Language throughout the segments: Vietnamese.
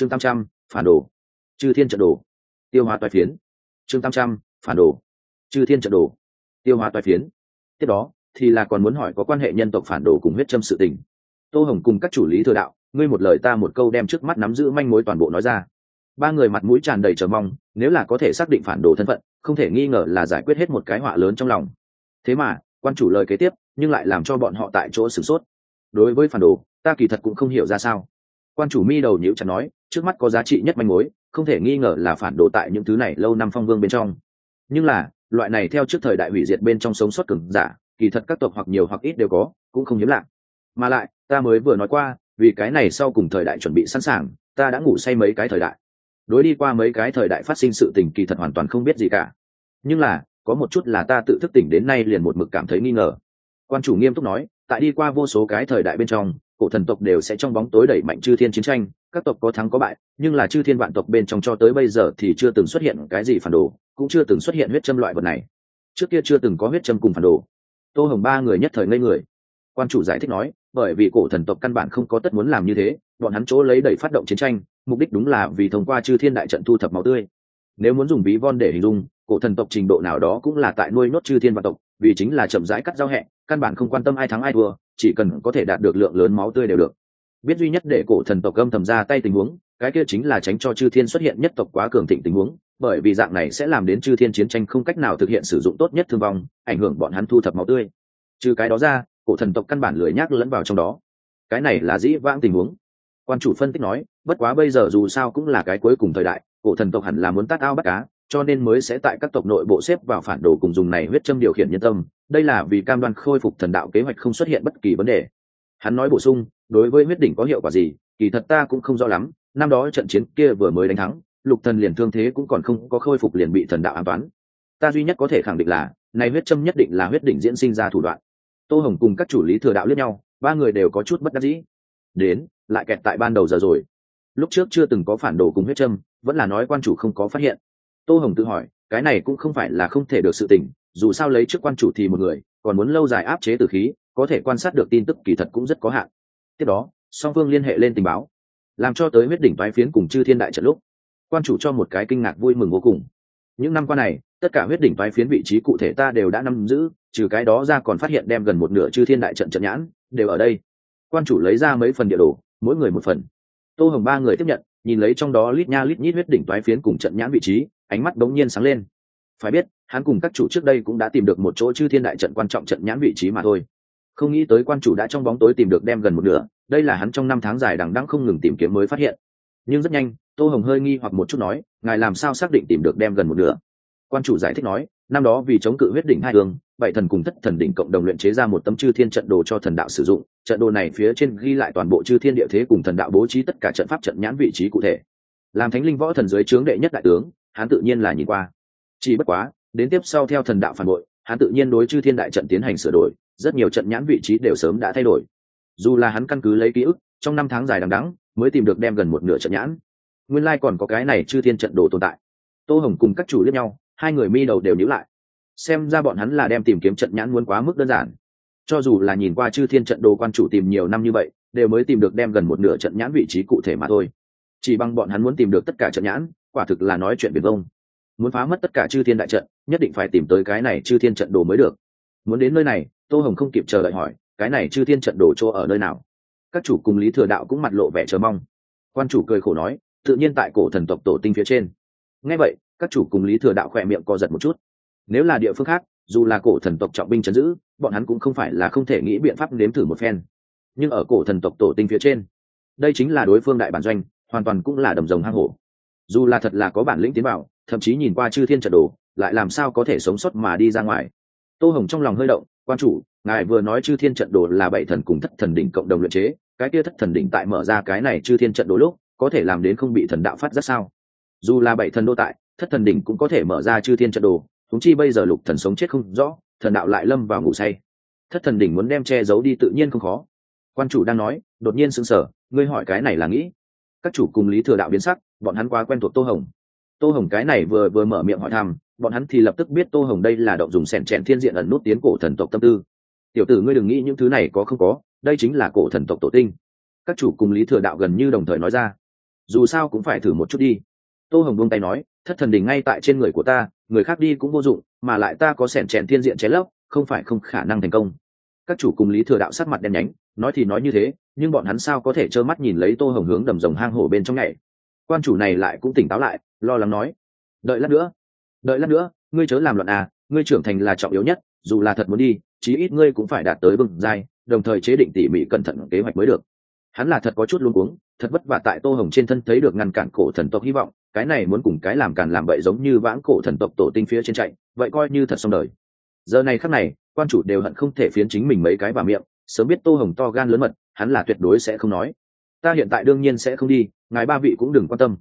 chương tam trăm, phản đồ. Chư thiên trận đồ. Tiêu hóa toái phiến. Chương tam trăm, phản đồ. Chư thiên trận đồ. Tiêu hóa toái phiến. Tiếp đó, thì là còn muốn hỏi có quan hệ nhân tộc phản đồ cùng huyết châm sự tình. Tô hồng cùng các chủ lý thừa đạo, ngươi một lời ta một câu đem trước mắt nắm giữ manh mối toàn bộ nói ra. Ba người mặt mũi tràn đầy chờ mong, nếu là có thể xác định phản đồ thân phận, không thể nghi ngờ là giải quyết hết một cái họa lớn trong lòng. Thế mà, quan chủ lời kế tiếp, nhưng lại làm cho bọn họ tại chỗ sửng sốt. Đối với phản đồ, ta kỳ thật cũng không hiểu ra sao. Quan chủ mi đầu nhíu chặt nói trước mắt có giá trị nhất manh mối, không thể nghi ngờ là phản đồ tại những thứ này lâu năm phong vương bên trong. Nhưng là, loại này theo trước thời đại hủy diệt bên trong sống sót cường giả, kỳ thật các tộc hoặc nhiều hoặc ít đều có, cũng không hiếm lạ. Mà lại, ta mới vừa nói qua, vì cái này sau cùng thời đại chuẩn bị sẵn sàng, ta đã ngủ say mấy cái thời đại. Đối đi qua mấy cái thời đại phát sinh sự tình kỳ thật hoàn toàn không biết gì cả. Nhưng là, có một chút là ta tự thức tỉnh đến nay liền một mực cảm thấy nghi ngờ. Quan chủ nghiêm túc nói, tại đi qua vô số cái thời đại bên trong, cổ thần tộc đều sẽ trong bóng tối đẩy mạnh chư thiên chiến tranh các tộc có thắng có bại, nhưng là chư thiên vạn tộc bên trong cho tới bây giờ thì chưa từng xuất hiện cái gì phản đồ, cũng chưa từng xuất hiện huyết châm loại vật này. Trước kia chưa từng có huyết châm cùng phản đồ. Tô hồng ba người nhất thời ngây người. Quan chủ giải thích nói, bởi vì cổ thần tộc căn bản không có tất muốn làm như thế, bọn hắn chỗ lấy đẩy phát động chiến tranh, mục đích đúng là vì thông qua chư thiên đại trận thu thập máu tươi. Nếu muốn dùng ví von để hình dung, cổ thần tộc trình độ nào đó cũng là tại nuôi nốt chư thiên vạn tộc, vì chính là chậm rãi cắt giao hẹ, căn bản không quan tâm ai thắng ai thua, chỉ cần có thể đạt được lượng lớn máu tươi đều được biết duy nhất để cổ thần tộc âm thầm ra tay tình huống, cái kia chính là tránh cho chư thiên xuất hiện nhất tộc quá cường thịnh tình huống, bởi vì dạng này sẽ làm đến chư thiên chiến tranh không cách nào thực hiện sử dụng tốt nhất thương vong, ảnh hưởng bọn hắn thu thập máu tươi. Trừ cái đó ra, cổ thần tộc căn bản lười nhác lẫn vào trong đó. Cái này là dĩ vãng tình huống. Quan chủ phân tích nói, bất quá bây giờ dù sao cũng là cái cuối cùng thời đại, cổ thần tộc hẳn là muốn tát ao bắt cá, cho nên mới sẽ tại các tộc nội bộ xếp vào phản đồ cùng dùng này huyết châm điều khiển nhân tâm. Đây là vì cam đoan khôi phục thần đạo kế hoạch không xuất hiện bất kỳ vấn đề hắn nói bổ sung, đối với huyết đỉnh có hiệu quả gì, kỳ thật ta cũng không rõ lắm, năm đó trận chiến kia vừa mới đánh thắng, lục thần liền thương thế cũng còn không có khôi phục liền bị thần đạo an toán. Ta duy nhất có thể khẳng định là, này huyết châm nhất định là huyết đỉnh diễn sinh ra thủ đoạn. Tô hồng cùng các chủ lý thừa đạo liếc nhau, ba người đều có chút bất đắc dĩ. Đến, lại kẹt tại ban đầu giờ rồi. Lúc trước chưa từng có phản đồ cùng huyết châm, vẫn là nói quan chủ không có phát hiện. Tô hồng tự hỏi, cái này cũng không phải là không thể được sự tỉnh dù sao lấy trước quan chủ thì một người, còn muốn lâu dài áp chế từ khí có thể quan sát được tin tức kỳ thật cũng rất có hạn. Tiếp đó, song phương liên hệ lên tình báo, làm cho tới huyết đỉnh toái phiến cùng chư thiên đại trận lúc, quan chủ cho một cái kinh ngạc vui mừng vô cùng. Những năm qua này, tất cả huyết đỉnh toái phiến vị trí cụ thể ta đều đã nắm giữ, trừ cái đó ra còn phát hiện đem gần một nửa chư thiên đại trận trận nhãn, đều ở đây. Quan chủ lấy ra mấy phần địa đồ, mỗi người một phần. Tô hồng ba người tiếp nhận, nhìn lấy trong đó lít nha lít nhít huyết đỉnh toái phiến cùng trận nhãn vị trí, ánh mắt đống nhiên sáng lên. Phải biết, hắn cùng các chủ trước đây cũng đã tìm được một chỗ chư thiên đại trận quan trọng trận nhãn vị trí mà thôi không nghĩ tới quan chủ đã trong bóng tối tìm được đem gần một nửa, đây là hắn trong năm tháng dài đằng đẵng không ngừng tìm kiếm mới phát hiện. Nhưng rất nhanh, tô hồng hơi nghi hoặc một chút nói, ngài làm sao xác định tìm được đem gần một nửa? Quan chủ giải thích nói, năm đó vì chống cự huyết đỉnh hai hương bảy thần cùng thất thần đỉnh cộng đồng luyện chế ra một tấm chư thiên trận đồ cho thần đạo sử dụng, trận đồ này phía trên ghi lại toàn bộ chư thiên địa thế cùng thần đạo bố trí tất cả trận pháp trận nhãn vị trí cụ thể. Làm thánh linh võ thần dưới trướng đệ nhất đại tướng, hắn tự nhiên là nhìn qua. Chỉ bất quá, đến tiếp sau theo thần đạo phản bội hắn tự nhiên đối chư thiên đại trận tiến hành sửa đổi, rất nhiều trận nhãn vị trí đều sớm đã thay đổi. Dù là hắn căn cứ lấy ký ức, trong năm tháng dài đằng đẵng, mới tìm được đem gần một nửa trận nhãn. Nguyên lai còn có cái này chư thiên trận đồ tồn tại. Tô hồng cùng các chủ lẫn nhau, hai người mi đầu đều nhíu lại. Xem ra bọn hắn là đem tìm kiếm trận nhãn muốn quá mức đơn giản. Cho dù là nhìn qua chư thiên trận đồ quan chủ tìm nhiều năm như vậy, đều mới tìm được đem gần một nửa trận nhãn vị trí cụ thể mà thôi. Chỉ bằng bọn hắn muốn tìm được tất cả trận nhãn, quả thực là nói chuyện biển vông muốn phá mất tất cả chư thiên đại trận, nhất định phải tìm tới cái này chư thiên trận đồ mới được. Muốn đến nơi này, tô hồng không kịp chờ đợi hỏi, cái này chư thiên trận đồ chỗ ở nơi nào? Các chủ cùng lý thừa đạo cũng mặt lộ vẻ chờ mong. Quan chủ cười khổ nói, tự nhiên tại cổ thần tộc tổ tinh phía trên. Ngay vậy, các chủ cùng lý thừa đạo khỏe miệng co giật một chút. Nếu là địa phương khác, dù là cổ thần tộc trọng binh chấn giữ, bọn hắn cũng không phải là không thể nghĩ biện pháp nếm thử một phen. Nhưng ở cổ thần tộc tổ tinh phía trên, đây chính là đối phương đại bản doanh, hoàn toàn cũng là đầm rồng hang hổ. Dù là thật là có bản lĩnh tiến bảo thậm chí nhìn qua chư thiên trận đồ, lại làm sao có thể sống sót mà đi ra ngoài. Tô hồng trong lòng hơi động, quan chủ, ngài vừa nói chư thiên trận đồ là bảy thần cùng thất thần đỉnh cộng đồng luyện chế, cái kia thất thần đỉnh tại mở ra cái này chư thiên trận đồ lúc, có thể làm đến không bị thần đạo phát rất sao? Dù là bảy thần đô tại, thất thần đỉnh cũng có thể mở ra chư thiên trận đồ thúng chi bây giờ lục thần sống chết không rõ, thần đạo lại lâm vào ngủ say. Thất thần đỉnh muốn đem che giấu đi tự nhiên không khó. Quan chủ đang nói, đột nhiên sững sờ, ngươi hỏi cái này là nghĩ? Các chủ cùng lý thừa đạo biến sắc, bọn hắn quá quen thuộc tô hồng tô hồng cái này vừa vừa mở miệng hỏi thăm, bọn hắn thì lập tức biết tô hồng đây là động dùng sẻn chèn thiên diện ẩn nút tiến cổ thần tộc tâm tư. Tiểu tử ngươi đừng nghĩ những thứ này có không có, đây chính là cổ thần tộc tổ tinh. Các chủ cùng lý thừa đạo gần như đồng thời nói ra. Dù sao cũng phải thử một chút đi. Tô hồng buông tay nói, thất thần đỉnh ngay tại trên người của ta, người khác đi cũng vô dụng, mà lại ta có sẻn chèn thiên diện chén lấp, không phải không khả năng thành công. Các chủ cùng lý thừa đạo sát mặt đen nhánh, nói thì nói như thế, nhưng bọn hắn sao có thể trơ mắt nhìn lấy tô hồng hướng đầm rồng hang hổ bên trong ngày quan chủ này lại cũng tỉnh táo lại lo lắng nói, đợi lát nữa, đợi lát nữa, ngươi chớ làm loạn à ngươi trưởng thành là trọng yếu nhất, dù là thật muốn đi, chí ít ngươi cũng phải đạt tới bừng dai, đồng thời chế định tỉ mỉ cẩn thận kế hoạch mới được. Hắn là thật có chút luôn uống thật vất vả tại tô hồng trên thân thấy được ngăn cản cổ thần tộc hy vọng, cái này muốn cùng cái làm càn làm vậy giống như vãng cổ thần tộc tổ tinh phía trên chạy, vậy coi như thật xong đời. Giờ này khắc này, quan chủ đều hận không thể phiến chính mình mấy cái vào miệng, sớm biết tô hồng to gan lớn mật, hắn là tuyệt đối sẽ không nói. Ta hiện tại đương nhiên sẽ không đi, ngài ba vị cũng đừng quan tâm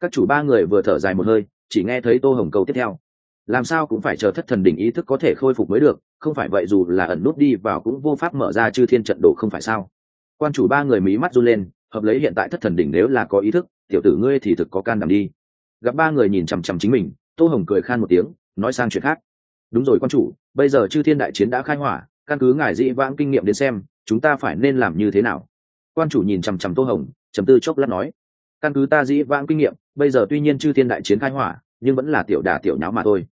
các chủ ba người vừa thở dài một hơi, chỉ nghe thấy tô hồng câu tiếp theo. Làm sao cũng phải chờ thất thần đỉnh ý thức có thể khôi phục mới được, không phải vậy dù là ẩn nút đi vào cũng vô pháp mở ra chư thiên trận đồ không phải sao? Quan chủ ba người mí mắt run lên, hợp lấy hiện tại thất thần đỉnh nếu là có ý thức, tiểu tử ngươi thì thực có can đảm đi. Gặp ba người nhìn chằm chằm chính mình, tô hồng cười khan một tiếng, nói sang chuyện khác. Đúng rồi quan chủ, bây giờ chư thiên đại chiến đã khai hỏa, căn cứ ngài dị vãng kinh nghiệm đến xem, chúng ta phải nên làm như thế nào? Quan chủ nhìn chằm chằm tô hồng chấm tư chốc lát nói căn cứ ta dĩ vãng kinh nghiệm, bây giờ tuy nhiên chư thiên đại chiến khai hỏa, nhưng vẫn là tiểu đà tiểu nháo mà thôi.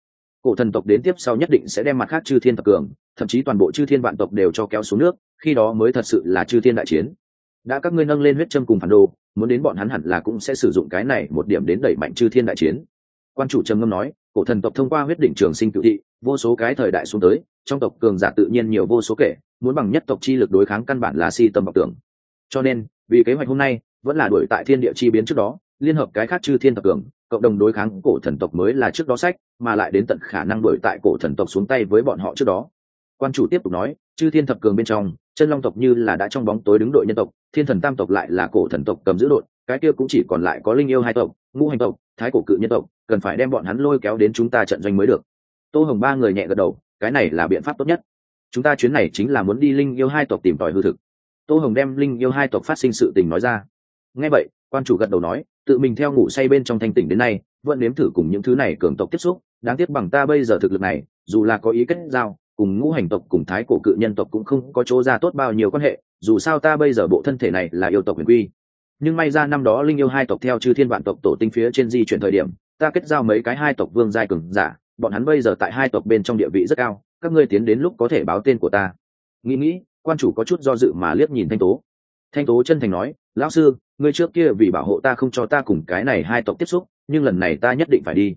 Cổ thần tộc đến tiếp sau nhất định sẽ đem mặt khác chư thiên thập cường, thậm chí toàn bộ chư thiên vạn tộc đều cho kéo xuống nước, khi đó mới thật sự là chư thiên đại chiến. Đã các ngươi nâng lên huyết châm cùng phản đồ, muốn đến bọn hắn hẳn là cũng sẽ sử dụng cái này một điểm đến đẩy mạnh chư thiên đại chiến. Quan chủ trầm ngâm nói, cổ thần tộc thông qua huyết định trường sinh cựu thị, vô số cái thời đại xuống tới, trong tộc cường giả tự nhiên nhiều vô số kể, muốn bằng nhất tộc chi lực đối kháng căn bản là si tâm vọng tưởng. Cho nên, vì kế hoạch hôm nay vẫn là đuổi tại thiên địa chi biến trước đó, liên hợp cái khác chư thiên thập cường, cộng đồng đối kháng cổ thần tộc mới là trước đó sách, mà lại đến tận khả năng đuổi tại cổ thần tộc xuống tay với bọn họ trước đó. Quan chủ tiếp tục nói, chư thiên thập cường bên trong, chân long tộc như là đã trong bóng tối đứng đội nhân tộc, thiên thần tam tộc lại là cổ thần tộc cầm giữ đội, cái kia cũng chỉ còn lại có linh yêu hai tộc, ngũ hành tộc, thái cổ cự nhân tộc, cần phải đem bọn hắn lôi kéo đến chúng ta trận doanh mới được. Tô hồng ba người nhẹ gật đầu, cái này là biện pháp tốt nhất. Chúng ta chuyến này chính là muốn đi linh yêu hai tộc tìm tòi hư thực. Tô hồng đem linh yêu hai tộc phát sinh sự tình nói ra ngay vậy, quan chủ gật đầu nói, tự mình theo ngủ say bên trong thanh tỉnh đến nay, vẫn nếm thử cùng những thứ này cường tộc tiếp xúc, đáng tiếc bằng ta bây giờ thực lực này, dù là có ý kết giao, cùng ngũ hành tộc, cùng thái cổ cự nhân tộc cũng không có chỗ ra tốt bao nhiêu quan hệ, dù sao ta bây giờ bộ thân thể này là yêu tộc huyền quy. Nhưng may ra năm đó linh yêu hai tộc theo chư thiên vạn tộc tổ tinh phía trên di chuyển thời điểm, ta kết giao mấy cái hai tộc vương giai cường giả, bọn hắn bây giờ tại hai tộc bên trong địa vị rất cao, các ngươi tiến đến lúc có thể báo tên của ta. Nghĩ nghĩ, quan chủ có chút do dự mà liếc nhìn thanh tố. Thanh tố chân thành nói lão sư, ngươi trước kia vì bảo hộ ta không cho ta cùng cái này hai tộc tiếp xúc, nhưng lần này ta nhất định phải đi.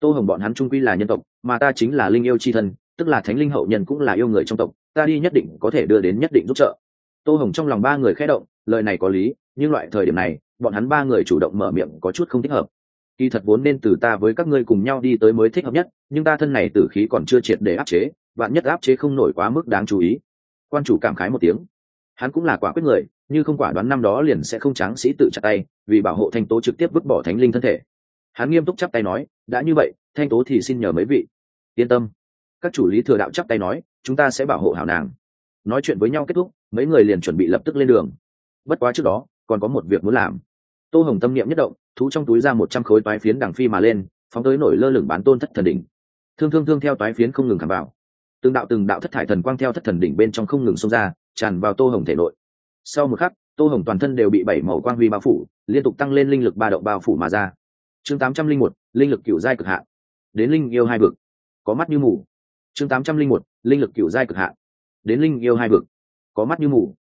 Tô hồng bọn hắn trung quy là nhân tộc, mà ta chính là linh yêu c h i thân, tức là thánh linh hậu nhân cũng là yêu người trong tộc, ta đi nhất định có thể đưa đến nhất định giúp trợ. Tô hồng trong lòng ba người khẽ động, lời này có lý, nhưng loại thời điểm này, bọn hắn ba người chủ động mở miệng có chút không thích hợp. Kỳ thật vốn nên từ ta với các ngươi cùng nhau đi tới mới thích hợp nhất, nhưng ta thân này tử khí còn chưa triệt để áp chế bạn nhất áp chế không nổi quá mức đáng chú ý. Quan chủ cảm khái một tiếng. Hắn cũng là quả quyết người như không quả đoán năm đó liền sẽ không tráng sĩ tự chặt tay, vì bảo hộ thanh tố trực tiếp vứt bỏ thánh linh thân thể. Hắn nghiêm túc chắp tay nói, đã như vậy, thanh tố thì xin nhờ mấy vị. Yên tâm. Các chủ lý thừa đạo chắp tay nói, chúng ta sẽ bảo hộ hảo nàng. Nói chuyện với nhau kết thúc, mấy người liền chuẩn bị lập tức lên đường. Bất quá trước đó, còn có một việc muốn làm. Tô hồng tâm niệm nhất động, thú trong túi ra một trăm khối toái phiến đằng phi mà lên, phóng tới nổi lơ lửng bán tôn thất thần đỉnh. Thương thương thương theo toái phiến không ngừng khảm vào. Từng đạo từng đạo thất thải thần quang theo thất thần đỉnh bên trong không ngừng xông ra, tràn vào tô hồng thể nội sau một khắc, tô hồng toàn thân đều bị bảy màu quang huy bao phủ, liên tục tăng lên linh lực ba động bao phủ mà ra. Chương tám trăm linh một, linh lực cựu giai cực hạ đến linh yêu hai vực. Có mắt như mù. Chương tám trăm linh một, linh lực cựu giai cực hạ đến linh yêu hai vực. Có mắt như mù.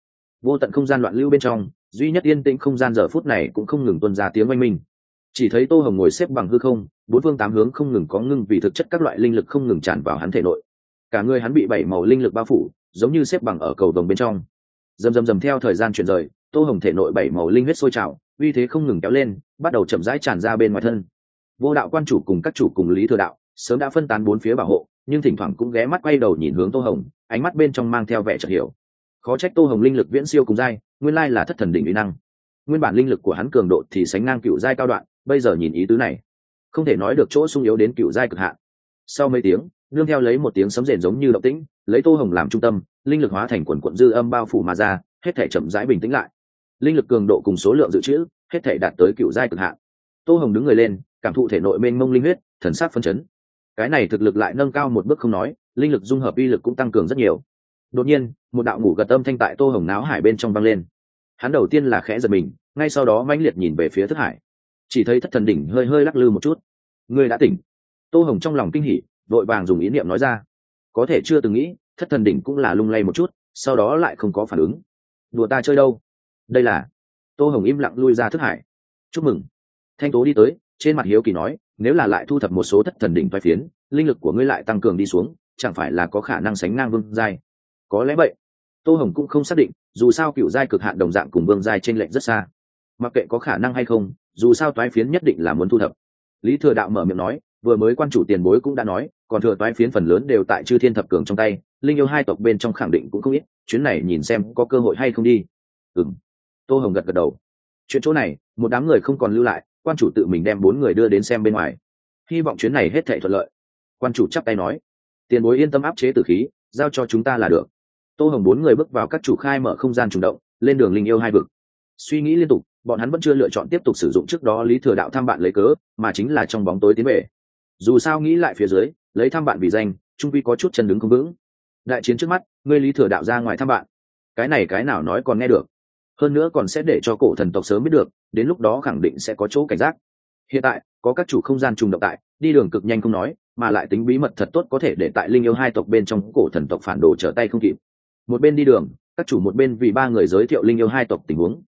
Vô tận không gian loạn lưu bên trong, duy nhất yên tĩnh không gian giờ phút này cũng không ngừng tuân ra tiếng oanh minh. Chỉ thấy tô hồng ngồi xếp bằng hư không, bốn phương tám hướng không ngừng có ngưng vì thực chất các loại linh lực không ngừng tràn vào hắn thể nội. Cả người hắn bị bảy màu linh lực bao phủ, giống như xếp bằng ở cầu đồng bên trong dầm dầm dầm theo thời gian chuyển rời, tô hồng thể nội bảy màu linh huyết sôi trào, uy thế không ngừng kéo lên, bắt đầu chậm rãi tràn ra bên ngoài thân. Vô đạo quan chủ cùng các chủ cùng lý thừa đạo, sớm đã phân tán bốn phía bảo hộ, nhưng thỉnh thoảng cũng ghé mắt quay đầu nhìn hướng tô hồng, ánh mắt bên trong mang theo vẻ chợt hiểu. Khó trách tô hồng linh lực viễn siêu cùng giai, nguyên lai là thất thần đỉnh uy năng. Nguyên bản linh lực của hắn cường độ thì sánh ngang cựu giai cao đoạn, bây giờ nhìn ý tứ này, không thể nói được chỗ sung yếu đến cựu giai cực hạn. Sau mấy tiếng, nương theo lấy một tiếng sấm rền giống như động tĩnh, lấy tô hồng làm trung tâm linh lực hóa thành quần quận dư âm bao phủ mà ra, hết thể chậm rãi bình tĩnh lại. Linh lực cường độ cùng số lượng dự trữ, hết thể đạt tới cựu giai cực hạn. Tô hồng đứng người lên, cảm thụ thể nội mênh mông linh huyết, thần sắc phân chấn. Cái này thực lực lại nâng cao một bước không nói, linh lực dung hợp uy lực cũng tăng cường rất nhiều. Đột nhiên, một đạo ngủ gật âm thanh tại tô hồng náo hải bên trong vang lên. Hắn đầu tiên là khẽ giật mình, ngay sau đó mãnh liệt nhìn về phía thất hải. Chỉ thấy thất thần đỉnh hơi hơi lắc lư một chút. Ngươi đã tỉnh. Tô hồng trong lòng kinh hỉ, vội vàng dùng ý niệm nói ra. Có thể chưa từng nghĩ thất thần đỉnh cũng là lung lay một chút, sau đó lại không có phản ứng. Đùa ta chơi đâu? Đây là. Tô hồng im lặng lui ra thức hải. Chúc mừng. Thanh tố đi tới, trên mặt hiếu kỳ nói, nếu là lại thu thập một số thất thần đỉnh vai phiến, linh lực của ngươi lại tăng cường đi xuống, chẳng phải là có khả năng sánh ngang vương giai? Có lẽ vậy. Tô hồng cũng không xác định, dù sao cựu giai cực hạn đồng dạng cùng vương giai t r ê n lệch rất xa. Mặc kệ có khả năng hay không, dù sao toái phiến nhất định là muốn thu thập. Lý thừa đạo mở miệng nói vừa mới quan chủ tiền bối cũng đã nói, còn thừa toái phiến phần lớn đều tại chư thiên thập cường trong tay, linh yêu hai tộc bên trong khẳng định cũng không ít, chuyến này nhìn xem có cơ hội hay không đi. Ừng tô hồng gật gật đầu. Chuyện chỗ này, một đám người không còn lưu lại, quan chủ tự mình đem bốn người đưa đến xem bên ngoài. Hy vọng chuyến này hết thệ thuận lợi. Quan chủ chắp tay nói. Tiền bối yên tâm áp chế tử khí, giao cho chúng ta là được. Tô hồng bốn người bước vào các chủ khai mở không gian chủ động, lên đường linh yêu hai vực. Suy nghĩ liên tục, bọn hắn vẫn chưa lựa chọn tiếp tục sử dụng trước đó lý thừa đạo thăm bạn lấy cớ, mà chính là trong bóng tối tiến về dù sao nghĩ lại phía dưới, lấy thăm bạn vì danh, trung vi có chút chân đứng không vững. Đại chiến trước mắt, ngươi lý thừa đạo ra ngoài thăm bạn. Cái này cái nào nói còn nghe được. Hơn nữa còn sẽ để cho cổ thần tộc sớm biết được, đến lúc đó khẳng định sẽ có chỗ cảnh giác. Hiện tại, có các chủ không gian trùng động tại, đi đường cực nhanh không nói, mà lại tính bí mật thật tốt có thể để tại linh yêu hai tộc bên trong cổ thần tộc phản đồ trở tay không kịp. Một bên đi đường, các chủ một bên vì ba người giới thiệu linh yêu hai tộc tình huống.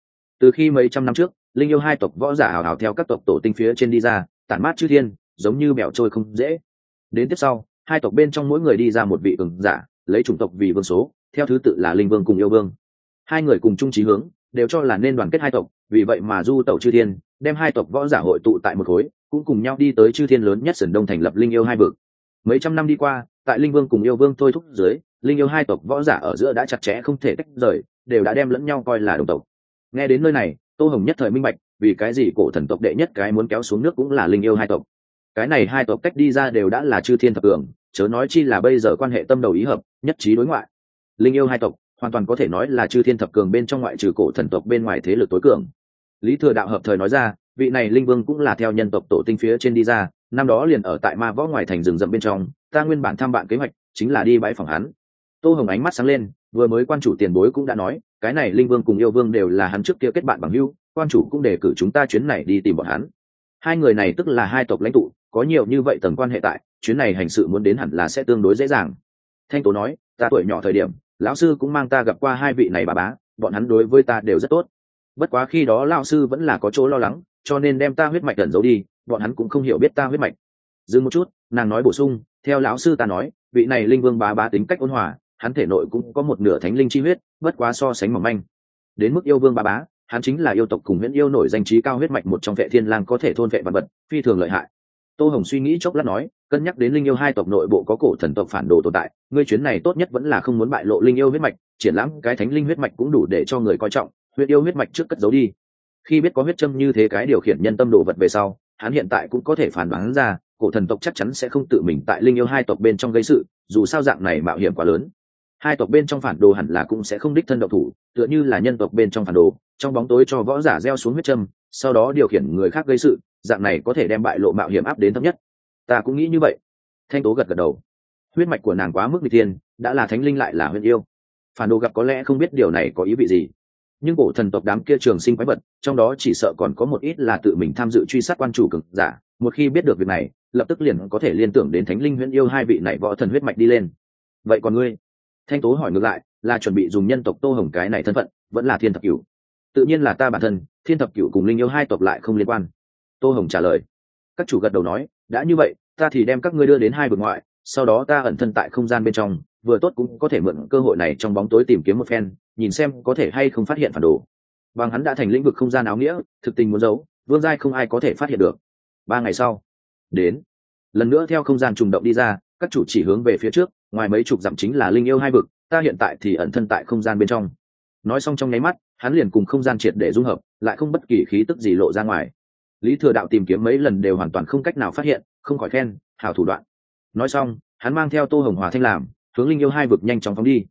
Từ khi mấy trăm năm trước, linh yêu hai tộc võ giả hào hào theo các tộc tổ tinh phía trên đi ra, tản mát chư thiên giống như bèo trôi không dễ. Đến tiếp sau, hai tộc bên trong mỗi người đi ra một vị cường giả, lấy chủng tộc vì vương số, theo thứ tự là linh vương cùng yêu vương. Hai người cùng chung trí hướng, đều cho là nên đoàn kết hai tộc, vì vậy mà du tẩu chư thiên, đem hai tộc võ giả hội tụ tại một khối, cũng cùng nhau đi tới chư thiên lớn nhất sườn đông thành lập linh yêu hai vực. Mấy trăm năm đi qua, tại linh vương cùng yêu vương thôi thúc dưới, linh yêu hai tộc võ giả ở giữa đã chặt chẽ không thể tách rời, đều đã đem lẫn nhau coi là đồng tộc. Nghe đến nơi này, tô hồng nhất thời minh bạch, vì cái gì cổ thần tộc đệ nhất cái muốn kéo xuống nước cũng là linh yêu hai tộc cái này hai tộc cách đi ra đều đã là chư thiên thập cường, chớ nói chi là bây giờ quan hệ tâm đầu ý hợp, nhất trí đối ngoại. Linh yêu hai tộc, hoàn toàn có thể nói là chư thiên thập cường bên trong ngoại trừ cổ thần tộc bên ngoài thế lực tối cường. Lý thừa đạo hợp thời nói ra, vị này linh vương cũng là theo nhân tộc tổ tinh phía trên đi ra, năm đó liền ở tại ma võ ngoài thành rừng rậm bên trong, ta nguyên bản thăm bạn kế hoạch chính là đi bãi phòng hắn. Tô hồng ánh mắt sáng lên, vừa mới quan chủ tiền bối cũng đã nói, cái này linh vương cùng yêu vương đều là hắn trước kia kết bạn bằng hưu quan chủ cũng đề cử chúng ta chuyến này đi tìm bọn hắn. Hai người này tức là hai tộc lãnh tụ có nhiều như vậy tầng quan hệ tại, chuyến này hành sự muốn đến hẳn là sẽ tương đối dễ dàng. Thanh tố nói, ta tuổi nhỏ thời điểm, lão sư cũng mang ta gặp qua hai vị này bà bá, bọn hắn đối với ta đều rất tốt. Bất quá khi đó lão sư vẫn là có chỗ lo lắng, cho nên đem ta huyết mạch gần giấu đi, bọn hắn cũng không hiểu biết ta huyết mạch. Dừng một chút, nàng nói bổ sung, theo lão sư ta nói, vị này linh vương bá bá tính cách ôn hòa, hắn thể nội cũng có một nửa thánh linh chi huyết, bất quá so sánh mỏng manh. Đến mức yêu vương bá bá, hắn chính là yêu tộc cùng huyễn yêu nổi danh trí cao huyết mạch một trong vệ thiên lang có thể thôn vệ vật vật, phi thường lợi hại tô hồng suy nghĩ chốc lát nói, cân nhắc đến linh yêu hai tộc nội bộ có cổ thần tộc phản đồ tồn tại, ngươi chuyến này tốt nhất vẫn là không muốn bại lộ linh yêu huyết mạch, triển lãm cái thánh linh huyết mạch cũng đủ để cho người coi trọng, huyết yêu huyết mạch trước cất giấu đi. Khi biết có huyết châm như thế cái điều khiển nhân tâm đồ vật về sau, hắn hiện tại cũng có thể phản đoán ra, cổ thần tộc chắc chắn sẽ không tự mình tại linh yêu hai tộc bên trong gây sự, dù sao dạng này mạo hiểm quá lớn. Hai tộc bên trong phản đồ hẳn là cũng sẽ không đích thân độc thủ, tựa như là nhân tộc bên trong phản đồ, trong bóng tối cho võ giả gieo xuống huyết châm, sau đó điều khiển người khác gây sự dạng này có thể đem bại lộ mạo hiểm áp đến thấp nhất. Ta cũng nghĩ như vậy. Thanh tố gật gật đầu. Huyết mạch của nàng quá mức bị thiên, đã là thánh linh lại là huyền yêu. Phản đồ gặp có lẽ không biết điều này có ý vị gì. Nhưng cổ thần tộc đám kia trường sinh quái vật, trong đó chỉ sợ còn có một ít là tự mình tham dự truy sát quan chủ cực giả. Một khi biết được việc này, lập tức liền có thể liên tưởng đến thánh linh huyễn yêu hai vị này võ thần huyết mạch đi lên. Vậy còn ngươi? Thanh tố hỏi ngược lại, là chuẩn bị dùng nhân tộc tô hồng cái này thân phận, vẫn là thiên thập cửu. Tự nhiên là ta bản thân, thiên thập cửu cùng linh yêu hai tộc lại không liên quan tô hồng trả lời. Các chủ gật đầu nói, đã như vậy, ta thì đem các ngươi đưa đến hai vực ngoại, sau đó ta ẩn thân tại không gian bên trong, vừa tốt cũng có thể mượn cơ hội này trong bóng tối tìm kiếm một phen, nhìn xem có thể hay không phát hiện phản đồ. Bằng hắn đã thành lĩnh vực không gian áo nghĩa, thực tình muốn giấu, vương giai không ai có thể phát hiện được. Ba ngày sau, đến, lần nữa theo không gian trùng động đi ra, các chủ chỉ hướng về phía trước, ngoài mấy chục dặm chính là linh yêu hai vực, ta hiện tại thì ẩn thân tại không gian bên trong. Nói xong trong nháy mắt, hắn liền cùng không gian triệt để dung hợp, lại không bất kỳ khí tức gì lộ ra ngoài lý thừa đạo tìm kiếm mấy lần đều hoàn toàn không cách nào phát hiện, không khỏi khen, hảo thủ đoạn. Nói xong, hắn mang theo tô hồng hòa thanh làm, hướng linh yêu hai vực nhanh chóng phóng đi.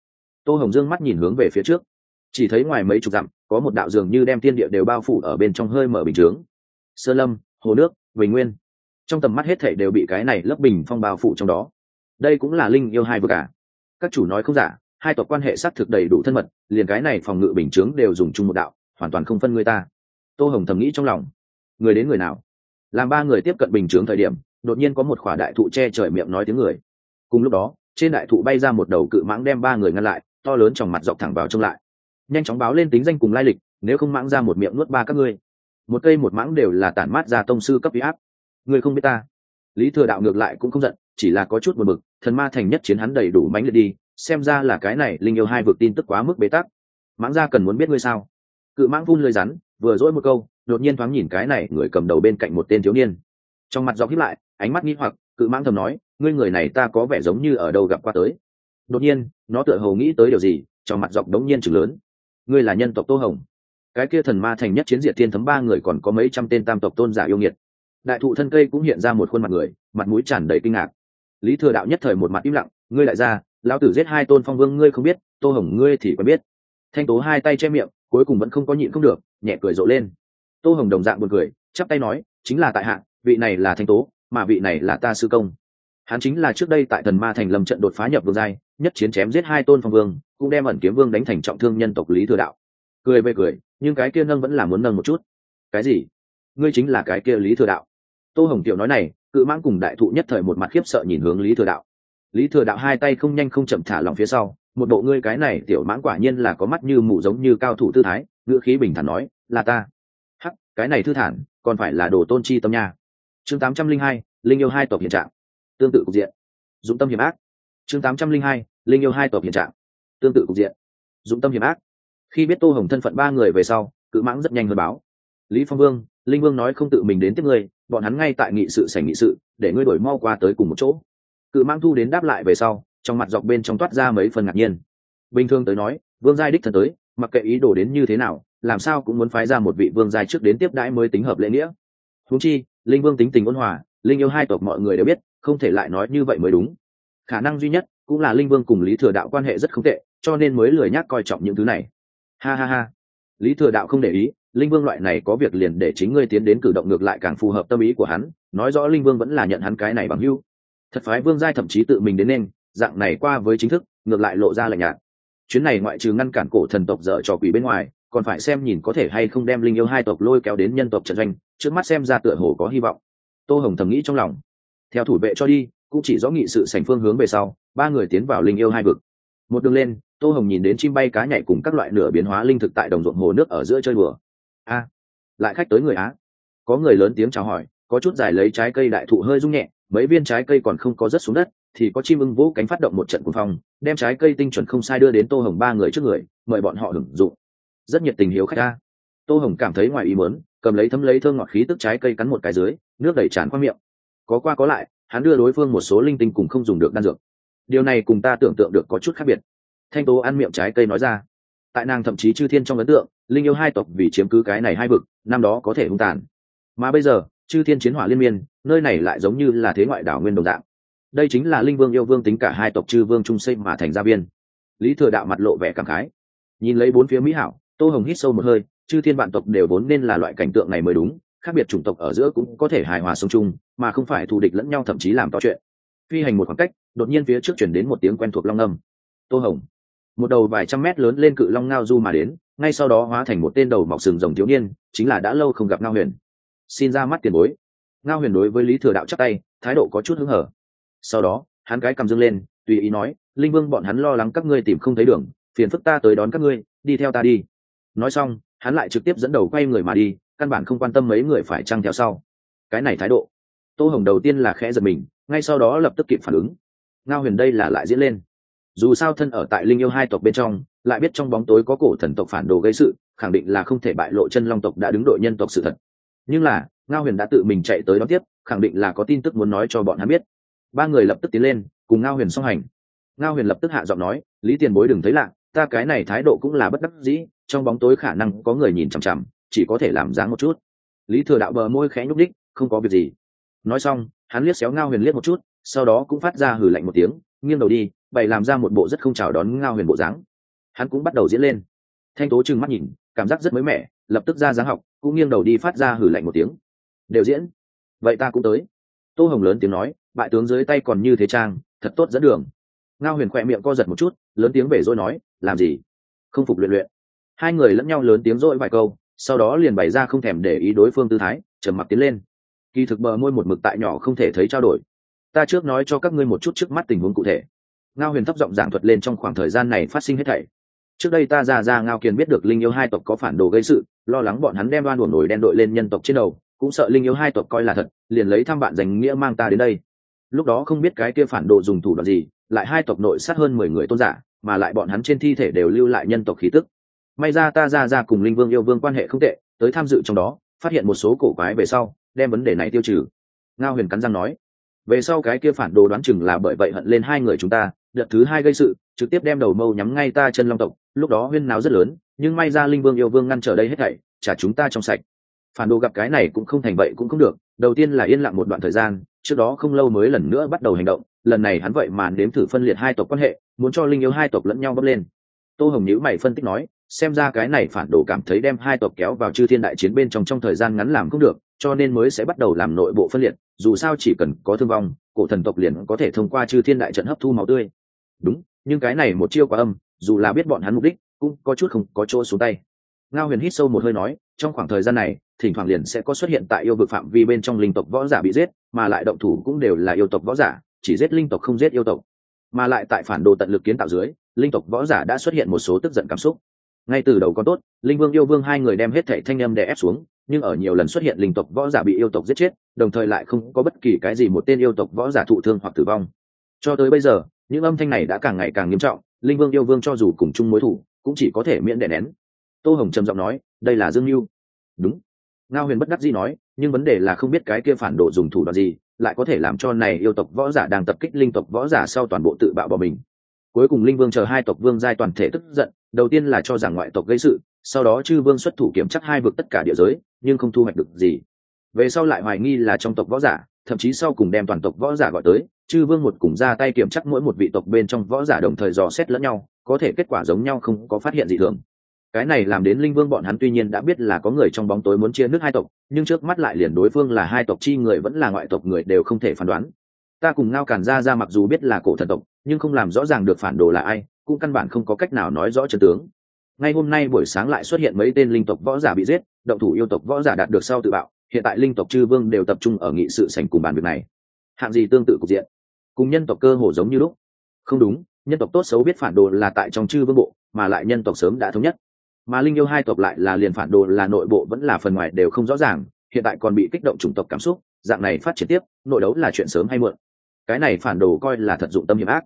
Tô hồng dương mắt nhìn hướng về phía trước. Chỉ thấy ngoài mấy chục dặm, có một đạo dường như đem tiên địa đều bao phủ ở bên trong hơi mở bình chướng. Sơ lâm, hồ nước, bình nguyên. Trong tầm mắt hết thể đều bị cái này lấp bình phong bao phủ trong đó. Đây cũng là linh yêu hai vực cả à. các chủ nói không giả, hai tộc quan hệ xác thực đầy đủ thân mật, liền cái này phòng ngự bình chướng đều dùng chung một đạo, hoàn toàn không phân người ta. Tô hồng thầm nghĩ trong lòng người đến người nào? Làm ba người tiếp cận bình chướng thời điểm, đột nhiên có một khỏa đại thụ che trời miệng nói tiếng người. Cùng lúc đó, trên đại thụ bay ra một đầu cự mãng đem ba người ngăn lại, to lớn trong mặt dọc thẳng vào trông lại. Nhanh chóng báo lên tính danh cùng lai lịch, nếu không mãng ra một miệng nuốt ba các ngươi. Một cây một mãng đều là tản mát ra tông sư cấp huy áp. Ngươi không biết ta. Lý thừa đạo ngược lại cũng không giận, chỉ là có chút buồn bực, thần ma thành nhất chiến hắn đầy đủ mánh liệt đi, xem ra là cái này linh yêu hai vực tin tức quá mức bế tắc. Mãng ra cần muốn biết ngươi sao? Cự mãng vun lưới rắn, vừa dỗi một câu đột nhiên thoáng nhìn cái này người cầm đầu bên cạnh một tên thiếu niên. Trong mặt dọc hiếp lại, ánh mắt nghĩ hoặc, cự mãng thầm nói, ngươi người này ta có vẻ giống như ở đâu gặp qua tới. Đột nhiên, nó tựa hồ nghĩ tới điều gì, trong mặt dọc đống nhiên chừng lớn. Ngươi là nhân tộc tô hồng. Cái kia thần ma thành nhất chiến diệt thiên thấm ba người còn có mấy trăm tên tam tộc tôn giả yêu nghiệt. Đại thụ thân cây cũng hiện ra một khuôn mặt người, mặt mũi tràn đầy kinh ngạc. Lý thừa đạo nhất thời một mặt im lặng, ngươi lại ra, lão tử giết hai tôn phong vương ngươi không biết, tô hồng ngươi thì quen biết. Thanh tố hai tay che miệng, cuối cùng vẫn không có nhịn không được, nhẹ cười rộ lên tô hồng đồng dạng buồn cười, chắp tay nói, chính là tại hạ, vị này là thanh tố, mà vị này là ta sư công. Hắn chính là trước đây tại thần ma thành lâm trận đột phá nhập vương giai, nhất chiến chém giết hai tôn phong vương, cũng đem ẩn kiếm vương đánh thành trọng thương nhân tộc lý thừa đạo. Cười về cười, nhưng cái kia nâng vẫn là muốn nâng một chút. Cái gì? Ngươi chính là cái kia lý thừa đạo? Tô hồng tiểu nói này, cự mãng cùng đại thụ nhất thời một mặt khiếp sợ nhìn hướng lý thừa đạo. Lý thừa đạo hai tay không nhanh không chậm thả lòng phía sau, một bộ ngươi cái này tiểu mãng quả nhiên là có mắt như mụ giống như cao thủ tư thái, ngữ khí bình thản nói, là ta cái này thư thản, còn phải là đồ tôn chi tâm nha. Chương tám trăm linh hai, linh yêu hai tộc hiện trạng. Tương tự cục diện. Dũng tâm hiểm ác. Chương tám trăm linh hai, linh yêu hai tộc hiện trạng. Tương tự cục diện. Dũng tâm hiểm ác. Khi biết tô hồng thân phận ba người về sau, cự mãng rất nhanh hơn báo. Lý phong vương, linh vương nói không tự mình đến tiếp ngươi, bọn hắn ngay tại nghị sự sảnh nghị sự, để ngươi đổi mau qua tới cùng một chỗ. Cự mãng thu đến đáp lại về sau, trong mặt dọc bên trong toát ra mấy phần ngạc nhiên. Bình thường tới nói, vương giai đích thân tới, mặc kệ ý đồ đến như thế nào làm sao cũng muốn phái ra một vị vương giai trước đến tiếp đãi mới tính hợp lễ nghĩa. Huống chi, linh vương tính tình ôn hòa, linh yêu hai tộc mọi người đều biết, không thể lại nói như vậy mới đúng. Khả năng duy nhất cũng là linh vương cùng lý thừa đạo quan hệ rất không tệ, cho nên mới lười nhác coi trọng những thứ này. Ha ha ha. Lý thừa đạo không để ý, linh vương loại này có việc liền để chính ngươi tiến đến cử động ngược lại càng phù hợp tâm ý của hắn, nói rõ linh vương vẫn là nhận hắn cái này bằng hưu thật phái vương giai thậm chí tự mình đến nên, dạng này qua với chính thức, ngược lại lộ ra lạnh nhạt. Chuyến này ngoại trừ ngăn cản cổ thần tộc dở trò quỷ bên ngoài còn phải xem nhìn có thể hay không đem linh yêu hai tộc lôi kéo đến nhân tộc trận doanh, trước mắt xem ra tựa hồ có hy vọng. Tô hồng thầm nghĩ trong lòng. Theo thủ vệ cho đi, cũng chỉ rõ nghị sự sành phương hướng về sau, ba người tiến vào linh yêu hai vực. Một đường lên, tô hồng nhìn đến chim bay cá nhảy cùng các loại nửa biến hóa linh thực tại đồng ruộng hồ nước ở giữa chơi bừa a, lại khách tới người á? Có người lớn tiếng chào hỏi, có chút dài lấy trái cây đại thụ hơi rung nhẹ, mấy viên trái cây còn không có rớt xuống đất, thì có chim ưng vỗ cánh phát động một trận cuồng phong, đem trái cây tinh chuẩn không sai đưa đến tô hồng ba người trước người, mời bọn họ hưởng dụng rất nhiệt tình hiếu khách ta tô hồng cảm thấy ngoài ý mớn cầm lấy thấm lấy thơ ngọt khí tức trái cây cắn một cái dưới, nước đẩy tràn qua miệng. Có qua có lại, hắn đưa đối phương một số linh tinh cùng không dùng được đan dược. Điều này cùng ta tưởng tượng được có chút khác biệt. Thanh tố ăn miệng trái cây nói ra. Tại nàng thậm chí chư thiên trong ấn tượng, linh yêu hai tộc vì chiếm cứ cái này hai vực, năm đó có thể hung tàn. Mà bây giờ, chư thiên chiến hỏa liên miên, nơi này lại giống như là thế ngoại đảo nguyên đồng dạng. Đây chính là linh vương yêu vương tính cả hai tộc chư vương trung xây mà thành gia biên. lý thừa đạo mặt lộ vẻ cảm khái. Nhìn lấy bốn phía mỹ hảo tô hồng hít sâu một hơi, chư thiên vạn tộc đều vốn nên là loại cảnh tượng này mới đúng, khác biệt chủng tộc ở giữa cũng có thể hài hòa sống chung, mà không phải thù địch lẫn nhau thậm chí làm to chuyện. Phi hành một khoảng cách, đột nhiên phía trước chuyển đến một tiếng quen thuộc long âm. Tô hồng. Một đầu vài trăm mét lớn lên cự long ngao du mà đến, ngay sau đó hóa thành một tên đầu mọc sừng rồng thiếu niên, chính là đã lâu không gặp ngao huyền. Xin ra mắt tiền bối. Ngao huyền đối với lý thừa đạo chắc tay, thái độ có chút hứng hở. Sau đó, hắn cái cầm dưng lên, tùy ý nói, linh vương, bọn hắn lo lắng các ngươi tìm không thấy đường, phiền phức ta tới đón các ngươi, đi theo ta đi nói xong, hắn lại trực tiếp dẫn đầu quay người mà đi, căn bản không quan tâm mấy người phải trăng theo sau. Cái này thái độ. Tô hồng đầu tiên là khẽ giật mình, ngay sau đó lập tức kịp phản ứng. Ngao huyền đây là lại diễn lên. Dù sao thân ở tại linh yêu hai tộc bên trong, lại biết trong bóng tối có cổ thần tộc phản đồ gây sự, khẳng định là không thể bại lộ chân long tộc đã đứng đội nhân tộc sự thật. Nhưng là, ngao huyền đã tự mình chạy tới đón tiếp, khẳng định là có tin tức muốn nói cho bọn hắn biết. Ba người lập tức tiến lên, cùng ngao huyền song hành. Ngao huyền lập tức hạ giọng nói, lý tiền bối đừng thấy lạ ta cái này thái độ cũng là bất đắc dĩ, trong bóng tối khả năng có người nhìn chằm chằm, chỉ có thể làm dáng một chút. Lý thừa đạo bờ môi khẽ nhúc đích không có việc gì. Nói xong, hắn liếc xéo ngao huyền liếc một chút, sau đó cũng phát ra hử lạnh một tiếng, nghiêng đầu đi, bày làm ra một bộ rất không chào đón ngao huyền bộ dáng. Hắn cũng bắt đầu diễn lên. Thanh tố trừng mắt nhìn, cảm giác rất mới mẻ, lập tức ra dáng học, cũng nghiêng đầu đi phát ra hử lạnh một tiếng. Đều diễn. Vậy ta cũng tới. Tô hồng lớn tiếng nói, bại tướng dưới tay còn như thế trang, thật tốt dẫn đường ngao huyền khỏe miệng co giật một chút, lớn tiếng về rồi nói, làm gì? Không phục luyện luyện. Hai người lẫn nhau lớn tiếng rỗi vài câu, sau đó liền bày ra không thèm để ý đối phương tư thái, trầm mặc tiến lên. Kỳ thực bờ môi một mực tại nhỏ không thể thấy trao đổi. Ta trước nói cho các ngươi một chút trước mắt tình huống cụ thể. Ngao huyền thấp giọng giảng thuật lên trong khoảng thời gian này phát sinh hết thảy. Trước đây ta ra ra ngao kiền biết được linh yêu hai tộc có phản đồ gây sự, lo lắng bọn hắn đem đoan đuổi nổi đen đội lên nhân tộc trên đầu, cũng sợ linh yêu hai tộc coi là thật, liền lấy thăm bạn dành nghĩa mang ta đến đây. Lúc đó không biết cái kia phản đồ dùng thủ đoạn gì lại hai tộc nội sát hơn mười người tôn giả, mà lại bọn hắn trên thi thể đều lưu lại nhân tộc khí tức. May ra ta ra ra cùng linh vương yêu vương quan hệ không tệ, tới tham dự trong đó, phát hiện một số cổ quái về sau, đem vấn đề này tiêu trừ. Ngao huyền cắn răng nói. Về sau cái kia phản đồ đoán chừng là bởi vậy hận lên hai người chúng ta, đợt thứ hai gây sự, trực tiếp đem đầu mâu nhắm ngay ta chân long tộc, lúc đó huyên náo rất lớn, nhưng may ra linh vương yêu vương ngăn trở đây hết thảy, trả chúng ta trong sạch. Phản đồ gặp cái này cũng không thành vậy cũng không được, đầu tiên là yên lặng một đoạn thời gian, trước đó không lâu mới lần nữa bắt đầu hành động lần này hắn vậy mà nếm thử phân liệt hai tộc quan hệ, muốn cho linh yêu hai tộc lẫn nhau bốc lên. Tô hồng nhữ mày phân tích nói, xem ra cái này phản đồ cảm thấy đem hai tộc kéo vào chư thiên đại chiến bên trong trong thời gian ngắn làm không được, cho nên mới sẽ bắt đầu làm nội bộ phân liệt, dù sao chỉ cần có thương vong, cổ thần tộc liền có thể thông qua chư thiên đại trận hấp thu máu tươi. Đúng, nhưng cái này một chiêu quá âm, dù là biết bọn hắn mục đích, cũng có chút không có chỗ xuống tay. Ngao huyền hít sâu một hơi nói, trong khoảng thời gian này, thỉnh thoảng liền sẽ có xuất hiện tại yêu vực phạm vi bên trong linh tộc võ giả bị giết, mà lại động thủ cũng đều là yêu tộc võ giả chỉ giết linh tộc không giết yêu tộc, mà lại tại phản đồ tận lực kiến tạo dưới, linh tộc võ giả đã xuất hiện một số tức giận cảm xúc. Ngay từ đầu có tốt, linh vương yêu vương hai người đem hết thảy thanh âm đè ép xuống, nhưng ở nhiều lần xuất hiện linh tộc võ giả bị yêu tộc giết chết, đồng thời lại không có bất kỳ cái gì một tên yêu tộc võ giả thụ thương hoặc tử vong. Cho tới bây giờ, những âm thanh này đã càng ngày càng nghiêm trọng, linh vương yêu vương cho dù cùng chung mối thủ, cũng chỉ có thể miễn đè nén. Tô hồng trầm giọng nói, đây là dương mưu đúng. Ngao huyền bất đắc dĩ nói nhưng vấn đề là không biết cái kia phản đồ dùng thủ đoạn gì, lại có thể làm cho này yêu tộc võ giả đang tập kích linh tộc võ giả sau toàn bộ tự bạo bỏ mình. Cuối cùng linh vương chờ hai tộc vương giai toàn thể tức giận, đầu tiên là cho rằng ngoại tộc gây sự, sau đó chư vương xuất thủ kiểm chắc hai vực tất cả địa giới, nhưng không thu hoạch được gì. Về sau lại hoài nghi là trong tộc võ giả, thậm chí sau cùng đem toàn tộc võ giả gọi tới, chư vương một cùng ra tay kiểm chắc mỗi một vị tộc bên trong võ giả đồng thời dò xét lẫn nhau, có thể kết quả giống nhau không có phát hiện gì thường cái này làm đến linh vương bọn hắn tuy nhiên đã biết là có người trong bóng tối muốn chia nước hai tộc, nhưng trước mắt lại liền đối phương là hai tộc chi người vẫn là ngoại tộc người đều không thể phán đoán. Ta cùng ngao càn ra ra mặc dù biết là cổ thần tộc, nhưng không làm rõ ràng được phản đồ là ai, cũng căn bản không có cách nào nói rõ chân tướng. Ngay hôm nay buổi sáng lại xuất hiện mấy tên linh tộc võ giả bị giết, động thủ yêu tộc võ giả đạt được sau tự bạo, hiện tại linh tộc chư vương đều tập trung ở nghị sự sành cùng bàn việc này. Hạng gì tương tự cục diện? Cùng nhân tộc cơ hồ giống như lúc. Không đúng, nhân tộc tốt xấu biết phản đồ là tại trong chư vương bộ, mà lại nhân tộc sớm đã thống nhất mà linh yêu hai tộc lại là liền phản đồ là nội bộ vẫn là phần ngoài đều không rõ ràng, hiện tại còn bị kích động chủng tộc cảm xúc, dạng này phát triển tiếp, nội đấu là chuyện sớm hay muộn. Cái này phản đồ coi là thật dụng tâm hiểm ác.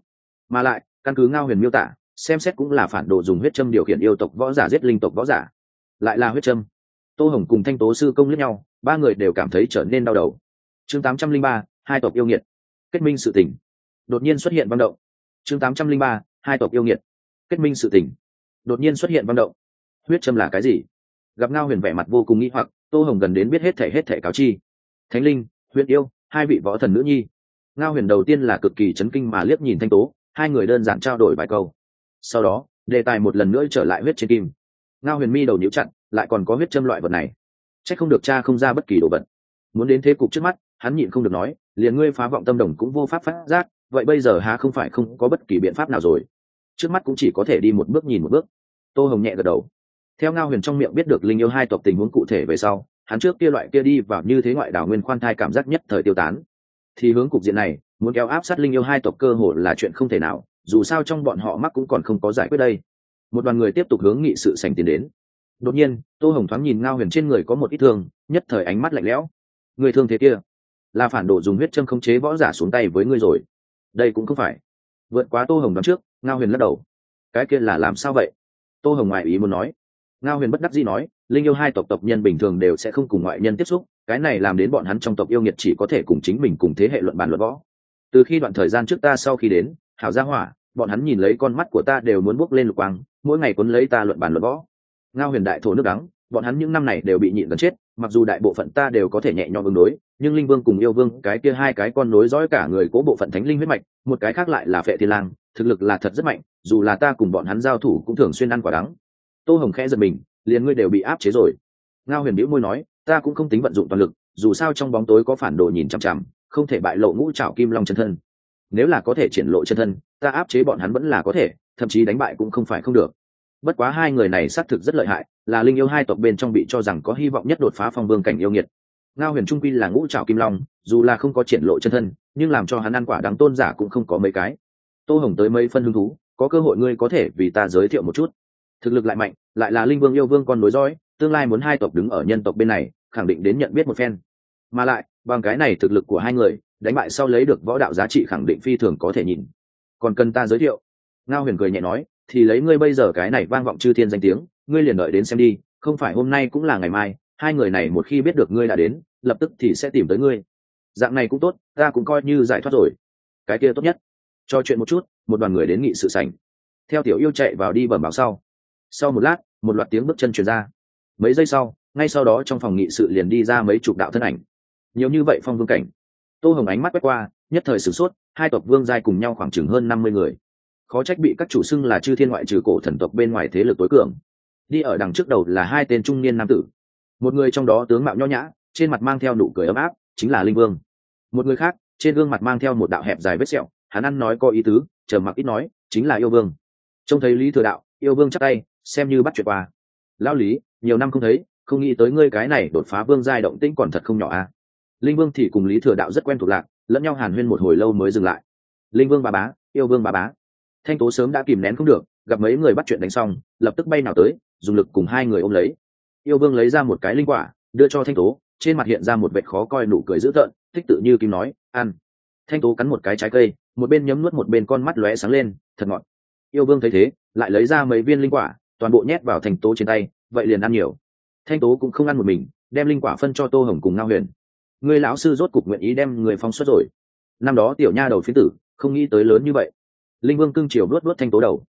Mà lại, căn cứ ngao huyền miêu tả, xem xét cũng là phản đồ dùng huyết châm điều khiển yêu tộc võ giả giết linh tộc võ giả. Lại là huyết châm. Tô hồng cùng thanh tố sư công lẫn nhau, ba người đều cảm thấy trở nên đau đầu. Chương tám trăm linh ba, hai tộc yêu nghiệt. Kết minh sự tỉnh đột nhiên xuất hiện văn động. Chương tám trăm linh ba, hai tộc yêu nghiệt. Kết minh sự tỉnh đột nhiên xuất hiện văn động huyết châm là cái gì? Gặp ngao huyền vẻ mặt vô cùng nghĩ hoặc, tô hồng gần đến biết hết thể hết thể cáo chi. Thánh linh Huyết yêu, hai vị võ thần nữ nhi. Ngao huyền đầu tiên là cực kỳ chấn kinh mà liếc nhìn thanh tố, hai người đơn giản trao đổi vài câu. Sau đó, đề tài một lần nữa trở lại huyết trên kim. Ngao huyền mi đầu nhíu chặn lại còn có huyết châm loại vật này. C h ắ c không được cha không ra bất kỳ đồ vật. Muốn đến thế cục trước mắt, hắn nhịn không được nói, liền ngươi phá vọng tâm đồng cũng vô pháp phát giác, vậy bây giờ há không phải không có bất kỳ biện pháp nào rồi. Trước mắt cũng chỉ có thể đi một bước nhìn một bước. Tô hồng nhẹ gật đầu theo ngao huyền trong miệng biết được linh yêu hai tộc tình huống cụ thể về sau, hắn trước kia loại kia đi vào như thế ngoại đảo nguyên khoan thai cảm giác nhất thời tiêu tán. Thì hướng cục diện này, muốn kéo áp sát linh yêu hai tộc cơ hồ là chuyện không thể nào, dù sao trong bọn họ mắc cũng còn không có giải quyết đây. Một đoàn người tiếp tục hướng nghị sự sành tiến đến. Đột nhiên, tô hồng thoáng nhìn ngao huyền trên người có một ít thương, nhất thời ánh mắt lạnh lẽo. Người thương thế kia, là phản đồ dùng huyết châm khống chế võ giả xuống tay với ngươi rồi. Đây cũng không phải. Vượt quá tô hồng đoán trước, ngao huyền lắc đầu. Cái kia là làm sao vậy? Tô hồng ngoại ý muốn nói ngao huyền bất đắc dĩ nói, linh yêu hai tộc tộc nhân bình thường đều sẽ không cùng ngoại nhân tiếp xúc, cái này làm đến bọn hắn trong tộc yêu nghiệt chỉ có thể cùng chính mình cùng thế hệ luận bàn luận võ. Từ khi đoạn thời gian trước ta sau khi đến, hảo gia hỏa, bọn hắn nhìn lấy con mắt của ta đều muốn bước lên lục quang, mỗi ngày cuốn lấy ta luận bàn luận võ. Ngao huyền đại thổ nước đắng, bọn hắn những năm này đều bị nhịn gần chết, mặc dù đại bộ phận ta đều có thể nhẹ nhõm ứng đối, nhưng linh vương cùng yêu vương, cái kia hai cái con nối dõi cả người cố bộ phận thánh linh huyết mạch, một cái khác lại là phệ thiên lang, thực lực là thật rất mạnh, dù là ta cùng bọn hắn giao thủ cũng thường xuyên ăn quả đắng tô hồng khẽ giật mình, liền ngươi đều bị áp chế rồi. Ngao huyền biễu môi nói, ta cũng không tính vận dụng toàn lực, dù sao trong bóng tối có phản đồ nhìn chằm chằm, không thể bại lộ ngũ trảo kim long chân thân. Nếu là có thể triển lộ chân thân, ta áp chế bọn hắn vẫn là có thể, thậm chí đánh bại cũng không phải không được. Bất quá hai người này xác thực rất lợi hại, là linh yêu hai tộc bên trong bị cho rằng có hy vọng nhất đột phá phong vương cảnh yêu nghiệt. Ngao huyền trung quy là ngũ trảo kim long, dù là không có triển lộ chân thân, nhưng làm cho hắn ăn quả đáng tôn giả cũng không có mấy cái. Tô hồng tới mấy phân hứng thú, có cơ hội ngươi có thể vì ta giới thiệu một chút thực lực lại mạnh, lại là linh vương yêu vương con nối dõi, tương lai muốn hai tộc đứng ở nhân tộc bên này, khẳng định đến nhận biết một phen. Mà lại, bằng cái này thực lực của hai người, đánh bại sau lấy được võ đạo giá trị khẳng định phi thường có thể nhìn. Còn cần ta giới thiệu? Ngao huyền cười nhẹ nói, thì lấy ngươi bây giờ cái này vang vọng chư thiên danh tiếng, ngươi liền đợi đến xem đi, không phải hôm nay cũng là ngày mai, hai người này một khi biết được ngươi đã đến, lập tức thì sẽ tìm tới ngươi. Dạng này cũng tốt, ta cũng coi như giải thoát rồi. Cái kia tốt nhất. Cho chuyện một chút, một đoàn người đến nghị sự sảnh. Theo tiểu yêu chạy vào đi bẩm báo sau sau một lát, một loạt tiếng bước chân truyền ra. Mấy giây sau, ngay sau đó trong phòng nghị sự liền đi ra mấy chục đạo thân ảnh. Nhiều như vậy phong vương cảnh. Tô hồng ánh mắt quét qua, nhất thời sửng sốt, hai tộc vương giai cùng nhau khoảng chừng hơn năm mươi người. Khó trách bị các chủ xưng là chư thiên ngoại trừ cổ thần tộc bên ngoài thế lực tối cường. Đi ở đằng trước đầu là hai tên trung niên nam tử. Một người trong đó tướng mạo nho nhã, trên mặt mang theo nụ cười ấm áp, chính là linh vương. Một người khác, trên gương mặt mang theo một đạo hẹp dài vết sẹo, hắn ăn nói có ý tứ chờ mặc ít nói, chính là yêu vương. Trông thấy lý thừa đạo, yêu vương chắc tay xem như bắt chuyện qua. Lão lý, nhiều năm không thấy, không nghĩ tới ngươi cái này đột phá vương giai động tĩnh còn thật không nhỏ à. Linh vương thì cùng lý thừa đạo rất quen thuộc lạc, lẫn nhau hàn huyên một hồi lâu mới dừng lại. Linh vương bà bá, yêu vương bà bá. Thanh tố sớm đã kìm nén không được, gặp mấy người bắt chuyện đánh xong, lập tức bay nào tới, dùng lực cùng hai người ôm lấy. Yêu vương lấy ra một cái linh quả, đưa cho thanh tố, trên mặt hiện ra một vệ khó coi nụ cười dữ tợn, thích tự như kim nói, ăn. Thanh tố cắn một cái trái cây, một bên nhấm nuốt một bên con mắt lóe sáng lên, thật ngọt. Yêu vương thấy thế, lại lấy ra mấy viên linh quả toàn bộ nhét vào thanh tố trên tay, vậy liền ăn nhiều. Thanh tố cũng không ăn một mình, đem linh quả phân cho tô hồng cùng ngao huyền. Người lão sư rốt cục nguyện ý đem người phóng xuất rồi. Năm đó tiểu nha đầu phiến tử, không nghĩ tới lớn như vậy. Linh vương cưng chiều luốt luốt thanh tố đầu.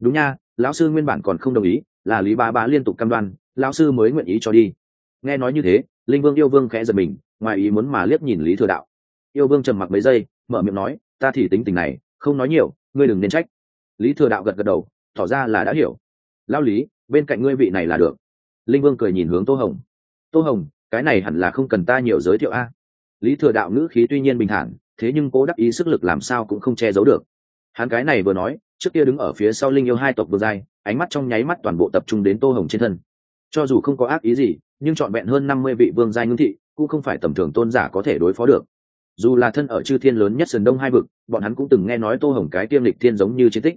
Đúng nha, lão sư nguyên bản còn không đồng ý, là lý bá bá liên tục cam đoan, lão sư mới nguyện ý cho đi. Nghe nói như thế, linh vương yêu vương khẽ giật mình, ngoài ý muốn mà liếc nhìn lý thừa đạo. Yêu vương trầm mặc mấy giây, mở miệng nói, ta thì tính tình này, không nói nhiều, ngươi đừng nên trách. Lý thừa đạo gật gật đầu, tỏ ra là đã hiểu lao lý, bên cạnh ngươi vị này là được. Linh vương cười nhìn hướng tô hồng. Tô hồng, cái này hẳn là không cần ta nhiều giới thiệu a. Lý thừa đạo ngữ khí tuy nhiên bình thản, thế nhưng cố đắc ý sức lực làm sao cũng không che giấu được. Hắn cái này vừa nói, trước kia đứng ở phía sau linh yêu hai tộc vừa dài, ánh mắt trong nháy mắt toàn bộ tập trung đến tô hồng trên thân. Cho dù không có ác ý gì, nhưng trọn vẹn hơn năm mươi vị vương giai ngưng thị, cũng không phải tầm thường tôn giả có thể đối phó được. Dù là thân ở chư thiên lớn nhất sườn đông hai vực, bọn hắn cũng từng nghe nói tô hồng cái tiêm lịch thiên giống như chiến tích.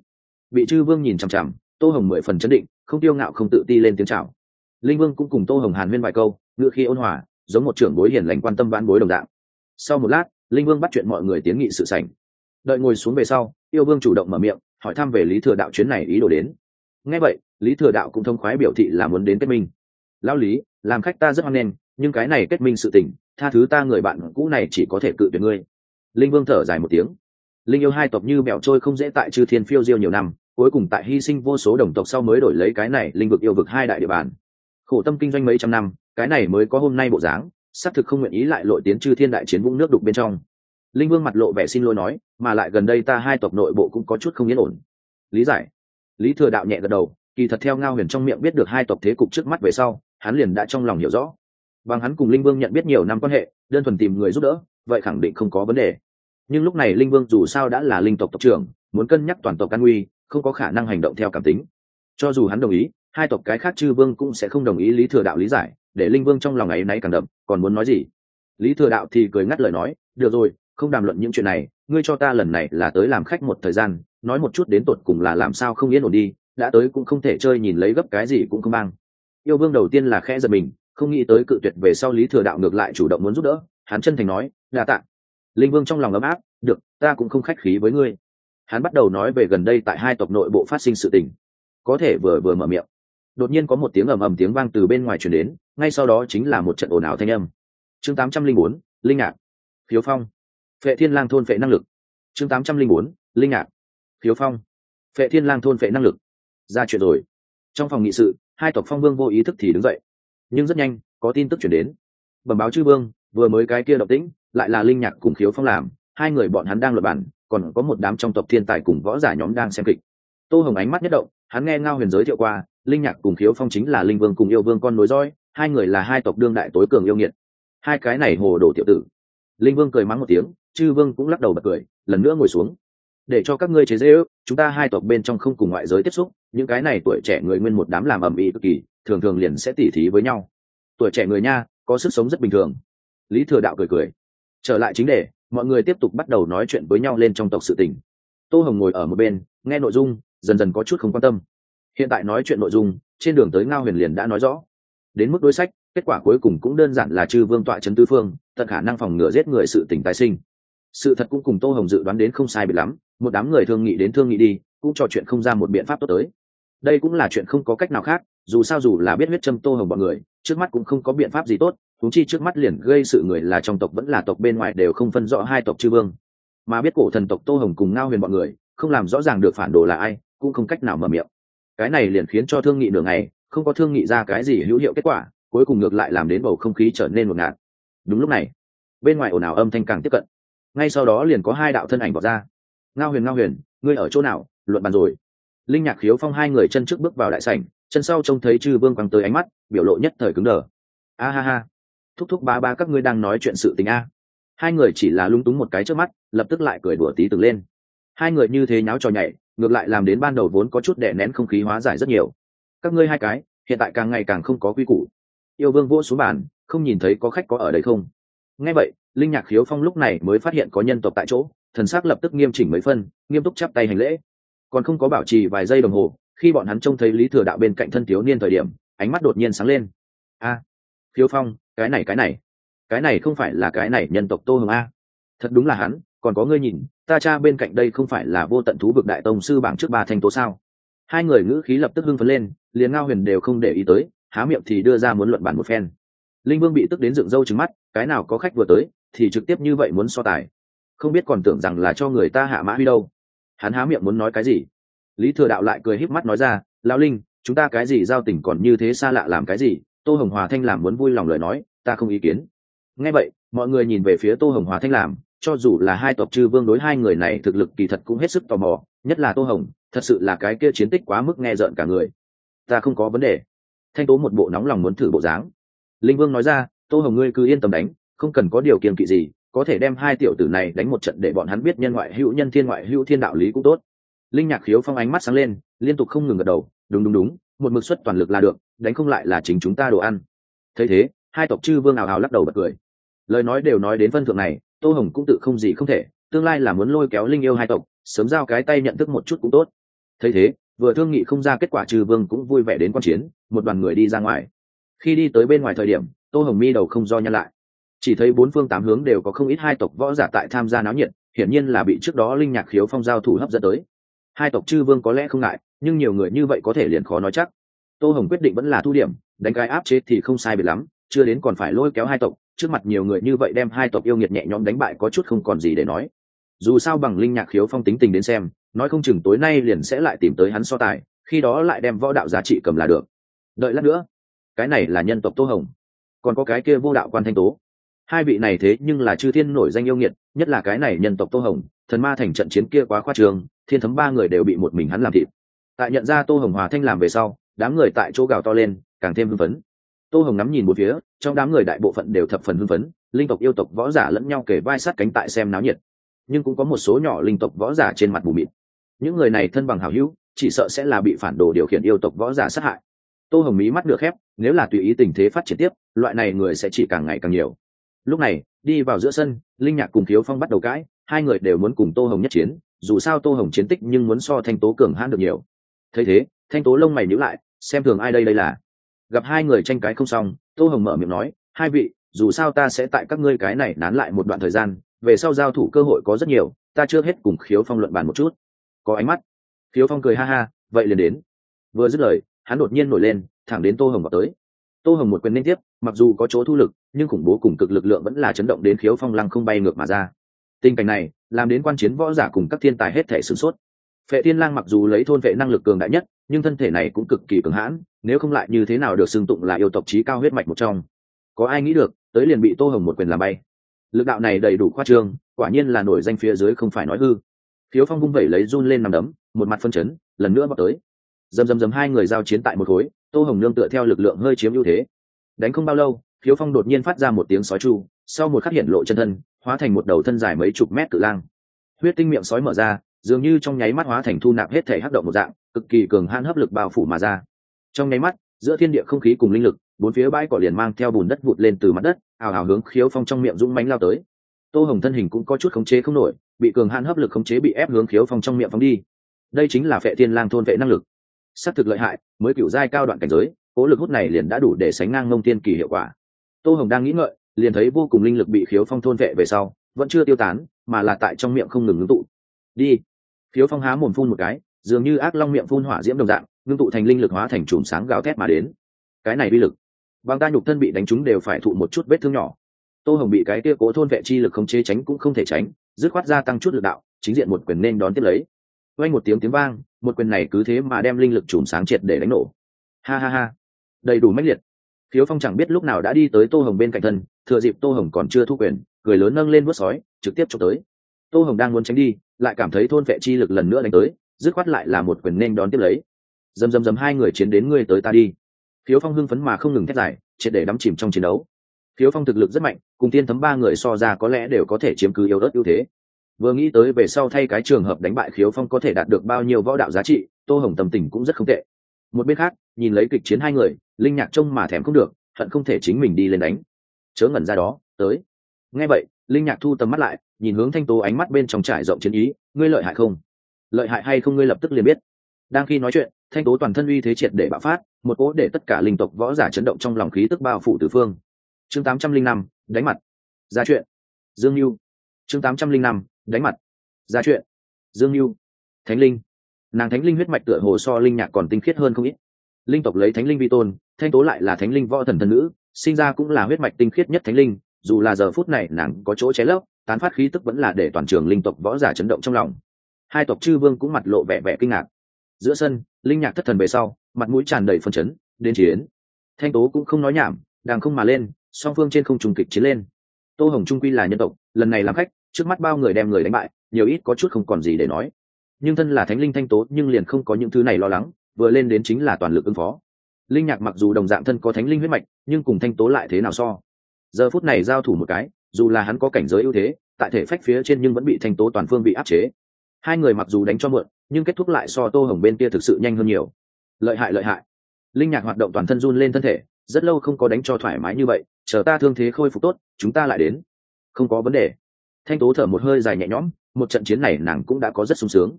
Bị chư vương nhìn chằm chằm tô hồng mười phần chấn định, không tiêu ngạo, không tự ti lên tiếng chào. Linh vương cũng cùng tô hồng hàn huyên vài câu ngựa khi ôn hòa, giống một trưởng bối hiền lành quan tâm vãn bối đồng dạng. Sau một lát, linh vương bắt chuyện mọi người tiến nghị sự sảnh. Đợi ngồi xuống về sau, yêu vương chủ động mở miệng, hỏi thăm về lý thừa đạo chuyến này ý đồ đến. Nghe vậy, lý thừa đạo cũng thông khoái biểu thị là muốn đến kết minh. Lao lý, làm khách ta rất hoan nghênh, nhưng cái này kết minh sự tình, tha thứ ta người bạn cũ này chỉ có thể cự tuyệt ngươi. Linh vương thở dài một tiếng. Linh yêu hai tộc như bẹo trôi không dễ tại chư thiên phiêu diêu nhiều năm cuối cùng tại hy sinh vô số đồng tộc sau mới đổi lấy cái này linh vực yêu vực hai đại địa bàn. Khổ tâm kinh doanh mấy trăm năm, cái này mới có hôm nay bộ dáng, xác thực không nguyện ý lại lội tiến chư thiên đại chiến vũng nước đục bên trong. Linh vương mặt lộ vẻ xin lỗi nói, mà lại gần đây ta hai tộc nội bộ cũng có chút không yên ổn. Lý giải. Lý thừa đạo nhẹ gật đầu, kỳ thật theo ngao huyền trong miệng biết được hai tộc thế cục trước mắt về sau, hắn liền đã trong lòng hiểu rõ. Bằng hắn cùng linh vương nhận biết nhiều năm quan hệ, đơn thuần tìm người giúp đỡ, vậy khẳng định không có vấn đề. Nhưng lúc này linh vương dù sao đã là linh tộc tộc trưởng, muốn cân nhắc toàn tộc an nguy không có khả năng hành động theo cảm tính. Cho dù hắn đồng ý, hai tộc cái khác chư vương cũng sẽ không đồng ý lý thừa đạo lý giải, để linh vương trong lòng ấy náy càng đậm, còn muốn nói gì? Lý thừa đạo thì cười ngắt lời nói, được rồi, không đàm luận những chuyện này, ngươi cho ta lần này là tới làm khách một thời gian, nói một chút đến tột cùng là làm sao không yên ổn đi, đã tới cũng không thể chơi nhìn lấy gấp cái gì cũng không mang. Yêu vương đầu tiên là khẽ giật mình, không nghĩ tới cự tuyệt về sau lý thừa đạo ngược lại chủ động muốn giúp đỡ, hắn chân thành nói, đa tạ. Linh vương trong lòng ấm áp, được, ta cũng không khách khí với ngươi hắn bắt đầu nói về gần đây tại hai tộc nội bộ phát sinh sự tình. Có thể vừa vừa mở miệng, đột nhiên có một tiếng ầm ầm tiếng vang từ bên ngoài truyền đến, ngay sau đó chính là một trận ồn ào thanh âm. Chương tám trăm linh bốn, linh ngạc, phiếu phong. Phệ thiên lang thôn phệ năng lực. Chương tám trăm linh bốn, linh ngạc, phiếu phong. Phệ thiên lang thôn phệ năng lực. Ra chuyện rồi. Trong phòng nghị sự, hai tộc phong vương vô ý thức thì đứng dậy. Nhưng rất nhanh, có tin tức chuyển đến. Bẩm báo chư vương, vừa mới cái kia động tĩnh, lại là linh nhạc cùng khiếu phong làm, hai người bọn hắn đang luật bản còn có một đám trong tộc thiên tài cùng võ giả nhóm đang xem kịch. Tô hồng ánh mắt nhất động, hắn nghe ngao huyền giới thiệu qua, linh nhạc cùng khiếu phong chính là linh vương cùng yêu vương con nối roi hai người là hai tộc đương đại tối cường yêu nghiệt. Hai cái này hồ đồ tiểu tử. Linh vương cười mắng một tiếng, chư vương cũng lắc đầu bật cười, lần nữa ngồi xuống. Để cho các ngươi chế dễ ước chúng ta hai tộc bên trong không cùng ngoại giới tiếp xúc, những cái này tuổi trẻ người nguyên một đám làm ầm ĩ cực kỳ, thường thường liền sẽ tỉ thí với nhau. Tuổi trẻ người nha, có sức sống rất bình thường. Lý thừa đạo cười cười. Trở lại chính đề mọi người tiếp tục bắt đầu nói chuyện với nhau lên trong tộc sự tình. Tô hồng ngồi ở một bên, nghe nội dung, dần dần có chút không quan tâm. Hiện tại nói chuyện nội dung, trên đường tới ngao huyền liền đã nói rõ. Đến mức đối sách, kết quả cuối cùng cũng đơn giản là chư vương tọa trấn tư phương, tận khả năng phòng ngừa giết người sự tỉnh tái sinh. Sự thật cũng cùng tô hồng dự đoán đến không sai biệt lắm, một đám người thương nghị đến thương nghị đi, cũng trò chuyện không ra một biện pháp tốt tới. Đây cũng là chuyện không có cách nào khác, dù sao dù là biết huyết châm tô hồng bọn người, trước mắt cũng không có biện pháp gì tốt chúng chi trước mắt liền gây sự người là trong tộc vẫn là tộc bên ngoài đều không phân rõ hai tộc chư vương. Mà biết cổ thần tộc tô hồng cùng ngao huyền bọn người, không làm rõ ràng được phản đồ là ai, cũng không cách nào mở miệng. Cái này liền khiến cho thương nghị nửa ngày, không có thương nghị ra cái gì hữu hiệu kết quả, cuối cùng ngược lại làm đến bầu không khí trở nên một ngạt. Đúng lúc này, bên ngoài ồn ào âm thanh càng tiếp cận. Ngay sau đó liền có hai đạo thân ảnh vào ra. Ngao huyền ngao huyền, ngươi ở chỗ nào? Luận bàn rồi. Linh nhạc khiếu phong hai người chân trước bước vào đại sảnh, chân sau trông thấy chư vương quăng tới ánh mắt, biểu lộ nhất thời cứng đờ. A ha ha thúc thúc ba ba, các ngươi đang nói chuyện sự tình a. Hai người chỉ là lung túng một cái trước mắt, lập tức lại cười đùa tí từng lên. Hai người như thế nháo trò nhảy, ngược lại làm đến ban đầu vốn có chút đè nén không khí hóa giải rất nhiều. Các ngươi hai cái, hiện tại càng ngày càng không có quy củ. Yêu vương vỗ xuống bàn, không nhìn thấy có khách có ở đây không? Nghe vậy, linh nhạc khiếu phong lúc này mới phát hiện có nhân tộc tại chỗ, thần s ắ c lập tức nghiêm chỉnh mấy phân, nghiêm túc chắp tay hành lễ. Còn không có bảo trì vài giây đồng hồ, khi bọn hắn trông thấy lý thừa đạo bên cạnh thân thiếu niên thời điểm, ánh mắt đột nhiên sáng lên. A khiếu phong cái này cái này. Cái này không phải là cái này nhân tộc tô hồng a. Thật đúng là hắn, còn có ngươi nhìn, ta cha bên cạnh đây không phải là vô tận thú vực đại tông sư bảng trước ba thành tố sao? Hai người ngữ khí lập tức hưng phấn lên, liền ngao huyền đều không để ý tới, há miệng thì đưa ra muốn luận bản một phen. Linh vương bị tức đến dựng râu trứng mắt, cái nào có khách vừa tới, thì trực tiếp như vậy muốn so tài. Không biết còn tưởng rằng là cho người ta hạ mã huy đâu. Hắn há miệng muốn nói cái gì? Lý thừa đạo lại cười híp mắt nói ra, lão linh, chúng ta cái gì giao tình còn như thế xa lạ làm cái gì? Tô hồng hòa thanh làm muốn vui lòng lời nói ta không ý kiến. Nghe vậy, mọi người nhìn về phía tô hồng hòa thanh làm cho dù là hai tộc chư vương đối hai người này thực lực kỳ thật cũng hết sức tò mò, nhất là tô hồng, thật sự là cái kia chiến tích quá mức nghe rợn cả người. Ta không có vấn đề. Thanh tố một bộ nóng lòng muốn thử bộ dáng. Linh vương nói ra, tô hồng ngươi cứ yên tâm đánh, không cần có điều kiện kỵ gì, có thể đem hai tiểu tử này đánh một trận để bọn hắn biết nhân ngoại hữu nhân thiên ngoại hữu thiên đạo lý cũng tốt. Linh nhạc khiếu phong ánh mắt sáng lên, liên tục không ngừng gật đầu, đúng đúng đúng, một mực suất toàn lực là được, đánh không lại là chính chúng ta đồ ăn. Thấy thế hai tộc chư vương ào ào lắc đầu bật cười. Lời nói đều nói đến phân thượng này, tô hồng cũng tự không gì không thể, tương lai là muốn lôi kéo linh yêu hai tộc, sớm giao cái tay nhận thức một chút cũng tốt. Thấy thế, vừa thương nghị không ra kết quả trừ vương cũng vui vẻ đến quan chiến, một đoàn người đi ra ngoài. Khi đi tới bên ngoài thời điểm, tô hồng mi đầu không do nhăn lại. Chỉ thấy bốn phương tám hướng đều có không ít hai tộc võ giả tại tham gia náo nhiệt, hiển nhiên là bị trước đó linh nhạc khiếu phong giao thủ hấp dẫn tới. Hai tộc chư vương có lẽ không ngại, nhưng nhiều người như vậy có thể liền khó nói chắc. Tô hồng quyết định vẫn là thu điểm, đánh cái áp chế thì không sai biệt lắm chưa đến còn phải lôi kéo hai tộc, trước mặt nhiều người như vậy đem hai tộc yêu nghiệt nhẹ nhõm đánh bại có chút không còn gì để nói. Dù sao bằng linh nhạc khiếu phong tính tình đến xem, nói không chừng tối nay liền sẽ lại tìm tới hắn so tài, khi đó lại đem võ đạo giá trị cầm là được. Đợi lát nữa, cái này là nhân tộc tô hồng, còn có cái kia vô đạo quan thanh tố. Hai vị này thế nhưng là chư thiên nổi danh yêu nghiệt, nhất là cái này nhân tộc tô hồng, thần ma thành trận chiến kia quá khoa trường thiên thấm ba người đều bị một mình hắn làm thịt. Tại nhận ra tô hồng hòa thanh làm về sau, đám người tại chỗ gào to lên, càng thêm hưng phấn tô hồng ngắm nhìn một phía, trong đám người đại bộ phận đều thập phần hưng phấn, linh tộc yêu tộc võ giả lẫn nhau kể vai sát cánh tại xem náo nhiệt. Nhưng cũng có một số nhỏ linh tộc võ giả trên mặt bù mịt. Những người này thân bằng hào hữu, chỉ sợ sẽ là bị phản đồ điều khiển yêu tộc võ giả sát hại. Tô hồng mí mắt được khép, nếu là tùy ý tình thế phát triển tiếp, loại này người sẽ chỉ càng ngày càng nhiều. Lúc này, đi vào giữa sân, linh nhạc cùng thiếu phong bắt đầu cãi, hai người đều muốn cùng tô hồng nhất chiến, dù sao tô hồng chiến tích nhưng muốn so thanh tố cường hãn được nhiều. Thấy thế, thanh tố lông mày nhữ lại, xem thường ai đây đây là gặp hai người tranh cái không xong, tô hồng mở miệng nói, hai vị, dù sao ta sẽ tại các ngươi cái này nán lại một đoạn thời gian, về sau giao thủ cơ hội có rất nhiều, ta chưa hết cùng khiếu phong luận bàn một chút. Có ánh mắt. Khiếu phong cười ha ha, vậy liền đến. Vừa dứt lời, hắn đột nhiên nổi lên, thẳng đến tô hồng vào tới. Tô hồng một quyền liên tiếp, mặc dù có chỗ thu lực, nhưng khủng bố cùng cực lực lượng vẫn là chấn động đến khiếu phong lăng không bay ngược mà ra. Tình cảnh này, làm đến quan chiến võ giả cùng các thiên tài hết thể sửng sốt phệ thiên lang mặc dù lấy thôn vệ năng lực cường đại nhất, nhưng thân thể này cũng cực kỳ cường hãn, nếu không lại như thế nào được xưng tụng là yêu tộc trí cao huyết mạch một trong. Có ai nghĩ được, tới liền bị tô hồng một quyền làm bay. Lực đạo này đầy đủ khoa trương, quả nhiên là nổi danh phía dưới không phải nói hư. Khiếu phong vung vẩy lấy run lên nằm đấm, một mặt phân chấn, lần nữa vào tới. Dầm dầm dầm hai người giao chiến tại một khối, tô hồng nương tựa theo lực lượng hơi chiếm ưu thế. Đánh không bao lâu khiếu phong đột nhiên phát ra một tiếng sói chu, sau một khắc hiện lộ chân thân, hóa thành một đầu thân dài mấy chục mét cự lang. Huyết tinh miệng sói mở ra dường như trong nháy mắt hóa thành thu nạp hết thể hắc động một dạng, cực kỳ cường han hấp lực bao phủ mà ra. Trong nháy mắt, giữa thiên địa không khí cùng linh lực, bốn phía bãi cỏ liền mang theo bùn đất vụt lên từ mặt đất, ào ào hướng khiếu phong trong miệng dũng mánh lao tới. Tô hồng thân hình cũng có chút khống chế không nổi, bị cường hãn hấp lực khống chế bị ép hướng khiếu phong trong miệng phóng đi. Đây chính là phệ thiên lang thôn vệ năng lực. Sát thực lợi hại, mới cựu giai cao đoạn cảnh giới, cố lực hút này liền đã đủ để sánh ngang ngông tiên kỳ hiệu quả. Tô hồng đang nghĩ ngợi, liền thấy vô cùng linh lực bị khiếu phong thôn vệ về sau, vẫn chưa tiêu tán, mà là tại trong miệng không ngừng ngưng tụ. Đi. Phiếu phong há mồm phun một cái, dường như ác long miệng phun hỏa diễm đồng dạng, ngưng tụ thành linh lực hóa thành chùm sáng gào thét mà đến. Cái này uy lực bằng ta nhục thân bị đánh trúng đều phải thụ một chút vết thương nhỏ. Tô hồng bị cái kia cố thôn vệ chi lực không chế tránh cũng không thể tránh, dứt khoát ra tăng chút lực đạo, chính diện một quyền nên đón tiếp lấy. Quanh một tiếng tiếng vang, một quyền này cứ thế mà đem linh lực chùm sáng triệt để đánh nổ. Ha ha ha, đầy đủ mãnh liệt. Khiếu phong chẳng biết lúc nào đã đi tới tô hồng bên cạnh thân, thừa dịp tô hồng còn chưa thu quyền, người lớn nâng lên vớt sói, trực tiếp trộm tới. Tô hồng đang muốn tránh đi lại cảm thấy thôn vệ chi lực lần nữa đánh tới, dứt khoát lại là một quyền nên đón tiếp lấy. Dầm dầm dầm hai người chiến đến ngươi tới ta đi. Khiếu phong hưng phấn mà không ngừng thét dài, triệt để đắm chìm trong chiến đấu. Khiếu phong thực lực rất mạnh, cùng tiên thấm ba người so ra có lẽ đều có thể chiếm cứ yếu ớt ưu thế. Vừa nghĩ tới về sau thay cái trường hợp đánh bại khiếu phong có thể đạt được bao nhiêu võ đạo giá trị, tô hồng tâm tình cũng rất không tệ. Một bên khác, nhìn lấy kịch chiến hai người, linh nhạc trông mà thèm không được, hận không thể chính mình đi lên đánh. Chớ ngẩn ra đó, tới. Nghe vậy, linh nhạc thu tầm mắt lại nhìn hướng thanh tố ánh mắt bên trong trải rộng chiến ý, ngươi lợi hại không? Lợi hại hay không ngươi lập tức liền biết. Đang khi nói chuyện, thanh tố toàn thân uy thế triệt để bạo phát, một cỗ để tất cả linh tộc võ giả chấn động trong lòng khí tức bao phủ tứ phương. Chương tám trăm linh năm, đánh mặt. Ra chuyện. Dương mưu chương tám trăm linh năm, đánh mặt. Ra chuyện. Dương mưu thánh linh. Nàng thánh linh huyết mạch tựa hồ so linh nhạc còn tinh khiết hơn không ít. Linh tộc lấy thánh linh vi tôn, thanh tố lại là thánh linh võ thần thần nữ, sinh ra cũng là huyết mạch tinh khiết nhất thánh linh, dù là giờ phút này nàng có chỗ cháy lấp tán phát khí tức vẫn là để toàn trường linh tộc võ giả chấn động trong lòng. Hai tộc chư vương cũng mặt lộ vẻ vẻ kinh ngạc. Giữa sân, linh nhạc thất thần về sau, mặt mũi tràn đầy phân chấn, đến chiến. Thanh tố cũng không nói nhảm đàng không mà lên, song phương trên không trùng kịch chiến lên. Tô hồng trung quy là nhân tộc, lần này làm khách, trước mắt bao người đem người đánh bại, nhiều ít có chút không còn gì để nói. Nhưng thân là thánh linh thanh tố, nhưng liền không có những thứ này lo lắng, vừa lên đến chính là toàn lực ứng phó. Linh nhạc mặc dù đồng dạng thân có thánh linh huyết mạch, nhưng cùng thanh tố lại thế nào so? Giờ phút này giao thủ một cái dù là hắn có cảnh giới ưu thế, tại thể phách phía trên nhưng vẫn bị thanh tố toàn phương bị áp chế. Hai người mặc dù đánh cho mượn, nhưng kết thúc lại so tô hồng bên kia thực sự nhanh hơn nhiều. Lợi hại lợi hại. Linh nhạc hoạt động toàn thân run lên thân thể, rất lâu không có đánh cho thoải mái như vậy, chờ ta thương thế khôi phục tốt, chúng ta lại đến. Không có vấn đề. Thanh tố thở một hơi dài nhẹ nhõm, một trận chiến này nàng cũng đã có rất sung sướng.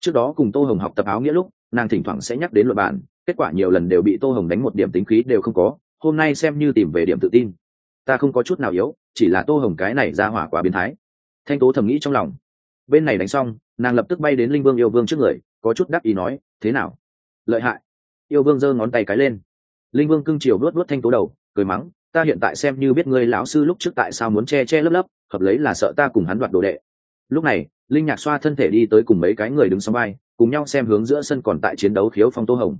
Trước đó cùng tô hồng học tập áo nghĩa lúc, nàng thỉnh thoảng sẽ nhắc đến luật bản kết quả nhiều lần đều bị tô hồng đánh một điểm tính khí đều không có, hôm nay xem như tìm về điểm tự tin ta không có chút nào yếu, chỉ là tô hồng cái này ra hỏa quá biến thái. Thanh tố thầm nghĩ trong lòng. Bên này đánh xong, nàng lập tức bay đến linh vương yêu vương trước người, có chút đắc ý nói, thế nào? Lợi hại. Yêu vương giơ ngón tay cái lên. Linh vương cưng chiều luốt luốt thanh tố đầu, cười mắng, ta hiện tại xem như biết ngươi lão sư lúc trước tại sao muốn che che lấp lấp, hợp lấy là sợ ta cùng hắn đoạt đồ đệ. Lúc này, linh nhạc xoa thân thể đi tới cùng mấy cái người đứng sau vai, cùng nhau xem hướng giữa sân còn tại chiến đấu khiếu phong tô hồng.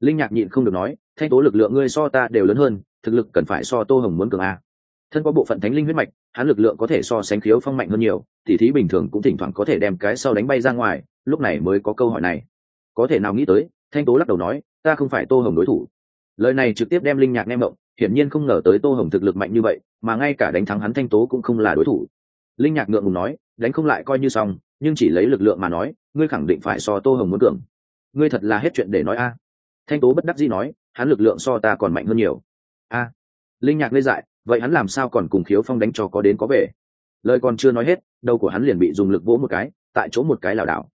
Linh nhạc nhịn không được nói, thanh tố lực lượng ngươi so ta đều lớn hơn thực lực cần phải so tô hồng muốn cường a. Thân có bộ phận thánh linh huyết mạch, hắn lực lượng có thể so sánh khiếu phong mạnh hơn nhiều, tỉ thí bình thường cũng thỉnh thoảng có thể đem cái sau đánh bay ra ngoài, lúc này mới có câu hỏi này. Có thể nào nghĩ tới, thanh tố lắc đầu nói, ta không phải tô hồng đối thủ. Lời này trực tiếp đem linh nhạc nghe mộng hiển nhiên không ngờ tới tô hồng thực lực mạnh như vậy, mà ngay cả đánh thắng hắn thanh tố cũng không là đối thủ. Linh nhạc ngượng ngùng nói, đánh không lại coi như xong, nhưng chỉ lấy lực lượng mà nói, ngươi khẳng định phải so tô hồng muốn cường. Ngươi thật là hết chuyện để nói a. Thanh tố bất đắc dĩ nói, hắn lực lượng so ta còn mạnh hơn nhiều a linh nhạc lê dại, vậy hắn làm sao còn cùng khiếu phong đánh cho có đến có về? Lời còn chưa nói hết, đầu của hắn liền bị dùng lực vỗ một cái, tại chỗ một cái lảo đảo.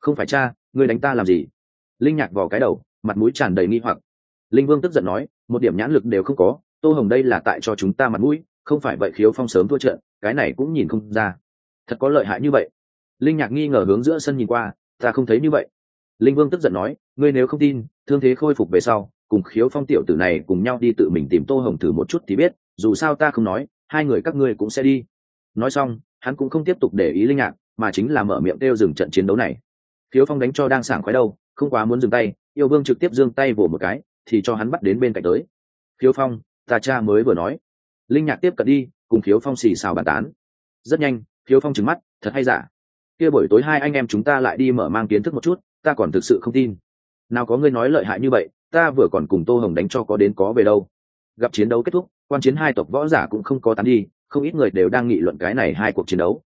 Không phải cha, ngươi đánh ta làm gì? Linh nhạc vò cái đầu, mặt mũi tràn đầy nghi hoặc. Linh vương tức giận nói, một điểm nhãn lực đều không có, tô hồng đây là tại cho chúng ta mặt mũi, không phải vậy khiếu phong sớm thua trận, cái này cũng nhìn không ra. Thật có lợi hại như vậy. Linh nhạc nghi ngờ hướng giữa sân nhìn qua, ta không thấy như vậy. Linh vương tức giận nói, ngươi nếu không tin, thương thế khôi phục về sau cùng khiếu phong tiểu tử này cùng nhau đi tự mình tìm tô hồng thử một chút thì biết, dù sao ta không nói, hai người các ngươi cũng sẽ đi. Nói xong, hắn cũng không tiếp tục để ý linh nhạc, mà chính là mở miệng kêu dừng trận chiến đấu này. Khiếu phong đánh cho đang sảng khoái đâu, không quá muốn dừng tay, yêu vương trực tiếp giương tay vỗ một cái, thì cho hắn bắt đến bên cạnh tới. Khiếu phong, ta cha mới vừa nói. Linh nhạc tiếp cận đi, cùng khiếu phong xì xào bàn tán. Rất nhanh, khiếu phong trừng mắt, thật hay giả? Kia buổi tối hai anh em chúng ta lại đi mở mang kiến thức một chút, ta còn thực sự không tin. Nào có ngươi nói lợi hại như vậy ta vừa còn cùng tô hồng đánh cho có đến có về đâu. Gặp chiến đấu kết thúc, quan chiến hai tộc võ giả cũng không có tán đi, không ít người đều đang nghị luận cái này hai cuộc chiến đấu.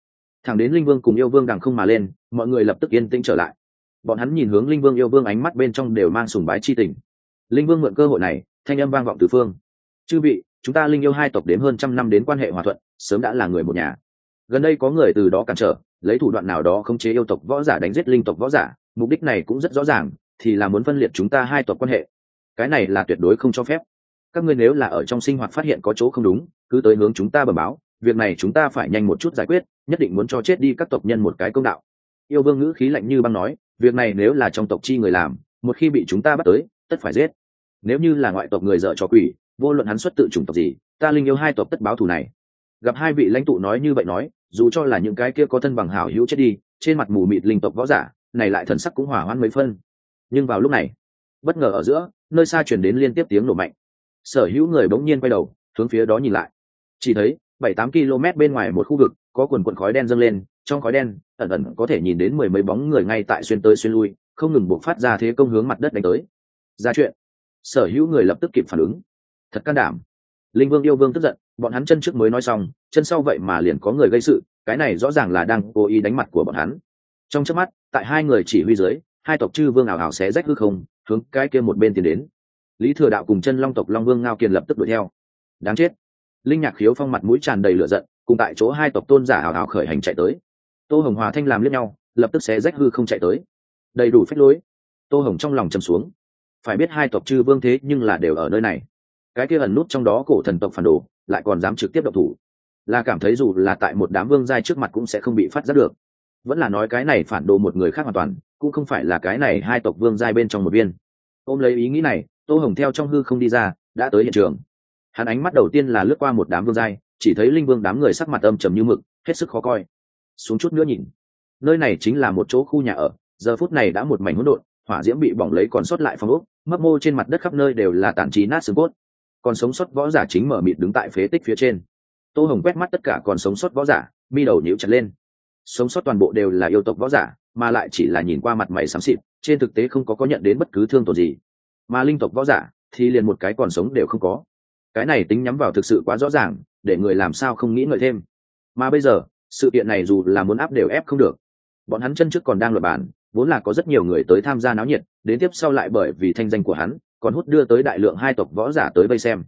Thẳng đến linh vương cùng yêu vương đằng không mà lên, mọi người lập tức yên tĩnh trở lại. Bọn hắn nhìn hướng linh vương yêu vương ánh mắt bên trong đều mang sùng bái chi tình. Linh vương mượn cơ hội này, thanh âm vang vọng từ phương. Chư vị, chúng ta linh yêu hai tộc đến hơn trăm năm đến quan hệ hòa thuận, sớm đã là người một nhà. Gần đây có người từ đó cản trở, lấy thủ đoạn nào đó khống chế yêu tộc võ giả đánh giết linh tộc võ giả, mục đích này cũng rất rõ ràng, thì là muốn phân liệt chúng ta hai tộc quan hệ cái này là tuyệt đối không cho phép. Các ngươi nếu là ở trong sinh hoạt phát hiện có chỗ không đúng, cứ tới hướng chúng ta bẩm báo, việc này chúng ta phải nhanh một chút giải quyết, nhất định muốn cho chết đi các tộc nhân một cái công đạo. Yêu vương ngữ khí lạnh như băng nói, việc này nếu là trong tộc chi người làm, một khi bị chúng ta bắt tới, tất phải giết. Nếu như là ngoại tộc người dợ cho quỷ, vô luận hắn xuất tự chủng tộc gì, ta linh yêu hai tộc tất báo thù này. Gặp hai vị lãnh tụ nói như vậy nói, dù cho là những cái kia có thân bằng hảo hữu chết đi, trên mặt mù mịt linh tộc võ giả, này lại thần sắc cũng hỏa hoãn mấy phân. Nhưng vào lúc này, bất ngờ ở giữa nơi xa chuyển đến liên tiếp tiếng nổ mạnh. Sở hữu người bỗng nhiên quay đầu, hướng phía đó nhìn lại. Chỉ thấy, bảy tám km bên ngoài một khu vực, có quần quần khói đen dâng lên, trong khói đen, ẩn ẩn có thể nhìn đến mười mấy bóng người ngay tại xuyên tới xuyên lui, không ngừng buộc phát ra thế công hướng mặt đất đánh tới. Ra chuyện. Sở hữu người lập tức kịp phản ứng. Thật can đảm. Linh vương yêu vương tức giận, bọn hắn chân trước mới nói xong, chân sau vậy mà liền có người gây sự, cái này rõ ràng là đang cố ý đánh mặt của bọn hắn. Trong trước mắt, tại hai người chỉ huy dưới, hai tộc chư vương ảo ảo xé rách hư không hướng cái kia một bên tiến đến. Lý thừa đạo cùng chân long tộc long vương ngao kiền lập tức đuổi theo. Đáng chết. Linh nhạc khiếu phong mặt mũi tràn đầy lửa giận, cùng tại chỗ hai tộc tôn giả ảo ảo khởi hành chạy tới. Tô hồng hòa thanh làm liếc nhau, lập tức xé rách hư không chạy tới. Đầy đủ phách lối. Tô hồng trong lòng chầm xuống. Phải biết hai tộc chư vương thế nhưng là đều ở nơi này. Cái kia ẩn nút trong đó cổ thần tộc phản đồ, lại còn dám trực tiếp độc thủ. Là cảm thấy dù là tại một đám vương giai trước mặt cũng sẽ không bị phát giác được vẫn là nói cái này phản đồ một người khác hoàn toàn, cũng không phải là cái này hai tộc vương giai bên trong một viên. Ôm lấy ý nghĩ này, tô hồng theo trong hư không đi ra, đã tới hiện trường. Hắn ánh mắt đầu tiên là lướt qua một đám vương giai, chỉ thấy linh vương đám người sắc mặt âm trầm như mực, hết sức khó coi. Xuống chút nữa nhìn. Nơi này chính là một chỗ khu nhà ở, giờ phút này đã một mảnh hỗn độn, hỏa diễm bị bỏng lấy còn sót lại phòng ốc, mấp mô trên mặt đất khắp nơi đều là tản trí nát xương cốt. Còn sống sót võ giả chính mở mịt đứng tại phế tích phía trên. Tô hồng quét mắt tất cả còn sống sót võ giả, mi đầu nhíu chặt lên sống sót toàn bộ đều là yêu tộc võ giả, mà lại chỉ là nhìn qua mặt mày xám xịt, trên thực tế không có có nhận đến bất cứ thương tổn gì. Mà linh tộc võ giả thì liền một cái còn sống đều không có. Cái này tính nhắm vào thực sự quá rõ ràng, để người làm sao không nghĩ ngợi thêm. Mà bây giờ, sự kiện này dù là muốn áp đều ép không được. Bọn hắn chân trước còn đang luật bản vốn là có rất nhiều người tới tham gia náo nhiệt, đến tiếp sau lại bởi vì thanh danh của hắn, còn hút đưa tới đại lượng hai tộc võ giả tới vây xem.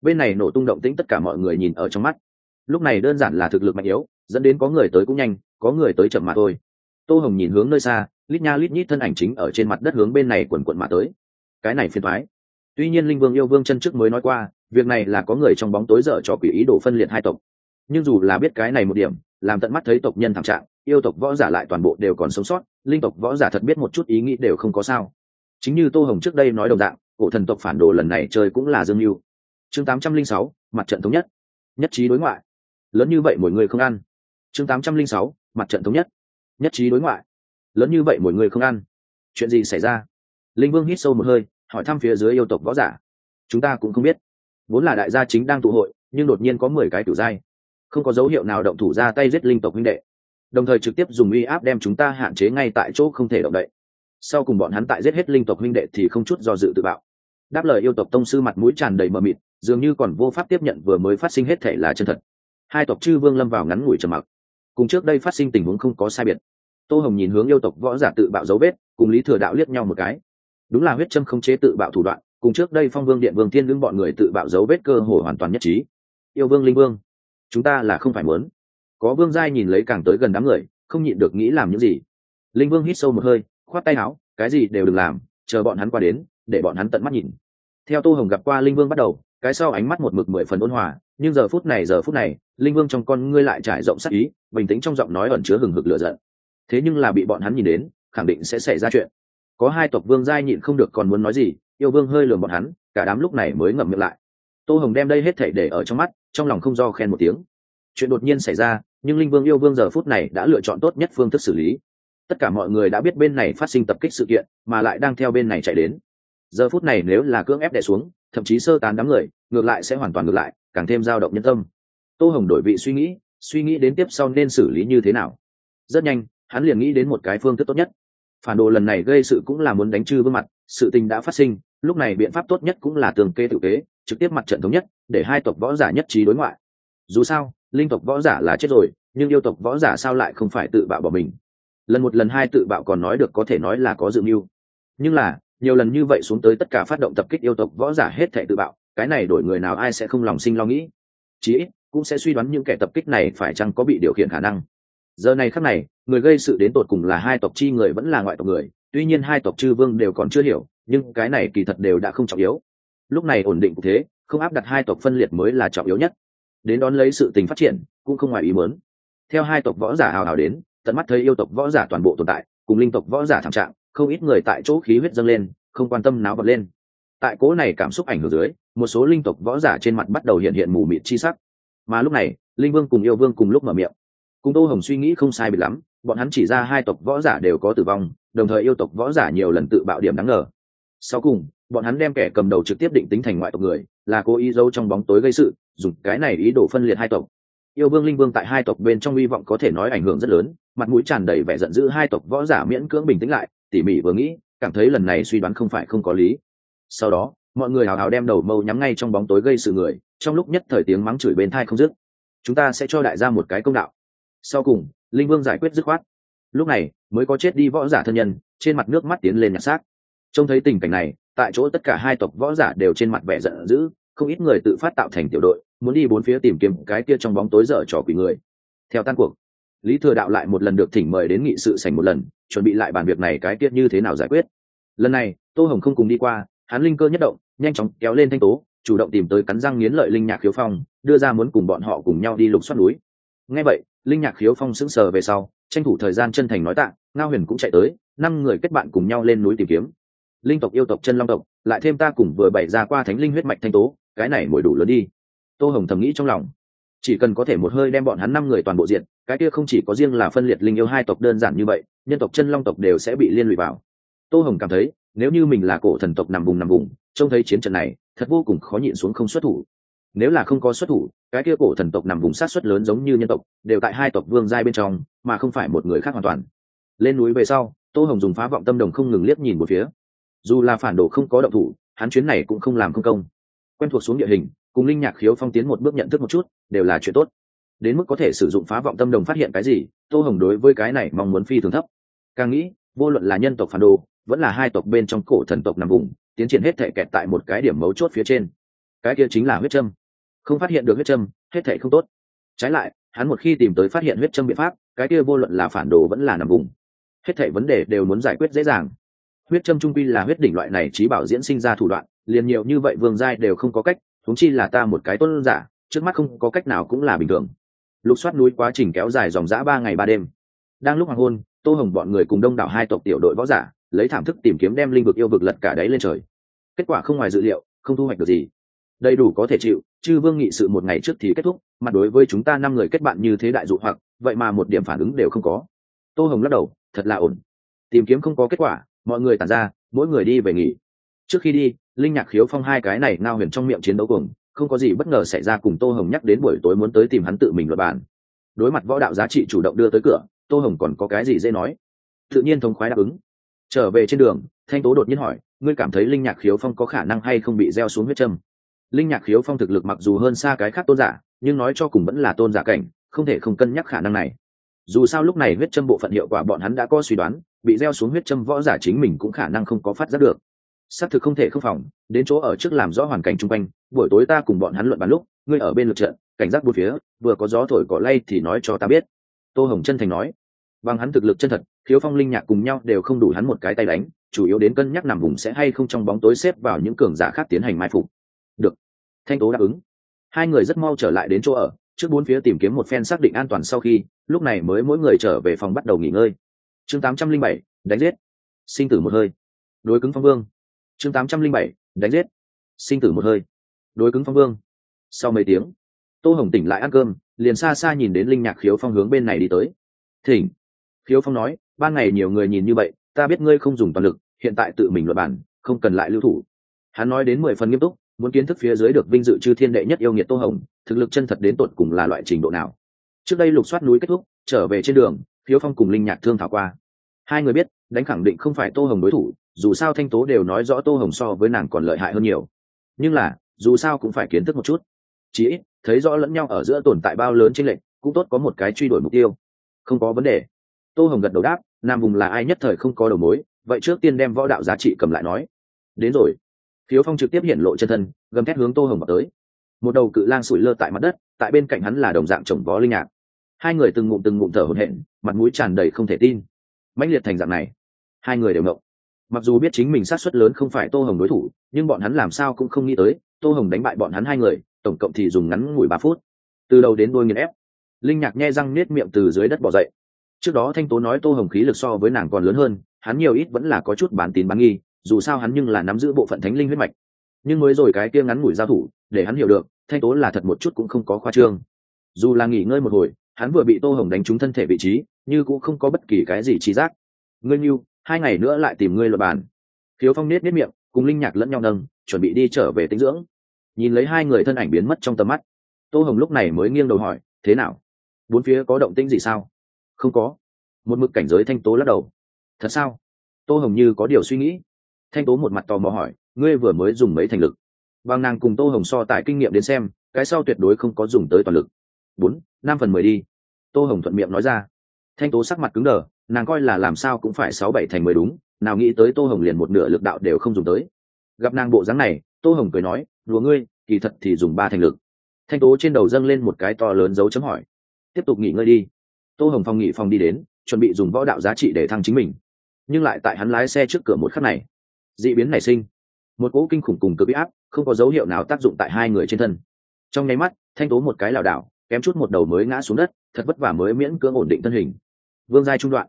Bên này nổ tung động tĩnh tất cả mọi người nhìn ở trong mắt. Lúc này đơn giản là thực lực mạnh yếu dẫn đến có người tới cũng nhanh, có người tới chậm mà thôi. Tô hồng nhìn hướng nơi xa, lít nha lít nhít thân ảnh chính ở trên mặt đất hướng bên này quần quận mà tới. Cái này phiền thoái tuy nhiên linh vương yêu vương chân trước mới nói qua, việc này là có người trong bóng tối dở cho quỷ ý đồ phân liệt hai tộc. Nhưng dù là biết cái này một điểm, làm tận mắt thấy tộc nhân thảm trạng, yêu tộc võ giả lại toàn bộ đều còn sống sót, linh tộc võ giả thật biết một chút ý nghĩ đều không có sao. Chính như tô hồng trước đây nói đồng dạng, cổ thần tộc phản đồ lần này chơi cũng là dương mưu. Chương tám trăm linh sáu, mặt trận thống nhất. Nhất trí đối ngoại. Lớn như vậy mỗi người không ăn chương tám trăm linh sáu, mặt trận thống nhất. Nhất trí đối ngoại. Lớn như vậy mỗi người không ăn. Chuyện gì xảy ra? Linh vương hít sâu một hơi, hỏi thăm phía dưới yêu tộc võ giả. Chúng ta cũng không biết. Vốn là đại gia chính đang tụ hội, nhưng đột nhiên có mười cái tiểu giai. Không có dấu hiệu nào động thủ ra tay giết linh tộc huynh đệ. Đồng thời trực tiếp dùng uy áp đem chúng ta hạn chế ngay tại chỗ không thể động đậy. Sau cùng bọn hắn tại giết hết linh tộc huynh đệ thì không chút do dự tự bạo. Đáp lời yêu tộc tông sư mặt mũi tràn đầy mờ mịt, dường như còn vô pháp tiếp nhận vừa mới phát sinh hết thể là chân thật. Hai tộc chư vương lâm vào ngắn ngủi trầm mặc cùng trước đây phát sinh tình huống không có sai biệt. Tô hồng nhìn hướng yêu tộc võ giả tự bạo dấu vết, cùng lý thừa đạo liếc nhau một cái. Đúng là huyết châm không chế tự bạo thủ đoạn, cùng trước đây phong vương điện vương tiên lưng bọn người tự bạo dấu vết cơ hồ hoàn toàn nhất trí. Yêu vương linh vương, chúng ta là không phải muốn. Có vương giai nhìn lấy càng tới gần đám người, không nhịn được nghĩ làm những gì. Linh vương hít sâu một hơi, khoát tay áo, cái gì đều đừng làm, chờ bọn hắn qua đến, để bọn hắn tận mắt nhìn. Theo tô hồng gặp qua linh vương bắt đầu, cái sau ánh mắt một mực mười phần ôn hòa, nhưng giờ phút này, giờ phút này, linh vương trong con ngươi lại trải rộng sắc ý bình tĩnh trong giọng nói ẩn chứa hừng hực lửa giận. Thế nhưng là bị bọn hắn nhìn đến, khẳng định sẽ xảy ra chuyện. Có hai tộc vương giai nhịn không được còn muốn nói gì, yêu vương hơi lườm bọn hắn, cả đám lúc này mới ngậm miệng lại. Tô hồng đem đây hết thể để ở trong mắt, trong lòng không do khen một tiếng. Chuyện đột nhiên xảy ra, nhưng linh vương yêu vương giờ phút này đã lựa chọn tốt nhất phương thức xử lý. Tất cả mọi người đã biết bên này phát sinh tập kích sự kiện, mà lại đang theo bên này chạy đến. Giờ phút này nếu là cưỡng ép đè xuống, thậm chí sơ tán đám người, ngược lại sẽ hoàn toàn ngược lại, càng thêm dao động nhân tâm. Tô hồng đổi vị suy nghĩ suy nghĩ đến tiếp sau nên xử lý như thế nào. Rất nhanh, hắn liền nghĩ đến một cái phương thức tốt nhất. Phản đồ lần này gây sự cũng là muốn đánh chư vương mặt, sự tình đã phát sinh, lúc này biện pháp tốt nhất cũng là tường kê tự kế, trực tiếp mặt trận thống nhất, để hai tộc võ giả nhất trí đối ngoại. Dù sao, linh tộc võ giả là chết rồi, nhưng yêu tộc võ giả sao lại không phải tự bạo bỏ mình? Lần một lần hai tự bạo còn nói được có thể nói là có dự mưu. Nhưng là, nhiều lần như vậy xuống tới tất cả phát động tập kích yêu tộc võ giả hết thể tự bạo, cái này đổi người nào ai sẽ không lòng sinh lo nghĩ? Chí ít cũng sẽ suy đoán những kẻ tập kích này phải chăng có bị điều khiển khả năng. Giờ này khắc này, người gây sự đến tột cùng là hai tộc chi người vẫn là ngoại tộc người, tuy nhiên hai tộc chư vương đều còn chưa hiểu, nhưng cái này kỳ thật đều đã không trọng yếu. Lúc này ổn định thế, không áp đặt hai tộc phân liệt mới là trọng yếu nhất. Đến đón lấy sự tình phát triển, cũng không ngoài ý muốn. Theo hai tộc võ giả hào hào đến, tận mắt thấy yêu tộc võ giả toàn bộ tồn tại, cùng linh tộc võ giả thảm trạng, không ít người tại chỗ khí huyết dâng lên, không quan tâm náo bật lên. Tại cố này cảm xúc ảnh hưởng dưới, một số linh tộc võ giả trên mặt bắt đầu hiện hiện mù mịt chi sắc mà lúc này, linh vương cùng yêu vương cùng lúc mở miệng. Cùng tô hồng suy nghĩ không sai bị lắm, bọn hắn chỉ ra hai tộc võ giả đều có tử vong, đồng thời yêu tộc võ giả nhiều lần tự bạo điểm đáng ngờ. Sau cùng, bọn hắn đem kẻ cầm đầu trực tiếp định tính thành ngoại tộc người, là cố ý giấu trong bóng tối gây sự, dùng cái này ý đồ phân liệt hai tộc. Yêu vương linh vương tại hai tộc bên trong hy vọng có thể nói ảnh hưởng rất lớn, mặt mũi tràn đầy vẻ giận dữ hai tộc võ giả miễn cưỡng bình tĩnh lại, tỉ mỉ vừa nghĩ, cảm thấy lần này suy đoán không phải không có lý. Sau đó, mọi người hào hào đem đầu mâu nhắm ngay trong bóng tối gây sự người trong lúc nhất thời tiếng mắng chửi bên thai không dứt, chúng ta sẽ cho đại gia một cái công đạo. Sau cùng, linh vương giải quyết dứt khoát. Lúc này, mới có chết đi võ giả thân nhân, trên mặt nước mắt tiến lên nhặt xác. Trông thấy tình cảnh này, tại chỗ tất cả hai tộc võ giả đều trên mặt vẻ giận dữ, không ít người tự phát tạo thành tiểu đội, muốn đi bốn phía tìm kiếm cái kia trong bóng tối dở trò quỷ người. Theo tan cuộc, lý thừa đạo lại một lần được thỉnh mời đến nghị sự sành một lần, chuẩn bị lại bàn việc này cái tiết như thế nào giải quyết. Lần này, tô hồng không cùng đi qua, hắn linh cơ nhất động, nhanh chóng kéo lên thanh tố chủ động tìm tới cắn răng nghiến lợi linh nhạc khiếu phong, đưa ra muốn cùng bọn họ cùng nhau đi lục xoát núi. Ngay vậy, linh nhạc khiếu phong sững sờ về sau, tranh thủ thời gian chân thành nói tạ, ngao huyền cũng chạy tới, năm người kết bạn cùng nhau lên núi tìm kiếm. Linh tộc yêu tộc chân long tộc, lại thêm ta cùng vừa bày ra qua thánh linh huyết mạch thanh tố, cái này mồi đủ lớn đi. Tô hồng thầm nghĩ trong lòng. Chỉ cần có thể một hơi đem bọn hắn năm người toàn bộ diện cái kia không chỉ có riêng là phân liệt linh yêu hai tộc đơn giản như vậy, nhân tộc chân long tộc đều sẽ bị liên lụy vào. Tô hồng cảm thấy, nếu như mình là cổ thần tộc nằm vùng nằm vùng, trông thấy chiến trận này thật vô cùng khó nhịn xuống không xuất thủ. Nếu là không có xuất thủ, cái kia cổ thần tộc nằm vùng sát xuất lớn giống như nhân tộc, đều tại hai tộc vương giai bên trong, mà không phải một người khác hoàn toàn. Lên núi về sau, tô hồng dùng phá vọng tâm đồng không ngừng liếc nhìn một phía. Dù là phản đồ không có động thủ, hắn chuyến này cũng không làm không công. Quen thuộc xuống địa hình, cùng linh nhạc khiếu phong tiến một bước nhận thức một chút, đều là chuyện tốt. Đến mức có thể sử dụng phá vọng tâm đồng phát hiện cái gì, tô hồng đối với cái này mong muốn phi thường thấp. Càng nghĩ, vô luận là nhân tộc phản đồ, vẫn là hai tộc bên trong cổ thần tộc nằm vùng tiến triển hết thể kẹt tại một cái điểm mấu chốt phía trên. Cái kia chính là huyết châm. Không phát hiện được huyết châm, hết thể không tốt. Trái lại, hắn một khi tìm tới phát hiện huyết châm biện pháp, cái kia vô luận là phản đồ vẫn là nằm vùng. Hết thể vấn đề đều muốn giải quyết dễ dàng. Huyết châm trung quy là huyết đỉnh loại này trí bảo diễn sinh ra thủ đoạn, liền nhiều như vậy vương giai đều không có cách thúng chi là ta một cái tốt giả, trước mắt không có cách nào cũng là bình thường. Lục soát núi quá trình kéo dài dòng dã ba ngày ba đêm. Đang lúc hoàng hôn, tô hồng bọn người cùng đông đảo hai tộc tiểu đội võ giả lấy thảm thức tìm kiếm đem linh vực yêu vực lật cả đáy lên trời. Kết quả không ngoài dự liệu, không thu hoạch được gì. Đầy đủ có thể chịu, chư vương nghị sự một ngày trước thì kết thúc mặt đối với chúng ta năm người kết bạn như thế đại dụ hoặc, vậy mà một điểm phản ứng đều không có. Tô hồng lắc đầu, thật là ổn. Tìm kiếm không có kết quả, mọi người tàn ra, mỗi người đi về nghỉ. Trước khi đi, linh nhạc khiếu phong hai cái này ngao huyền trong miệng chiến đấu cùng, không có gì bất ngờ xảy ra cùng tô hồng nhắc đến buổi tối muốn tới tìm hắn tự mình luật bàn. Đối mặt võ đạo giá trị chủ động đưa tới cửa, tô hồng còn có cái gì dễ nói? Tự nhiên thống khoái đáp ứng trở về trên đường, thanh tố đột nhiên hỏi, ngươi cảm thấy linh nhạc khiếu phong có khả năng hay không bị gieo xuống huyết trâm? linh nhạc khiếu phong thực lực mặc dù hơn xa cái khác tôn giả, nhưng nói cho cùng vẫn là tôn giả cảnh, không thể không cân nhắc khả năng này. Dù sao lúc này huyết châm bộ phận hiệu quả bọn hắn đã có suy đoán, bị gieo xuống huyết châm võ giả chính mình cũng khả năng không có phát giác được. Xác thực không thể không phòng, đến chỗ ở trước làm rõ hoàn cảnh chung quanh, buổi tối ta cùng bọn hắn luận bàn lúc, ngươi ở bên lượt trận, cảnh giác bốn phía, vừa có gió thổi cỏ lay thì nói cho ta biết. Tô hồng chân thành nói. Bằng hắn thực lực chân thật thiếu phong linh nhạc cùng nhau đều không đủ hắn một cái tay đánh, chủ yếu đến cân nhắc nằm vùng sẽ hay không trong bóng tối xếp vào những cường giả khác tiến hành mai phục. Được. Thanh tố đáp ứng. Hai người rất mau trở lại đến chỗ ở, trước bốn phía tìm kiếm một phen xác định an toàn sau khi, lúc này mới mỗi người trở về phòng bắt đầu nghỉ ngơi. Chương tám trăm linh bảy, đánh giết. Sinh tử một hơi. Đối cứng phong vương. Chương tám trăm linh bảy, đánh giết. Sinh tử một hơi. Đối cứng phong vương. Sau mấy tiếng, tô hồng tỉnh lại ăn cơm, liền xa xa nhìn đến linh nhạc khiếu phong hướng bên này đi tới. Thỉnh. Khiếu phong nói ban ngày nhiều người nhìn như vậy, ta biết ngươi không dùng toàn lực, hiện tại tự mình luật bản không cần lại lưu thủ. Hắn nói đến mười phần nghiêm túc, muốn kiến thức phía dưới được vinh dự chư thiên đệ nhất yêu nghiệt tô hồng, thực lực chân thật đến tột cùng là loại trình độ nào. Trước đây lục soát núi kết thúc, trở về trên đường, hiếu phong cùng linh nhạc thương thảo qua. Hai người biết, đánh khẳng định không phải tô hồng đối thủ, dù sao thanh tố đều nói rõ tô hồng so với nàng còn lợi hại hơn nhiều. Nhưng là, dù sao cũng phải kiến thức một chút. Chí ít, thấy rõ lẫn nhau ở giữa tồn tại bao lớn trên lệnh cũng tốt có một cái truy đuổi mục tiêu. Không có vấn đề. Tô hồng gật đầu đáp nam vùng là ai nhất thời không có đầu mối, vậy trước tiên đem võ đạo giá trị cầm lại nói. Đến rồi. Khiếu phong trực tiếp hiện lộ chân thân, gầm thét hướng tô hồng vào tới. Một đầu cự lang sủi lơ tại mặt đất, tại bên cạnh hắn là đồng dạng chồng vó linh nhạc. Hai người từng ngụm từng ngụm thở hổn hển, mặt mũi tràn đầy không thể tin. Mãnh liệt thành dạng này, hai người đều ngộng. Mặc dù biết chính mình sát suất lớn không phải tô hồng đối thủ, nhưng bọn hắn làm sao cũng không nghĩ tới, tô hồng đánh bại bọn hắn hai người, tổng cộng thì dùng ngắn ngủi ba phút. Từ đầu đến đôi nghiền ép, linh nhạc nhai răng nết miệng từ dưới đất bỏ dậy trước đó thanh tố nói tô hồng khí lực so với nàng còn lớn hơn, hắn nhiều ít vẫn là có chút bán tín bán nghi, dù sao hắn nhưng là nắm giữ bộ phận thánh linh huyết mạch. Nhưng mới rồi cái kia ngắn ngủi giao thủ, để hắn hiểu được, thanh tố là thật một chút cũng không có khoa trương. Dù là nghỉ ngơi một hồi, hắn vừa bị tô hồng đánh trúng thân thể vị trí, như cũng không có bất kỳ cái gì trí giác. Ngươi như hai ngày nữa lại tìm ngươi luật bàn. Khiếu phong nết nết miệng, cùng linh nhạc lẫn nhau nâng, chuẩn bị đi trở về tinh dưỡng. Nhìn lấy hai người thân ảnh biến mất trong tầm mắt, tô hồng lúc này mới nghiêng đầu hỏi, thế nào? Bốn phía có động tĩnh gì sao? Không có. Một mực cảnh giới thanh tố lắc đầu. Thật sao? Tô hồng như có điều suy nghĩ. Thanh tố một mặt tò mò hỏi, ngươi vừa mới dùng mấy thành lực? Bằng nàng cùng tô hồng so tại kinh nghiệm đến xem, cái sau tuyệt đối không có dùng tới toàn lực. Bốn, năm phần mười đi. Tô hồng thuận miệng nói ra. Thanh tố sắc mặt cứng đờ, nàng coi là làm sao cũng phải sáu bảy thành mười đúng, nào nghĩ tới tô hồng liền một nửa lực đạo đều không dùng tới. Gặp nàng bộ dáng này, tô hồng cười nói, đùa ngươi, kỳ thật thì dùng ba thành lực. Thanh tố trên đầu dâng lên một cái to lớn dấu chấm hỏi, tiếp tục nghỉ ngơi đi tô hồng phong nghỉ phòng đi đến, chuẩn bị dùng võ đạo giá trị để thăng chính mình. Nhưng lại tại hắn lái xe trước cửa một khắc này, d ị biến nảy sinh. Một cỗ kinh khủng cùng cực bị áp, không có dấu hiệu nào tác dụng tại hai người trên thân. Trong nháy mắt, thanh tố một cái lảo đảo, kém chút một đầu mới ngã xuống đất, thật vất vả mới miễn cưỡng ổn định thân hình. Vương giai trung đoạn.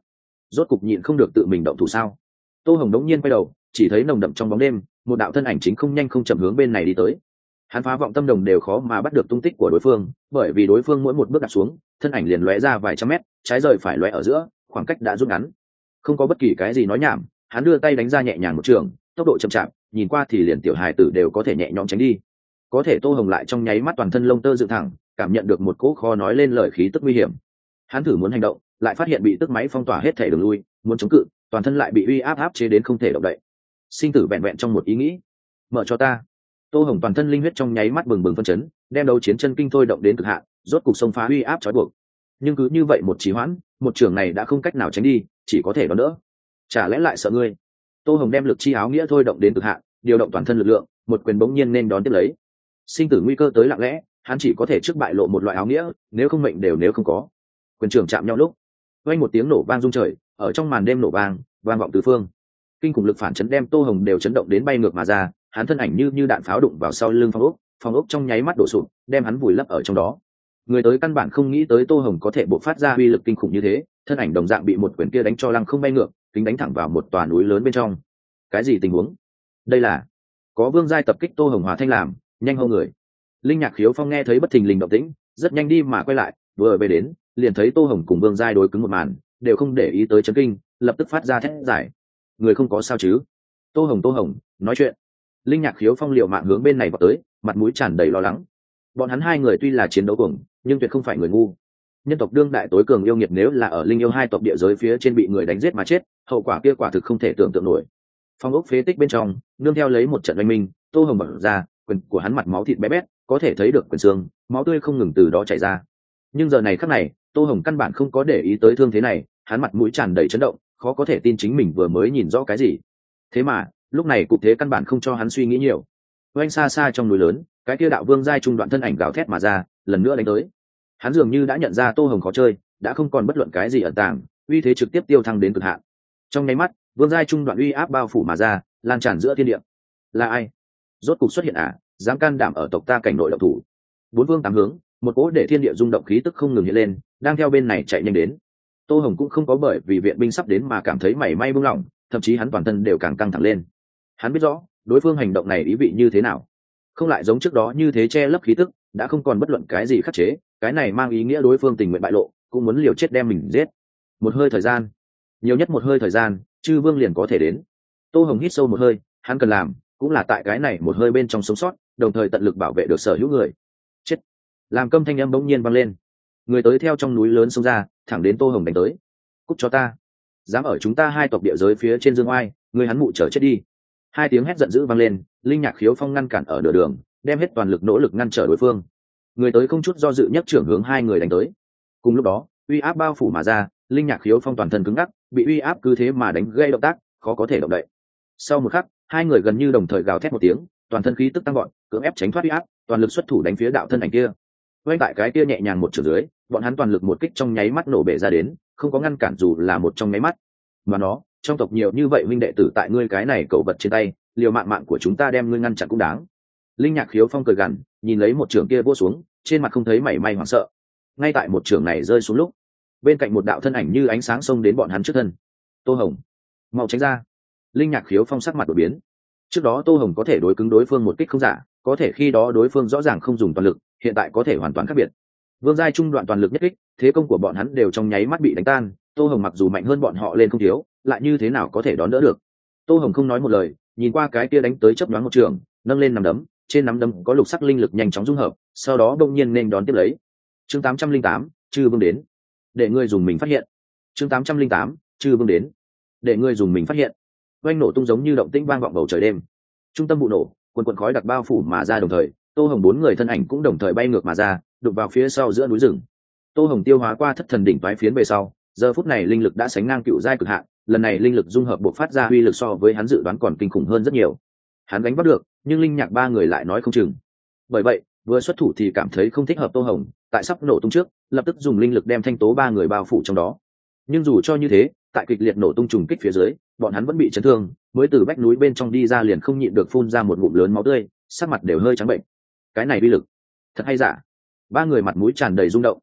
Rốt cục nhịn không được tự mình động thủ sao? Tô hồng đống nhiên quay đầu, chỉ thấy nồng đậm trong bóng đêm, một đạo thân ảnh chính không nhanh không chậm hướng bên này đi tới hắn phá vọng tâm đồng đều khó mà bắt được tung tích của đối phương, bởi vì đối phương mỗi một bước đặt xuống, thân ảnh liền lóe ra vài trăm mét, trái rời phải lóe ở giữa, khoảng cách đã rút ngắn. Không có bất kỳ cái gì nói nhảm, hắn đưa tay đánh ra nhẹ nhàng một trường, tốc độ chậm chạp, nhìn qua thì liền tiểu hài tử đều có thể nhẹ nhõm tránh đi. Có thể tô hồng lại trong nháy mắt toàn thân lông tơ dựng thẳng, cảm nhận được một cỗ kho nói lên lời khí tức nguy hiểm. Hắn thử muốn hành động, lại phát hiện bị tức máy phong tỏa hết thể đường lui, muốn chống cự, toàn thân lại bị uy áp áp chế đến không thể động đậy. Sinh tử vẹn vẹn trong một ý nghĩ. Mở cho ta tô hồng toàn thân linh huyết trong nháy mắt bừng bừng phân chấn, đem đấu chiến chân kinh thôi động đến cực hạn, rốt cục sông phá uy áp trói buộc. Nhưng cứ như vậy một trí hoãn, một trường này đã không cách nào tránh đi, chỉ có thể đón đỡ. Chả lẽ lại sợ ngươi? Tô hồng đem lực chi áo nghĩa thôi động đến cực hạn, điều động toàn thân lực lượng, một quyền bỗng nhiên nên đón tiếp lấy. Sinh tử nguy cơ tới lặng lẽ, hắn chỉ có thể trước bại lộ một loại áo nghĩa, nếu không mệnh đều nếu không có. Quyền trưởng chạm nhau lúc quanh một tiếng nổ vang rung trời, ở trong màn đêm nổ vang vang vọng tứ phương. Kinh khủng lực phản chấn đem tô hồng đều chấn động đến bay ngược mà ra hắn thân ảnh như như đạn pháo đụng vào sau lưng phong ốc phong ốc trong nháy mắt đổ sụp, đem hắn vùi lấp ở trong đó. Người tới căn bản không nghĩ tới tô hồng có thể bộc phát ra uy lực kinh khủng như thế, thân ảnh đồng dạng bị một quyển kia đánh cho lăng không bay ngược, kính đánh thẳng vào một tòa núi lớn bên trong. Cái gì tình huống? Đây là, có vương giai tập kích tô hồng hòa thanh làm, nhanh hơn người. Linh nhạc khiếu phong nghe thấy bất thình lình động tĩnh, rất nhanh đi mà quay lại, vừa về đến, liền thấy tô hồng cùng vương giai đối cứng một màn, đều không để ý tới chấn kinh, lập tức phát ra thét giải người không có sao chứ? Tô hồng tô hồng, nói chuyện linh nhạc khiếu phong liệu mạng hướng bên này vào tới, mặt mũi tràn đầy lo lắng. Bọn hắn hai người tuy là chiến đấu cùng nhưng tuyệt không phải người ngu. Nhân tộc đương đại tối cường yêu nghiệt nếu là ở linh yêu hai tộc địa giới phía trên bị người đánh giết mà chết, hậu quả kia quả thực không thể tưởng tượng nổi. Phong ốc phế tích bên trong, nương theo lấy một trận oanh minh, tô hồng mở ra, quyền của hắn mặt máu thịt bé bét, có thể thấy được quyền xương, máu tươi không ngừng từ đó chảy ra. Nhưng giờ này khắc này, tô hồng căn bản không có để ý tới thương thế này, hắn mặt mũi tràn đầy chấn động, khó có thể tin chính mình vừa mới nhìn rõ cái gì. Thế mà lúc này cục thế căn bản không cho hắn suy nghĩ nhiều. Oanh xa xa trong núi lớn, cái kia đạo vương giai trung đoạn thân ảnh gào thét mà ra, lần nữa đánh tới. Hắn dường như đã nhận ra tô hồng khó chơi, đã không còn bất luận cái gì ẩn tàng, uy thế trực tiếp tiêu thăng đến cực hạn. Trong nháy mắt, vương giai trung đoạn uy áp bao phủ mà ra, lan tràn giữa thiên địa. Là ai? Rốt cục xuất hiện à? Dám can đảm ở tộc ta cảnh nội độc thủ. Bốn vương tám hướng, một cỗ để thiên địa rung động khí tức không ngừng hiện lên, đang theo bên này chạy nhanh đến. Tô hồng cũng không có bởi vì viện binh sắp đến mà cảm thấy mảy may buông lỏng, thậm chí hắn toàn thân đều càng căng thẳng lên hắn biết rõ, đối phương hành động này ý vị như thế nào. Không lại giống trước đó như thế che lấp khí tức, đã không còn bất luận cái gì khắc chế, cái này mang ý nghĩa đối phương tình nguyện bại lộ, cũng muốn liều chết đem mình giết. Một hơi thời gian. Nhiều nhất một hơi thời gian, chư vương liền có thể đến. Tô hồng hít sâu một hơi, hắn cần làm, cũng là tại cái này một hơi bên trong sống sót, đồng thời tận lực bảo vệ được sở hữu người. Chết. Làm câm thanh âm bỗng nhiên vang lên. Người tới theo trong núi lớn xông ra, thẳng đến tô hồng đánh tới. Cúc cho ta. Dám ở chúng ta hai tộc địa giới phía trên dương oai, người hắn mụ trở chết đi hai tiếng hét giận dữ vang lên, linh nhạc khiếu phong ngăn cản ở nửa đường, đem hết toàn lực nỗ lực ngăn trở đối phương. Người tới không chút do dự nhất trưởng hướng hai người đánh tới. Cùng lúc đó, uy áp bao phủ mà ra, linh nhạc khiếu phong toàn thân cứng ngắc, bị uy áp cứ thế mà đánh gây động tác, khó có thể động đậy. Sau một khắc, hai người gần như đồng thời gào thét một tiếng, toàn thân khí tức tăng gọn cưỡng ép tránh thoát uy áp, toàn lực xuất thủ đánh phía đạo thân ảnh kia. Quay tại cái kia nhẹ nhàng một trường dưới, bọn hắn toàn lực một kích trong nháy mắt nổ bể ra đến, không có ngăn cản dù là một trong nháy mắt mà nó, trong tộc nhiều như vậy minh đệ tử tại ngươi cái này cậu vật trên tay, liều mạng mạng của chúng ta đem ngươi ngăn chặn cũng đáng. Linh nhạc khiếu phong cười gằn, nhìn lấy một trường kia vô xuống, trên mặt không thấy mảy may hoảng sợ. Ngay tại một trường này rơi xuống lúc, bên cạnh một đạo thân ảnh như ánh sáng xông đến bọn hắn trước thân. Tô hồng, mau tránh ra. Linh nhạc khiếu phong sắc mặt đột biến. Trước đó tô hồng có thể đối cứng đối phương một kích không giả, có thể khi đó đối phương rõ ràng không dùng toàn lực, hiện tại có thể hoàn toàn khác biệt. Vương giai trung đoạn toàn lực nhất kích, thế công của bọn hắn đều trong nháy mắt bị đánh tan tô hồng mặc dù mạnh hơn bọn họ lên không thiếu, lại như thế nào có thể đón đỡ được? Tô hồng không nói một lời, nhìn qua cái kia đánh tới chấp đoán một trường, nâng lên nằm đấm, trên nắm đấm có lục sắc linh lực nhanh chóng dung hợp, sau đó đông nhiên nên đón tiếp lấy. Chương tám trăm linh tám, chư vương đến. Để người dùng mình phát hiện. Chương tám trăm linh tám, chư vương đến. Để người dùng mình phát hiện. Oanh nổ tung giống như động tĩnh vang vọng bầu trời đêm. Trung tâm vụ nổ, quần quần khói đặc bao phủ mà ra đồng thời, tô hồng bốn người thân ảnh cũng đồng thời bay ngược mà ra đục vào phía sau giữa núi rừng. Tô hồng tiêu hóa qua thất thần đỉnh toái phiến về sau giờ phút này linh lực đã sánh ngang cựu giai cực hạn, lần này linh lực dung hợp buộc phát ra uy lực so với hắn dự đoán còn kinh khủng hơn rất nhiều. Hắn đánh bắt được, nhưng linh nhạc ba người lại nói không chừng. Bởi vậy, vừa xuất thủ thì cảm thấy không thích hợp tô hồng, tại sắp nổ tung trước, lập tức dùng linh lực đem thanh tố ba người bao phủ trong đó. Nhưng dù cho như thế, tại kịch liệt nổ tung trùng kích phía dưới, bọn hắn vẫn bị chấn thương, mới từ vách núi bên trong đi ra liền không nhịn được phun ra một ngụm lớn máu tươi, sắc mặt đều hơi trắng bệnh. Cái này uy lực, thật hay giả? Ba người mặt mũi tràn đầy rung động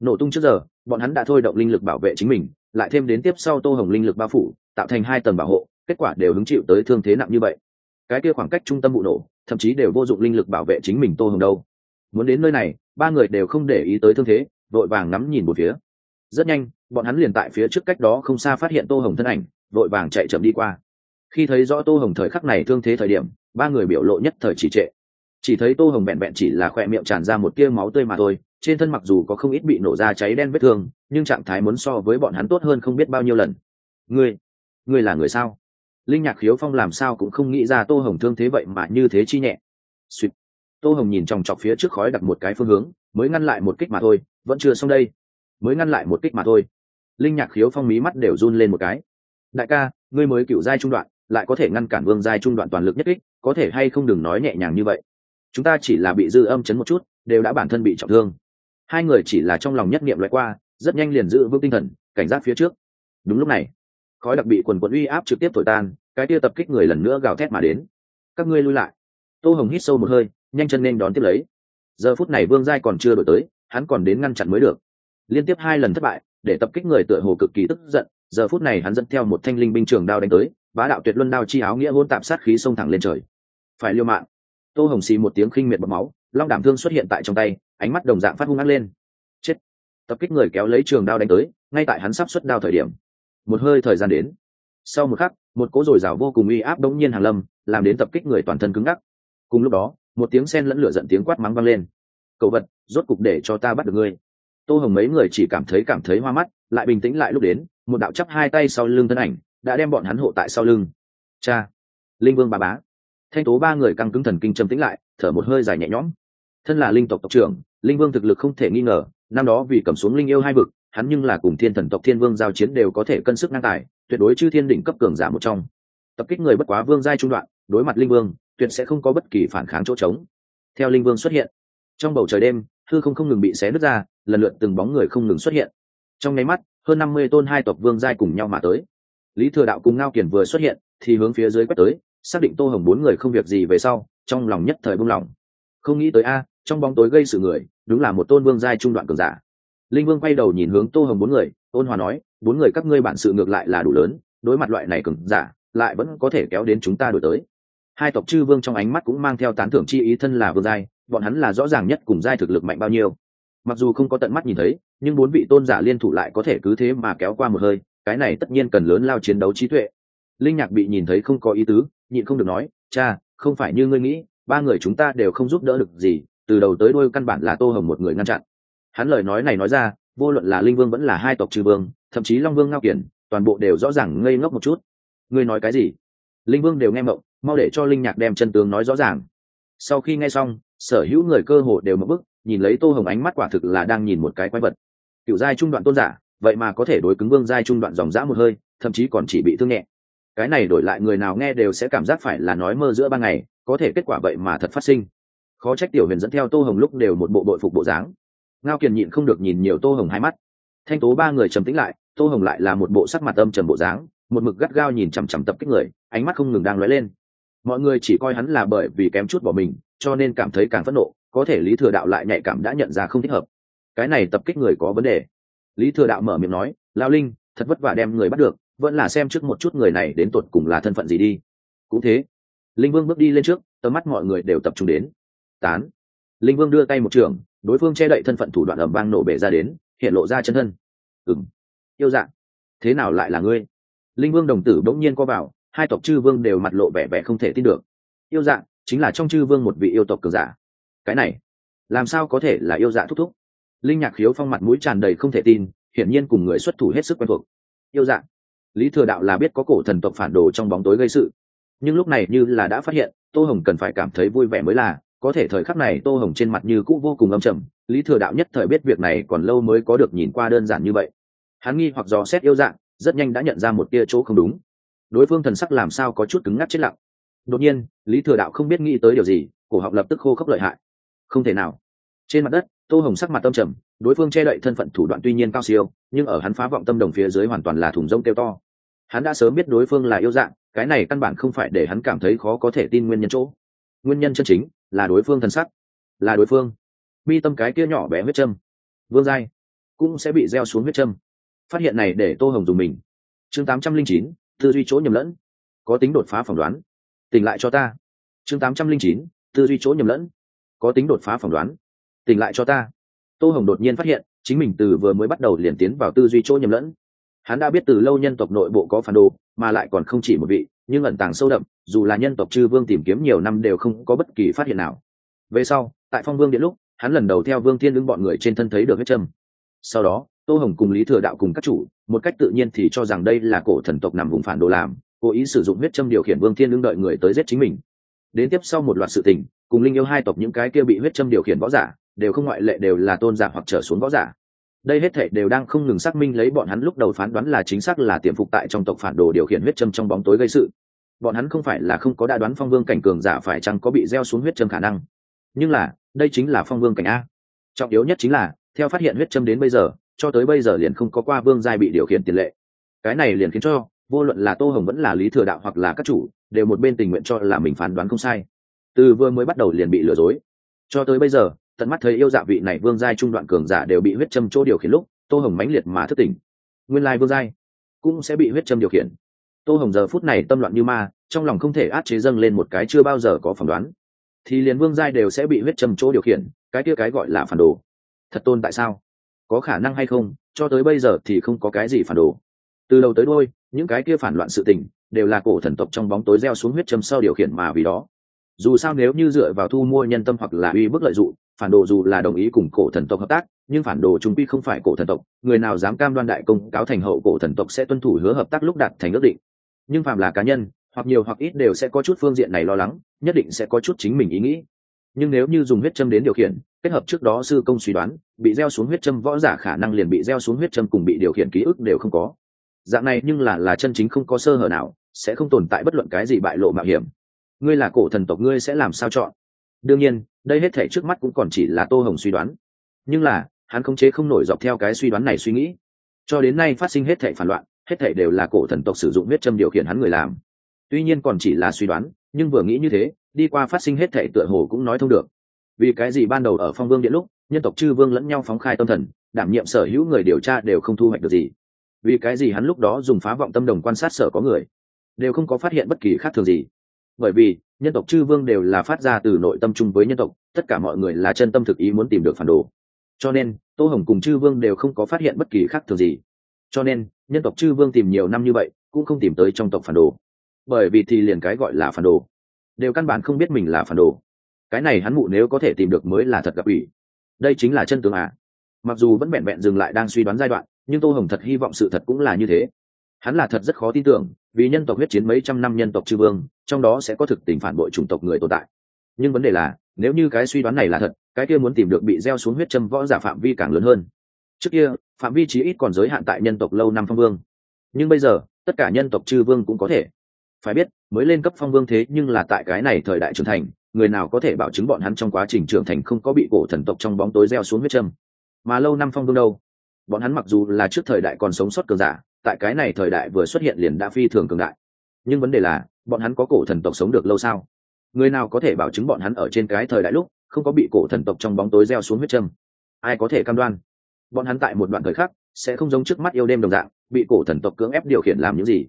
nổ tung trước giờ, bọn hắn đã thôi động linh lực bảo vệ chính mình, lại thêm đến tiếp sau tô hồng linh lực bao phủ, tạo thành hai tầng bảo hộ, kết quả đều hứng chịu tới thương thế nặng như vậy. Cái kia khoảng cách trung tâm vụ nổ, thậm chí đều vô dụng linh lực bảo vệ chính mình tô hồng đâu. Muốn đến nơi này, ba người đều không để ý tới thương thế, vội vàng ngắm nhìn một phía. Rất nhanh, bọn hắn liền tại phía trước cách đó không xa phát hiện tô hồng thân ảnh, vội vàng chạy chậm đi qua. Khi thấy rõ tô hồng thời khắc này thương thế thời điểm, ba người biểu lộ nhất thời chỉ trệ. Chỉ thấy tô hồng vẹn vẹn chỉ là khoe miệng tràn ra một tia máu tươi mà thôi trên thân mặc dù có không ít bị nổ ra cháy đen vết thương, nhưng trạng thái muốn so với bọn hắn tốt hơn không biết bao nhiêu lần. Ngươi ngươi là người sao? Linh nhạc khiếu phong làm sao cũng không nghĩ ra tô hồng thương thế vậy mà như thế chi nhẹ. Suýt tô hồng nhìn chòng chọc phía trước khói đặt một cái phương hướng, mới ngăn lại một kích mà thôi, vẫn chưa xong đây. Mới ngăn lại một kích mà thôi. Linh nhạc khiếu phong mí mắt đều run lên một cái. Đại ca, ngươi mới cựu giai trung đoạn, lại có thể ngăn cản vương giai trung đoạn toàn lực nhất kích, có thể hay không đừng nói nhẹ nhàng như vậy. Chúng ta chỉ là bị dư âm chấn một chút, đều đã bản thân bị trọng thương hai người chỉ là trong lòng nhất niệm loại qua, rất nhanh liền giữ vững tinh thần, cảnh giác phía trước. Đúng lúc này, khói đặc bị quần quận uy áp trực tiếp thổi tan, cái tia tập kích người lần nữa gào thét mà đến. Các ngươi lui lại. Tô hồng hít sâu một hơi, nhanh chân nên đón tiếp lấy. Giờ phút này vương giai còn chưa đổi tới, hắn còn đến ngăn chặn mới được. Liên tiếp hai lần thất bại, để tập kích người tựa hồ cực kỳ tức giận, giờ phút này hắn dẫn theo một thanh linh binh trường đao đánh tới, bá đạo tuyệt luân đao chi áo nghĩa hôn tạm sát khí xông thẳng lên trời. Phải liêu mạng. Tô hồng xì một tiếng khinh miệt bọc máu, long đảm thương xuất hiện tại trong tay ánh mắt đồng dạng phát hung ác lên. Chết. Tập kích người kéo lấy trường đao đánh tới, ngay tại hắn sắp xuất đao thời điểm. Một hơi thời gian đến. Sau một khắc, một cỗ dồi dào vô cùng uy áp đống nhiên hàng lâm, làm đến tập kích người toàn thân cứng ngắc. Cùng lúc đó, một tiếng sen lẫn lửa giận tiếng quát mắng vang lên. Cậu vật, rốt cục để cho ta bắt được ngươi. Tô hồng mấy người chỉ cảm thấy cảm thấy hoa mắt, lại bình tĩnh lại lúc đến, một đạo chắp hai tay sau lưng thân ảnh đã đem bọn hắn hộ tại sau lưng. Cha, linh vương ba bá. Thanh tố ba người căng cứng thần kinh trầm tĩnh lại, thở một hơi dài nhẹ nhõm. Thân là linh tộc tộc trưởng linh vương thực lực không thể nghi ngờ, năm đó vì cầm xuống linh yêu hai vực, hắn nhưng là cùng thiên thần tộc thiên vương giao chiến đều có thể cân sức ngang tài, tuyệt đối chư thiên đỉnh cấp cường giả một trong. Tập kích người bất quá vương giai trung đoạn, đối mặt linh vương, tuyệt sẽ không có bất kỳ phản kháng chỗ trống. Theo linh vương xuất hiện, trong bầu trời đêm thư không không ngừng bị xé nứt ra, lần lượt từng bóng người không ngừng xuất hiện. Trong nháy mắt, hơn năm mươi tôn hai tộc vương giai cùng nhau mà tới. Lý thừa đạo cùng ngao kiển vừa xuất hiện, thì hướng phía dưới quét tới, xác định tô hồng bốn người không việc gì về sau, trong lòng nhất thời buông lỏng không nghĩ tới a trong bóng tối gây sự người, đúng là một tôn vương giai trung đoạn cường giả. Linh vương quay đầu nhìn hướng tô hồng bốn người, ôn hòa nói, bốn người các ngươi bản sự ngược lại là đủ lớn, đối mặt loại này cường giả, lại vẫn có thể kéo đến chúng ta đổi tới. Hai tộc chư vương trong ánh mắt cũng mang theo tán thưởng chi ý thân là vương giai, bọn hắn là rõ ràng nhất cùng giai thực lực mạnh bao nhiêu. Mặc dù không có tận mắt nhìn thấy, nhưng bốn vị tôn giả liên thủ lại có thể cứ thế mà kéo qua một hơi, cái này tất nhiên cần lớn lao chiến đấu trí tuệ. Linh nhạc bị nhìn thấy không có ý tứ, nhịn không được nói, cha, không phải như ngươi nghĩ, ba người chúng ta đều không giúp đỡ được gì từ đầu tới đôi căn bản là tô hồng một người ngăn chặn. Hắn lời nói này nói ra, vô luận là linh vương vẫn là hai tộc trừ vương, thậm chí long vương ngao kiển, toàn bộ đều rõ ràng ngây ngốc một chút. Ngươi nói cái gì? Linh vương đều nghe mộng, mau để cho linh nhạc đem chân tướng nói rõ ràng. Sau khi nghe xong, sở hữu người cơ hồ đều mất bức, nhìn lấy tô hồng ánh mắt quả thực là đang nhìn một cái quái vật. Kiểu giai trung đoạn tôn giả, vậy mà có thể đối cứng vương giai trung đoạn dòng dã một hơi, thậm chí còn chỉ bị thương nhẹ. Cái này đổi lại người nào nghe đều sẽ cảm giác phải là nói mơ giữa ban ngày, có thể kết quả vậy mà thật phát sinh khó trách tiểu huyền dẫn theo tô hồng lúc đều một bộ đội phục bộ dáng. Ngao kiền nhịn không được nhìn nhiều tô hồng hai mắt. Thanh tố ba người trầm tĩnh lại, tô hồng lại là một bộ sắc mặt âm trầm bộ dáng, một mực gắt gao nhìn chằm chằm tập kích người, ánh mắt không ngừng đang lóe lên. Mọi người chỉ coi hắn là bởi vì kém chút bỏ mình, cho nên cảm thấy càng phẫn nộ, có thể lý thừa đạo lại nhạy cảm đã nhận ra không thích hợp. Cái này tập kích người có vấn đề. Lý thừa đạo mở miệng nói, lao linh, thật vất vả đem người bắt được, vẫn là xem trước một chút người này đến tột cùng là thân phận gì đi. Cũng thế, linh vương bước đi lên trước, tầm mắt mọi người đều tập trung đến tán. Linh vương đưa tay một trường, đối phương che đậy thân phận thủ đoạn ẩm vang nổ bể ra đến, hiện lộ ra chân thân. Ừng yêu dạng thế nào lại là ngươi? Linh vương đồng tử bỗng nhiên co vào, hai tộc chư vương đều mặt lộ vẻ vẻ không thể tin được. Yêu dạng chính là trong chư vương một vị yêu tộc cường giả. Cái này, làm sao có thể là yêu dạ thúc thúc? Linh nhạc khiếu phong mặt mũi tràn đầy không thể tin, hiển nhiên cùng người xuất thủ hết sức quen thuộc. Yêu dạ. Lý thừa đạo là biết có cổ thần tộc phản đồ trong bóng tối gây sự. Nhưng lúc này như là đã phát hiện, tô hồng cần phải cảm thấy vui vẻ mới là có thể thời khắc này tô hồng trên mặt như cũ vô cùng âm trầm, lý thừa đạo nhất thời biết việc này còn lâu mới có được nhìn qua đơn giản như vậy. Hắn nghi hoặc dò xét yêu dạng, rất nhanh đã nhận ra một tia chỗ không đúng. Đối phương thần sắc làm sao có chút cứng ngắc chết lặng. Đột nhiên, lý thừa đạo không biết nghĩ tới điều gì, cổ họng lập tức khô khốc lợi hại. Không thể nào. Trên mặt đất, tô hồng sắc mặt tâm trầm, đối phương che đậy thân phận thủ đoạn tuy nhiên cao siêu, nhưng ở hắn phá vọng tâm đồng phía dưới hoàn toàn là thùng rông kêu to. Hắn đã sớm biết đối phương là yêu dạng, cái này căn bản không phải để hắn cảm thấy khó có thể tin nguyên nhân chỗ nguyên nhân chân chính là đối phương thần sắc, là đối phương. Mi tâm cái kia nhỏ bé huyết châm, vương giai, cũng sẽ bị gieo xuống huyết châm. Phát hiện này để tô hồng dùng mình. Chương tám trăm linh chín, tư duy chỗ nhầm lẫn. Có tính đột phá phỏng đoán. Tỉnh lại cho ta. Chương tám trăm linh chín, tư duy chỗ nhầm lẫn. Có tính đột phá phỏng đoán. Tỉnh lại cho ta. Tô hồng đột nhiên phát hiện, chính mình từ vừa mới bắt đầu liền tiến vào tư duy chỗ nhầm lẫn. Hắn đã biết từ lâu nhân tộc nội bộ có phản đồ, mà lại còn không chỉ một vị, nhưng ẩn tàng sâu đậm dù là nhân tộc chư vương tìm kiếm nhiều năm đều không có bất kỳ phát hiện nào. Về sau, tại phong vương điện lúc, hắn lần đầu theo vương thiên ứng bọn người trên thân thấy được huyết trâm sau đó, tô hồng cùng lý thừa đạo cùng các chủ, một cách tự nhiên thì cho rằng đây là cổ thần tộc nằm vùng phản đồ làm, cố ý sử dụng huyết trâm điều khiển vương thiên ứng đợi người tới giết chính mình. Đến tiếp sau một loạt sự tình, cùng linh yêu hai tộc những cái kia bị huyết trâm điều khiển võ giả, đều không ngoại lệ đều là tôn giả hoặc trở xuống võ giả. Đây hết thể đều đang không ngừng xác minh lấy bọn hắn lúc đầu phán đoán là chính xác là tiềm phục tại trong tộc phản đồ điều khiển huyết châm trong bóng tối gây sự bọn hắn không phải là không có đa đoán phong vương cảnh cường giả phải chăng có bị gieo xuống huyết châm khả năng? Nhưng là, đây chính là phong vương cảnh a. Trọng yếu nhất chính là, theo phát hiện huyết châm đến bây giờ, cho tới bây giờ liền không có qua vương giai bị điều khiển tiền lệ. Cái này liền khiến cho, vô luận là tô hồng vẫn là lý thừa đạo hoặc là các chủ, đều một bên tình nguyện cho là mình phán đoán không sai. Từ vừa mới bắt đầu liền bị lừa dối. Cho tới bây giờ, tận mắt thấy yêu dạ vị này vương giai trung đoạn cường giả đều bị huyết châm chỗ điều khiển lúc, tô hồng mãnh liệt mà thất tỉnh. Nguyên lai vương giai cũng sẽ bị huyết châm điều khiển tô hồng giờ phút này tâm loạn như ma, trong lòng không thể át chế dâng lên một cái chưa bao giờ có phỏng đoán. Thì liền vương giai đều sẽ bị huyết trầm chỗ điều khiển, cái kia cái gọi là phản đồ. Thật tôn tại sao? Có khả năng hay không? Cho tới bây giờ thì không có cái gì phản đồ. Từ đầu tới đôi những cái kia phản loạn sự tình đều là cổ thần tộc trong bóng tối gieo xuống huyết trầm sau điều khiển mà vì đó. Dù sao nếu như dựa vào thu mua nhân tâm hoặc là uy bức lợi dụng phản đồ dù là đồng ý cùng cổ thần tộc hợp tác, nhưng phản đồ chúng quy không phải cổ thần tộc, người nào dám cam đoan đại công cáo thành hậu cổ thần tộc sẽ tuân thủ hứa hợp tác lúc đạt thành ước định nhưng phạm là cá nhân, hoặc nhiều hoặc ít đều sẽ có chút phương diện này lo lắng, nhất định sẽ có chút chính mình ý nghĩ. Nhưng nếu như dùng huyết châm đến điều khiển, kết hợp trước đó sư công suy đoán, bị gieo xuống huyết châm võ giả khả năng liền bị gieo xuống huyết châm cùng bị điều khiển ký ức đều không có. Dạng này nhưng là là chân chính không có sơ hở nào, sẽ không tồn tại bất luận cái gì bại lộ mạo hiểm. Ngươi là cổ thần tộc, ngươi sẽ làm sao chọn? Đương nhiên, đây hết thể trước mắt cũng còn chỉ là tô hồng suy đoán. Nhưng là, hắn không chế không nổi dọc theo cái suy đoán này suy nghĩ. Cho đến nay phát sinh hết thể phản loạn hết thảy đều là cổ thần tộc sử dụng huyết châm điều khiển hắn người làm. Tuy nhiên còn chỉ là suy đoán, nhưng vừa nghĩ như thế, đi qua phát sinh hết thảy tựa hồ cũng nói thông được. Vì cái gì ban đầu ở phong vương điện lúc, nhân tộc chư vương lẫn nhau phóng khai tâm thần, đảm nhiệm sở hữu người điều tra đều không thu hoạch được gì. Vì cái gì hắn lúc đó dùng phá vọng tâm đồng quan sát sở có người, đều không có phát hiện bất kỳ khác thường gì. Bởi vì, nhân tộc chư vương đều là phát ra từ nội tâm chung với nhân tộc, tất cả mọi người là chân tâm thực ý muốn tìm được phản đồ. Cho nên, tô hồng cùng chư vương đều không có phát hiện bất kỳ khác thường gì cho nên, nhân tộc chư vương tìm nhiều năm như vậy, cũng không tìm tới trong tộc phản đồ. Bởi vì thì liền cái gọi là phản đồ. Đều căn bản không biết mình là phản đồ. Cái này hắn mụ nếu có thể tìm được mới là thật gặp ủy. Đây chính là chân tướng à. Mặc dù vẫn vẹn vẹn dừng lại đang suy đoán giai đoạn, nhưng tô hồng thật hy vọng sự thật cũng là như thế. Hắn là thật rất khó tin tưởng, vì nhân tộc huyết chiến mấy trăm năm nhân tộc chư vương, trong đó sẽ có thực tình phản bội chủng tộc người tồn tại. Nhưng vấn đề là, nếu như cái suy đoán này là thật, cái kia muốn tìm được bị gieo xuống huyết châm võ giả phạm vi càng lớn hơn trước kia, phạm vi chí ít còn giới hạn tại nhân tộc lâu năm phong vương. Nhưng bây giờ, tất cả nhân tộc chư vương cũng có thể. Phải biết, mới lên cấp phong vương thế nhưng là tại cái này thời đại trưởng thành, người nào có thể bảo chứng bọn hắn trong quá trình trưởng thành không có bị cổ thần tộc trong bóng tối gieo xuống huyết châm? Mà lâu năm phong vương đâu? Bọn hắn mặc dù là trước thời đại còn sống sót cường giả, tại cái này thời đại vừa xuất hiện liền đã phi thường cường đại. Nhưng vấn đề là, bọn hắn có cổ thần tộc sống được lâu sao? Người nào có thể bảo chứng bọn hắn ở trên cái thời đại lúc, không có bị cổ thần tộc trong bóng tối gieo xuống huyết châm? Ai có thể cam đoan? Bọn hắn tại một đoạn thời khắc sẽ không giống trước mắt yêu đêm đồng dạng, bị cổ thần tộc cưỡng ép điều khiển làm những gì.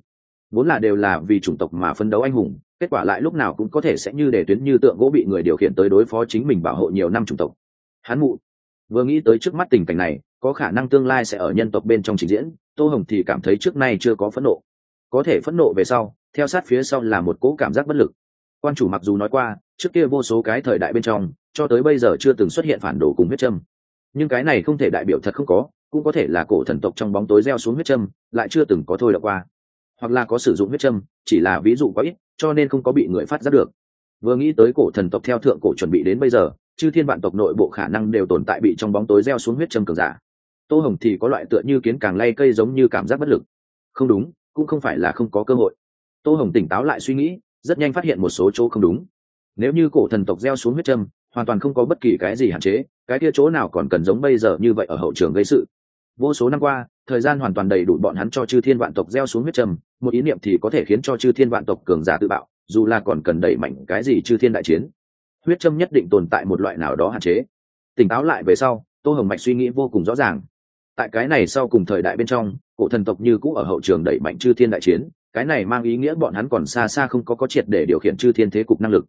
Vốn là đều là vì chủng tộc mà phân đấu anh hùng, kết quả lại lúc nào cũng có thể sẽ như để tuyến như tượng gỗ bị người điều khiển tới đối phó chính mình bảo hộ nhiều năm chủng tộc. Hắn mụ, vừa nghĩ tới trước mắt tình cảnh này, có khả năng tương lai sẽ ở nhân tộc bên trong trình diễn, tô hồng thì cảm thấy trước nay chưa có phẫn nộ. Có thể phẫn nộ về sau, theo sát phía sau là một cỗ cảm giác bất lực. Quan chủ mặc dù nói qua, trước kia vô số cái thời đại bên trong, cho tới bây giờ chưa từng xuất hiện phản đồ cùng huyết châm nhưng cái này không thể đại biểu thật không có, cũng có thể là cổ thần tộc trong bóng tối gieo xuống huyết châm, lại chưa từng có thôi đ qua. Hoặc là có sử dụng huyết châm, chỉ là ví dụ có ít, cho nên không có bị người phát giác được. Vừa nghĩ tới cổ thần tộc theo thượng cổ chuẩn bị đến bây giờ, chư thiên vạn tộc nội bộ khả năng đều tồn tại bị trong bóng tối gieo xuống huyết châm cường giả. Tô hồng thì có loại tựa như kiến càng lay cây giống như cảm giác bất lực. Không đúng, cũng không phải là không có cơ hội. Tô hồng tỉnh táo lại suy nghĩ, rất nhanh phát hiện một số chỗ không đúng. Nếu như cổ thần tộc gieo xuống huyết châm, hoàn toàn không có bất kỳ cái gì hạn chế cái kia chỗ nào còn cần giống bây giờ như vậy ở hậu trường gây sự? Vô số năm qua, thời gian hoàn toàn đầy đủ bọn hắn cho chư thiên vạn tộc gieo xuống huyết trầm, một ý niệm thì có thể khiến cho chư thiên vạn tộc cường giả tự bạo, dù là còn cần đẩy mạnh cái gì chư thiên đại chiến. Huyết trâm nhất định tồn tại một loại nào đó hạn chế. Tỉnh táo lại về sau, tô hồng mạch suy nghĩ vô cùng rõ ràng. Tại cái này sau cùng thời đại bên trong, cổ thần tộc như cũ ở hậu trường đẩy mạnh chư thiên đại chiến, cái này mang ý nghĩa bọn hắn còn xa xa không có có triệt để điều khiển chư thiên thế cục năng lực.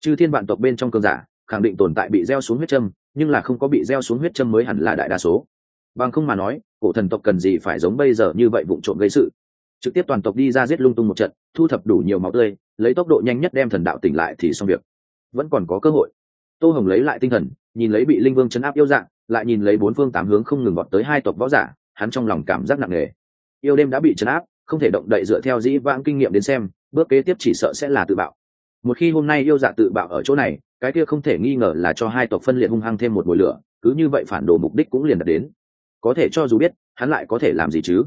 Chư thiên vạn tộc bên trong cường giả, khẳng định tồn tại bị gieo xuống huyết trâm nhưng là không có bị gieo xuống huyết châm mới hẳn là đại đa số. Bằng không mà nói, cổ thần tộc cần gì phải giống bây giờ như vậy vụ trộm gây sự? Trực tiếp toàn tộc đi ra giết lung tung một trận, thu thập đủ nhiều máu tươi, lấy tốc độ nhanh nhất đem thần đạo tỉnh lại thì xong việc. Vẫn còn có cơ hội. Tô hồng lấy lại tinh thần, nhìn lấy bị linh vương chấn áp yêu dạng, lại nhìn lấy bốn phương tám hướng không ngừng gọt tới hai tộc võ giả, hắn trong lòng cảm giác nặng nề. Yêu đêm đã bị chấn áp, không thể động đậy dựa theo dĩ vãng kinh nghiệm đến xem, bước kế tiếp chỉ sợ sẽ là tự bạo. Một khi hôm nay yêu dạ tự bạo ở chỗ này cái kia không thể nghi ngờ là cho hai tộc phân liệt hung hăng thêm một mùi lửa, cứ như vậy phản đồ mục đích cũng liền đạt đến. Có thể cho dù biết, hắn lại có thể làm gì chứ?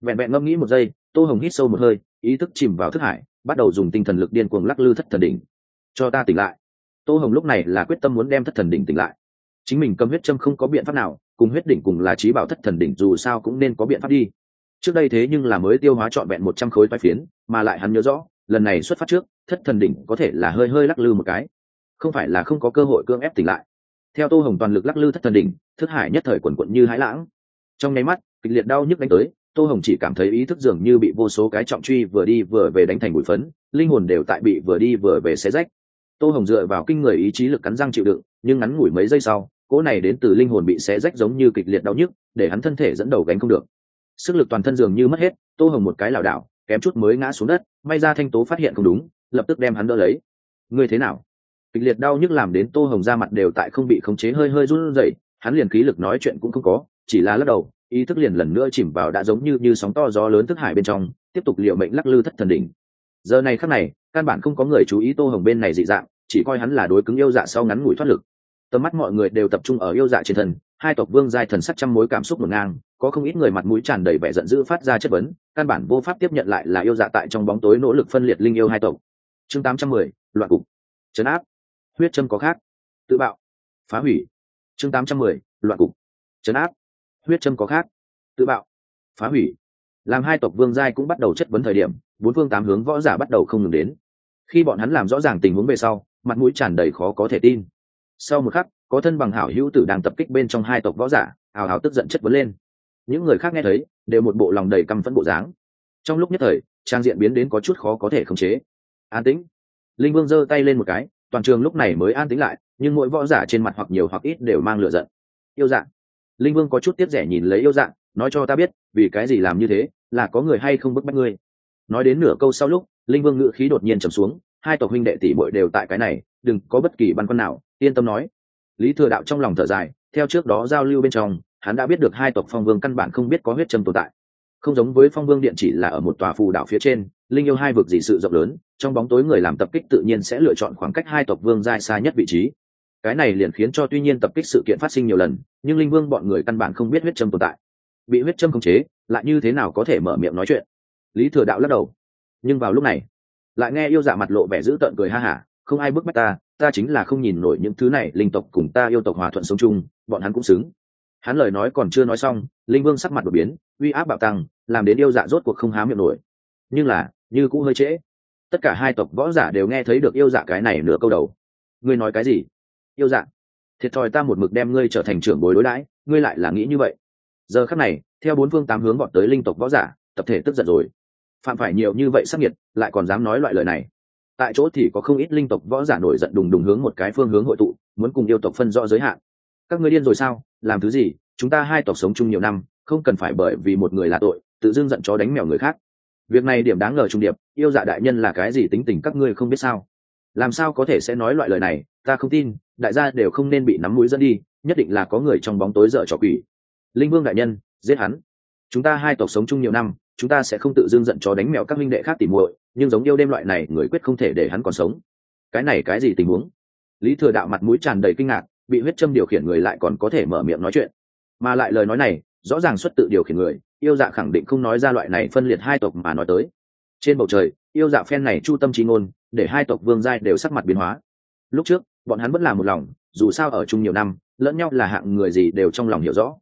Vẹn vẹn ngẫm nghĩ một giây, tô hồng hít sâu một hơi, ý thức chìm vào thức hải, bắt đầu dùng tinh thần lực điên cuồng lắc lư thất thần đỉnh. Cho ta tỉnh lại. Tô hồng lúc này là quyết tâm muốn đem thất thần đỉnh tỉnh lại. Chính mình cầm huyết châm không có biện pháp nào, cùng huyết đỉnh cùng là trí bảo thất thần đỉnh dù sao cũng nên có biện pháp đi. Trước đây thế nhưng là mới tiêu hóa trọn vẹn một trăm khối toai phiến, mà lại hắn nhớ rõ, lần này xuất phát trước, thất thần đỉnh có thể là hơi hơi lắc lư một cái không phải là không có cơ hội cưỡng ép tỉnh lại. Theo tô hồng toàn lực lắc lư thất thần đỉnh, thức hải nhất thời quần quận như hãi lãng. Trong nháy mắt, kịch liệt đau nhức đánh tới, tô hồng chỉ cảm thấy ý thức dường như bị vô số cái trọng truy vừa đi vừa về đánh thành bụi phấn, linh hồn đều tại bị vừa đi vừa về xé rách. Tô hồng dựa vào kinh người ý chí lực cắn răng chịu đựng, nhưng ngắn ngủi mấy giây sau, cỗ này đến từ linh hồn bị xé rách giống như kịch liệt đau nhức, để hắn thân thể dẫn đầu gánh không được. Sức lực toàn thân dường như mất hết, tô hồng một cái lảo đảo, kém chút mới ngã xuống đất, may ra thanh tố phát hiện không đúng, lập tức đem hắn đỡ lấy. Ngươi thế nào? Kịch liệt đau nhức làm đến tô hồng ra mặt đều tại không bị khống chế hơi hơi run rẩy, hắn liền khí lực nói chuyện cũng không có, chỉ là lắc đầu, ý thức liền lần nữa chìm vào đã giống như như sóng to gió lớn thức hải bên trong, tiếp tục liệu mệnh lắc lư thất thần đỉnh. Giờ này khắc này, căn bản không có người chú ý tô hồng bên này dị dạng, chỉ coi hắn là đối cứng yêu dạ sau ngắn ngủi thoát lực. Tầm mắt mọi người đều tập trung ở yêu dạ trên thân, hai tộc vương giai thần sắc trăm mối cảm xúc ngổn ngang, có không ít người mặt mũi tràn đầy vẻ giận dữ phát ra chất vấn, căn bản vô pháp tiếp nhận lại là yêu dạ tại trong bóng tối nỗ lực phân liệt linh yêu hai tộc. Chương tám trăm mười, loạn cục. Trấn áp huyết châm có khác. Tự bạo. Phá hủy. Chương tám trăm mười, loạn cục. Chấn áp. Huyết châm có khác. Tự bạo. Phá hủy. Làm hai tộc vương giai cũng bắt đầu chất vấn thời điểm, bốn phương tám hướng võ giả bắt đầu không ngừng đến. Khi bọn hắn làm rõ ràng tình huống về sau, mặt mũi tràn đầy khó có thể tin. Sau một khắc, có thân bằng hảo hữu tử đang tập kích bên trong hai tộc võ giả, hào hào tức giận chất vấn lên. Những người khác nghe thấy, đều một bộ lòng đầy căm phẫn bộ dáng. Trong lúc nhất thời, trang diện biến đến có chút khó có thể khống chế. An tĩnh. Linh vương giơ tay lên một cái toàn trường lúc này mới an tĩnh lại, nhưng mỗi võ giả trên mặt hoặc nhiều hoặc ít đều mang lửa giận. Yêu dạng. Linh vương có chút tiếc rẻ nhìn lấy yêu dạng, nói cho ta biết, vì cái gì làm như thế, là có người hay không bức bách ngươi? Nói đến nửa câu sau lúc, linh vương ngự khí đột nhiên trầm xuống, hai tộc huynh đệ tỷ bội đều tại cái này, đừng có bất kỳ băn khoăn nào, yên tâm nói. Lý thừa đạo trong lòng thở dài, theo trước đó giao lưu bên trong, hắn đã biết được hai tộc phong vương căn bản không biết có huyết trầm tồn tại không giống với phong vương điện chỉ là ở một tòa phù đảo phía trên, linh yêu hai vực dị sự rộng lớn, trong bóng tối người làm tập kích tự nhiên sẽ lựa chọn khoảng cách hai tộc vương giai xa nhất vị trí. Cái này liền khiến cho tuy nhiên tập kích sự kiện phát sinh nhiều lần, nhưng linh vương bọn người căn bản không biết huyết châm tồn tại. Bị huyết châm khống chế, lại như thế nào có thể mở miệng nói chuyện? Lý thừa đạo lắc đầu. Nhưng vào lúc này, lại nghe yêu dạ mặt lộ vẻ dữ tợn cười ha hả, không ai bức bách ta ta chính là không nhìn nổi những thứ này, linh tộc cùng ta yêu tộc hòa thuận sống chung, bọn hắn cũng xứng hắn lời nói còn chưa nói xong, linh vương sắc mặt đột biến, uy áp bạo tăng, làm đến yêu dạ rốt cuộc không há miệng nổi. Nhưng là, như cũng hơi trễ. Tất cả hai tộc võ giả đều nghe thấy được yêu dạ cái này nửa câu đầu. Ngươi nói cái gì? Yêu dạ. Thiệt thòi ta một mực đem ngươi trở thành trưởng bối đối đãi, ngươi lại là nghĩ như vậy. Giờ khắc này, theo bốn phương tám hướng bọn tới linh tộc võ giả, tập thể tức giận rồi. Phạm phải nhiều như vậy sắc nhiệt, lại còn dám nói loại lời này. Tại chỗ thì có không ít linh tộc võ giả nổi giận đùng đùng hướng một cái phương hướng hội tụ, muốn cùng yêu tộc phân rõ giới hạn. Các ngươi điên rồi sao? Làm thứ gì, chúng ta hai tộc sống chung nhiều năm, không cần phải bởi vì một người là tội, tự dưng giận chó đánh mèo người khác. Việc này điểm đáng ngờ trung điệp, yêu dạ đại nhân là cái gì tính tình các ngươi không biết sao? Làm sao có thể sẽ nói loại lời này, ta không tin, đại gia đều không nên bị nắm mũi dẫn đi, nhất định là có người trong bóng tối dở trò quỷ. Linh vương đại nhân, giết hắn. Chúng ta hai tộc sống chung nhiều năm, chúng ta sẽ không tự dưng giận chó đánh mèo các minh đệ khác tìm muội, nhưng giống yêu đêm loại này, người quyết không thể để hắn còn sống. Cái này cái gì tình huống? Lý thừa đạo mặt mũi tràn đầy kinh ngạc bị huyết châm điều khiển người lại còn có thể mở miệng nói chuyện. Mà lại lời nói này, rõ ràng xuất tự điều khiển người, yêu dạ khẳng định không nói ra loại này phân liệt hai tộc mà nói tới. Trên bầu trời, yêu dạ phen này chu tâm trí ngôn, để hai tộc vương giai đều sắc mặt biến hóa. Lúc trước, bọn hắn vẫn là một lòng, dù sao ở chung nhiều năm, lẫn nhau là hạng người gì đều trong lòng hiểu rõ.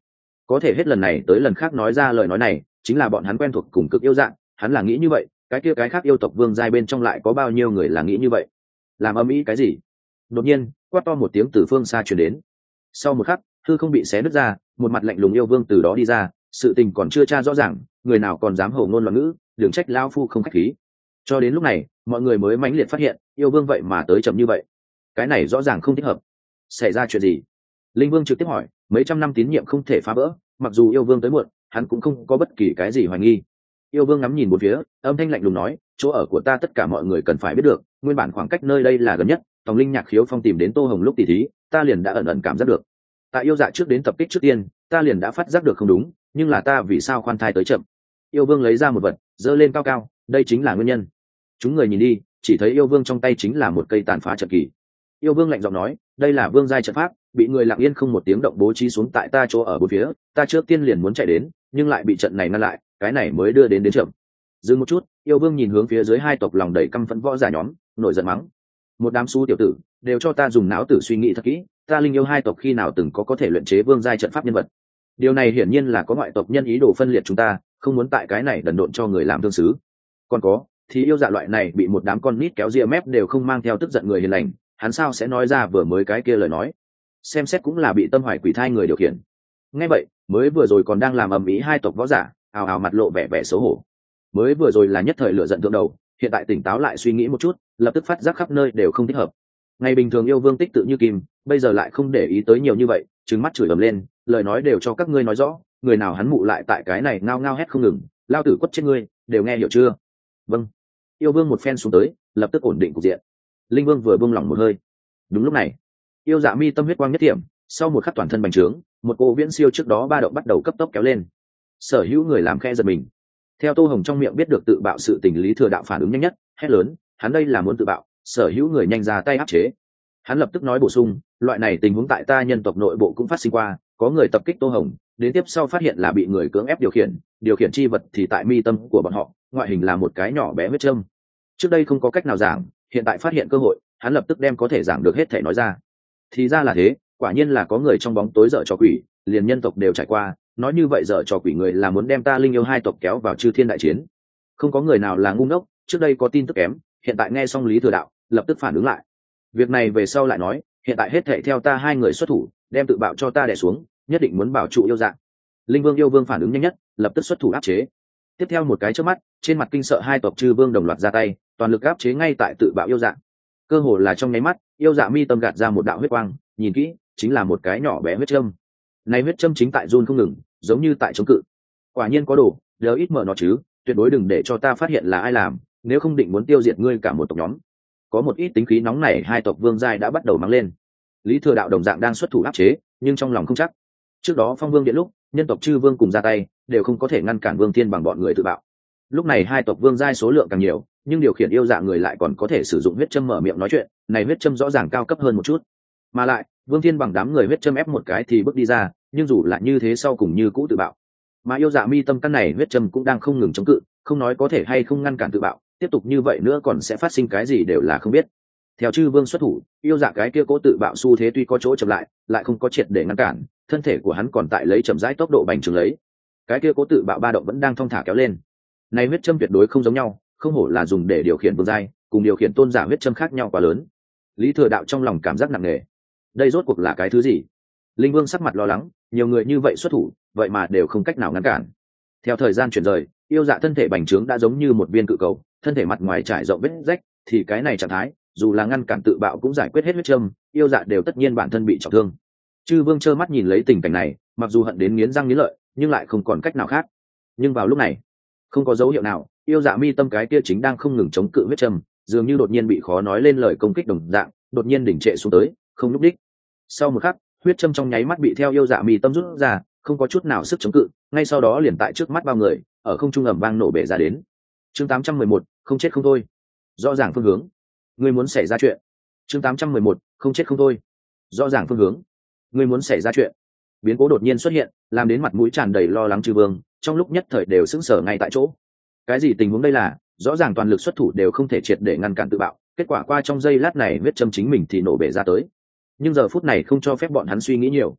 Có thể hết lần này tới lần khác nói ra lời nói này, chính là bọn hắn quen thuộc cùng cực yêu dạng hắn là nghĩ như vậy, cái kia cái khác yêu tộc vương giai bên trong lại có bao nhiêu người là nghĩ như vậy? Làm âm ý cái gì? Đột nhiên, quát to một tiếng từ phương xa truyền đến. Sau một khắc thư không bị xé nứt ra, một mặt lạnh lùng yêu vương từ đó đi ra, sự tình còn chưa tra rõ ràng, người nào còn dám hổ ngôn loạn ngữ đường trách lao phu không khách khí. Cho đến lúc này, mọi người mới mãnh liệt phát hiện, yêu vương vậy mà tới chậm như vậy. Cái này rõ ràng không thích hợp. Xảy ra chuyện gì? Linh vương trực tiếp hỏi, mấy trăm năm tín nhiệm không thể phá vỡ, mặc dù yêu vương tới muộn, hắn cũng không có bất kỳ cái gì hoài nghi. Yêu vương ngắm nhìn một phía, âm thanh lạnh lùng nói, chỗ ở của ta tất cả mọi người cần phải biết được, nguyên bản khoảng cách nơi đây là gần nhất tòng linh nhạc khiếu phong tìm đến tô hồng lúc tỷ thí, ta liền đã ẩn ẩn cảm giác được. Tại yêu dạ trước đến tập kích trước tiên, ta liền đã phát giác được không đúng, nhưng là ta vì sao khoan thai tới chậm? Yêu vương lấy ra một vật, giơ lên cao cao, đây chính là nguyên nhân. Chúng người nhìn đi, chỉ thấy yêu vương trong tay chính là một cây tàn phá trận kỳ. Yêu vương lạnh giọng nói, đây là vương giai trận pháp, bị người lặng yên không một tiếng động bố trí xuống tại ta chỗ ở bốn phía, ta trước tiên liền muốn chạy đến, nhưng lại bị trận này ngăn lại, cái này mới đưa đến đến chậm. Dừng một chút, yêu vương nhìn hướng phía dưới hai tộc lòng đầy căm phẫn võ giả nhóm, nổi giận mắng một đám su tiểu tử, đều cho ta dùng não tử suy nghĩ thật kỹ, ta linh yêu hai tộc khi nào từng có có thể luyện chế vương giai trận pháp nhân vật. Điều này hiển nhiên là có ngoại tộc nhân ý đồ phân liệt chúng ta, không muốn tại cái này đần độn cho người làm thương xứ. Còn có, thì yêu dạ loại này bị một đám con nít kéo ria mép đều không mang theo tức giận người hiền lành, hắn sao sẽ nói ra vừa mới cái kia lời nói? Xem xét cũng là bị tâm hoài quỷ thai người điều khiển. Ngay vậy, mới vừa rồi còn đang làm ầm ĩ hai tộc võ giả, ào ào mặt lộ vẻ vẻ xấu hổ. Mới vừa rồi là nhất thời lựa giận thượng đầu, hiện tại tỉnh táo lại suy nghĩ một chút lập tức phát giác khắp nơi đều không thích hợp. Ngày bình thường yêu vương tích tự như kim, bây giờ lại không để ý tới nhiều như vậy trứng mắt chửi ầm lên, lời nói đều cho các ngươi nói rõ, người nào hắn mụ lại tại cái này ngao ngao hét không ngừng, lao tử quất chết ngươi, đều nghe hiểu chưa? Vâng. Yêu vương một phen xuống tới, lập tức ổn định cục diện. Linh vương vừa buông lỏng một hơi. Đúng lúc này, yêu dạ mi tâm huyết quang nhất điểm sau một khắc toàn thân bành trướng, một cô viễn siêu trước đó ba động bắt đầu cấp tốc kéo lên. Sở hữu người làm khe giật mình. Theo tô hồng trong miệng biết được tự bạo sự tình lý thừa đạo phản ứng nhanh nhất, hét lớn hắn đây là muốn tự bạo, sở hữu người nhanh ra tay áp chế. Hắn lập tức nói bổ sung, loại này tình huống tại ta nhân tộc nội bộ cũng phát sinh qua, có người tập kích tô hồng, đến tiếp sau phát hiện là bị người cưỡng ép điều khiển điều khiển chi vật thì tại mi tâm của bọn họ, ngoại hình là một cái nhỏ bé huyết trâm. Trước đây không có cách nào giảng, hiện tại phát hiện cơ hội, hắn lập tức đem có thể giảng được hết thể nói ra. Thì ra là thế, quả nhiên là có người trong bóng tối dở cho quỷ, liền nhân tộc đều trải qua, nói như vậy dở cho quỷ người là muốn đem ta linh yêu hai tộc kéo vào chư thiên đại chiến. Không có người nào là ngu ngốc, trước đây có tin tức kém hiện tại nghe xong lý thừa đạo, lập tức phản ứng lại. Việc này về sau lại nói, hiện tại hết thệ theo ta hai người xuất thủ, đem tự bạo cho ta đẻ xuống, nhất định muốn bảo trụ yêu dạng. Linh vương yêu vương phản ứng nhanh nhất, lập tức xuất thủ áp chế. Tiếp theo một cái trước mắt, trên mặt kinh sợ hai tộc chư vương đồng loạt ra tay, toàn lực áp chế ngay tại tự bạo yêu dạng. Cơ hồ là trong nháy mắt, yêu dạ mi tâm gạt ra một đạo huyết quang, nhìn kỹ, chính là một cái nhỏ bé huyết châm. Này huyết châm chính tại run không ngừng, giống như tại chống cự. Quả nhiên có đồ đỡ ít mở nó chứ, tuyệt đối đừng để cho ta phát hiện là ai làm nếu không định muốn tiêu diệt ngươi cả một tộc nhóm. Có một ít tính khí nóng này hai tộc vương giai đã bắt đầu mắng lên. Lý thừa đạo đồng dạng đang xuất thủ áp chế, nhưng trong lòng không chắc. Trước đó phong vương điện lúc, nhân tộc chư vương cùng ra tay, đều không có thể ngăn cản vương thiên bằng bọn người tự bạo. Lúc này hai tộc vương giai số lượng càng nhiều, nhưng điều khiển yêu dạ người lại còn có thể sử dụng huyết châm mở miệng nói chuyện, này huyết châm rõ ràng cao cấp hơn một chút. Mà lại, vương thiên bằng đám người huyết châm ép một cái thì bước đi ra, nhưng dù là như thế sau cùng như cũ tự bạo. Mà yêu dạ mi tâm căn này huyết châm cũng đang không ngừng chống cự, không nói có thể hay không ngăn cản tự bạo tiếp tục như vậy nữa còn sẽ phát sinh cái gì đều là không biết. Theo chư vương xuất thủ, yêu dạ cái kia cố tự bạo xu thế tuy có chỗ chậm lại lại không có triệt để ngăn cản, thân thể của hắn còn tại lấy chậm rãi tốc độ bành trướng lấy. Cái kia cố tự bạo ba động vẫn đang thong thả kéo lên. Này huyết châm tuyệt đối không giống nhau, không hổ là dùng để điều khiển vương giai, cùng điều khiển tôn giả huyết châm khác nhau quá lớn. Lý thừa đạo trong lòng cảm giác nặng nề. Đây rốt cuộc là cái thứ gì? Linh vương sắc mặt lo lắng, nhiều người như vậy xuất thủ, vậy mà đều không cách nào ngăn cản. Theo thời gian chuyển rời, yêu dạ thân thể bành trướng đã giống như một viên cự cầu thân thể mặt ngoài trải rộng vết rách thì cái này trạng thái dù là ngăn cản tự bạo cũng giải quyết hết huyết châm yêu dạ đều tất nhiên bản thân bị trọng thương. Chư vương trơ mắt nhìn lấy tình cảnh này mặc dù hận đến nghiến răng nghiến lợi nhưng lại không còn cách nào khác. Nhưng vào lúc này không có dấu hiệu nào yêu dạ mi tâm cái kia chính đang không ngừng chống cự huyết châm dường như đột nhiên bị khó nói lên lời công kích đồng dạng đột nhiên đỉnh trệ xuống tới không lúc đích sau một khắc huyết châm trong nháy mắt bị theo yêu dạ mi tâm rút ra không có chút nào sức chống cự ngay sau đó liền tại trước mắt bao người ở không trung ẩm vang nổ bể ra đến. Chương 811, không chết không thôi. Rõ ràng phương hướng. Ngươi muốn xảy ra chuyện. Chương 811, không chết không thôi. Rõ ràng phương hướng. Ngươi muốn xảy ra chuyện. Biến cố đột nhiên xuất hiện làm đến mặt mũi tràn đầy lo lắng trừ vương trong lúc nhất thời đều sững sờ ngay tại chỗ. Cái gì tình huống đây là? Rõ ràng toàn lực xuất thủ đều không thể triệt để ngăn cản tự bạo kết quả qua trong giây lát này huyết châm chính mình thì nổ bể ra tới. Nhưng giờ phút này không cho phép bọn hắn suy nghĩ nhiều.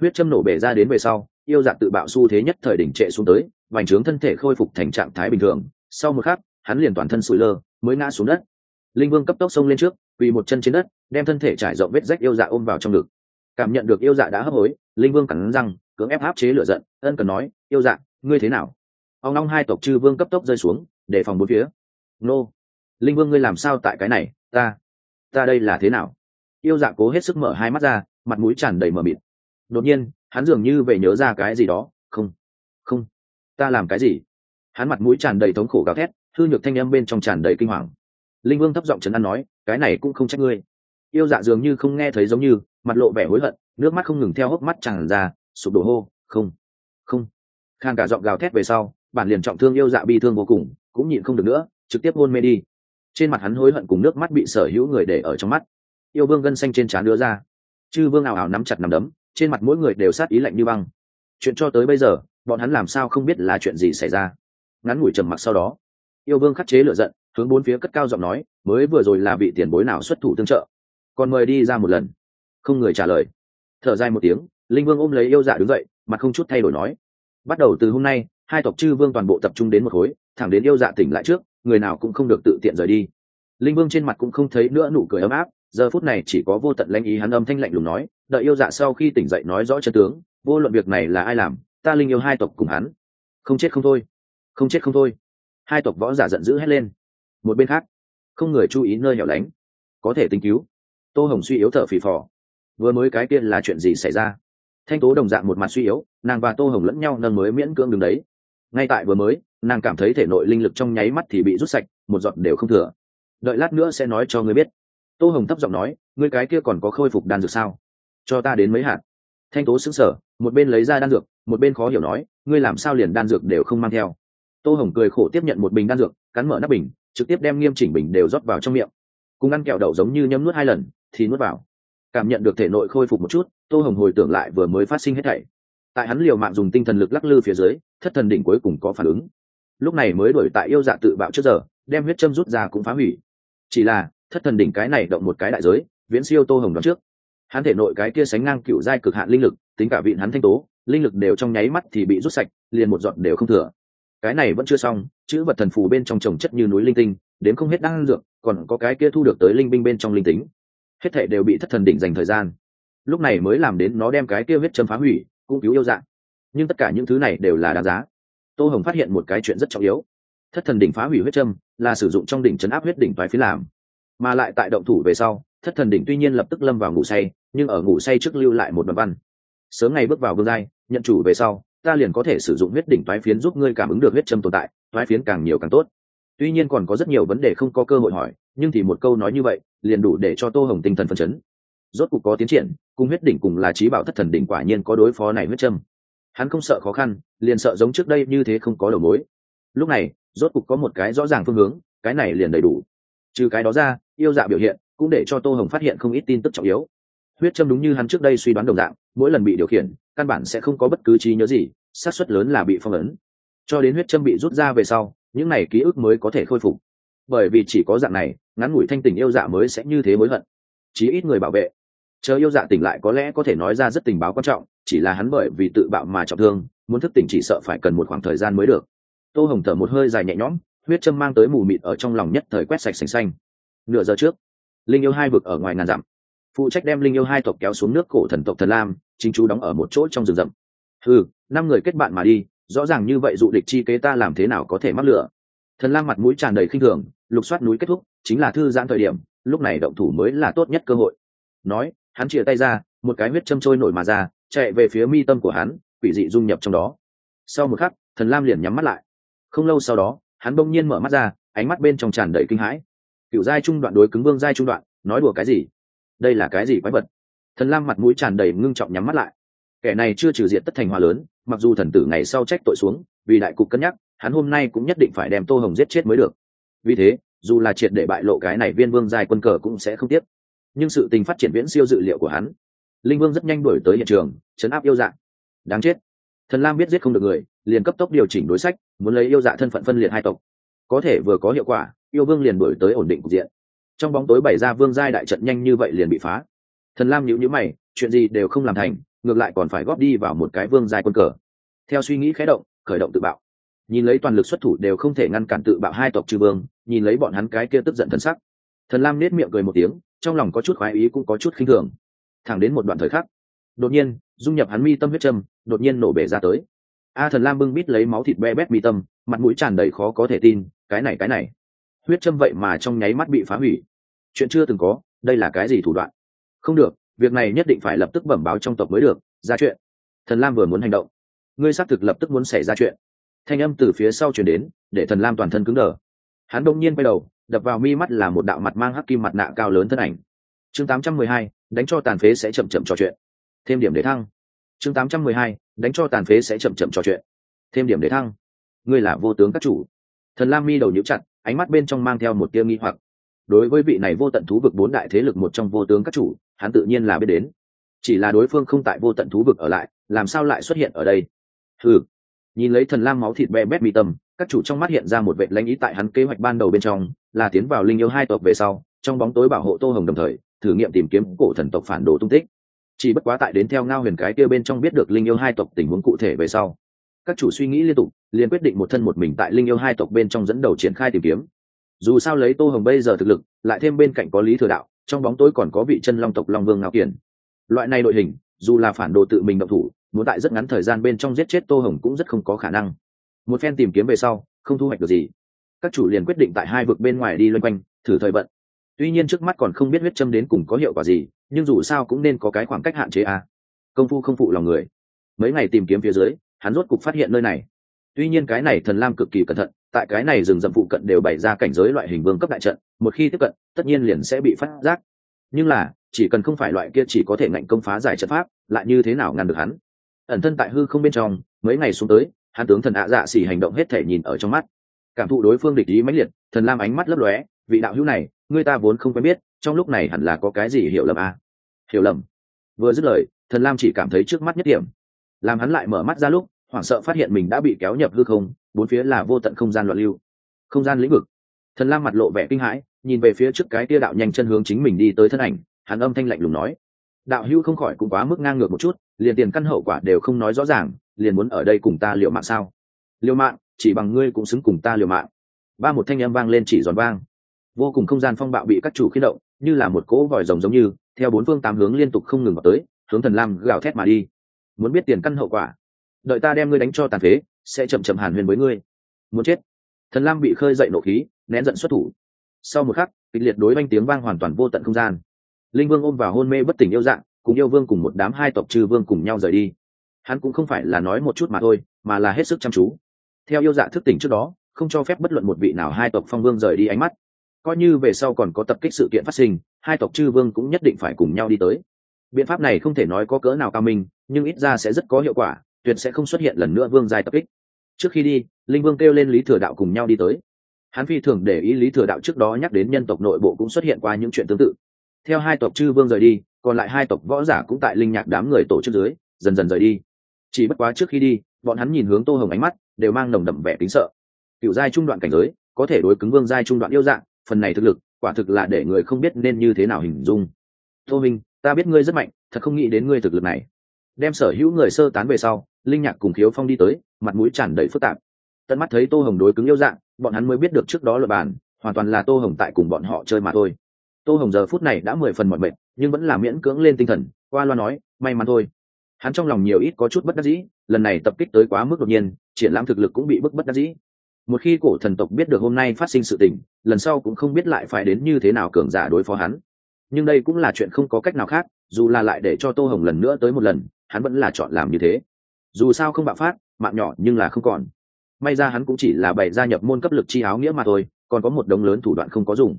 Huyết châm nổ bể ra đến về sau yêu dạng tự bạo xu thế nhất thời đỉnh trệ xuống tới vành trướng thân thể khôi phục thành trạng thái bình thường. Sau một khắc hắn liền toàn thân sụi lơ, mới ngã xuống đất. Linh vương cấp tốc xông lên trước vì một chân trên đất, đem thân thể trải rộng vết rách yêu dạ ôm vào trong ngực. Cảm nhận được yêu dạ đã hấp hối, linh vương cắn răng, cưỡng ép áp chế lửa giận, ân cần nói, yêu dạ ngươi thế nào? Ông long hai tộc chư vương cấp tốc rơi xuống để phòng bốn phía. Nô, linh vương ngươi làm sao tại cái này? Ta ta đây là thế nào? Yêu dạ cố hết sức mở hai mắt ra, mặt mũi tràn đầy mờ mịt. Đột nhiên, hắn dường như về nhớ ra cái gì đó, không không, ta làm cái gì? Hắn mặt mũi tràn đầy thống khổ gào thét hư nhược thanh âm bên trong tràn đầy kinh hoàng. Linh vương thấp giọng trấn an nói, cái này cũng không trách ngươi. Yêu dạ dường như không nghe thấy giống như, mặt lộ vẻ hối hận, nước mắt không ngừng theo hốc mắt tràn ra, sụp đổ hô, không không. Khan cả giọng gào thét về sau, bản liền trọng thương yêu dạ bi thương vô cùng, cũng nhịn không được nữa, trực tiếp hôn mê đi. Trên mặt hắn hối hận cùng nước mắt bị sở hữu người để ở trong mắt. Yêu vương gân xanh trên trán đưa ra. Chư vương ảo ảo nắm chặt nắm đấm, trên mặt mỗi người đều sát ý lạnh như băng. Chuyện cho tới bây giờ, bọn hắn làm sao không biết là chuyện gì xảy ra. Ngắn ngủi trầm mặc sau đó yêu vương khắc chế lựa giận, hướng bốn phía cất cao giọng nói, mới vừa rồi là vị tiền bối nào xuất thủ tương trợ. Còn mời đi ra một lần. Không người trả lời. Thở dài một tiếng, linh vương ôm lấy yêu dạ đứng dậy, mặt không chút thay đổi nói. Bắt đầu từ hôm nay, hai tộc chư vương toàn bộ tập trung đến một khối, thẳng đến yêu dạ tỉnh lại trước, người nào cũng không được tự tiện rời đi. Linh vương trên mặt cũng không thấy nữa nụ cười ấm áp, giờ phút này chỉ có vô tận lãnh ý hắn âm thanh lạnh lùng nói, đợi yêu dạ sau khi tỉnh dậy nói rõ chân tướng, vô luận việc này là ai làm, ta linh yêu hai tộc cùng hắn. Không chết không thôi. Không chết không thôi hai tộc võ giả giận dữ hét lên. Một bên khác, không người chú ý nơi hẻo lánh. Có thể tính cứu. Tô hồng suy yếu thở phì phò. Vừa mới cái kia là chuyện gì xảy ra? Thanh tố đồng dạng một mặt suy yếu, nàng và tô hồng lẫn nhau nâng mới miễn cưỡng đứng đấy. Ngay tại vừa mới, nàng cảm thấy thể nội linh lực trong nháy mắt thì bị rút sạch, một giọt đều không thừa. Đợi lát nữa sẽ nói cho ngươi biết. Tô hồng thấp giọng nói, ngươi cái kia còn có khôi phục đan dược sao? Cho ta đến mấy hạt. Thanh tố xứng sở một bên lấy ra đan dược, một bên khó hiểu nói, ngươi làm sao liền đan dược đều không mang theo? Tô hồng cười khổ tiếp nhận một bình đan dược, cắn mở nắp bình, trực tiếp đem nghiêm chỉnh bình đều rót vào trong miệng. Cùng ăn kẹo đậu giống như nhấm nuốt hai lần, thì nuốt vào. Cảm nhận được thể nội khôi phục một chút, tô hồng hồi tưởng lại vừa mới phát sinh hết thảy. Tại hắn liều mạng dùng tinh thần lực lắc lư phía dưới, thất thần đỉnh cuối cùng có phản ứng. Lúc này mới đổi tại yêu dạ tự bạo trước giờ, đem huyết châm rút ra cũng phá hủy. Chỉ là, thất thần đỉnh cái này động một cái đại giới, viễn siêu tô hồng đón trước. Hắn thể nội cái kia sánh ngang cựu giai cực hạn linh lực, tính cả vịn hắn thanh tố, linh lực đều trong nháy mắt thì bị rút sạch, liền một giọt đều không thừa cái này vẫn chưa xong, chữ vật thần phù bên trong trồng chất như núi linh tinh, đến không hết đang dược, còn có cái kia thu được tới linh binh bên trong linh tính. Hết thể đều bị thất thần đỉnh dành thời gian. Lúc này mới làm đến nó đem cái kia huyết châm phá hủy, cũng cứu yêu dạng. Nhưng tất cả những thứ này đều là đáng giá. Tô hồng phát hiện một cái chuyện rất trọng yếu. Thất thần đỉnh phá hủy huyết châm là sử dụng trong đỉnh chấn áp huyết đỉnh toái phí làm. Mà lại tại động thủ về sau, thất thần đỉnh tuy nhiên lập tức lâm vào ngủ say, nhưng ở ngủ say trước lưu lại một đoạn văn. Sớm ngày bước vào vương giai, nhận chủ về sau ta liền có thể sử dụng huyết đỉnh toái phiến giúp ngươi cảm ứng được huyết châm tồn tại, toái phiến càng nhiều càng tốt. Tuy nhiên còn có rất nhiều vấn đề không có cơ hội hỏi, nhưng thì một câu nói như vậy, liền đủ để cho tô hồng tinh thần phấn chấn. Rốt cuộc có tiến triển, cùng huyết đỉnh cùng là trí bảo thất thần đỉnh quả nhiên có đối phó này huyết châm. Hắn không sợ khó khăn, liền sợ giống trước đây như thế không có đầu mối. Lúc này, rốt cuộc có một cái rõ ràng phương hướng, cái này liền đầy đủ. Trừ cái đó ra, yêu dạ biểu hiện cũng để cho tô hồng phát hiện không ít tin tức trọng yếu. Huyết châm đúng như hắn trước đây suy đoán đồng dạng, mỗi lần bị điều khiển căn bản sẽ không có bất cứ trí nhớ gì, xác suất lớn là bị phong ấn. Cho đến huyết châm bị rút ra về sau, những này ký ức mới có thể khôi phục. Bởi vì chỉ có dạng này, ngắn ngủi thanh tình yêu dạ mới sẽ như thế mới hận. Chí ít người bảo vệ. Chờ yêu dạ tỉnh lại có lẽ có thể nói ra rất tình báo quan trọng, chỉ là hắn bởi vì tự bạo mà trọng thương, muốn thức tỉnh chỉ sợ phải cần một khoảng thời gian mới được. Tô hồng thở một hơi dài nhẹ nhõm, huyết châm mang tới mù mịt ở trong lòng nhất thời quét sạch sành xanh. Nửa giờ trước, linh yêu hai vực ở ngoài ngàn dặm. Phụ trách đem linh yêu hai tộc kéo xuống nước cổ thần tộc thần lam chính chú đóng ở một chỗ trong rừng rậm. Ừ năm người kết bạn mà đi, rõ ràng như vậy dụ địch chi kế ta làm thế nào có thể mắc lửa? Thần lam mặt mũi tràn đầy khinh thường, lục soát núi kết thúc, chính là thư giãn thời điểm, lúc này động thủ mới là tốt nhất cơ hội. Nói, hắn chia tay ra, một cái huyết châm trôi nổi mà ra, chạy về phía mi tâm của hắn, quỷ dị dung nhập trong đó. Sau một khắc, thần lam liền nhắm mắt lại. Không lâu sau đó, hắn bỗng nhiên mở mắt ra, ánh mắt bên trong tràn đầy kinh hãi. Cựu giai trung đoạn đối cứng vương giai trung đoạn, nói đùa cái gì? Đây là cái gì quái vật? Thần lam mặt mũi tràn đầy ngưng trọng nhắm mắt lại. Kẻ này chưa trừ diện tất thành hòa lớn, mặc dù thần tử ngày sau trách tội xuống, vì đại cục cân nhắc, hắn hôm nay cũng nhất định phải đem tô hồng giết chết mới được. Vì thế, dù là triệt để bại lộ cái này viên vương giai quân cờ cũng sẽ không tiếc. Nhưng sự tình phát triển viễn siêu dự liệu của hắn. Linh vương rất nhanh đuổi tới hiện trường chấn áp yêu dạ. Đáng chết. Thần lam biết giết không được người, liền cấp tốc điều chỉnh đối sách, muốn lấy yêu dạ thân phận phân liệt hai tộc. Có thể vừa có hiệu quả, yêu vương liền đuổi tới ổn định cục diện. Trong bóng tối bày ra vương giai đại trận nhanh như vậy liền bị phá thần lam nhữ nhữ mày, chuyện gì đều không làm thành, ngược lại còn phải góp đi vào một cái vương giai quân cờ. Theo suy nghĩ khé động, khởi động tự bạo. Nhìn lấy toàn lực xuất thủ đều không thể ngăn cản tự bạo hai tộc trừ vương, nhìn lấy bọn hắn cái kia tức giận thân sắc. Thần lam nết miệng cười một tiếng, trong lòng có chút khoái ý cũng có chút khinh thường. Thẳng đến một đoạn thời khắc, đột nhiên, dung nhập hắn mi tâm huyết châm đột nhiên nổ bể ra tới. A thần lam bưng bít lấy máu thịt be bét mi tâm, mặt mũi tràn đầy khó có thể tin, cái này cái này. Huyết châm vậy mà trong nháy mắt bị phá hủy. Chuyện chưa từng có, đây là cái gì thủ đoạn? Không được việc này nhất định phải lập tức bẩm báo trong tộc mới được ra chuyện. Thần lam vừa muốn hành động. Ngươi xác thực lập tức muốn xảy ra chuyện. Thanh âm từ phía sau chuyển đến để thần lam toàn thân cứng đờ. Hắn đông nhiên quay đầu đập vào mi mắt là một đạo mặt mang hắc kim mặt nạ cao lớn thân ảnh. Chương 812, đánh cho tàn phế sẽ chậm chậm trò chuyện. Thêm điểm để thăng. Chương 812, đánh cho tàn phế sẽ chậm chậm trò chuyện. Thêm điểm để thăng. Ngươi là vô tướng các chủ. Thần lam mi đầu nhíu chặt ánh mắt bên trong mang theo một tia nghi hoặc đối với vị này vô tận thú vực bốn đại thế lực một trong vô tướng các chủ, hắn tự nhiên là biết đến. Chỉ là đối phương không tại vô tận thú vực ở lại, làm sao lại xuất hiện ở đây? Ừ nhìn lấy thần lam máu thịt be bét mi tâm các chủ trong mắt hiện ra một vệ lãnh ý tại hắn kế hoạch ban đầu bên trong, là tiến vào linh yêu hai tộc về sau, trong bóng tối bảo hộ tô hồng đồng thời, thử nghiệm tìm kiếm cổ thần tộc phản đồ tung tích. Chỉ bất quá tại đến theo ngao huyền cái kia bên trong biết được linh yêu hai tộc tình huống cụ thể về sau, các chủ suy nghĩ liên tục, liền quyết định một thân một mình tại linh yêu hai tộc bên trong dẫn đầu triển khai tìm kiếm dù sao lấy tô hồng bây giờ thực lực, lại thêm bên cạnh có lý thừa đạo, trong bóng tối còn có vị chân long tộc long vương ngao kiển. Loại này đội hình, dù là phản đồ tự mình động thủ, muốn tại rất ngắn thời gian bên trong giết chết tô hồng cũng rất không có khả năng. Một phen tìm kiếm về sau, không thu hoạch được gì. Các chủ liền quyết định tại hai vực bên ngoài đi loanh quanh, thử thời vận. Tuy nhiên trước mắt còn không biết huyết châm đến cùng có hiệu quả gì, nhưng dù sao cũng nên có cái khoảng cách hạn chế a. À. công phu không phụ lòng người. Mấy ngày tìm kiếm phía dưới, hắn rốt cục phát hiện nơi này tuy nhiên cái này thần lam cực kỳ cẩn thận, tại cái này rừng rậm phụ cận đều bày ra cảnh giới loại hình vương cấp đại trận, một khi tiếp cận, tất nhiên liền sẽ bị phát giác. Nhưng là, chỉ cần không phải loại kia chỉ có thể ngạnh công phá giải trận pháp, lại như thế nào ngăn được hắn? Ẩn thân tại hư không bên trong, mấy ngày xuống tới, hắn tướng thần ạ dạ xỉ hành động hết thể nhìn ở trong mắt. Cảm thụ đối phương địch ý mãnh liệt, thần lam ánh mắt lấp lóe, vị đạo hữu này, người ta vốn không quen biết, trong lúc này hẳn là có cái gì hiểu lầm à? hiểu lầm. Vừa dứt lời, thần lam chỉ cảm thấy trước mắt nhất điểm. Làm hắn lại mở mắt ra lúc hoảng sợ phát hiện mình đã bị kéo nhập hư không, bốn phía là vô tận không gian loạn lưu. Không gian lĩnh vực. Thần lam mặt lộ vẻ kinh hãi, nhìn về phía trước cái tia đạo nhanh chân hướng chính mình đi tới thân ảnh, hắn âm thanh lạnh lùng nói. Đạo hữu không khỏi cũng quá mức ngang ngược một chút, liền tiền căn hậu quả đều không nói rõ ràng, liền muốn ở đây cùng ta liệu mạng sao? Liều mạng, chỉ bằng ngươi cũng xứng cùng ta liều mạng. Ba một thanh âm vang lên chỉ giòn vang. Vô cùng không gian phong bạo bị các chủ khí động, như là một cỗ vòi rồng giống như, theo bốn phương tám hướng liên tục không ngừng vào tới, hướng thần lam gào thét mà đi. Muốn biết tiền căn hậu quả đợi ta đem ngươi đánh cho tàn phế, sẽ chậm chậm hàn huyền với ngươi. Muốn chết. Thần lam bị khơi dậy nộ khí, nén giận xuất thủ. Sau một khắc, kịch liệt đối banh tiếng vang hoàn toàn vô tận không gian. Linh vương ôm vào hôn mê bất tỉnh yêu dạng, cùng yêu vương cùng một đám hai tộc trừ vương cùng nhau rời đi. Hắn cũng không phải là nói một chút mà thôi, mà là hết sức chăm chú. Theo yêu dạ thức tỉnh trước đó, không cho phép bất luận một vị nào hai tộc phong vương rời đi ánh mắt. Coi như về sau còn có tập kích sự kiện phát sinh, hai tộc chư vương cũng nhất định phải cùng nhau đi tới. Biện pháp này không thể nói có cỡ nào cao minh, nhưng ít ra sẽ rất có hiệu quả tuyệt sẽ không xuất hiện lần nữa vương giai tập kích. Trước khi đi, linh vương kêu lên lý thừa đạo cùng nhau đi tới. Hắn phi thường để ý lý thừa đạo trước đó nhắc đến nhân tộc nội bộ cũng xuất hiện qua những chuyện tương tự. Theo hai tộc chư vương rời đi, còn lại hai tộc võ giả cũng tại linh nhạc đám người tổ chức dưới, dần dần rời đi. Chỉ bất quá trước khi đi, bọn hắn nhìn hướng tô hồng ánh mắt, đều mang nồng đậm vẻ kính sợ. Cựu giai trung đoạn cảnh giới, có thể đối cứng vương giai trung đoạn yêu dạng, phần này thực lực, quả thực là để người không biết nên như thế nào hình dung. Tô minh, ta biết ngươi rất mạnh, thật không nghĩ đến ngươi thực lực này. Đem sở hữu người sơ tán về sau linh nhạc cùng khiếu phong đi tới, mặt mũi tràn đầy phức tạp. Tận mắt thấy tô hồng đối cứng yêu dạng, bọn hắn mới biết được trước đó luật bàn, hoàn toàn là tô hồng tại cùng bọn họ chơi mà thôi. Tô hồng giờ phút này đã mười phần mọi mệt, nhưng vẫn là miễn cưỡng lên tinh thần, qua loa nói, may mắn thôi. Hắn trong lòng nhiều ít có chút bất đắc dĩ, lần này tập kích tới quá mức đột nhiên, triển lãm thực lực cũng bị bức bất đắc dĩ. Một khi cổ thần tộc biết được hôm nay phát sinh sự tình, lần sau cũng không biết lại phải đến như thế nào cường giả đối phó hắn. Nhưng đây cũng là chuyện không có cách nào khác, dù là lại để cho tô hồng lần nữa tới một lần, hắn vẫn là chọn làm như thế dù sao không bạo phát, mạng nhỏ nhưng là không còn. May ra hắn cũng chỉ là bày gia nhập môn cấp lực chi áo nghĩa mà thôi, còn có một đống lớn thủ đoạn không có dùng.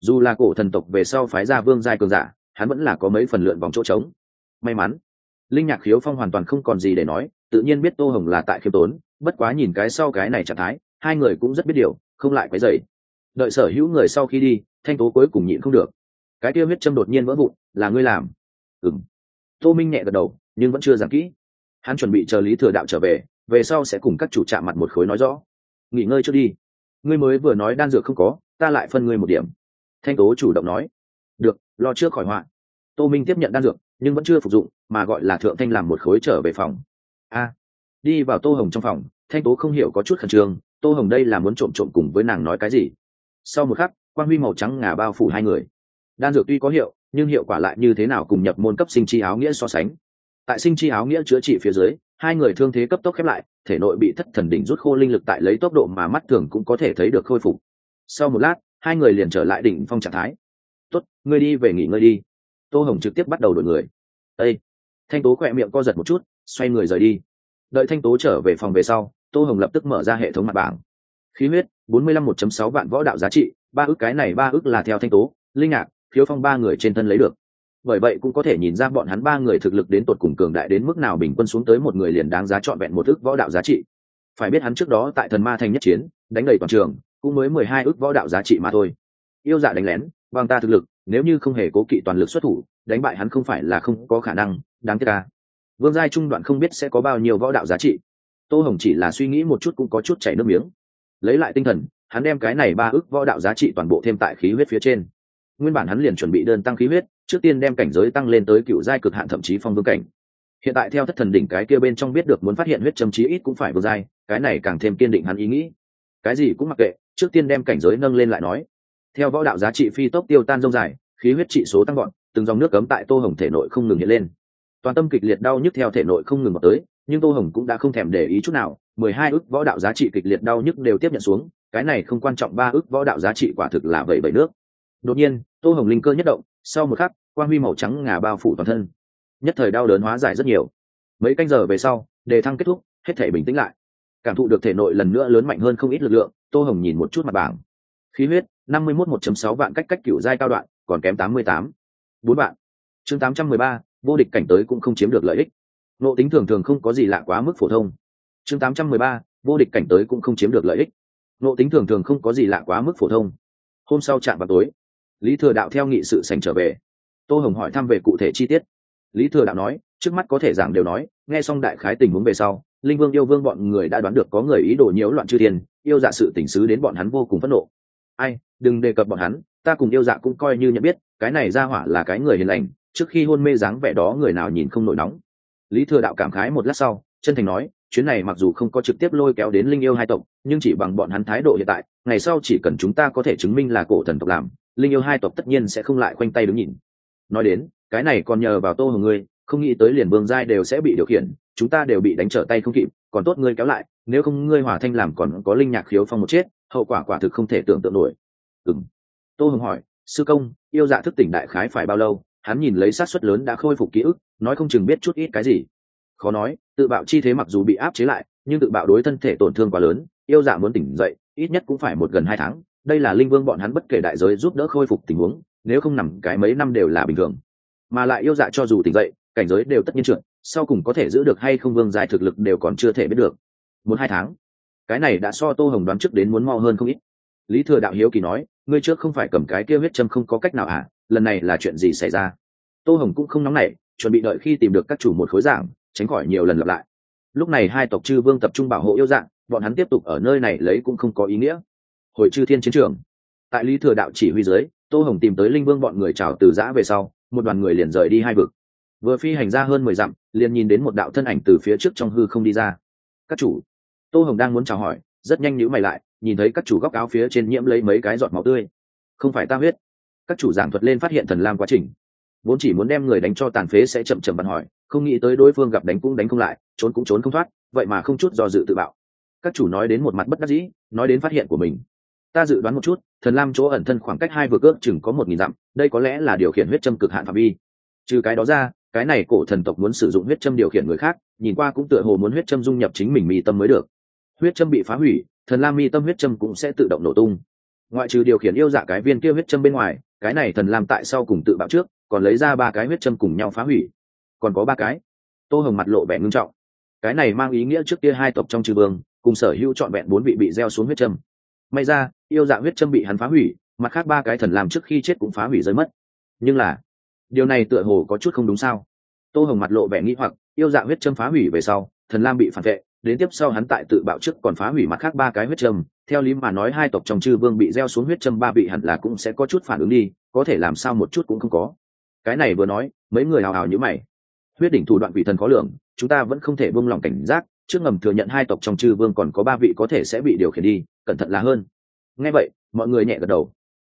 Dù là cổ thần tộc về sau phái ra vương giai cường giả, hắn vẫn là có mấy phần lượn vòng chỗ trống. May mắn, linh nhạc khiếu phong hoàn toàn không còn gì để nói, tự nhiên biết tô hồng là tại khiêm tốn, bất quá nhìn cái sau cái này trạng thái, hai người cũng rất biết điều, không lại quấy dày đợi sở hữu người sau khi đi, thanh tố cuối cùng nhịn không được. Cái tiêu huyết châm đột nhiên vỡ vụn, là ngươi làm? Ừng tô minh nhẹ gật đầu, nhưng vẫn chưa giảm kỹ hắn chuẩn bị chờ lý thừa đạo trở về về sau sẽ cùng các chủ trạm mặt một khối nói rõ. Nghỉ ngơi trước đi. Ngươi mới vừa nói đan dược không có, ta lại phân ngươi một điểm. Thanh tố chủ động nói. Được, lo trước khỏi họa. Tô minh tiếp nhận đan dược, nhưng vẫn chưa phục dụng, mà gọi là thượng thanh làm một khối trở về phòng. A. Đi vào tô hồng trong phòng, thanh tố không hiểu có chút khẩn trương, tô hồng đây là muốn trộm trộm cùng với nàng nói cái gì? Sau một khắc quan huy màu trắng ngà bao phủ hai người. Đan dược tuy có hiệu, nhưng hiệu quả lại như thế nào cùng nhập môn cấp sinh chi áo nghĩa so sánh tại sinh chi áo nghĩa chữa trị phía dưới, hai người thương thế cấp tốc khép lại, thể nội bị thất thần đỉnh rút khô linh lực tại lấy tốc độ mà mắt thường cũng có thể thấy được khôi phục. Sau một lát, hai người liền trở lại đỉnh phong trạng thái. Tốt, ngươi đi về nghỉ ngơi đi. Tô hồng trực tiếp bắt đầu đổi người. Ây thanh tố khỏe miệng co giật một chút, xoay người rời đi. Đợi thanh tố trở về phòng về sau, tô hồng lập tức mở ra hệ thống mặt bảng. Khí huyết, bốn mươi lăm một chấm sáu vạn võ đạo giá trị, ba ước cái này ba ước là theo thanh tố, linh ngạc phiếu phong ba người trên thân lấy được bởi vậy cũng có thể nhìn ra bọn hắn ba người thực lực đến tột cùng cường đại đến mức nào bình quân xuống tới một người liền đáng giá trọn vẹn một ước võ đạo giá trị. Phải biết hắn trước đó tại thần ma thành nhất chiến, đánh đầy toàn trường, cũng mới mười hai ước võ đạo giá trị mà thôi. Yêu dạ đánh lén, bằng ta thực lực, nếu như không hề cố kỵ toàn lực xuất thủ, đánh bại hắn không phải là không có khả năng, đáng tiếc ta. Vương giai trung đoạn không biết sẽ có bao nhiêu võ đạo giá trị. Tô hồng chỉ là suy nghĩ một chút cũng có chút chảy nước miếng. Lấy lại tinh thần, hắn đem cái này ba ước võ đạo giá trị toàn bộ thêm tại khí huyết phía trên nguyên bản hắn liền chuẩn bị đơn tăng khí huyết, trước tiên đem cảnh giới tăng lên tới cựu giai cực hạn thậm chí phong vương cảnh. Hiện tại theo thất thần đỉnh cái kia bên trong biết được muốn phát hiện huyết châm chí ít cũng phải vương giai, cái này càng thêm kiên định hắn ý nghĩ. Cái gì cũng mặc kệ, trước tiên đem cảnh giới nâng lên lại nói. Theo võ đạo giá trị phi tốc tiêu tan rông dài, khí huyết trị số tăng gọn từng dòng nước cấm tại tô hồng thể nội không ngừng hiện lên. Toàn tâm kịch liệt đau nhức theo thể nội không ngừng vào tới, nhưng tô hồng cũng đã không thèm để ý chút nào, mười hai ước võ đạo giá trị kịch liệt đau nhức đều tiếp nhận xuống, cái này không quan trọng ba ước võ đạo giá trị quả thực là vậy bảy nước đột nhiên, tô hồng linh cơ nhất động, sau một khắc, quang huy màu trắng ngà bao phủ toàn thân. Nhất thời đau đớn hóa giải rất nhiều. Mấy canh giờ về sau, đề thăng kết thúc, hết thể bình tĩnh lại. Cảm thụ được thể nội lần nữa lớn mạnh hơn không ít lực lượng, tô hồng nhìn một chút mặt bảng. Khí huyết, năm mươi mốt một sáu vạn cách cách cựu giai cao đoạn, còn kém tám mươi tám. Bốn vạn. Chương tám trăm mười ba, vô địch cảnh tới cũng không chiếm được lợi ích. Nộ tính thường thường không có gì lạ quá mức phổ thông. Chương tám trăm mười ba, vô địch cảnh tới cũng không chiếm được lợi ích. Nộ tính thường thường không có gì lạ quá mức phổ thông. Hôm sau chạm vào tối lý thừa đạo theo nghị sự sành trở về. Tô hồng hỏi thăm về cụ thể chi tiết. Lý thừa đạo nói, trước mắt có thể giảng đều nói, nghe xong đại khái tình huống về sau, linh vương yêu vương bọn người đã đoán được có người ý đồ nhiễu loạn chư thiên, yêu dạ sự tỉnh xứ đến bọn hắn vô cùng phẫn nộ. Ai, đừng đề cập bọn hắn, ta cùng yêu dạ cũng coi như nhận biết, cái này ra hỏa là cái người hiền lành, trước khi hôn mê dáng vẻ đó người nào nhìn không nổi nóng. Lý thừa đạo cảm khái một lát sau, chân thành nói, chuyến này mặc dù không có trực tiếp lôi kéo đến linh yêu hai tộc, nhưng chỉ bằng bọn hắn thái độ hiện tại, ngày sau chỉ cần chúng ta có thể chứng minh là cổ thần tộc làm linh yêu hai tộc tất nhiên sẽ không lại khoanh tay đứng nhìn. Nói đến, cái này còn nhờ vào tô hồng ngươi, không nghĩ tới liền vương giai đều sẽ bị điều khiển, chúng ta đều bị đánh trở tay không kịp, còn tốt ngươi kéo lại, nếu không ngươi hỏa thanh làm còn có linh nhạc khiếu phong một chết, hậu quả quả thực không thể tưởng tượng nổi. Ừng tô hồng hỏi, sư công, yêu dạ thức tỉnh đại khái phải bao lâu? Hắn nhìn lấy sát suất lớn đã khôi phục ký ức, nói không chừng biết chút ít cái gì. Khó nói, tự bạo chi thế mặc dù bị áp chế lại, nhưng tự bạo đối thân thể tổn thương quá lớn, yêu dạ muốn tỉnh dậy, ít nhất cũng phải một gần hai tháng đây là linh vương bọn hắn bất kể đại giới giúp đỡ khôi phục tình huống, nếu không nằm cái mấy năm đều là bình thường. Mà lại yêu dạ cho dù tỉnh dậy, cảnh giới đều tất nhiên trượt, sau cùng có thể giữ được hay không vương dài thực lực đều còn chưa thể biết được. Một hai tháng. Cái này đã so tô hồng đoán trước đến muốn mo hơn không ít. Lý thừa đạo hiếu kỳ nói, ngươi trước không phải cầm cái kia huyết châm không có cách nào à lần này là chuyện gì xảy ra? Tô hồng cũng không nóng nảy, chuẩn bị đợi khi tìm được các chủ một khối giảng tránh khỏi nhiều lần lặp lại. Lúc này hai tộc chư vương tập trung bảo hộ yêu dạng, bọn hắn tiếp tục ở nơi này lấy cũng không có ý nghĩa hồi chư thiên chiến trường. Tại lý thừa đạo chỉ huy dưới, tô hồng tìm tới linh vương bọn người chào từ giã về sau, một đoàn người liền rời đi hai vực. Vừa phi hành ra hơn mười dặm, liền nhìn đến một đạo thân ảnh từ phía trước trong hư không đi ra. Các chủ. Tô hồng đang muốn chào hỏi, rất nhanh nhữ mày lại, nhìn thấy các chủ góc áo phía trên nhiễm lấy mấy cái giọt máu tươi. Không phải ta huyết. Các chủ giảng thuật lên phát hiện thần lam quá trình. Vốn chỉ muốn đem người đánh cho tàn phế sẽ chậm chậm bắn hỏi, không nghĩ tới đối phương gặp đánh cũng đánh không lại, trốn cũng trốn không thoát, vậy mà không chút do dự tự bạo. Các chủ nói đến một mặt bất đắc dĩ, nói đến phát hiện của mình ta dự đoán một chút, thần lam chỗ ẩn thân khoảng cách hai vừa cước chừng có một nghìn dặm, đây có lẽ là điều khiển huyết châm cực hạn phạm vi. Trừ cái đó ra, cái này cổ thần tộc muốn sử dụng huyết châm điều khiển người khác, nhìn qua cũng tựa hồ muốn huyết châm dung nhập chính mình mi tâm mới được. Huyết châm bị phá hủy, thần lam mi tâm huyết châm cũng sẽ tự động nổ tung. Ngoại trừ điều khiển yêu dạ cái viên kia huyết châm bên ngoài, cái này thần lam tại sau cùng tự bạo trước, còn lấy ra ba cái huyết châm cùng nhau phá hủy. Còn có ba cái. Tô hồng mặt lộ vẻ ngưng trọng. Cái này mang ý nghĩa trước kia hai tộc trong trừ vương, cùng sở hữu trọn vẹn bốn vị bị gieo xuống huyết châm may ra, yêu dạ huyết châm bị hắn phá hủy, mặt khác ba cái thần làm trước khi chết cũng phá hủy rơi mất. Nhưng là, điều này tựa hồ có chút không đúng sao? Tô hồng mặt lộ vẻ nghĩ hoặc, yêu dạ huyết châm phá hủy về sau, thần lam bị phản vệ, đến tiếp sau hắn tại tự bạo trước còn phá hủy mặt khác ba cái huyết châm. Theo lý mà nói hai tộc trong chư vương bị gieo xuống huyết châm ba vị hẳn là cũng sẽ có chút phản ứng đi, có thể làm sao một chút cũng không có. Cái này vừa nói, mấy người hào hào như mày. Huyết đỉnh thủ đoạn vị thần khó lường, chúng ta vẫn không thể buông lỏng cảnh giác trước ngầm thừa nhận hai tộc trong chư vương còn có ba vị có thể sẽ bị điều khiển đi, cẩn thận là hơn. Nghe vậy, mọi người nhẹ gật đầu.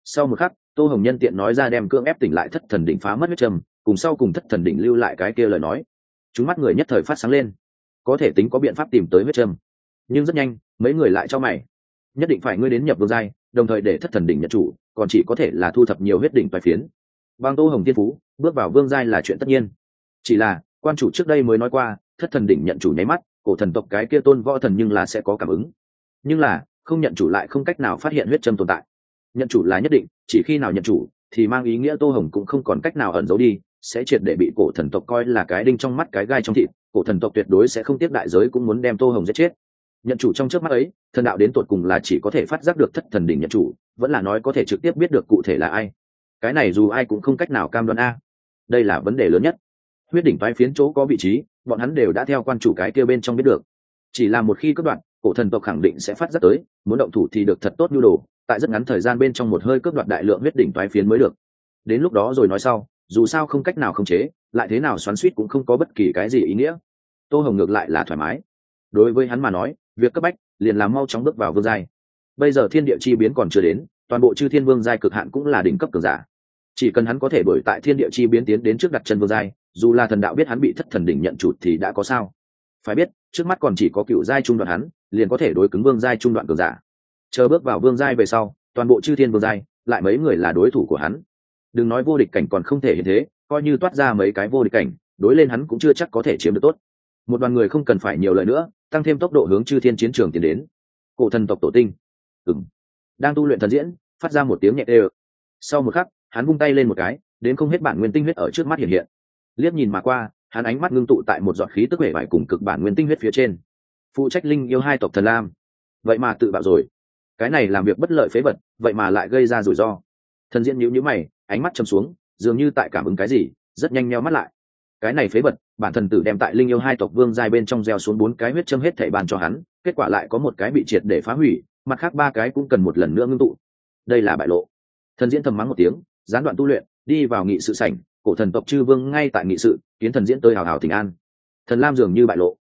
Sau một khắc, tô hồng nhân tiện nói ra đem cưỡng ép tỉnh lại thất thần đỉnh phá mất huyết trầm, cùng sau cùng thất thần đỉnh lưu lại cái kia lời nói. Chúng mắt người nhất thời phát sáng lên. Có thể tính có biện pháp tìm tới huyết trầm. Nhưng rất nhanh, mấy người lại cho mày. Nhất định phải ngươi đến nhập vương giai, đồng thời để thất thần đỉnh nhận chủ, còn chỉ có thể là thu thập nhiều huyết đỉnh bài phiến. Bang tô hồng tiên phú, bước vào vương giai là chuyện tất nhiên. Chỉ là, quan chủ trước đây mới nói qua, thất thần đỉnh nhận chủ nháy mắt cổ thần tộc cái kia tôn võ thần nhưng là sẽ có cảm ứng. Nhưng là, không nhận chủ lại không cách nào phát hiện huyết châm tồn tại. Nhận chủ là nhất định, chỉ khi nào nhận chủ, thì mang ý nghĩa tô hồng cũng không còn cách nào ẩn giấu đi, sẽ triệt để bị cổ thần tộc coi là cái đinh trong mắt cái gai trong thịt, cổ thần tộc tuyệt đối sẽ không tiếp đại giới cũng muốn đem tô hồng giết chết. Nhận chủ trong trước mắt ấy, thần đạo đến tột cùng là chỉ có thể phát giác được thất thần đỉnh nhận chủ, vẫn là nói có thể trực tiếp biết được cụ thể là ai. Cái này dù ai cũng không cách nào cam đoan a. Đây là vấn đề lớn nhất. Huyết đỉnh vai phiến chỗ có vị trí bọn hắn đều đã theo quan chủ cái kia bên trong biết được. Chỉ là một khi cướp đoạn cổ thần tộc khẳng định sẽ phát rất tới, muốn động thủ thì được thật tốt nhu đồ, tại rất ngắn thời gian bên trong một hơi cướp đoạt đại lượng huyết đỉnh toái phiến mới được. Đến lúc đó rồi nói sau, dù sao không cách nào khống chế, lại thế nào xoắn suýt cũng không có bất kỳ cái gì ý nghĩa. Tô hồng ngược lại là thoải mái. Đối với hắn mà nói, việc cấp bách liền làm mau chóng bước vào vương giai. Bây giờ thiên địa chi biến còn chưa đến, toàn bộ chư thiên vương giai cực hạn cũng là đỉnh cấp cường giả. Chỉ cần hắn có thể đổi tại thiên địa chi biến tiến đến trước đặt chân vương giai dù là thần đạo biết hắn bị thất thần đỉnh nhận chụt thì đã có sao? Phải biết, trước mắt còn chỉ có cựu giai trung đoạn hắn, liền có thể đối cứng vương giai trung đoạn cường giả. Chờ bước vào vương giai về sau, toàn bộ chư thiên vương giai, lại mấy người là đối thủ của hắn. Đừng nói vô địch cảnh còn không thể hiện thế, coi như toát ra mấy cái vô địch cảnh, đối lên hắn cũng chưa chắc có thể chiếm được tốt. Một đoàn người không cần phải nhiều lời nữa, tăng thêm tốc độ hướng chư thiên chiến trường tiến đến. Cổ thần tộc tổ tinh. Ừng đang tu luyện thần diễn, phát ra một tiếng nhẹ đê sau một khắc, hắn vung tay lên một cái, đến không hết bản nguyên tinh huyết ở trước mắt hiện hiện liếc nhìn mà qua, hắn ánh mắt ngưng tụ tại một giọt khí tức hệ vải cùng cực bản nguyên tinh huyết phía trên. Phụ trách linh yêu hai tộc thần lam. Vậy mà tự bạo rồi. Cái này làm việc bất lợi phế vật, vậy mà lại gây ra rủi ro. Thần diễn nhíu nhíu mày, ánh mắt chầm xuống, dường như tại cảm ứng cái gì, rất nhanh nheo mắt lại. Cái này phế vật, bản thần tử đem tại linh yêu hai tộc vương giai bên trong gieo xuống bốn cái huyết châm hết thảy bàn cho hắn, kết quả lại có một cái bị triệt để phá hủy, mặt khác ba cái cũng cần một lần nữa ngưng tụ. Đây là bại lộ. Thần diễn thầm mắng một tiếng, gián đoạn tu luyện, đi vào nghị sự sảnh cổ thần tộc chư vương ngay tại nghị sự, kiến thần diễn tới hào hào thỉnh an. Thần lam dường như bại lộ.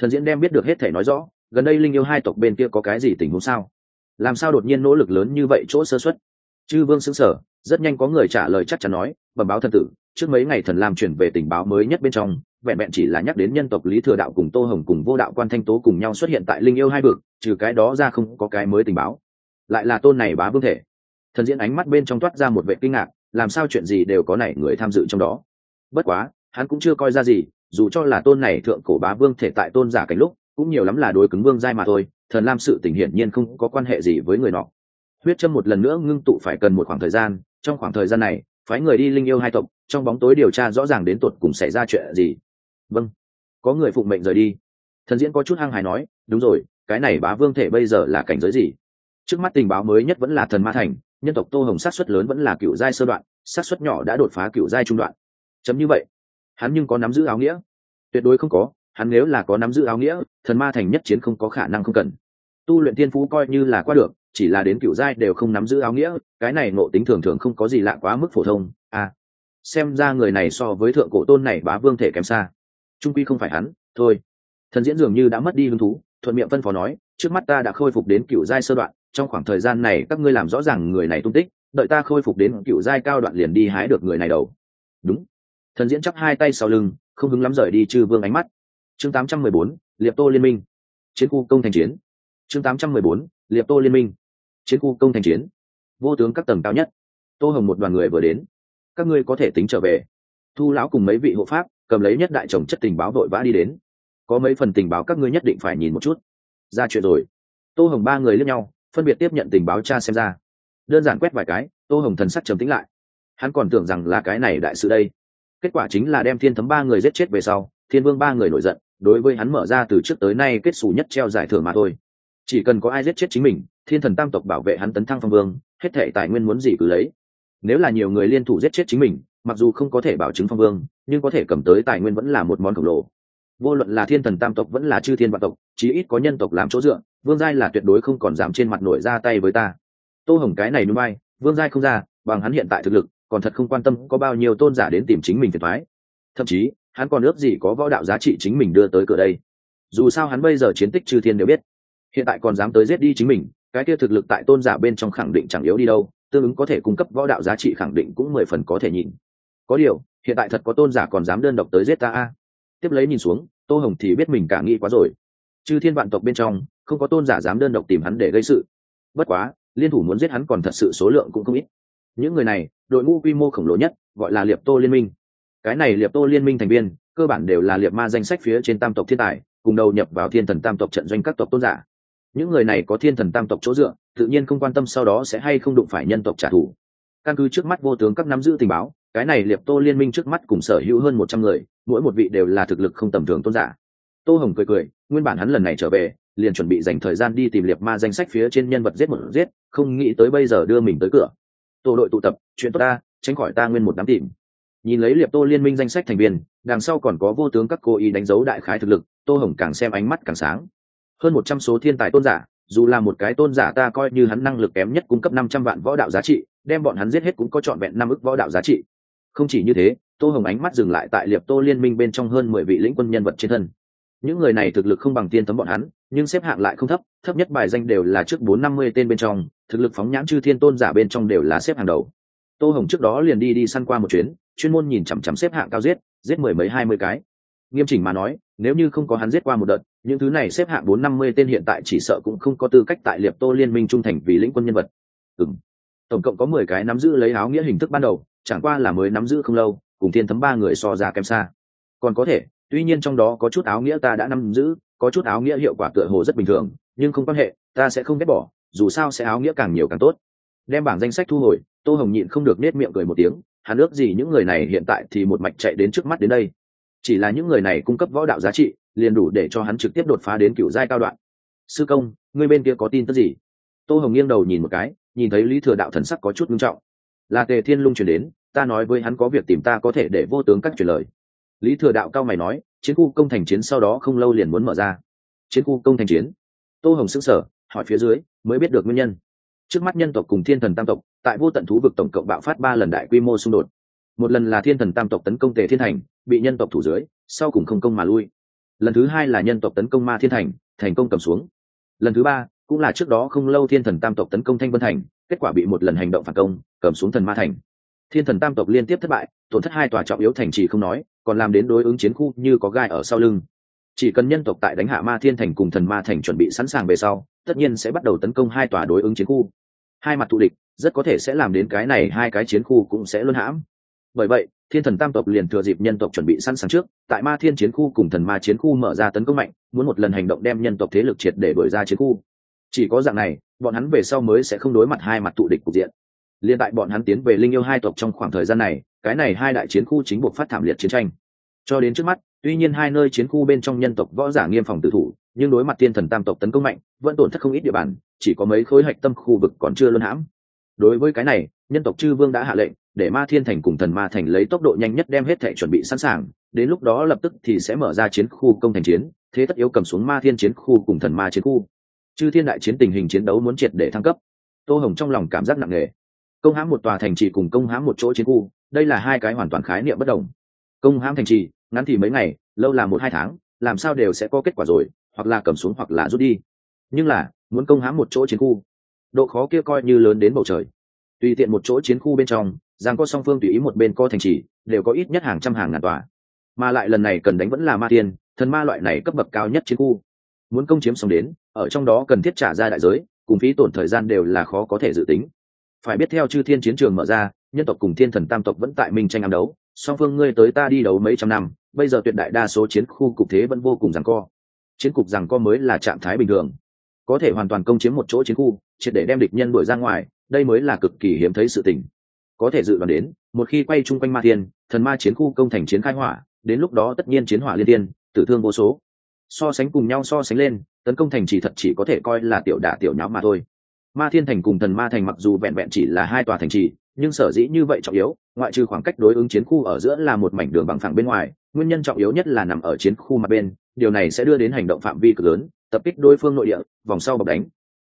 Thần diễn đem biết được hết thể nói rõ, gần đây linh yêu hai tộc bên kia có cái gì tình huống sao? Làm sao đột nhiên nỗ lực lớn như vậy chỗ sơ xuất chư vương xứng sở rất nhanh có người trả lời chắc chắn nói, bẩm báo thần tử, trước mấy ngày thần lam chuyển về tình báo mới nhất bên trong, vẹn vẹn chỉ là nhắc đến nhân tộc lý thừa đạo cùng tô hồng cùng vô đạo quan thanh tố cùng nhau xuất hiện tại linh yêu hai vực, trừ cái đó ra không có cái mới tình báo. Lại là tôn này bá vương thể. Thần diễn ánh mắt bên trong toát ra một vệ kinh ngạc làm sao chuyện gì đều có này người tham dự trong đó. Bất quá, hắn cũng chưa coi ra gì, dù cho là tôn này thượng cổ bá vương thể tại tôn giả cảnh lúc, cũng nhiều lắm là đối cứng vương giai mà thôi, thần lam sự tình hiển nhiên không có quan hệ gì với người nọ. Huyết châm một lần nữa ngưng tụ phải cần một khoảng thời gian, trong khoảng thời gian này, phái người đi linh yêu hai tộc, trong bóng tối điều tra rõ ràng đến tột cùng xảy ra chuyện gì. Vâng. Có người phụng mệnh rời đi. Thần diễn có chút hăng hài nói, đúng rồi, cái này bá vương thể bây giờ là cảnh giới gì? Trước mắt tình báo mới nhất vẫn là thần ma thành nhân tộc tô hồng sát xuất lớn vẫn là cựu giai sơ đoạn, sát xuất nhỏ đã đột phá cựu giai trung đoạn. Chấm như vậy, hắn nhưng có nắm giữ áo nghĩa. Tuyệt đối không có, hắn nếu là có nắm giữ áo nghĩa, thần ma thành nhất chiến không có khả năng không cần. Tu luyện tiên phú coi như là qua được, chỉ là đến cựu giai đều không nắm giữ áo nghĩa, cái này ngộ tính thường thường không có gì lạ quá mức phổ thông à. Xem ra người này so với thượng cổ tôn này bá vương thể kém xa. Trung quy không phải hắn, thôi. Thần diễn dường như đã mất đi hứng thú, thuận miệng phân phó nói, trước mắt ta đã khôi phục đến cựu giai sơ đoạn trong khoảng thời gian này các ngươi làm rõ ràng người này tung tích đợi ta khôi phục đến cựu giai cao đoạn liền đi hái được người này đầu. Đúng. Thần diễn chắp hai tay sau lưng không hứng lắm rời đi chư vương ánh mắt. Chương 814, liệp tô liên minh. Chiến khu công thành chiến. Chương 814, liệp tô liên minh. Chiến khu công thành chiến. Vô tướng các tầng cao nhất. Tô hồng một đoàn người vừa đến. Các ngươi có thể tính trở về. Thu lão cùng mấy vị hộ pháp cầm lấy nhất đại chồng chất tình báo vội vã đi đến. Có mấy phần tình báo các ngươi nhất định phải nhìn một chút. Ra chuyện rồi. Tô hồng ba người lẫn nhau phân biệt tiếp nhận tình báo cha xem ra. Đơn giản quét vài cái, tô hồng thần sắc trầm tính lại. Hắn còn tưởng rằng là cái này đại sự đây. Kết quả chính là đem thiên thấm ba người giết chết về sau, thiên vương ba người nổi giận, đối với hắn mở ra từ trước tới nay kết xù nhất treo giải thưởng mà thôi. Chỉ cần có ai giết chết chính mình, thiên thần tam tộc bảo vệ hắn tấn thăng phong vương, hết thể tài nguyên muốn gì cứ lấy. Nếu là nhiều người liên thủ giết chết chính mình, mặc dù không có thể bảo chứng phong vương, nhưng có thể cầm tới tài nguyên vẫn là một món khổng lồ vô luận là thiên thần tam tộc vẫn là chư thiên vạn tộc, chí ít có nhân tộc làm chỗ dựa, vương giai là tuyệt đối không còn dám trên mặt nổi ra tay với ta. Tô hồng cái này núi bay vương giai không ra, bằng hắn hiện tại thực lực, còn thật không quan tâm có bao nhiêu tôn giả đến tìm chính mình thiệt thoái thậm chí, hắn còn ước gì có võ đạo giá trị chính mình đưa tới cửa đây. Dù sao hắn bây giờ chiến tích chư thiên đều biết. Hiện tại còn dám tới giết đi chính mình, cái kia thực lực tại tôn giả bên trong khẳng định chẳng yếu đi đâu, tương ứng có thể cung cấp võ đạo giá trị khẳng định cũng mười phần có thể nhìn có điều, hiện tại thật có tôn giả còn dám đơn độc tới giết ta a? Tiếp lấy nhìn xuống, tô hồng thì biết mình cả nghĩ quá rồi. Chư thiên vạn tộc bên trong, không có tôn giả dám đơn độc tìm hắn để gây sự. Bất quá, liên thủ muốn giết hắn còn thật sự số lượng cũng không ít. Những người này, đội ngũ quy mô khổng lồ nhất, gọi là liệp tô liên minh. Cái này liệp tô liên minh thành viên, cơ bản đều là liệp ma danh sách phía trên tam tộc thiên tài, cùng đầu nhập vào thiên thần tam tộc trận doanh các tộc tôn giả. Những người này có thiên thần tam tộc chỗ dựa, tự nhiên không quan tâm sau đó sẽ hay không đụng phải nhân tộc trả thù. Căn cứ trước mắt vô tướng các nắm giữ tình báo cái này liệp tô liên minh trước mắt cùng sở hữu hơn một trăm người, mỗi một vị đều là thực lực không tầm thường tôn giả. Tô hồng cười cười, nguyên bản hắn lần này trở về, liền chuẩn bị dành thời gian đi tìm liệp ma danh sách phía trên nhân vật giết một giết, không nghĩ tới bây giờ đưa mình tới cửa. Tổ đội tụ tập, chuyện tốt ta, tránh khỏi ta nguyên một đám tìm. Nhìn lấy liệp tô liên minh danh sách thành viên, đằng sau còn có vô tướng các cô ý đánh dấu đại khái thực lực, tô hồng càng xem ánh mắt càng sáng. Hơn một trăm số thiên tài tôn giả, dù là một cái tôn giả ta coi như hắn năng lực kém nhất cung cấp năm trăm vạn võ đạo giá trị, đem bọn hắn giết hết cũng có trọn vẹn năm ức võ đạo giá trị không chỉ như thế, tô hồng ánh mắt dừng lại tại liệp tô liên minh bên trong hơn mười vị lĩnh quân nhân vật trên thân. Những người này thực lực không bằng tiên tấm bọn hắn, nhưng xếp hạng lại không thấp thấp nhất bài danh đều là trước bốn năm mươi tên bên trong, thực lực phóng nhãn chư thiên tôn giả bên trong đều là xếp hàng đầu. Tô hồng trước đó liền đi đi săn qua một chuyến, chuyên môn nhìn chằm chằm xếp hạng cao giết giết mười mấy hai mươi cái. Nghiêm chỉnh mà nói, nếu như không có hắn giết qua một đợt, những thứ này xếp hạng bốn năm mươi tên hiện tại chỉ sợ cũng không có tư cách tại liệp tô liên minh trung thành vì lĩnh quân nhân vật. Tổng cộng có mười cái nắm giữ lấy áo nghĩa hình thức ban đầu chẳng qua là mới nắm giữ không lâu, cùng thiên thấm ba người so ra kém xa. Còn có thể, tuy nhiên trong đó có chút áo nghĩa ta đã nắm giữ, có chút áo nghĩa hiệu quả tựa hồ rất bình thường, nhưng không quan hệ, ta sẽ không ghét bỏ, dù sao sẽ áo nghĩa càng nhiều càng tốt. Đem bảng danh sách thu hồi, tô hồng nhịn không được nết miệng cười một tiếng, hắn ước gì những người này hiện tại thì một mạch chạy đến trước mắt đến đây. Chỉ là những người này cung cấp võ đạo giá trị, liền đủ để cho hắn trực tiếp đột phá đến cựu giai cao đoạn. Sư công người bên kia có tin tức gì? Tô hồng nghiêng đầu nhìn một cái, nhìn thấy lý thừa đạo thần sắc có chút nghiêm trọng. Là tề thiên lung chuyển đến ta nói với hắn có việc tìm ta có thể để vô tướng các truyền lời. Lý thừa đạo cao mày nói, chiến khu công thành chiến sau đó không lâu liền muốn mở ra. Chiến khu công thành chiến. Tô hồng xứng sở hỏi phía dưới, mới biết được nguyên nhân. Trước mắt nhân tộc cùng thiên thần tam tộc, tại vô tận thú vực tổng cộng bạo phát ba lần đại quy mô xung đột. Một lần là thiên thần tam tộc tấn công tề thiên thành, bị nhân tộc thủ dưới, sau cùng không công mà lui. Lần thứ hai là nhân tộc tấn công ma thiên thành thành công cầm xuống. Lần thứ ba, cũng là trước đó không lâu thiên thần tam tộc tấn công thanh vân thành, kết quả bị một lần hành động phản công, cầm xuống thần ma thành thiên thần tam tộc liên tiếp thất bại, tổn thất hai tòa trọng yếu thành trì không nói, còn làm đến đối ứng chiến khu như có gai ở sau lưng. Chỉ cần nhân tộc tại đánh hạ ma thiên thành cùng thần ma thành chuẩn bị sẵn sàng về sau, tất nhiên sẽ bắt đầu tấn công hai tòa đối ứng chiến khu. Hai mặt thù địch, rất có thể sẽ làm đến cái này hai cái chiến khu cũng sẽ luân hãm. Bởi vậy, thiên thần tam tộc liền thừa dịp nhân tộc chuẩn bị sẵn sàng trước, tại ma thiên chiến khu cùng thần ma chiến khu mở ra tấn công mạnh, muốn một lần hành động đem nhân tộc thế lực triệt để đổi ra chiến khu. Chỉ có dạng này, bọn hắn về sau mới sẽ không đối mặt hai mặt thù địch cục diện liên tại bọn hắn tiến về linh yêu hai tộc trong khoảng thời gian này, cái này hai đại chiến khu chính buộc phát thảm liệt chiến tranh. Cho đến trước mắt, tuy nhiên hai nơi chiến khu bên trong nhân tộc võ giả nghiêm phòng tự thủ, nhưng đối mặt thiên thần tam tộc tấn công mạnh, vẫn tổn thất không ít địa bàn, chỉ có mấy khối hạch tâm khu vực còn chưa luân hãm. Đối với cái này, nhân tộc chư vương đã hạ lệnh, để ma thiên thành cùng thần ma thành lấy tốc độ nhanh nhất đem hết thể chuẩn bị sẵn sàng, đến lúc đó lập tức thì sẽ mở ra chiến khu công thành chiến, thế tất yếu cầm xuống ma thiên chiến khu cùng thần ma chiến khu. Chư thiên đại chiến tình hình chiến đấu muốn triệt để thăng cấp. Tô hồng trong lòng cảm giác nặng nề công hãm một tòa thành trì cùng công hãm một chỗ chiến khu, đây là hai cái hoàn toàn khái niệm bất đồng. Công hãm thành trì, ngắn thì mấy ngày, lâu là một hai tháng, làm sao đều sẽ có kết quả rồi, hoặc là cầm xuống hoặc là rút đi. Nhưng là, muốn công hãm một chỗ chiến khu, độ khó kia coi như lớn đến bầu trời. Tùy tiện một chỗ chiến khu bên trong giang có song phương tùy ý một bên co thành trì, đều có ít nhất hàng trăm hàng ngàn tòa. Mà lại lần này cần đánh vẫn là ma tiên thần ma loại này cấp bậc cao nhất chiến khu. Muốn công chiếm xong đến, ở trong đó cần thiết trả ra đại giới, cùng phí tổn thời gian đều là khó có thể dự tính phải biết theo chư thiên chiến trường mở ra, nhân tộc cùng thiên thần tam tộc vẫn tại minh tranh ám đấu, song phương ngươi tới ta đi đấu mấy trăm năm, bây giờ tuyệt đại đa số chiến khu cục thế vẫn vô cùng rằng co. Chiến cục rằng co mới là trạng thái bình thường. Có thể hoàn toàn công chiếm một chỗ chiến khu, triệt để đem địch nhân đuổi ra ngoài, đây mới là cực kỳ hiếm thấy sự tình. Có thể dự đoán đến, một khi quay chung quanh ma thiên, thần ma chiến khu công thành chiến khai hỏa, đến lúc đó tất nhiên chiến hỏa liên tiên tử thương vô số. So sánh cùng nhau so sánh lên, tấn công thành chỉ thật chỉ có thể coi là tiểu đả tiểu nháo mà thôi ma thiên thành cùng thần ma thành mặc dù vẹn vẹn chỉ là hai tòa thành trì, nhưng sở dĩ như vậy trọng yếu, ngoại trừ khoảng cách đối ứng chiến khu ở giữa là một mảnh đường bằng phẳng bên ngoài, nguyên nhân trọng yếu nhất là nằm ở chiến khu mặt bên, điều này sẽ đưa đến hành động phạm vi cực lớn, tập kích đối phương nội địa, vòng sau bọc đánh.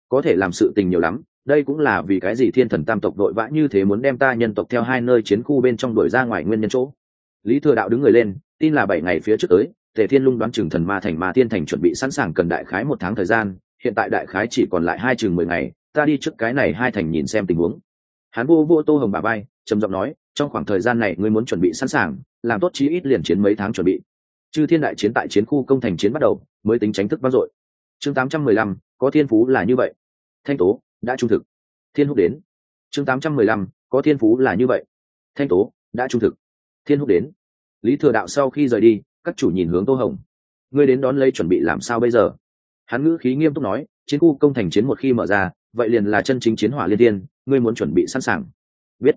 Có thể làm sự tình nhiều lắm, đây cũng là vì cái gì thiên thần tam tộc đội vã như thế muốn đem ta nhân tộc theo hai nơi chiến khu bên trong đuổi ra ngoài nguyên nhân chỗ. Lý thừa đạo đứng người lên, tin là bảy ngày phía trước tới, tề thiên lung đoán chừng thần ma thành ma Thiên thành chuẩn bị sẵn sàng cần đại khái một tháng thời gian, hiện tại đại khái chỉ còn lại hai chừng mười ngày ta đi trước cái này hai thành nhìn xem tình huống. Hắn vô vô tô hồng bà bay trầm giọng nói, trong khoảng thời gian này ngươi muốn chuẩn bị sẵn sàng, làm tốt chí ít liền chiến mấy tháng chuẩn bị. Chư thiên đại chiến tại chiến khu công thành chiến bắt đầu, mới tính tránh thức vang dội. Chương tám trăm mười lăm, có thiên phú là như vậy. Thanh tố, đã trung thực. Thiên húc đến. Chương tám trăm mười lăm, có thiên phú là như vậy. Thanh tố, đã trung thực. Thiên húc đến. Lý thừa đạo sau khi rời đi, các chủ nhìn hướng tô hồng. Ngươi đến đón lấy chuẩn bị làm sao bây giờ? Hắn ngữ khí nghiêm túc nói, chiến khu công thành chiến một khi mở ra vậy liền là chân chính chiến hỏa liên tiên ngươi muốn chuẩn bị sẵn sàng. Biết.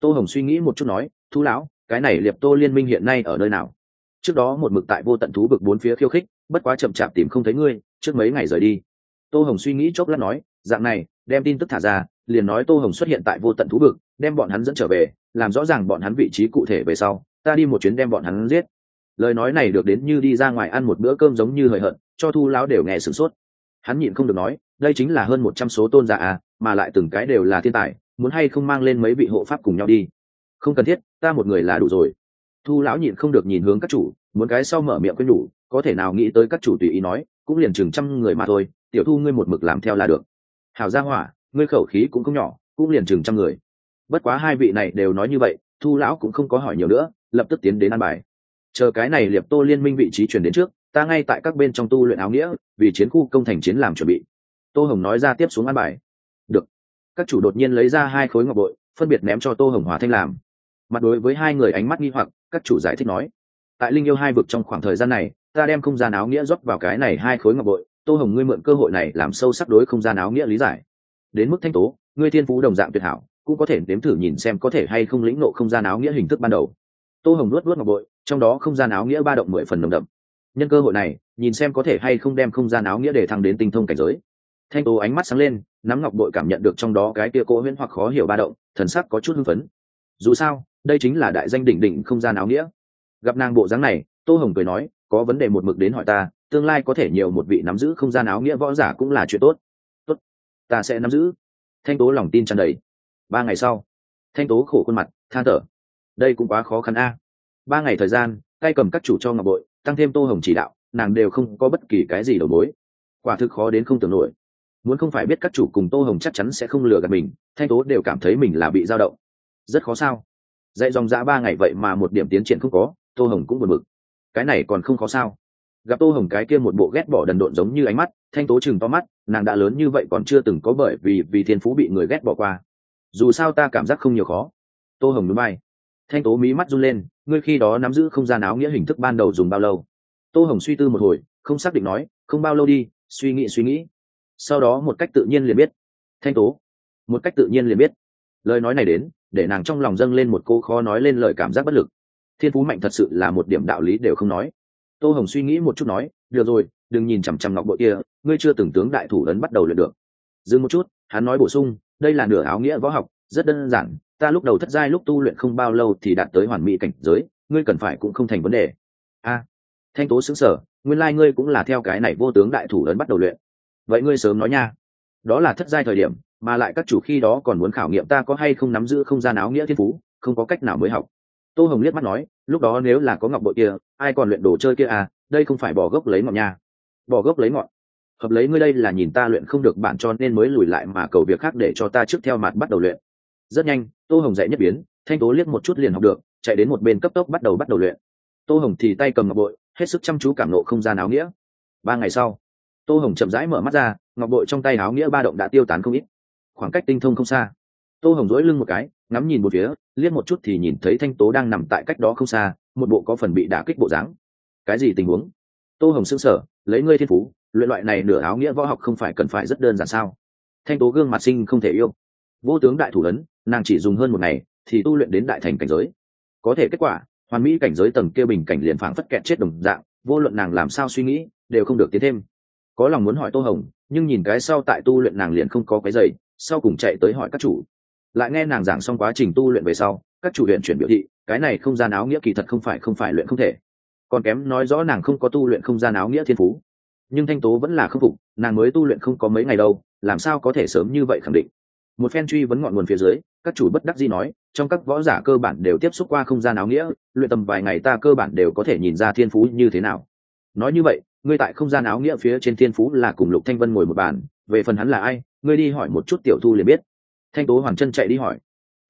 Tô hồng suy nghĩ một chút nói, thu lão, cái này liệp tô liên minh hiện nay ở nơi nào? Trước đó một mực tại vô tận thú vực bốn phía khiêu khích, bất quá chậm chạp tìm không thấy ngươi, trước mấy ngày rời đi. Tô hồng suy nghĩ chốc lát nói, dạng này, đem tin tức thả ra, liền nói tô hồng xuất hiện tại vô tận thú vực, đem bọn hắn dẫn trở về, làm rõ ràng bọn hắn vị trí cụ thể về sau, ta đi một chuyến đem bọn hắn giết. Lời nói này được đến như đi ra ngoài ăn một bữa cơm giống như hời hợt, cho thu lão đều nghe sửng sốt hắn nhịn không được nói, đây chính là hơn một trăm số tôn giả à mà lại từng cái đều là thiên tài, muốn hay không mang lên mấy vị hộ pháp cùng nhau đi. Không cần thiết, ta một người là đủ rồi. Thu lão nhịn không được nhìn hướng các chủ, muốn cái sau mở miệng quên đủ có thể nào nghĩ tới các chủ tùy ý nói, cũng liền chừng trăm người mà thôi, tiểu thu ngươi một mực làm theo là được. Hảo gia hỏa, ngươi khẩu khí cũng không nhỏ, cũng liền chừng trăm người. Bất quá hai vị này đều nói như vậy, thu lão cũng không có hỏi nhiều nữa, lập tức tiến đến ăn bài. Chờ cái này liệp tô liên minh vị trí chuyển đến trước ta ngay tại các bên trong tu luyện áo nghĩa, vì chiến khu công thành chiến làm chuẩn bị. Tô hồng nói ra tiếp xuống ăn bài. Được. Các chủ đột nhiên lấy ra hai khối ngọc bội, phân biệt ném cho tô hồng hòa thanh làm. Mặt đối với hai người ánh mắt nghi hoặc, các chủ giải thích nói. Tại linh yêu hai vực trong khoảng thời gian này, ta đem không gian áo nghĩa rót vào cái này hai khối ngọc bội. Tô hồng ngươi mượn cơ hội này làm sâu sắc đối không gian áo nghĩa lý giải. Đến mức thanh tố, ngươi thiên phú đồng dạng tuyệt hảo, cũng có thể nếm thử nhìn xem có thể hay không lĩnh nộ không gian áo nghĩa hình thức ban đầu. Tô hồng nuốt nuốt ngọc bội, trong đó không gian áo nghĩa ba động mười phần nồng đậm nhân cơ hội này, nhìn xem có thể hay không đem không gian áo nghĩa để thăng đến tinh thông cảnh giới. Thanh tố ánh mắt sáng lên, nắm ngọc bội cảm nhận được trong đó cái tia cố huyễn hoặc khó hiểu ba động, thần sắc có chút hưng phấn. Dù sao, đây chính là đại danh đỉnh đỉnh không gian áo nghĩa. Gặp nàng bộ dáng này, tô hồng cười nói, có vấn đề một mực đến hỏi ta, tương lai có thể nhiều một vị nắm giữ không gian áo nghĩa võ giả cũng là chuyện tốt. Tốt, ta sẽ nắm giữ. Thanh tố lòng tin tràn đầy. Ba ngày sau, thanh tố khổ khuôn mặt, than thở. Đây cũng quá khó khăn a. Ba ngày thời gian, tay cầm các chủ cho ngọc bội tăng thêm tô hồng chỉ đạo, nàng đều không có bất kỳ cái gì đầu mối. Quả thực khó đến không tưởng nổi. Muốn không phải biết các chủ cùng tô hồng chắc chắn sẽ không lừa gạt mình, thanh tố đều cảm thấy mình là bị dao động. Rất khó sao? Dạy dòng dã ba ngày vậy mà một điểm tiến triển không có, tô hồng cũng buồn bực. Cái này còn không khó sao? Gặp tô hồng cái kia một bộ ghét bỏ đần độn giống như ánh mắt, thanh tố chừng to mắt, nàng đã lớn như vậy còn chưa từng có bởi vì vì thiên phú bị người ghét bỏ qua. Dù sao ta cảm giác không nhiều khó. Tô hồng núi bay. Thanh tố mí mắt run lên ngươi khi đó nắm giữ không gian áo nghĩa hình thức ban đầu dùng bao lâu? Tô hồng suy tư một hồi, không xác định nói, không bao lâu đi, suy nghĩ suy nghĩ. Sau đó một cách tự nhiên liền biết. Thanh tố. Một cách tự nhiên liền biết. Lời nói này đến, để nàng trong lòng dâng lên một cô khó nói lên lời cảm giác bất lực. Thiên phú mạnh thật sự là một điểm đạo lý đều không nói. Tô hồng suy nghĩ một chút nói, được rồi, đừng nhìn chằm chằm ngọc bội kia, ngươi chưa từng tướng đại thủ ấn bắt đầu luyện được. Dừng một chút, hắn nói bổ sung, đây là nửa áo nghĩa võ học, rất đơn giản ta lúc đầu thất giai lúc tu luyện không bao lâu thì đạt tới hoàn mỹ cảnh giới, ngươi cần phải cũng không thành vấn đề. A, thanh tố xứng sở nguyên lai、like、ngươi cũng là theo cái này vô tướng đại thủ lớn bắt đầu luyện. Vậy ngươi sớm nói nha. Đó là thất giai thời điểm, mà lại các chủ khi đó còn muốn khảo nghiệm ta có hay không nắm giữ không gian áo nghĩa thiên phú, không có cách nào mới học. Tô hồng liếc mắt nói, lúc đó nếu là có ngọc bội kia, ai còn luyện đồ chơi kia à đây không phải bỏ gốc lấy ngọn nha. Bỏ gốc lấy ngọn. Hợp lấy ngươi đây là nhìn ta luyện không được bản cho nên mới lùi lại mà cầu việc khác để cho ta trước theo mặt bắt đầu luyện. Rất nhanh tô hồng dạy nhất biến, thanh tố liếc một chút liền học được, chạy đến một bên cấp tốc bắt đầu bắt đầu luyện. Tô hồng thì tay cầm ngọc bội, hết sức chăm chú cảm nộ không gian áo nghĩa. Ba ngày sau, tô hồng chậm rãi mở mắt ra, ngọc bội trong tay áo nghĩa ba động đã tiêu tán không ít. Khoảng cách tinh thông không xa. Tô hồng dỗi lưng một cái, ngắm nhìn một phía, liếc một chút thì nhìn thấy thanh tố đang nằm tại cách đó không xa, một bộ có phần bị đả kích bộ dáng. Cái gì tình huống? Tô hồng s ư n g sở lấy ngươi thiên phú, luyện loại này nửa áo nghĩa võ học không phải cần phải rất đơn giản sao? Thanh tố gương mặt sinh không thể yêu vô tướng đại thủ ấn, nàng chỉ dùng hơn một ngày thì tu luyện đến đại thành cảnh giới. Có thể kết quả, hoàn mỹ cảnh giới tầng kia bình cảnh liền phảng phất kẹt chết đồng dạng, vô luận nàng làm sao suy nghĩ, đều không được tiến thêm. Có lòng muốn hỏi tô hồng, nhưng nhìn cái sau tại tu luyện nàng liền không có cái giày, sau cùng chạy tới hỏi các chủ. Lại nghe nàng giảng xong quá trình tu luyện về sau, các chủ huyện chuyển biểu thị, cái này không gian áo nghĩa kỳ thật không phải không phải luyện không thể. Còn kém nói rõ nàng không có tu luyện không gian áo nghĩa thiên phú. Nhưng thanh tố vẫn là khâm phục, nàng mới tu luyện không có mấy ngày đâu, làm sao có thể sớm như vậy khẳng định? Một phen truy vấn ngọn nguồn phía dưới, các chủ bất đắc dĩ nói, trong các võ giả cơ bản đều tiếp xúc qua không gian áo nghĩa, luyện tầm vài ngày ta cơ bản đều có thể nhìn ra thiên phú như thế nào. Nói như vậy, ngươi tại không gian áo nghĩa phía trên thiên phú là cùng lục thanh vân ngồi một bàn, về phần hắn là ai, ngươi đi hỏi một chút tiểu thu liền biết. Thanh tố hoàng chân chạy đi hỏi.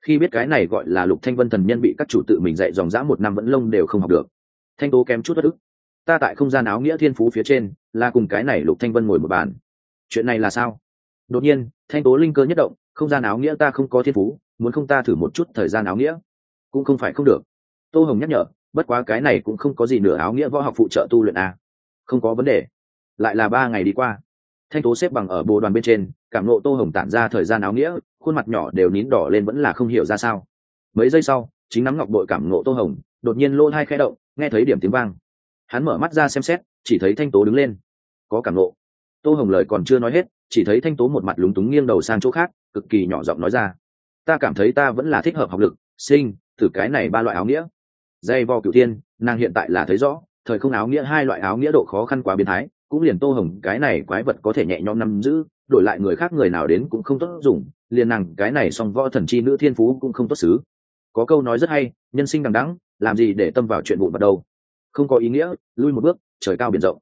Khi biết cái này gọi là lục thanh vân thần nhân bị các chủ tự mình dạy dòng dã một năm vẫn lông đều không học được. Thanh tố kém chút bất ức. Ta tại không gian áo nghĩa thiên phú phía trên, là cùng cái này lục thanh vân ngồi một bàn. Chuyện này là sao? Đột nhiên, thanh tố linh cơ nhất động không gian áo nghĩa ta không có thiên phú, muốn không ta thử một chút thời gian áo nghĩa? Cũng không phải không được. Tô hồng nhắc nhở, bất quá cái này cũng không có gì nửa áo nghĩa võ học phụ trợ tu luyện à. không có vấn đề. Lại là ba ngày đi qua. Thanh tố xếp bằng ở bồ đoàn bên trên, cảm nộ tô hồng tản ra thời gian áo nghĩa, khuôn mặt nhỏ đều nín đỏ lên vẫn là không hiểu ra sao. Mấy giây sau, chính nắm ngọc bội cảm nộ tô hồng, đột nhiên lô hai khẽ động, nghe thấy điểm tiếng vang. Hắn mở mắt ra xem xét, chỉ thấy thanh tố đứng lên. Có cảm nộ. Tô hồng lời còn chưa nói hết, chỉ thấy thanh tố một mặt lúng túng nghiêng đầu sang chỗ khác cực kỳ nhỏ giọng nói ra. Ta cảm thấy ta vẫn là thích hợp học lực, sinh, thử cái này ba loại áo nghĩa. Dây vò cửu tiên nàng hiện tại là thấy rõ, thời không áo nghĩa hai loại áo nghĩa độ khó khăn quá biến thái, cũng liền tô hồng, cái này quái vật có thể nhẹ nhõm nắm giữ, đổi lại người khác người nào đến cũng không tốt dùng, liền nàng, cái này song võ thần chi nữ thiên phú cũng không tốt xứ. Có câu nói rất hay, nhân sinh đằng đắng làm gì để tâm vào chuyện vụn bắt đầu không có ý nghĩa, lui một bước, trời cao biển rộng.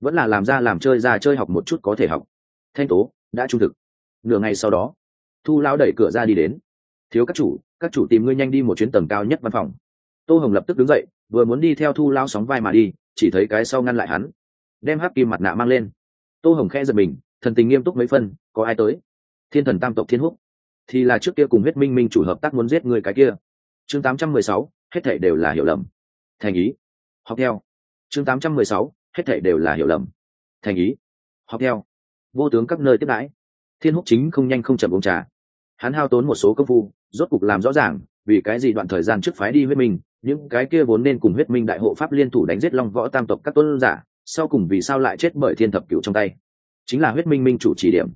Vẫn là làm ra làm chơi ra chơi học một chút có thể học. Thanh tố, đã trung thực. Nửa ngày sau đó thu lao đẩy cửa ra đi đến. Thiếu các chủ các chủ tìm ngươi nhanh đi một chuyến tầng cao nhất văn phòng. Tô hồng lập tức đứng dậy, vừa muốn đi theo thu lao sóng vai mà đi, chỉ thấy cái sau ngăn lại hắn. Đem hắc kim mặt nạ mang lên. Tô hồng khe giật mình, thần tình nghiêm túc mấy phân, có ai tới? Thiên thần tam tộc thiên húc. Thì là trước kia cùng huyết minh minh chủ hợp tác muốn giết người cái kia. Chương tám trăm mười sáu, hết thảy đều là hiểu lầm. Thành ý. Học theo. Chương tám trăm mười sáu, hết thảy đều là hiểu lầm. Thành ý. Học theo. Vô tướng các nơi tiếp đãi thiên húc chính không nhanh không chậm uống trà. Hắn hao tốn một số công phu, rốt cục làm rõ ràng, vì cái gì đoạn thời gian trước phái đi huyết minh, những cái kia vốn nên cùng huyết minh đại hộ pháp liên thủ đánh giết long võ tam tộc các tôn giả, sau cùng vì sao lại chết bởi thiên thập cựu trong tay? Chính là huyết minh minh chủ chỉ điểm.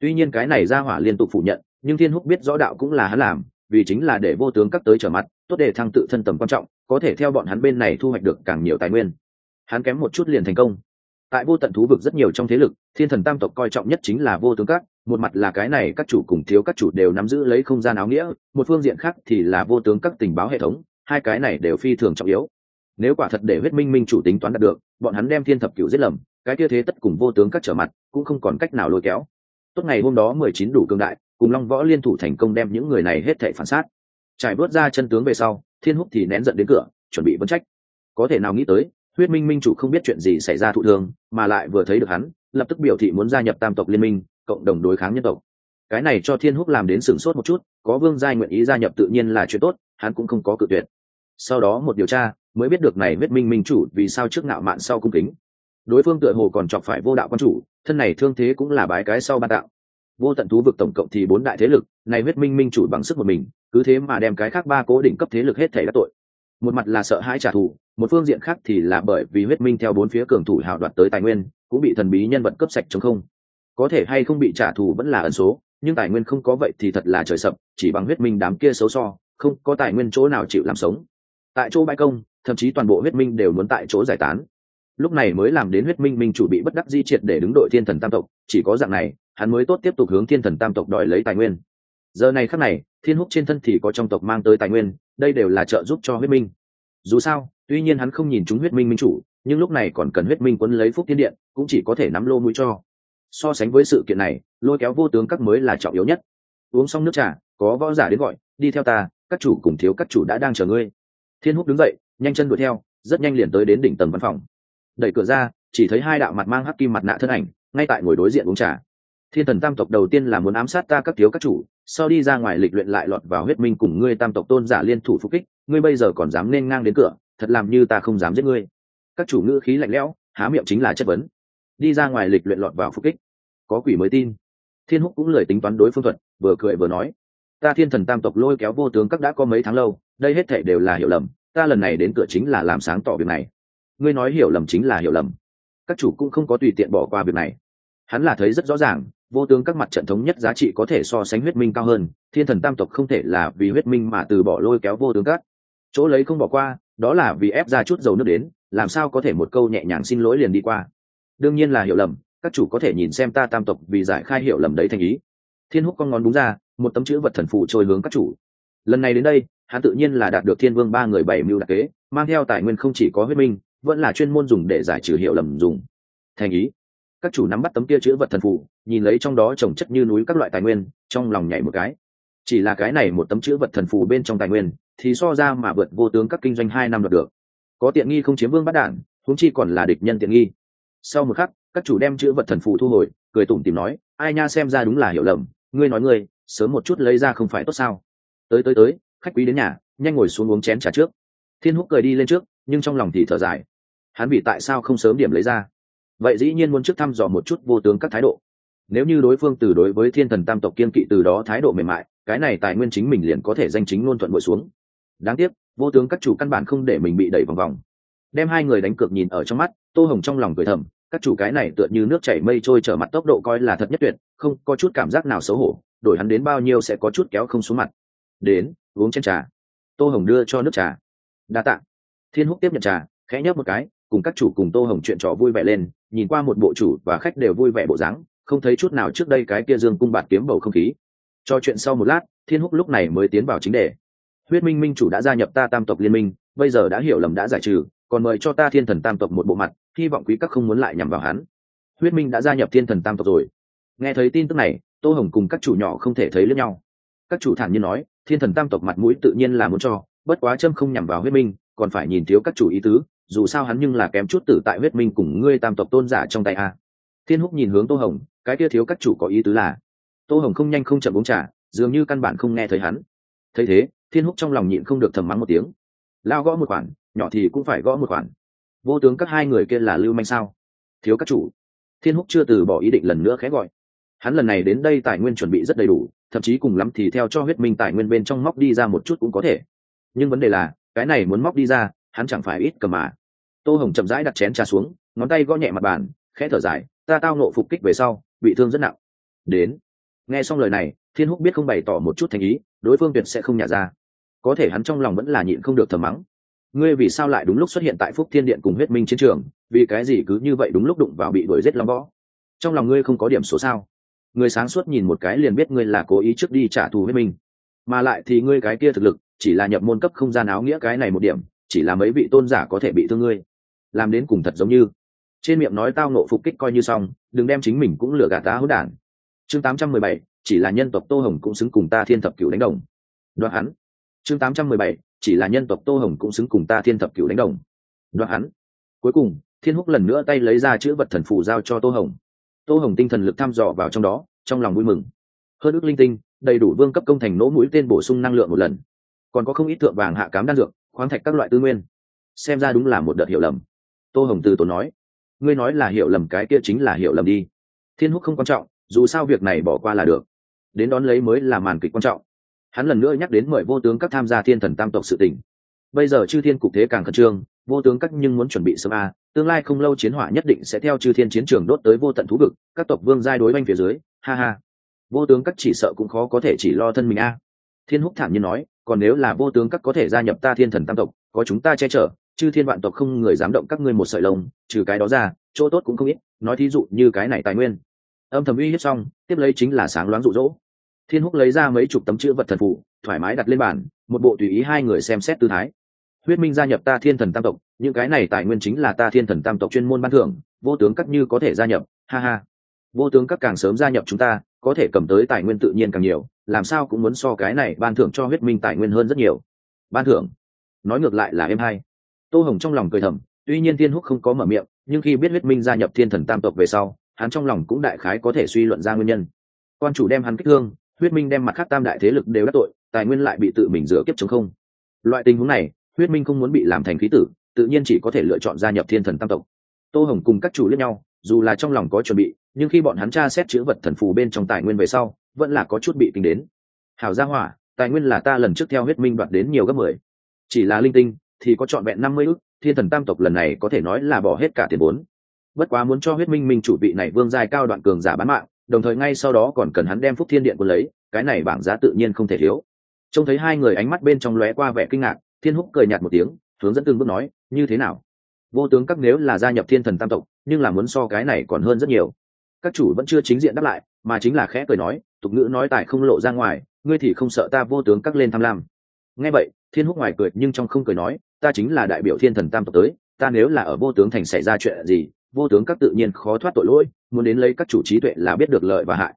Tuy nhiên cái này ra hỏa liên tục phủ nhận, nhưng thiên húc biết rõ đạo cũng là hắn làm, vì chính là để vô tướng các tới trở mặt, tốt để thăng tự thân tầm quan trọng, có thể theo bọn hắn bên này thu hoạch được càng nhiều tài nguyên. Hắn kém một chút liền thành công. Tại vô tận thú vực rất nhiều trong thế lực, thiên thần tam tộc coi trọng nhất chính là vô tướng các một mặt là cái này các chủ cùng thiếu các chủ đều nắm giữ lấy không gian áo nghĩa, một phương diện khác thì là vô tướng các tình báo hệ thống, hai cái này đều phi thường trọng yếu. Nếu quả thật để huyết minh minh chủ tính toán đạt được, bọn hắn đem thiên thập cựu giết lầm, cái kia thế tất cùng vô tướng các trở mặt, cũng không còn cách nào lôi kéo. Tốt ngày hôm đó mười chín đủ cương đại, cùng long võ liên thủ thành công đem những người này hết thể phản sát. Trải bớt ra chân tướng về sau, thiên húc thì nén giận đến cửa, chuẩn bị vấn trách. Có thể nào nghĩ tới, huyết minh minh chủ không biết chuyện gì xảy ra thụ thường, mà lại vừa thấy được hắn, lập tức biểu thị muốn gia nhập tam tộc liên minh cộng đồng đối kháng nhân tộc. Cái này cho thiên húc làm đến sửng sốt một chút, có vương giai nguyện ý gia nhập tự nhiên là chuyện tốt, hắn cũng không có cự tuyệt. Sau đó một điều tra, mới biết được này huyết minh minh chủ vì sao trước ngạo mạn sau cung kính. Đối phương tựa hồ còn chọc phải vô đạo quan chủ, thân này thương thế cũng là bái cái sau ban tạo. Vô tận thú vực tổng cộng thì bốn đại thế lực, này huyết minh minh chủ bằng sức một mình, cứ thế mà đem cái khác ba cố định cấp thế lực hết thể các tội. Một mặt là sợ hãi trả thù, một phương diện khác thì là bởi vì huyết minh theo bốn phía cường thủ hào đoạt tới tài nguyên, cũng bị thần bí nhân vật cấp sạch chống không có thể hay không bị trả thù vẫn là ẩn số, nhưng tài nguyên không có vậy thì thật là trời sập, chỉ bằng huyết minh đám kia xấu so không có tài nguyên chỗ nào chịu làm sống. Tại chỗ bãi công, thậm chí toàn bộ huyết minh đều muốn tại chỗ giải tán. Lúc này mới làm đến huyết minh minh chủ bị bất đắc di triệt để đứng đội thiên thần tam tộc, chỉ có dạng này, hắn mới tốt tiếp tục hướng thiên thần tam tộc đòi lấy tài nguyên. Giờ này khắc này, thiên húc trên thân thì có trong tộc mang tới tài nguyên, đây đều là trợ giúp cho huyết minh. Dù sao, tuy nhiên hắn không nhìn chúng huyết minh minh chủ, nhưng lúc này còn cần huyết minh quấn lấy phúc thiên điện, cũng chỉ có thể nắm lô mũi cho so sánh với sự kiện này, lôi kéo vô tướng các mới là trọng yếu nhất. Uống xong nước trà, có võ giả đến gọi, đi theo ta, các chủ cùng thiếu các chủ đã đang chờ ngươi. Thiên húc đứng dậy, nhanh chân đuổi theo, rất nhanh liền tới đến đỉnh tầng văn phòng. Đẩy cửa ra, chỉ thấy hai đạo mặt mang hắc kim mặt nạ thân ảnh, ngay tại ngồi đối diện uống trà. Thiên thần tam tộc đầu tiên là muốn ám sát ta các thiếu các chủ, sau đi ra ngoài lịch luyện lại lọt vào huyết minh cùng ngươi tam tộc tôn giả liên thủ phục kích, ngươi bây giờ còn dám nên ngang đến cửa, thật làm như ta không dám giết ngươi. Các chủ ngữ khí lạnh lẽo, há miệng chính là chất vấn. Đi ra ngoài lịch luyện lọt vào phục kích có quỷ mới tin. Thiên húc cũng lời tính toán đối phương thuật, vừa cười vừa nói, ta thiên thần tam tộc lôi kéo vô tướng các đã có mấy tháng lâu, đây hết thể đều là hiểu lầm, ta lần này đến cửa chính là làm sáng tỏ việc này. Ngươi nói hiểu lầm chính là hiểu lầm. Các chủ cũng không có tùy tiện bỏ qua việc này. Hắn là thấy rất rõ ràng, vô tướng các mặt trận thống nhất giá trị có thể so sánh huyết minh cao hơn, thiên thần tam tộc không thể là vì huyết minh mà từ bỏ lôi kéo vô tướng các. Chỗ lấy không bỏ qua, đó là vì ép ra chút dầu nước đến, làm sao có thể một câu nhẹ nhàng xin lỗi liền đi qua. Đương nhiên là hiểu lầm các chủ có thể nhìn xem ta tam tộc vì giải khai hiểu lầm đấy thành ý. Thiên húc con ngón đúng ra, một tấm chữ vật thần phụ trôi hướng các chủ. Lần này đến đây, hắn tự nhiên là đạt được thiên vương ba người bảy mưu đặc kế, mang theo tài nguyên không chỉ có huyết minh, vẫn là chuyên môn dùng để giải trừ hiểu lầm dùng. Thành ý. Các chủ nắm bắt tấm kia chữ vật thần phụ nhìn lấy trong đó trồng chất như núi các loại tài nguyên, trong lòng nhảy một cái. Chỉ là cái này một tấm chữ vật thần phù bên trong tài nguyên, thì so ra mà vượt vô tướng các kinh doanh hai năm đoạt được. Có tiện nghi không chiếm vương bắt đản, huống chi còn là địch nhân tiện nghi. Sau một khắc các chủ đem chữ vật thần phù thu hồi, cười tủm tìm nói, ai nha xem ra đúng là hiểu lầm, ngươi nói ngươi, sớm một chút lấy ra không phải tốt sao? Tới tới tới, khách quý đến nhà, nhanh ngồi xuống uống chén trà trước. Thiên húc cười đi lên trước, nhưng trong lòng thì thở dài. Hắn bị tại sao không sớm điểm lấy ra? Vậy dĩ nhiên muốn trước thăm dò một chút vô tướng các thái độ. Nếu như đối phương từ đối với thiên thần tam tộc kiên kỵ từ đó thái độ mềm mại, cái này tài nguyên chính mình liền có thể danh chính luôn thuận bội xuống. Đáng tiếc, vô tướng các chủ căn bản không để mình bị đẩy vòng vòng. Đem hai người đánh cược nhìn ở trong mắt, tô hồng trong lòng cười thầm các chủ cái này tựa như nước chảy mây trôi trở mặt tốc độ coi là thật nhất tuyệt, không có chút cảm giác nào xấu hổ, đổi hắn đến bao nhiêu sẽ có chút kéo không xuống mặt. Đến, uống chén trà. Tô hồng đưa cho nước trà. Đa t ạ thiên húc tiếp nhận trà, khẽ nhấp một cái, cùng các chủ cùng tô hồng chuyện trò vui vẻ lên, nhìn qua một bộ chủ và khách đều vui vẻ bộ dáng, không thấy chút nào trước đây cái kia dương cung bạt kiếm bầu không khí. Cho chuyện sau một lát, thiên húc lúc này mới tiến vào chính đề. Huyết minh minh chủ đã gia nhập ta tam tộc liên minh, bây giờ đã hiểu lầm đã giải trừ, còn mời cho ta thiên thần tam tộc một bộ mặt hy vọng quý các không muốn lại nhằm vào hắn. Huyết minh đã gia nhập thiên thần tam tộc rồi. Nghe thấy tin tức này, tô hồng cùng các chủ nhỏ không thể thấy lẫn nhau. Các chủ thản nhiên nói, thiên thần tam tộc mặt mũi tự nhiên là muốn cho, bất quá châm không nhằm vào huyết minh, còn phải nhìn thiếu các chủ ý tứ, dù sao hắn nhưng là kém chút tử tại huyết minh cùng ngươi tam tộc tôn giả trong tay a. Thiên húc nhìn hướng tô hồng, cái kia thiếu các chủ có ý tứ là, tô hồng không nhanh không chậm uống trà, dường như căn bản không nghe thấy hắn. Thấy thế, thiên húc trong lòng nhịn không được thầm mắng một tiếng. Lao gõ một khoản, nhỏ thì cũng phải gõ một khoản vô tướng các hai người kia là lưu manh sao? Thiếu các chủ. Thiên húc chưa từ bỏ ý định lần nữa khẽ gọi. Hắn lần này đến đây tài nguyên chuẩn bị rất đầy đủ, thậm chí cùng lắm thì theo cho huyết minh tài nguyên bên trong móc đi ra một chút cũng có thể. Nhưng vấn đề là, cái này muốn móc đi ra, hắn chẳng phải ít cầm mà. Tô hồng chậm rãi đặt chén trà xuống, ngón tay gõ nhẹ mặt bàn, khẽ thở dài, ta tao nộ phục kích về sau, bị thương rất nặng. Đến. Nghe xong lời này, thiên húc biết không bày tỏ một chút thành ý, đối phương tuyệt sẽ không nhả ra. Có thể hắn trong lòng vẫn là nhịn không được thầm mắng ngươi vì sao lại đúng lúc xuất hiện tại phúc thiên điện cùng huyết minh chiến trường? Vì cái gì cứ như vậy đúng lúc đụng vào bị đuổi giết long võ? Trong lòng ngươi không có điểm số sao? Người sáng suốt nhìn một cái liền biết ngươi là cố ý trước đi trả thù huyết minh. Mà lại thì ngươi cái kia thực lực chỉ là nhập môn cấp không gian áo nghĩa cái này một điểm chỉ là mấy vị tôn giả có thể bị thương ngươi. Làm đến cùng thật giống như. Trên miệng nói tao nộ phục kích coi như xong đừng đem chính mình cũng lừa gạt tá hữu đản. Chương 817, chỉ là nhân tộc tô hồng cũng xứng cùng ta thiên thập cửu đánh đồng. Đoạn hắn. Chương 817, chỉ là nhân tộc tô hồng cũng xứng cùng ta thiên thập cửu đánh đồng. Đoạn hắn. Cuối cùng, thiên húc lần nữa tay lấy ra chữ vật thần phù giao cho tô hồng. Tô hồng tinh thần lực thăm dò vào trong đó, trong lòng vui mừng. Hơn ước linh tinh, đầy đủ vương cấp công thành nỗ mũi tên bổ sung năng lượng một lần. Còn có không ít thượng vàng hạ cám đan dược, khoáng thạch các loại tư nguyên. Xem ra đúng là một đợt hiểu lầm. Tô hồng từ tổ nói. Ngươi nói là hiểu lầm cái kia chính là hiểu lầm đi. Thiên húc không quan trọng, dù sao việc này bỏ qua là được. Đến đón lấy mới là màn kịch quan trọng hắn lần nữa nhắc đến mời vô tướng các tham gia thiên thần tam tộc sự tình. Bây giờ chư thiên cục thế càng khẩn trương, vô tướng các nhưng muốn chuẩn bị sớm a, tương lai không lâu chiến hỏa nhất định sẽ theo chư thiên chiến trường đốt tới vô tận thú vực, các tộc vương giai đối banh phía dưới, ha ha. Vô tướng các chỉ sợ cũng khó có thể chỉ lo thân mình a. Thiên húc thản nhiên nói, còn nếu là vô tướng các có thể gia nhập ta thiên thần tam tộc, có chúng ta che chở, chư thiên vạn tộc không người dám động các ngươi một sợi lông, trừ cái đó ra, chỗ tốt cũng không ít, nói thí dụ như cái này tài nguyên. Âm thầm uy hiếp xong, tiếp lấy chính là sáng loáng rụ rỗ thiên húc lấy ra mấy chục tấm chữ vật thần phụ thoải mái đặt lên bàn, một bộ tùy ý hai người xem xét tư thái. Huyết minh gia nhập ta thiên thần tam tộc, những cái này tài nguyên chính là ta thiên thần tam tộc chuyên môn ban thưởng, vô tướng các như có thể gia nhập, ha ha. Vô tướng các càng sớm gia nhập chúng ta, có thể cầm tới tài nguyên tự nhiên càng nhiều, làm sao cũng muốn so cái này ban thưởng cho huyết minh tài nguyên hơn rất nhiều. Ban thưởng? Nói ngược lại là em hai. Tô hồng trong lòng cười thầm, tuy nhiên thiên húc không có mở miệng, nhưng khi biết huyết minh gia nhập thiên thần tam tộc về sau, hắn trong lòng cũng đại khái có thể suy luận ra nguyên nhân. Quan chủ đem hắn kích thương huyết minh đem mặt khác tam đại thế lực đều đắc tội, tài nguyên lại bị tự mình rửa kiếp chống không. Loại tình huống này, huyết minh không muốn bị làm thành khí tử, tự nhiên chỉ có thể lựa chọn gia nhập thiên thần tam tộc. Tô hồng cùng các chủ lẫn nhau, dù là trong lòng có chuẩn bị, nhưng khi bọn hắn tra xét chữ vật thần phù bên trong tài nguyên về sau, vẫn là có chút bị tính đến. Hảo gia hỏa, tài nguyên là ta lần trước theo huyết minh đoạt đến nhiều gấp mười. Chỉ là linh tinh, thì có trọn vẹn năm mươi ước thiên thần tam tộc lần này có thể nói là bỏ hết cả tiền vốn. Bất quá muốn cho huyết minh minh chủ vị này vương giai cao đoạn cường giả bán mạng đồng thời ngay sau đó còn cần hắn đem phúc thiên điện quân lấy, cái này bảng giá tự nhiên không thể thiếu. Trông thấy hai người ánh mắt bên trong lóe qua vẻ kinh ngạc, thiên húc cười nhạt một tiếng, hướng dẫn từng bước nói, như thế nào? Vô tướng các nếu là gia nhập thiên thần tam tộc, nhưng là muốn so cái này còn hơn rất nhiều. Các chủ vẫn chưa chính diện đáp lại, mà chính là khẽ cười nói, tục ngữ nói tài không lộ ra ngoài, ngươi thì không sợ ta vô tướng các lên tham lam. Nghe vậy, thiên húc ngoài cười nhưng trong không cười nói, ta chính là đại biểu thiên thần tam tộc tới, ta nếu là ở vô tướng thành xảy ra chuyện gì vô tướng các tự nhiên khó thoát tội lỗi, muốn đến lấy các chủ trí tuệ là biết được lợi và hại.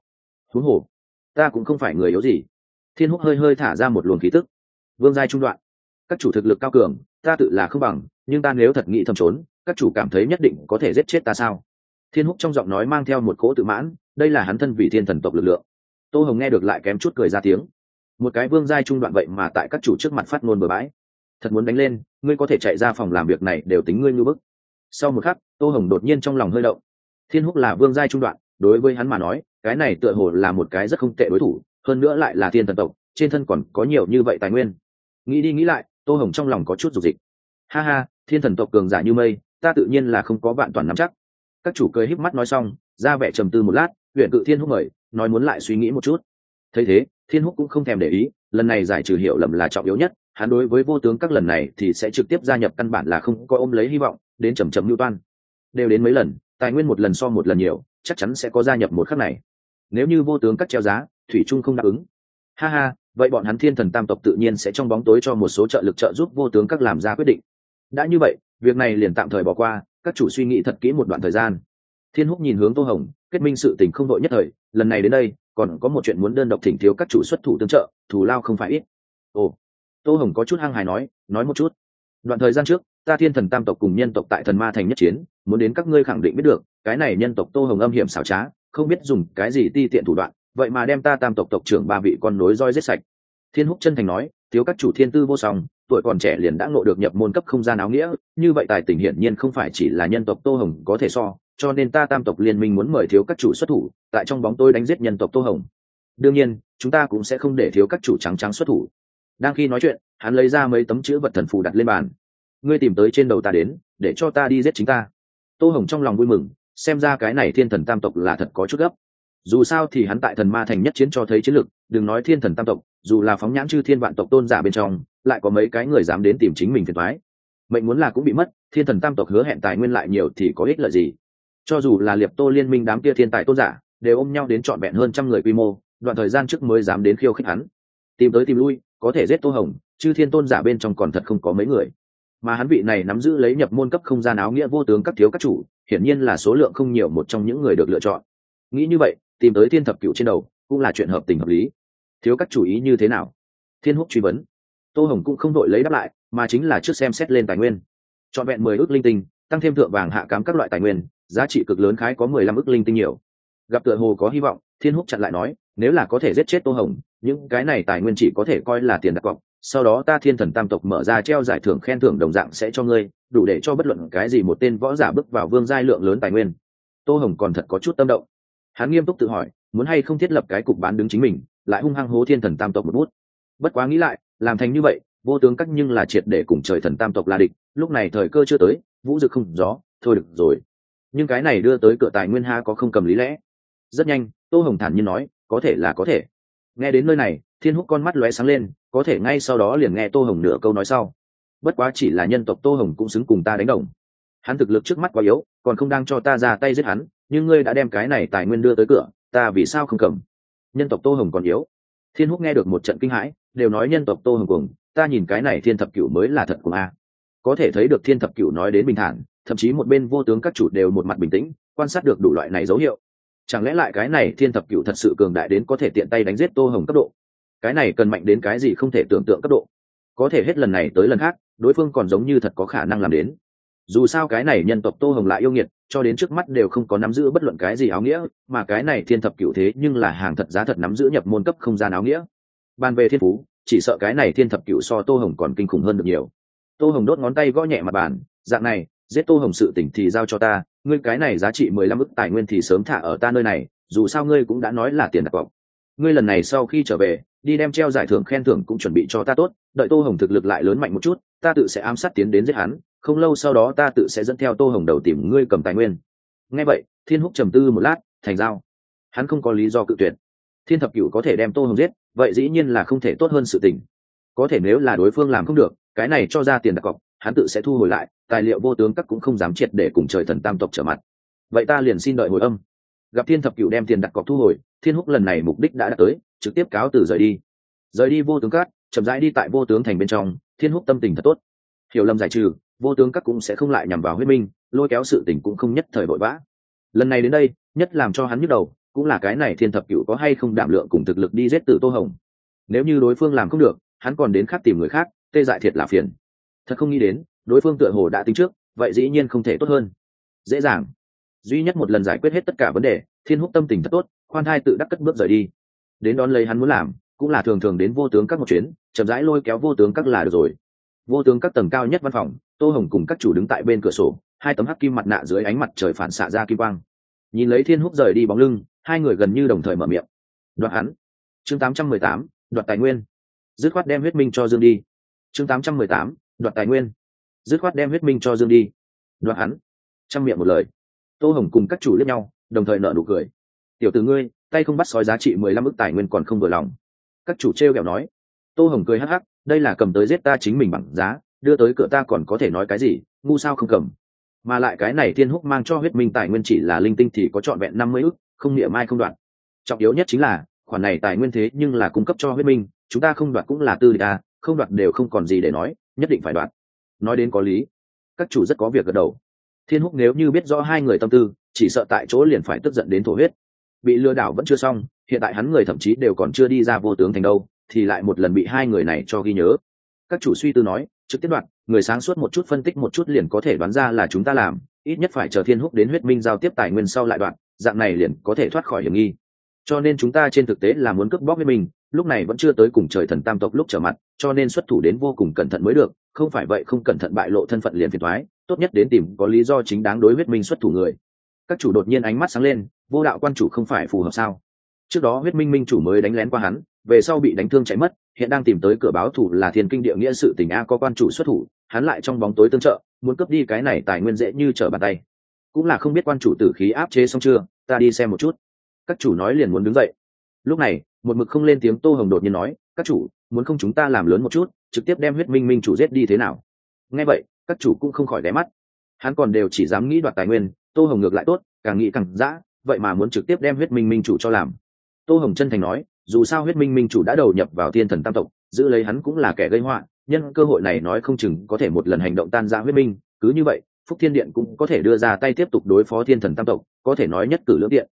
Huống hồ, ta cũng không phải người yếu gì. Thiên húc hơi hơi thả ra một luồng khí tức. Vương giai trung đoạn. Các chủ thực lực cao cường, ta tự là không bằng, nhưng ta nếu thật nghĩ thầm trốn, các chủ cảm thấy nhất định có thể giết chết ta sao? Thiên húc trong giọng nói mang theo một cỗ tự mãn, đây là hắn thân vị thiên thần tộc lực lượng. Tô hồng nghe được lại kém chút cười ra tiếng. Một cái vương giai trung đoạn vậy mà tại các chủ trước mặt phát ngôn bừa bãi. Thật muốn đánh lên, ngươi có thể chạy ra phòng làm việc này đều tính ngươi ngư bức sau một khắc, tô hồng đột nhiên trong lòng hơi động. Thiên húc là vương giai trung đoạn, đối với hắn mà nói, cái này tựa hồ là một cái rất không tệ đối thủ, hơn nữa lại là thiên thần tộc, trên thân còn có nhiều như vậy tài nguyên. Nghĩ đi nghĩ lại, tô hồng trong lòng có chút dục dịch. Ha ha, thiên thần tộc cường giả như mây, ta tự nhiên là không có vạn toàn nắm chắc. Các chủ cười híp mắt nói xong, ra vẻ trầm tư một lát huyện cự thiên húc mời, nói muốn lại suy nghĩ một chút. Thấy thế, thiên húc cũng không thèm để ý, lần này giải trừ hiểu lầm là trọng yếu nhất hắn đối với vô tướng các lần này thì sẽ trực tiếp gia nhập căn bản là không có ôm lấy hy vọng, đến chầm chầm mưu toan. Đều đến mấy lần, tài nguyên một lần so một lần nhiều, chắc chắn sẽ có gia nhập một khắc này. Nếu như vô tướng các treo giá, thủy trung không đáp ứng. Ha ha, vậy bọn hắn thiên thần tam tộc tự nhiên sẽ trong bóng tối cho một số trợ lực trợ giúp vô tướng các làm ra quyết định. Đã như vậy, việc này liền tạm thời bỏ qua, các chủ suy nghĩ thật kỹ một đoạn thời gian. Thiên húc nhìn hướng tô hồng, kết minh sự tình không đội nhất thời, lần này đến đây, còn có một chuyện muốn đơn độc thỉnh thiếu các chủ xuất thủ tương trợ, thù lao không phải ít. Ồ tô hồng có chút hăng hài nói nói một chút. Đoạn thời gian trước, ta thiên thần tam tộc cùng nhân tộc tại thần ma thành nhất chiến, muốn đến các ngươi khẳng định biết được, cái này nhân tộc tô hồng âm hiểm xảo trá, không biết dùng cái gì ti tiện thủ đoạn, vậy mà đem ta tam tộc tộc trưởng ba vị con nối roi giết sạch. Thiên húc chân thành nói, thiếu các chủ thiên tư vô song, tuổi còn trẻ liền đã ngộ được nhập môn cấp không gian áo nghĩa, như vậy tài tình hiển nhiên không phải chỉ là nhân tộc tô hồng có thể so, cho nên ta tam tộc liên minh muốn mời thiếu các chủ xuất thủ, tại trong bóng tôi đánh giết nhân tộc tô hồng. Đương nhiên, chúng ta cũng sẽ không để thiếu các chủ trắng trắng xuất thủ đang khi nói chuyện, hắn lấy ra mấy tấm chữ vật thần phù đặt lên bàn. Ngươi tìm tới trên đầu ta đến, để cho ta đi giết chính ta. Tô hồng trong lòng vui mừng, xem ra cái này thiên thần tam tộc là thật có chút gấp. Dù sao thì hắn tại thần ma thành nhất chiến cho thấy chiến lực, đừng nói thiên thần tam tộc, dù là phóng nhãn chư thiên vạn tộc tôn giả bên trong, lại có mấy cái người dám đến tìm chính mình thiệt thoái mệnh muốn là cũng bị mất, thiên thần tam tộc hứa hẹn tài nguyên lại nhiều thì có ích lợi gì? Cho dù là liệp tô liên minh đám kia thiên tài tôn giả, đều ôm nhau đến trọn vẹn hơn trăm người quy mô, đoạn thời gian trước mới dám đến khiêu khích hắn. Tìm tới tìm lui có thể giết tô hồng, chư thiên tôn giả bên trong còn thật không có mấy người. Mà hắn vị này nắm giữ lấy nhập môn cấp không gian áo nghĩa vô tướng các thiếu các chủ, hiển nhiên là số lượng không nhiều một trong những người được lựa chọn. Nghĩ như vậy, tìm tới thiên thập cựu trên đầu cũng là chuyện hợp tình hợp lý. Thiếu các chủ ý như thế nào? Thiên húc truy vấn. Tô hồng cũng không đội lấy đáp lại, mà chính là trước xem xét lên tài nguyên. C h ọ n vẹn mười ước linh tinh, tăng thêm thượng vàng hạ cám các loại tài nguyên, giá trị cực lớn khái có mười lăm ước linh tinh nhiều. Gặp tựa hồ có hy vọng, thiên húc chặn lại nói nếu là có thể giết chết tô hồng, những cái này tài nguyên chỉ có thể coi là tiền đặt cọc, sau đó ta thiên thần tam tộc mở ra treo giải thưởng khen thưởng đồng dạng sẽ cho ngươi, đủ để cho bất luận cái gì một tên võ giả bước vào vương giai lượng lớn tài nguyên. Tô hồng còn thật có chút tâm động. Hắn nghiêm túc tự hỏi, muốn hay không thiết lập cái cục bán đứng chính mình, lại hung hăng hố thiên thần tam tộc một bút? Bất quá nghĩ lại, làm thành như vậy, vô tướng cắt nhưng là triệt để cùng trời thần tam tộc là địch, lúc này thời cơ chưa tới, vũ dực không gió, thôi được rồi. Nhưng cái này đưa tới cửa tài nguyên ha có không cầm lý lẽ. Rất nhanh, tô hồng thản nhiên nói có thể là có thể. Nghe đến nơi này, thiên húc con mắt lóe sáng lên, có thể ngay sau đó liền nghe tô hồng nửa câu nói sau. Bất quá chỉ là nhân tộc tô hồng cũng xứng cùng ta đánh đồng. Hắn thực lực trước mắt quá yếu, còn không đang cho ta ra tay giết hắn, nhưng ngươi đã đem cái này tài nguyên đưa tới cửa, ta vì sao không cầm? Nhân tộc tô hồng còn yếu. Thiên húc nghe được một trận kinh hãi, đều nói nhân tộc tô hồng cùng ta nhìn cái này thiên thập cửu mới là thật của a. Có thể thấy được thiên thập cửu nói đến bình thản, thậm chí một bên vô tướng các chủ đều một mặt bình tĩnh, quan sát được đủ loại này dấu hiệu chẳng lẽ lại cái này thiên thập cửu thật sự cường đại đến có thể tiện tay đánh giết tô hồng cấp độ? Cái này cần mạnh đến cái gì không thể tưởng tượng cấp độ? Có thể hết lần này tới lần khác, đối phương còn giống như thật có khả năng làm đến. Dù sao cái này nhân tộc tô hồng lại yêu nghiệt, cho đến trước mắt đều không có nắm giữ bất luận cái gì áo nghĩa, mà cái này thiên thập cửu thế nhưng là hàng thật giá thật nắm giữ nhập môn cấp không gian áo nghĩa. Ban về thiên phú, chỉ sợ cái này thiên thập cửu so tô hồng còn kinh khủng hơn được nhiều. Tô hồng đốt ngón tay gõ nhẹ mặt bàn, dạng này giết tô hồng sự tỉnh thì giao cho ta, ngươi cái này giá trị mười lăm ức tài nguyên thì sớm thả ở ta nơi này, dù sao ngươi cũng đã nói là tiền đặt cọc. Ngươi lần này sau khi trở về, đi đem treo giải thưởng khen thưởng cũng chuẩn bị cho ta tốt, đợi tô hồng thực lực lại lớn mạnh một chút, ta tự sẽ ám sát tiến đến giết hắn, không lâu sau đó ta tự sẽ dẫn theo tô hồng đầu tìm ngươi cầm tài nguyên. Nghe vậy, thiên húc trầm tư một lát, thành giao. Hắn không có lý do cự tuyệt. Thiên thập cửu có thể đem tô hồng giết, vậy dĩ nhiên là không thể tốt hơn sự tình. Có thể nếu là đối phương làm không được, cái này cho ra tiền đặt cọc hắn tự sẽ thu hồi lại, tài liệu vô tướng các cũng không dám triệt để cùng trời thần tam tộc trở mặt. Vậy ta liền xin đợi hồi âm. Gặp thiên thập cửu đem tiền đặt cọc thu hồi, thiên húc lần này mục đích đã đạt tới, trực tiếp cáo từ rời đi. Rời đi vô tướng cát chậm rãi đi tại vô tướng thành bên trong, thiên húc tâm tình thật tốt. Hiểu lầm giải trừ, vô tướng các cũng sẽ không lại nhằm vào huyết minh, lôi kéo sự tình cũng không nhất thời vội vã. Lần này đến đây, nhất làm cho hắn nhức đầu, cũng là cái này thiên thập cửu có hay không đảm lượng cùng thực lực đi giết tử tô hồng. Nếu như đối phương làm không được, hắn còn đến khác tìm người khác, tê dại thiệt là phiền thật không nghĩ đến đối phương tựa hồ đã tính trước vậy dĩ nhiên không thể tốt hơn. Dễ dàng. Duy nhất một lần giải quyết hết tất cả vấn đề thiên húc tâm tình thật tốt khoan thai tự đắc cất bước rời đi. Đến đón lấy hắn muốn làm cũng là thường thường đến vô tướng các một chuyến chậm rãi lôi kéo vô tướng các là được rồi. Vô tướng các tầng cao nhất văn phòng tô hồng cùng các chủ đứng tại bên cửa sổ hai tấm hắc kim mặt nạ dưới ánh mặt trời phản xạ ra kim quang. Nhìn lấy thiên húc rời đi bóng lưng hai người gần như đồng thời mở miệng. Đoạt hắn. Chương 818, đoạt tài nguyên. Dứt khoát đem huyết minh cho dương đi. Chương 818, đoạt tài nguyên. Dứt khoát đem huyết minh cho dương đi. Đoạt hắn. Chăm miệng một lời. Tô hồng cùng các chủ liếc nhau, đồng thời nợ nụ cười. Tiểu tử ngươi, tay không bắt sói giá trị mười lăm ức tài nguyên còn không vừa lòng. Các chủ t r kẹo nói. Tô hồng cười hắc hắc, đây là cầm tới giết ta chính mình bằng giá, đưa tới cửa ta còn có thể nói cái gì, ngu sao không cầm. Mà lại cái này thiên húc mang cho huyết minh tài nguyên chỉ là linh tinh thì có trọn vẹn năm mươi ức, không niệm mai không đoạn. Trọng yếu nhất chính là, khoản này tài nguyên thế nhưng là cung cấp cho huyết minh, chúng ta không đoạt cũng là tư địch ta, không đoạt đều không còn gì để nói nhất định phải đoạt. Nói đến có lý, các chủ rất có việc gật đầu. Thiên húc nếu như biết rõ hai người tâm tư, chỉ sợ tại chỗ liền phải tức giận đến thổ huyết. Bị lừa đảo vẫn chưa xong, hiện tại hắn người thậm chí đều còn chưa đi ra vô tướng thành đâu, thì lại một lần bị hai người này cho ghi nhớ. Các chủ suy tư nói, trực tiếp đoạn người sáng suốt một chút phân tích một chút liền có thể đoán ra là chúng ta làm, ít nhất phải chờ thiên húc đến huyết minh giao tiếp tài nguyên sau lại đoạn dạng này liền có thể thoát khỏi hiểm nghi. Cho nên chúng ta trên thực tế là muốn cướp bóc huyết minh, lúc này vẫn chưa tới cùng trời thần tam tộc lúc trở mặt cho nên xuất thủ đến vô cùng cẩn thận mới được, không phải vậy không cẩn thận bại lộ thân phận liền phiền thoái tốt nhất đến tìm có lý do chính đáng đối huyết minh xuất thủ người. Các chủ đột nhiên ánh mắt sáng lên, vô đạo quan chủ không phải phù hợp sao? Trước đó huyết minh minh chủ mới đánh lén qua hắn, về sau bị đánh thương chạy mất, hiện đang tìm tới cửa báo thủ là thiên kinh địa nghĩa sự tình a có quan chủ xuất thủ, hắn lại trong bóng tối tương trợ, muốn cướp đi cái này tài nguyên dễ như trở bàn tay. Cũng là không biết quan chủ tử khí áp chế xong chưa, ta đi xem một chút. Các chủ nói liền muốn đứng dậy. Lúc này, một mực không lên tiếng tô hồng đột nhiên nói, các chủ muốn không chúng ta làm lớn một chút, trực tiếp đem huyết minh minh chủ giết đi thế nào? Nghe vậy, các chủ cũng không khỏi đé mắt. Hắn còn đều chỉ dám nghĩ đoạt tài nguyên, tô hồng ngược lại tốt, càng nghĩ càng dã, vậy mà muốn trực tiếp đem huyết minh minh chủ cho làm. Tô hồng chân thành nói, dù sao huyết minh minh chủ đã đầu nhập vào thiên thần tam tộc, giữ lấy hắn cũng là kẻ gây họa, nhân cơ hội này nói không chừng có thể một lần hành động tan ra huyết minh, cứ như vậy, phúc thiên điện cũng có thể đưa ra tay tiếp tục đối phó thiên thần tam tộc, có thể nói nhất cử lưỡng điện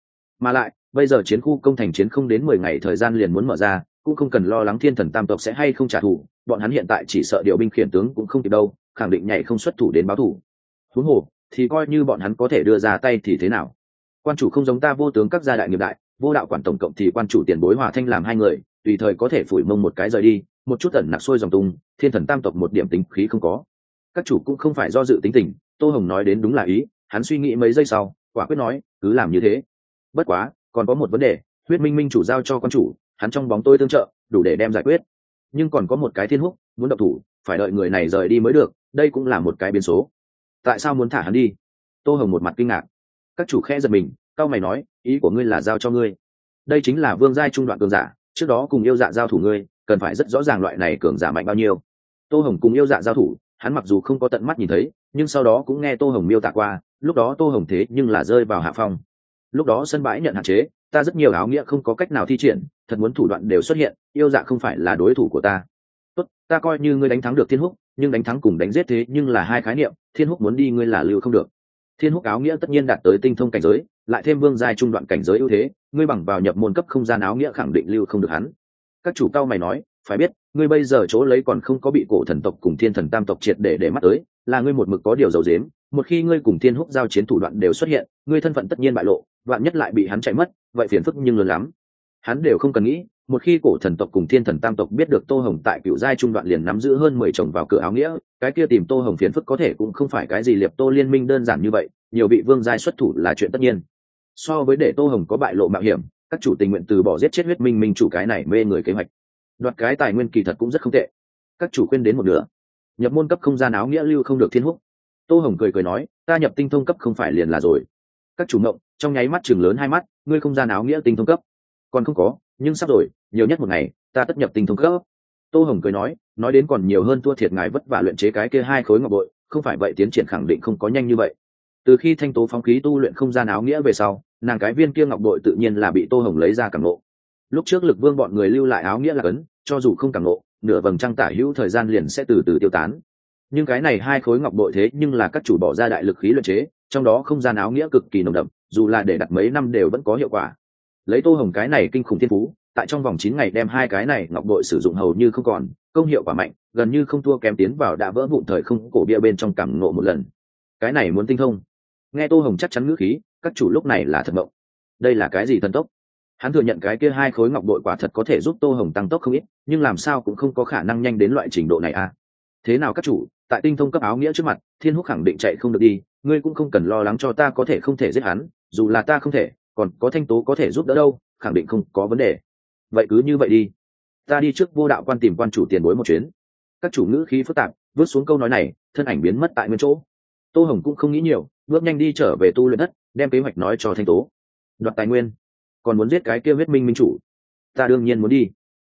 mà lại, bây giờ chiến khu công thành chiến không đến mười ngày thời gian liền muốn mở ra cũng không cần lo lắng thiên thần tam tộc sẽ hay không trả thù, bọn hắn hiện tại chỉ sợ điều binh khiển tướng cũng không kịp đâu, khẳng định nhảy không xuất thủ đến báo thủ huống hồ, thì coi như bọn hắn có thể đưa ra tay thì thế nào? Quan chủ không giống ta vô tướng các gia đại nghiệp đại, vô đạo quản tổng cộng thì quan chủ tiền bối hòa thanh làm hai người, tùy thời có thể phủi mông một cái rời đi, một chút ẩn nặc sôi dòng tung, thiên thần tam tộc một điểm tính khí không có. Các chủ cũng không phải do dự tính tình, tô hồng nói đến đúng là ý, hắn suy nghĩ mấy giây sau, quả quyết nói, cứ làm như thế. Bất quá, còn có một vấn đề, huyết minh minh chủ giao cho quan chủ hắn trong bóng tôi tương trợ, đủ để đem giải quyết. Nhưng còn có một cái thiên húc, muốn độc thủ, phải đợi người này rời đi mới được, đây cũng là một cái biến số. Tại sao muốn thả hắn đi? Tô hồng một mặt kinh ngạc. Các chủ khẽ giật mình, cao mày nói, ý của ngươi là giao cho ngươi. Đây chính là vương giai trung đoạn cường giả, trước đó cùng yêu dạ giao thủ ngươi, cần phải rất rõ ràng loại này cường giả mạnh bao nhiêu. Tô hồng cùng yêu dạ giao thủ, hắn mặc dù không có tận mắt nhìn thấy, nhưng sau đó cũng nghe tô hồng miêu tả qua, lúc đó tô hồng thế nhưng là rơi vào hạ phong. Lúc đó sân bãi nhận hạn chế, ta rất nhiều áo nghĩa không có cách nào thi triển thật muốn thủ đoạn đều xuất hiện, yêu dạ không phải là đối thủ của ta. Tốt, ta coi như ngươi đánh thắng được thiên húc, nhưng đánh thắng cùng đánh giết thế nhưng là hai khái niệm, thiên húc muốn đi ngươi là lưu không được. Thiên húc áo nghĩa tất nhiên đạt tới tinh thông cảnh giới, lại thêm vương giai trung đoạn cảnh giới ưu thế, ngươi bằng vào nhập môn cấp không gian áo nghĩa khẳng định lưu không được hắn. Các chủ cao mày nói, phải biết, ngươi bây giờ chỗ lấy còn không có bị cổ thần tộc cùng thiên thần tam tộc triệt để để mắt tới, là ngươi một mực có điều dầu dếm một khi ngươi cùng thiên húc giao chiến thủ đoạn đều xuất hiện, ngươi thân phận tất nhiên bại lộ, vạn nhất lại bị hắn chạy mất, vậy phiền phức nhưng lớn lắm hắn đều không cần nghĩ, một khi cổ thần tộc cùng thiên thần tam tộc biết được tô hồng tại cựu giai trung đoạn liền nắm giữ hơn mười chồng vào cửa áo nghĩa, cái kia tìm tô hồng phiền phức có thể cũng không phải cái gì liệp tô liên minh đơn giản như vậy, nhiều vị vương giai xuất thủ là chuyện tất nhiên. So với để tô hồng có bại lộ mạo hiểm, các chủ tình nguyện từ bỏ giết chết huyết minh minh chủ cái này mê người kế hoạch. Đoạt cái tài nguyên kỳ thật cũng rất không tệ. Các chủ khuyên đến một nửa. Nhập môn cấp không gian áo nghĩa lưu không được thiên húc. Tô hồng cười cười nói, ta nhập tinh thông cấp không phải liền là rồi. Các chủ mộng trong nháy mắt chừng lớn hai mắt, ngươi không gian áo nghĩa tinh thông cấp còn không có, nhưng sắp rồi, nhiều nhất một ngày, ta tất nhập tinh thông cấp. Tô hồng cười nói nói đến còn nhiều hơn thua thiệt ngài vất vả luyện chế cái kia hai khối ngọc bội, không phải vậy tiến triển khẳng định không có nhanh như vậy. Từ khi thanh tố phóng khí tu luyện không gian áo nghĩa về sau, nàng cái viên kia ngọc bội tự nhiên là bị tô hồng lấy ra cảm nộ lúc trước lực vương bọn người lưu lại áo nghĩa là cấn cho dù không cảm nộ nửa vầng trăng tả hữu thời gian liền sẽ từ từ tiêu tán. Nhưng cái này hai khối ngọc bội thế nhưng là các chủ bỏ ra đại lực khí luyện chế, trong đó không gian áo nghĩa cực kỳ nồng đậm, dù là để đặt mấy năm đều vẫn có hiệu quả lấy tô hồng cái này kinh khủng thiên phú, tại trong vòng chín ngày đem hai cái này ngọc bội sử dụng hầu như không còn, công hiệu quả mạnh, gần như không thua kém tiến vào đã vỡ vụn thời không cổ bia bên trong cảm nộ một lần. Cái này muốn tinh thông. Nghe tô hồng chắc chắn ngữ khí, các chủ lúc này là thật mộng. Đây là cái gì thần tốc? Hắn thừa nhận cái kia hai khối ngọc bội quả thật có thể giúp tô hồng tăng tốc không ít, nhưng làm sao cũng không có khả năng nhanh đến loại trình độ này à? Thế nào các chủ, tại tinh thông cấp áo nghĩa trước mặt, thiên húc khẳng định chạy không được đi, ngươi cũng không cần lo lắng cho ta có thể không thể giết hắn, dù là ta không thể còn có thanh tố có thể giúp đỡ đâu, khẳng định không có vấn đề. Vậy cứ như vậy đi. Ta đi trước vô đạo quan tìm quan chủ tiền bối một chuyến. Các chủ ngữ khí phức tạp vớt xuống câu nói này, thân ảnh biến mất tại nguyên chỗ. Tô hồng cũng không nghĩ nhiều, bước nhanh đi trở về tu luyện đất, đem kế hoạch nói cho thanh tố. Đoạt tài nguyên. Còn muốn giết cái kia huyết minh minh chủ. Ta đương nhiên muốn đi.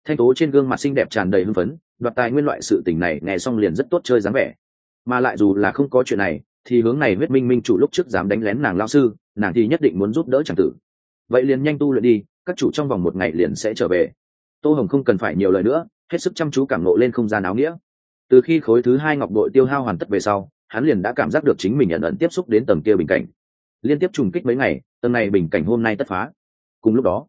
Thanh tố trên gương mặt xinh đẹp tràn đầy hưng phấn, đoạt tài nguyên loại sự tình này nghe xong liền rất tốt chơi dáng vẻ. Mà lại dù là không có chuyện này thì hướng này huyết minh minh chủ lúc trước dám đánh lén nàng lao sư, nàng thì nhất định muốn giúp đỡ c tử. Vậy liền nhanh tu luyện đi, các chủ trong vòng một ngày liền sẽ trở về. Tô hồng không cần phải nhiều lời nữa, hết sức chăm chú cảm nộ lên không gian áo nghĩa. Từ khi khối thứ hai ngọc đội tiêu hao hoàn tất về sau, hắn liền đã cảm giác được chính mình nhận ẩn tiếp xúc đến tầng kia bình cảnh. Liên tiếp trùng kích mấy ngày, tầng này bình cảnh hôm nay tất phá. Cùng lúc đó,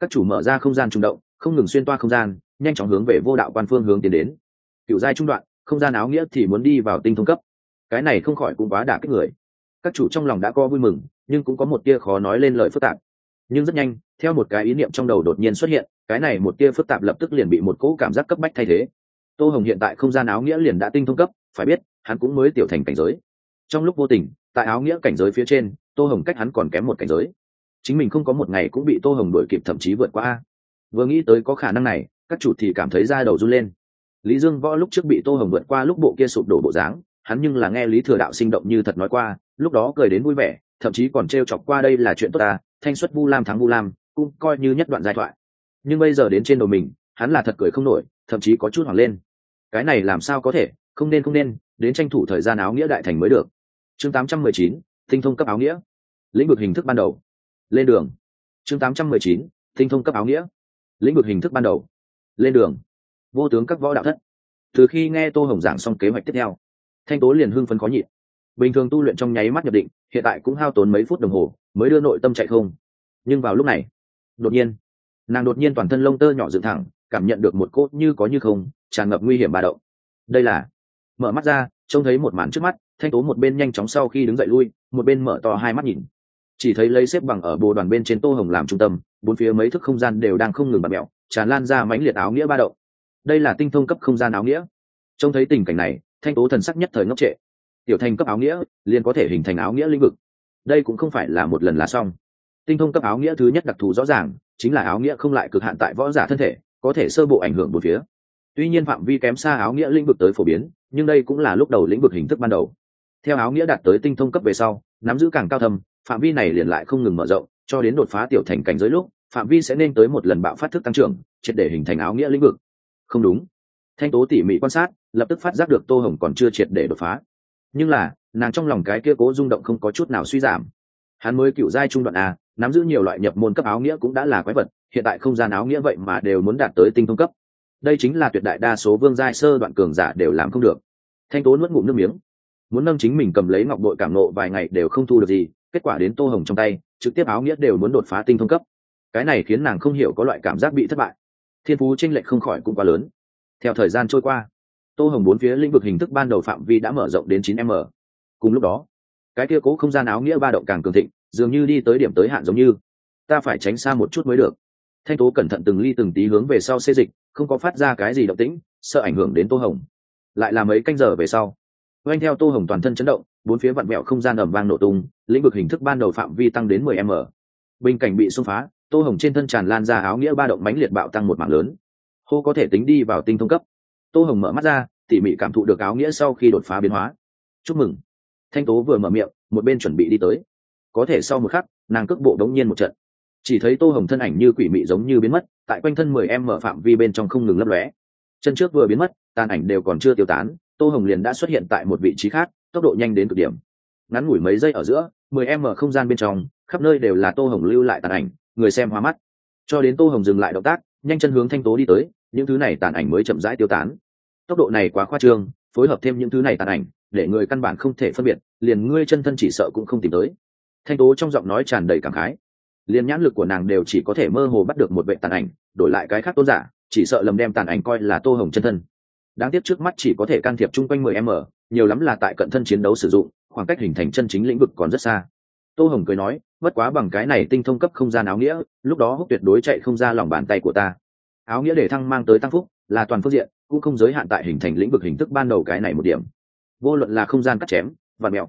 các chủ mở ra không gian trung động, không ngừng xuyên toa không gian, nhanh chóng hướng về vô đạo quan phương hướng tiến đến. Cựu giai trung đoạn, không gian áo nghĩa thì muốn đi vào tinh thông cấp cái này không khỏi cũng quá đả kích người. Các chủ trong lòng đã có vui mừng, nhưng cũng có một tia khó nói lên lời phức tạp. Nhưng rất nhanh, theo một cái ý niệm trong đầu đột nhiên xuất hiện, cái này một tia phức tạp lập tức liền bị một cỗ cảm giác cấp bách thay thế. Tô hồng hiện tại không gian áo nghĩa liền đã tinh thông cấp, phải biết, hắn cũng mới tiểu thành cảnh giới. Trong lúc vô tình, tại áo nghĩa cảnh giới phía trên, tô hồng cách hắn còn kém một cảnh giới. Chính mình không có một ngày cũng bị tô hồng đuổi kịp thậm chí vượt qua vừa nghĩ tới có khả năng này, các chủ thì cảm thấy da đầu run lên. Lý dương võ lúc trước bị tô hồng vượt qua lúc bộ kia sụp đổ bộ dáng hắn nhưng là nghe lý thừa đạo sinh động như thật nói qua lúc đó cười đến vui vẻ thậm chí còn t r e o chọc qua đây là chuyện tốt ta thanh xuất vu lam thắng vu lam cũng coi như nhất đoạn giai thoại. Nhưng bây giờ đến trên đầu mình hắn là thật cười không nổi thậm chí có chút hoảng lên. Cái này làm sao có thể không nên không nên đến tranh thủ thời gian áo nghĩa đại thành mới được. Chương 819, tinh thông cấp áo nghĩa. Lĩnh vực hình thức ban đầu. Lên đường. Chương 819, tinh thông cấp áo nghĩa. Lĩnh vực hình thức ban đầu. Lên đường. Vô tướng các võ đạo thất. Từ khi nghe tô hồng giảng xong kế hoạch tiếp theo thanh tố liền hưng phấn khó nhịn. Bình thường tu luyện trong nháy mắt nhập định, hiện tại cũng hao tốn mấy phút đồng hồ, mới đưa nội tâm chạy không. Nhưng vào lúc này, đột nhiên, nàng đột nhiên toàn thân lông tơ nhỏ dựng thẳng, cảm nhận được một cốt như có như không, tràn ngập nguy hiểm bà đậu đây là, mở mắt ra, trông thấy một màn trước mắt, thanh tố một bên nhanh chóng sau khi đứng dậy lui, một bên mở to hai mắt nhìn. Chỉ thấy lấy xếp bằng ở bồ đoàn bên trên tô hồng làm trung tâm, bốn phía mấy thức không gian đều đang không ngừng bật mẹo, tràn lan ra mãnh liệt áo nghĩa ba đậu đây là tinh thông cấp không gian áo nghĩa. Trông thấy tình cảnh này thanh tố thần sắc nhất thời ngốc trệ. Tiểu thành cấp áo nghĩa, liền có thể hình thành áo nghĩa lĩnh vực. Đây cũng không phải là một lần là xong. Tinh thông cấp áo nghĩa thứ nhất đặc thù rõ ràng, chính là áo nghĩa không lại cực hạn tại võ giả thân thể, có thể sơ bộ ảnh hưởng một phía. Tuy nhiên phạm vi kém xa áo nghĩa lĩnh vực tới phổ biến, nhưng đây cũng là lúc đầu lĩnh vực hình thức ban đầu. Theo áo nghĩa đạt tới tinh thông cấp về sau, nắm giữ càng cao thâm, phạm vi này liền lại không ngừng mở rộng, cho đến đột phá tiểu thành cảnh giới lúc, phạm vi sẽ nên tới một lần bạo phát thức tăng trưởng, triệt để hình thành áo nghĩa lĩnh vực. Không đúng. Thanh tố tỉ mỉ quan sát lập tức phát giác được tô hồng còn chưa triệt để đột phá. Nhưng là, nàng trong lòng cái kia cố rung động không có chút nào suy giảm. Hắn mới cựu giai trung đoạn a, nắm giữ nhiều loại nhập môn cấp áo nghĩa cũng đã là quái vật, hiện tại không gian áo nghĩa vậy mà đều muốn đạt tới tinh thông cấp. Đây chính là tuyệt đại đa số vương giai sơ đoạn cường giả đều làm không được. Thanh tố nuốt ngụm nước miếng. Muốn nâng chính mình cầm lấy ngọc đội cảm nộ vài ngày đều không thu được gì, kết quả đến tô hồng trong tay, trực tiếp áo nghĩa đều muốn đột phá tinh thông cấp. Cái này khiến nàng không hiểu có loại cảm giác bị thất bại. Thiên phú tranh lệch không khỏi cũng quá lớn. Theo thời gian trôi qua tô hồng bốn phía lĩnh vực hình thức ban đầu phạm vi đã mở rộng đến 9 m. Cùng lúc đó, cái kia cố không gian áo nghĩa ba động càng cường thịnh, dường như đi tới điểm tới hạn giống như. Ta phải tránh xa một chút mới được. Thanh tố cẩn thận từng ly từng tí hướng về sau xê dịch, không có phát ra cái gì động tĩnh, sợ ảnh hưởng đến tô hồng. Lại là mấy canh giờ về sau, oanh theo tô hồng toàn thân chấn động, bốn phía vặn mẹo không gian ẩm vang nổ tung, lĩnh vực hình thức ban đầu phạm vi tăng đến 10 m. Bình cảnh bị xung phá, tô hồng trên thân tràn lan ra áo nghĩa ba động mãnh liệt bạo tăng một mạng lớn. Hô có thể tính đi vào tinh thông cấp tô hồng mở mắt ra, tỉ mỉ cảm thụ được áo nghĩa sau khi đột phá biến hóa. Chúc mừng. Thanh tố vừa mở miệng, một bên chuẩn bị đi tới. Có thể sau một khắc, nàng cước bộ đống nhiên một trận. Chỉ thấy tô hồng thân ảnh như quỷ mị giống như biến mất, tại quanh thân mười em mở phạm vi bên trong không ngừng lấp lóe. Chân trước vừa biến mất, tàn ảnh đều còn chưa tiêu tán, tô hồng liền đã xuất hiện tại một vị trí khác, tốc độ nhanh đến cực điểm. Ngắn ngủi mấy giây ở giữa, mười em mở không gian bên trong, khắp nơi đều là tô hồng lưu lại tàn ảnh, người xem hoa mắt. Cho đến tô hồng dừng lại động tác, nhanh chân hướng thanh tố đi tới những thứ này tàn ảnh mới chậm rãi tiêu tán. Tốc độ này quá khoa trương, phối hợp thêm những thứ này tàn ảnh, để người căn bản không thể phân biệt, liền ngươi chân thân chỉ sợ cũng không tìm tới. Thanh tố trong giọng nói tràn đầy cảm khái. Liền nhãn lực của nàng đều chỉ có thể mơ hồ bắt được một vệ tàn ảnh, đổi lại cái khác tôn giả, chỉ sợ lầm đem tàn ảnh coi là tô hồng chân thân. Đáng tiếc trước mắt chỉ có thể can thiệp chung quanh 10 m, nhiều lắm là tại cận thân chiến đấu sử dụng, khoảng cách hình thành chân chính lĩnh vực còn rất xa. Tô hồng cười nói, bất quá bằng cái này tinh thông cấp không gian áo nghĩa, lúc đó húc tuyệt đối chạy không ra lòng bàn tay của ta áo nghĩa để thăng mang tới tăng phúc, là toàn phương diện, cũng không giới hạn tại hình thành lĩnh vực hình thức ban đầu cái này một điểm. Vô luận là không gian cắt chém và mẹo.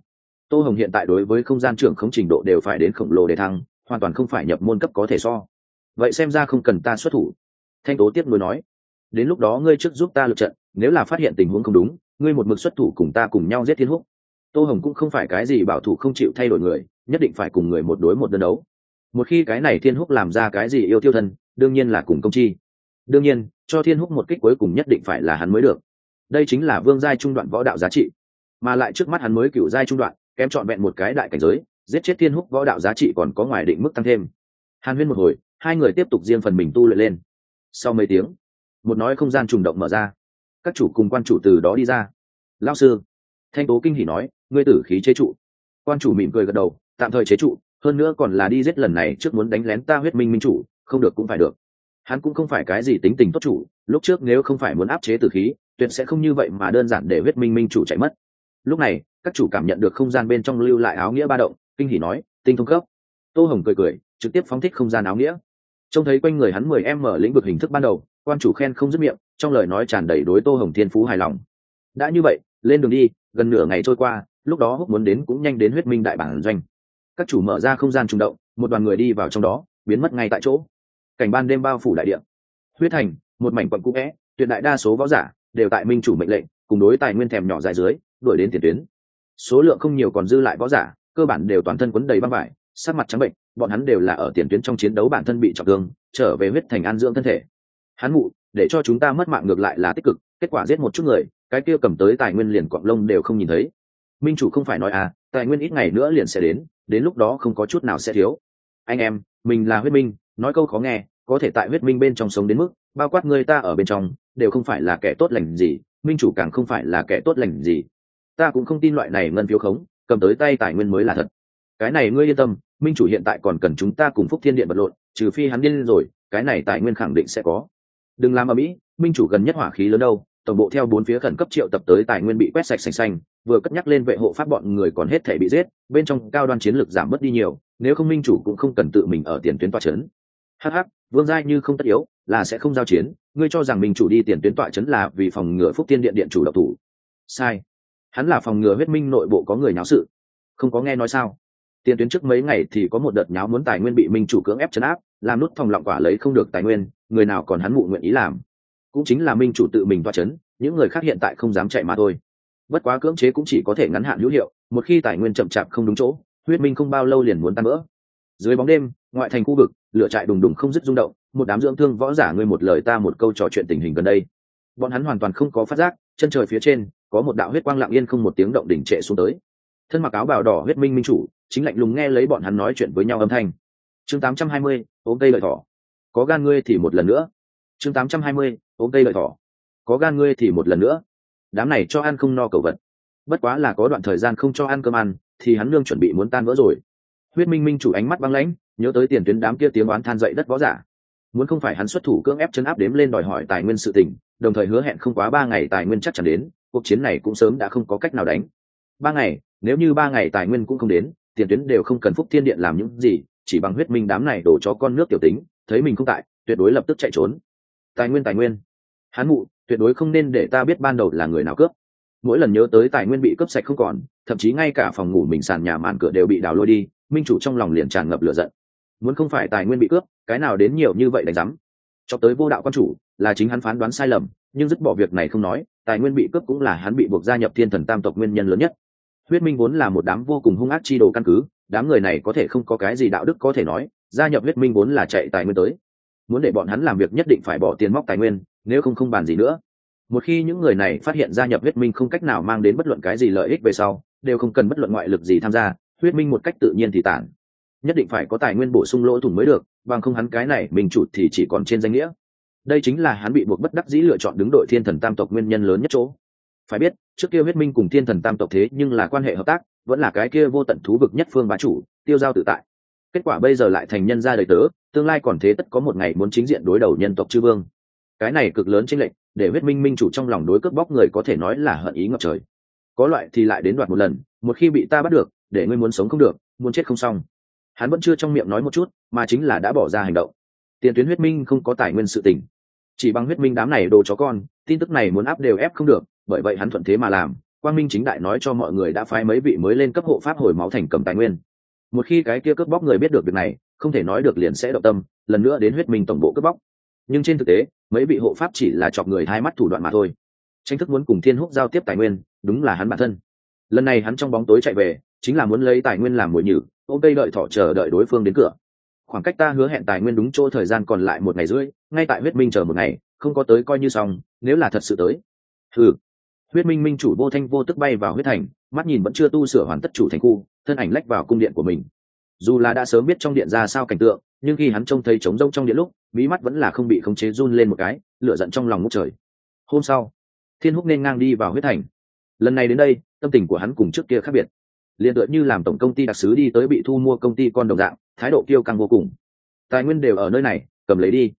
Tô hồng hiện tại đối với không gian trưởng không trình độ đều phải đến khổng lồ để thăng, hoàn toàn không phải nhập môn cấp có thể so. Vậy xem ra không cần ta xuất thủ. Thanh tố tiếp nối nói. Đến lúc đó ngươi trước giúp ta lượt trận, nếu là phát hiện tình huống không đúng, ngươi một mực xuất thủ cùng ta cùng nhau giết thiên húc. Tô hồng cũng không phải cái gì bảo thủ không chịu thay đổi người, nhất định phải cùng người một đối một đơn đấu. Một khi cái này thiên húc làm ra cái gì yêu tiêu thân, đương nhiên là cùng công chi đương nhiên, cho thiên húc một kích cuối cùng nhất định phải là hắn mới được. Đây chính là vương giai trung đoạn võ đạo giá trị. Mà lại trước mắt hắn mới cựu giai trung đoạn, kém trọn vẹn một cái đại cảnh giới, giết chết thiên húc võ đạo giá trị còn có ngoài định mức tăng thêm. Hàn huyên một hồi, hai người tiếp tục riêng phần mình tu luyện lên. Sau mấy tiếng, một nói không gian trùng động mở ra. Các chủ cùng quan chủ từ đó đi ra. Lao sư, thanh tố kinh hỉ nói, ngươi tử khí chế trụ. Quan chủ mỉm cười gật đầu, tạm thời chế trụ, hơn nữa còn là đi giết lần này trước muốn đánh lén ta huyết minh minh chủ, không được cũng phải được hắn cũng không phải cái gì tính tình tốt chủ, lúc trước nếu không phải muốn áp chế tử khí, tuyệt sẽ không như vậy mà đơn giản để huyết minh minh chủ chạy mất. Lúc này, các chủ cảm nhận được không gian bên trong lưu lại áo nghĩa ba động, kinh hỉ nói, tinh thông cấp. Tô hồng cười cười, trực tiếp phóng thích không gian áo nghĩa. Trông thấy quanh người hắn mười em mở lĩnh vực hình thức ban đầu, quan chủ khen không dứt miệng, trong lời nói tràn đầy đối tô hồng thiên phú hài lòng. Đã như vậy, lên đường đi, gần nửa ngày trôi qua, lúc đó húc muốn đến cũng nhanh đến huyết minh đại bản doanh. Các chủ mở ra không gian trùng động, một đoàn người đi vào trong đó, biến mất ngay tại chỗ cảnh ban đêm bao phủ đại địa, huyết thành một mảnh quận cũ vẽ tuyệt đại đa số võ giả đều tại minh chủ mệnh lệnh cùng đối tài nguyên thèm nhỏ dài dưới đuổi đến tiền tuyến. Số lượng không nhiều còn dư lại võ giả cơ bản đều toàn thân quấn đầy băng vải sắc mặt trắng bệnh bọn hắn đều là ở tiền tuyến trong chiến đấu bản thân bị trọng thương trở về huyết thành an dưỡng thân thể. Hắn mụ để cho chúng ta mất mạng ngược lại là tích cực kết quả giết một chút người cái kia cầm tới tài nguyên liền quạng lông đều không nhìn thấy. Minh chủ không phải nói à tài nguyên ít ngày nữa liền sẽ đến đến lúc đó không có chút nào sẽ thiếu. Anh em mình là huyết minh nói câu khó nghe, có thể tại huyết minh bên trong sống đến mức, bao quát người ta ở bên trong, đều không phải là kẻ tốt lành gì, minh chủ càng không phải là kẻ tốt lành gì. Ta cũng không tin loại này ngân phiếu khống, cầm tới tay tài nguyên mới là thật. Cái này ngươi yên tâm, minh chủ hiện tại còn cần chúng ta cùng phúc thiên điện vật lộn, trừ phi hắn điên rồi, cái này tài nguyên khẳng định sẽ có. Đừng làm ở mỹ minh chủ gần nhất hỏa khí lớn đâu, tổng bộ theo bốn phía khẩn cấp triệu tập tới tài nguyên bị quét sạch sành xanh, vừa cất nhắc lên vệ hộ pháp bọn người còn hết thể bị giết, bên trong cao đoan chiến lược giảm mất đi nhiều, nếu không minh chủ cũng không cần tự mình ở tiền tuyến toa trấn hh vương giai như không tất yếu, là sẽ không giao chiến. Ngươi cho rằng minh chủ đi tiền tuyến tọa chấn là vì phòng ngừa phúc tiên điện điện chủ độc thủ. Sai. Hắn là phòng ngừa huyết minh nội bộ có người nháo sự. Không có nghe nói sao? Tiền tuyến trước mấy ngày thì có một đợt nháo muốn tài nguyên bị minh chủ cưỡng ép chấn áp, làm nút phòng lọng quả lấy không được tài nguyên, người nào còn hắn mụ nguyện ý làm. Cũng chính là minh chủ tự mình toa chấn, những người khác hiện tại không dám chạy mà thôi. Bất quá cưỡng chế cũng chỉ có thể ngắn hạn hữu hiệu, một khi tài nguyên chậm chạp không đúng chỗ, huyết minh không bao lâu liền muốn tan vỡ. Dưới bóng đêm, ngoại thành khu vực lửa trại đùng đùng không dứt rung động một đám dưỡng thương võ giả ngươi một lời ta một câu trò chuyện tình hình gần đây. Bọn hắn hoàn toàn không có phát giác chân trời phía trên có một đạo huyết quang lặng yên không một tiếng động đỉnh trệ xuống tới. Thân mặc áo bào đỏ huyết minh minh chủ chính lạnh lùng nghe lấy bọn hắn nói chuyện với nhau âm thanh. Chương 820, ôm cây lợi thỏ. Có gan ngươi thì một lần nữa. Chương 820, ôm cây lợi thỏ. Có gan ngươi thì một lần nữa. Đám này cho ăn không no cầu vật. Bất quá là có đoạn thời gian không cho ăn cơm ăn thì hắn lương chuẩn bị muốn tan vỡ rồi huyết minh minh chủ ánh mắt băng lãnh, nhớ tới tiền tuyến đám kia tiếng oán than dậy đất võ giả. Muốn không phải hắn xuất thủ cưỡng ép chấn áp đếm lên đòi hỏi tài nguyên sự tỉnh đồng thời hứa hẹn không quá ba ngày tài nguyên chắc chắn đến, cuộc chiến này cũng sớm đã không có cách nào đánh. Ba ngày, nếu như ba ngày tài nguyên cũng không đến, tiền tuyến đều không cần phúc thiên điện làm những gì, chỉ bằng huyết minh đám này đổ cho con nước tiểu tính, thấy mình không tại, tuyệt đối lập tức chạy trốn. Tài nguyên tài nguyên. Hắn mụ, tuyệt đối không nên để ta biết ban đầu là người nào cướp mỗi lần nhớ tới tài nguyên bị cướp sạch không còn, thậm chí ngay cả phòng ngủ mình sàn nhà màn cửa đều bị đào lôi đi, minh chủ trong lòng liền tràn ngập lửa giận. Muốn không phải tài nguyên bị cướp, cái nào đến nhiều như vậy đánh rắm cho tới vô đạo quan chủ, là chính hắn phán đoán sai lầm, nhưng dứt bỏ việc này không nói, tài nguyên bị cướp cũng là hắn bị buộc gia nhập thiên thần tam tộc nguyên nhân lớn nhất. Huyết minh vốn là một đám vô cùng hung ác chi đồ căn cứ, đám người này có thể không có cái gì đạo đức có thể nói, gia nhập huyết minh vốn là chạy tài nguyên tới. Muốn để bọn hắn làm việc nhất định phải bỏ tiền móc tài nguyên, nếu không không bàn gì nữa một khi những người này phát hiện gia nhập huyết minh không cách nào mang đến bất luận cái gì lợi ích về sau, đều không cần bất luận ngoại lực gì tham gia, huyết minh một cách tự nhiên thì tản nhất định phải có tài nguyên bổ sung lỗ thủng mới được, bằng không hắn cái này mình chủ thì chỉ còn trên danh nghĩa. Đây chính là hắn bị buộc bất đắc dĩ lựa chọn đứng đội thiên thần tam tộc nguyên nhân lớn nhất chỗ. Phải biết, trước kia huyết minh cùng thiên thần tam tộc thế nhưng là quan hệ hợp tác, vẫn là cái kia vô tận thú vực nhất phương bá chủ, tiêu giao tự tại. Kết quả bây giờ lại thành nhân gia đời tớ, tương lai còn thế tất có một ngày muốn chính diện đối đầu nhân tộc chư vương. Cái này cực lớn chênh lệnh để huyết minh minh chủ trong lòng đối cướp bóc người có thể nói là hận ý ngập trời. Có loại thì lại đến đoạt một lần, một khi bị ta bắt được, để ngươi muốn sống không được, muốn chết không xong. Hắn vẫn chưa trong miệng nói một chút, mà chính là đã bỏ ra hành động. Tiền tuyến huyết minh không có tài nguyên sự tình. Chỉ bằng huyết minh đám này đồ chó con, tin tức này muốn áp đều ép không được, bởi vậy hắn thuận thế mà làm. Quang minh chính đại nói cho mọi người đã phái mấy vị mới lên cấp hộ pháp hồi máu thành cầm tài nguyên. Một khi cái kia cướp bóc người biết được việc này, không thể nói được liền sẽ động tâm, lần nữa đến huyết minh tổng bộ cướp bóc nhưng trên thực tế, mấy vị hộ pháp chỉ là chọc người hai mắt thủ đoạn mà thôi. Tranh thức muốn cùng thiên húc giao tiếp tài nguyên, đúng là hắn bản thân. Lần này hắn trong bóng tối chạy về, chính là muốn lấy tài nguyên làm mồi nhử ôm cây đợi thỏ chờ đợi đối phương đến cửa. Khoảng cách ta hứa hẹn tài nguyên đúng chỗ thời gian còn lại một ngày rưỡi, ngay tại huyết minh chờ một ngày, không có tới coi như xong, nếu là thật sự tới. Ừ huyết minh minh chủ vô thanh vô tức bay vào huyết thành, mắt nhìn vẫn chưa tu sửa hoàn tất chủ thành khu, thân ảnh lách vào cung điện của mình. Dù là đã sớm biết trong điện ra sao cảnh tượng nhưng khi hắn trông thấy trống rỗng trong điện lúc bí mắt vẫn là không bị khống chế run lên một cái, lửa giận trong lòng ngút trời. Hôm sau, thiên húc nên ngang đi vào huyết thành. Lần này đến đây, tâm tình của hắn cùng trước kia khác biệt. Liền tựa như làm tổng công ty đặc sứ đi tới bị thu mua công ty con đồng dạng, thái độ kiêu căng vô cùng. Tài nguyên đều ở nơi này, cầm lấy đi.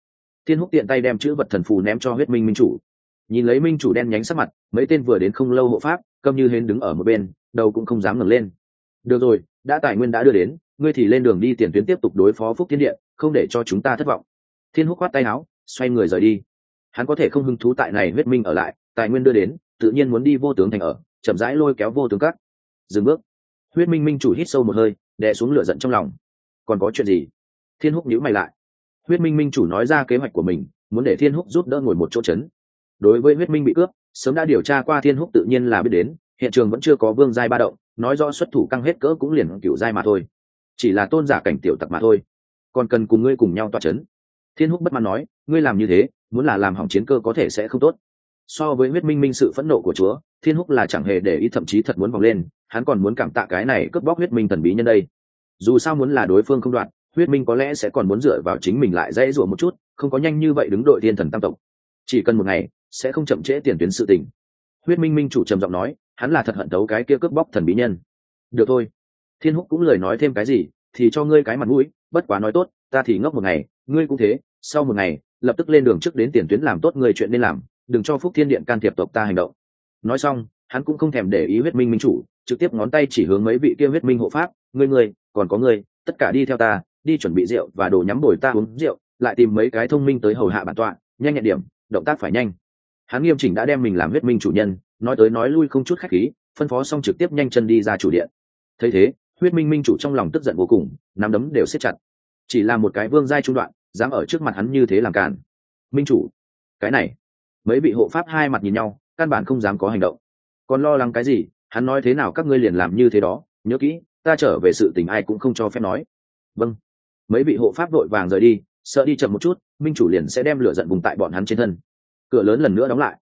Thiên húc tiện tay đem chữ vật thần phù ném cho huyết minh minh chủ. Nhìn lấy minh chủ đen nhánh sắc mặt, mấy tên vừa đến không lâu hộ pháp câm như hến đứng ở một bên, đầu cũng không dám ngẩng lên. Được rồi, đã tài nguyên đã đưa đến ngươi thì lên đường đi tiền tuyến tiếp tục đối phó phúc thiên điện không để cho chúng ta thất vọng. Thiên húc khoát tay áo, xoay người rời đi. Hắn có thể không hứng thú tại này huyết minh ở lại, tài nguyên đưa đến, tự nhiên muốn đi vô tướng thành ở, chậm rãi lôi kéo vô tướng cắt dừng bước. Huyết minh minh chủ hít sâu một hơi, đè xuống lửa giận trong lòng. Còn có chuyện gì? Thiên húc nhữ mày lại. Huyết minh minh chủ nói ra kế hoạch của mình, muốn để thiên húc giúp đỡ ngồi một chỗ chấn. Đối với huyết minh bị cướp, sớm đã điều tra qua thiên húc tự nhiên là biết đến, hiện trường vẫn chưa có vương giai ba động, nói rõ xuất thủ căng hết cỡ cũng liền cựu giai mà thôi chỉ là tôn giả cảnh tiểu tặc mà thôi. Còn cần cùng ngươi cùng nhau toa chấn. Thiên húc bất mãn nói, ngươi làm như thế, muốn là làm hỏng chiến cơ có thể sẽ không tốt. So với huyết minh minh sự phẫn nộ của chúa, thiên húc là chẳng hề để ý thậm chí thật muốn vòng lên, hắn còn muốn cảm tạ cái này cướp bóc huyết minh thần bí nhân đây. Dù sao muốn là đối phương không đoạn, huyết minh có lẽ sẽ còn muốn dựa vào chính mình lại dễ dụa một chút, không có nhanh như vậy đứng đội thiên thần tam tộc. Chỉ cần một ngày, sẽ không chậm trễ tiền tuyến sự tình. Huyết minh minh chủ trầm giọng nói, hắn là thật hận tấu cái kia cướp bóc thần bí nhân. Được thôi thiên húc cũng lời nói thêm cái gì thì cho ngươi cái mặt mũi bất quá nói tốt ta thì ngốc một ngày ngươi cũng thế sau một ngày lập tức lên đường trước đến tiền tuyến làm tốt người chuyện nên làm đừng cho phúc thiên điện can thiệp tộc ta hành động. Nói xong hắn cũng không thèm để ý huyết minh minh chủ trực tiếp ngón tay chỉ hướng mấy vị kia huyết minh hộ pháp ngươi ngươi, còn có ngươi, tất cả đi theo ta đi chuẩn bị rượu và đồ nhắm bồi ta uống rượu lại tìm mấy cái thông minh tới hầu hạ bản tọa nhanh nhẹn điểm động tác phải nhanh. Hắn nghiêm chỉnh đã đem mình làm huyết minh chủ nhân nói tới nói lui không chút khách khí phân phó xong trực tiếp nhanh chân đi ra chủ điện. Thấy thế huyết minh minh chủ trong lòng tức giận vô cùng, nắm đấm đều siết chặt. Chỉ là một cái vương giai trung đoạn, dám ở trước mặt hắn như thế làm cản minh chủ, cái này, mấy vị hộ pháp hai mặt nhìn nhau, căn bản không dám có hành động. Còn lo lắng cái gì, hắn nói thế nào các ngươi liền làm như thế đó, nhớ kỹ, ta trở về sự tình ai cũng không cho phép nói. Vâng. Mấy vị hộ pháp vội vàng rời đi, sợ đi chậm một chút, minh chủ liền sẽ đem lửa giận vùng tại bọn hắn trên thân. Cửa lớn lần nữa đóng lại.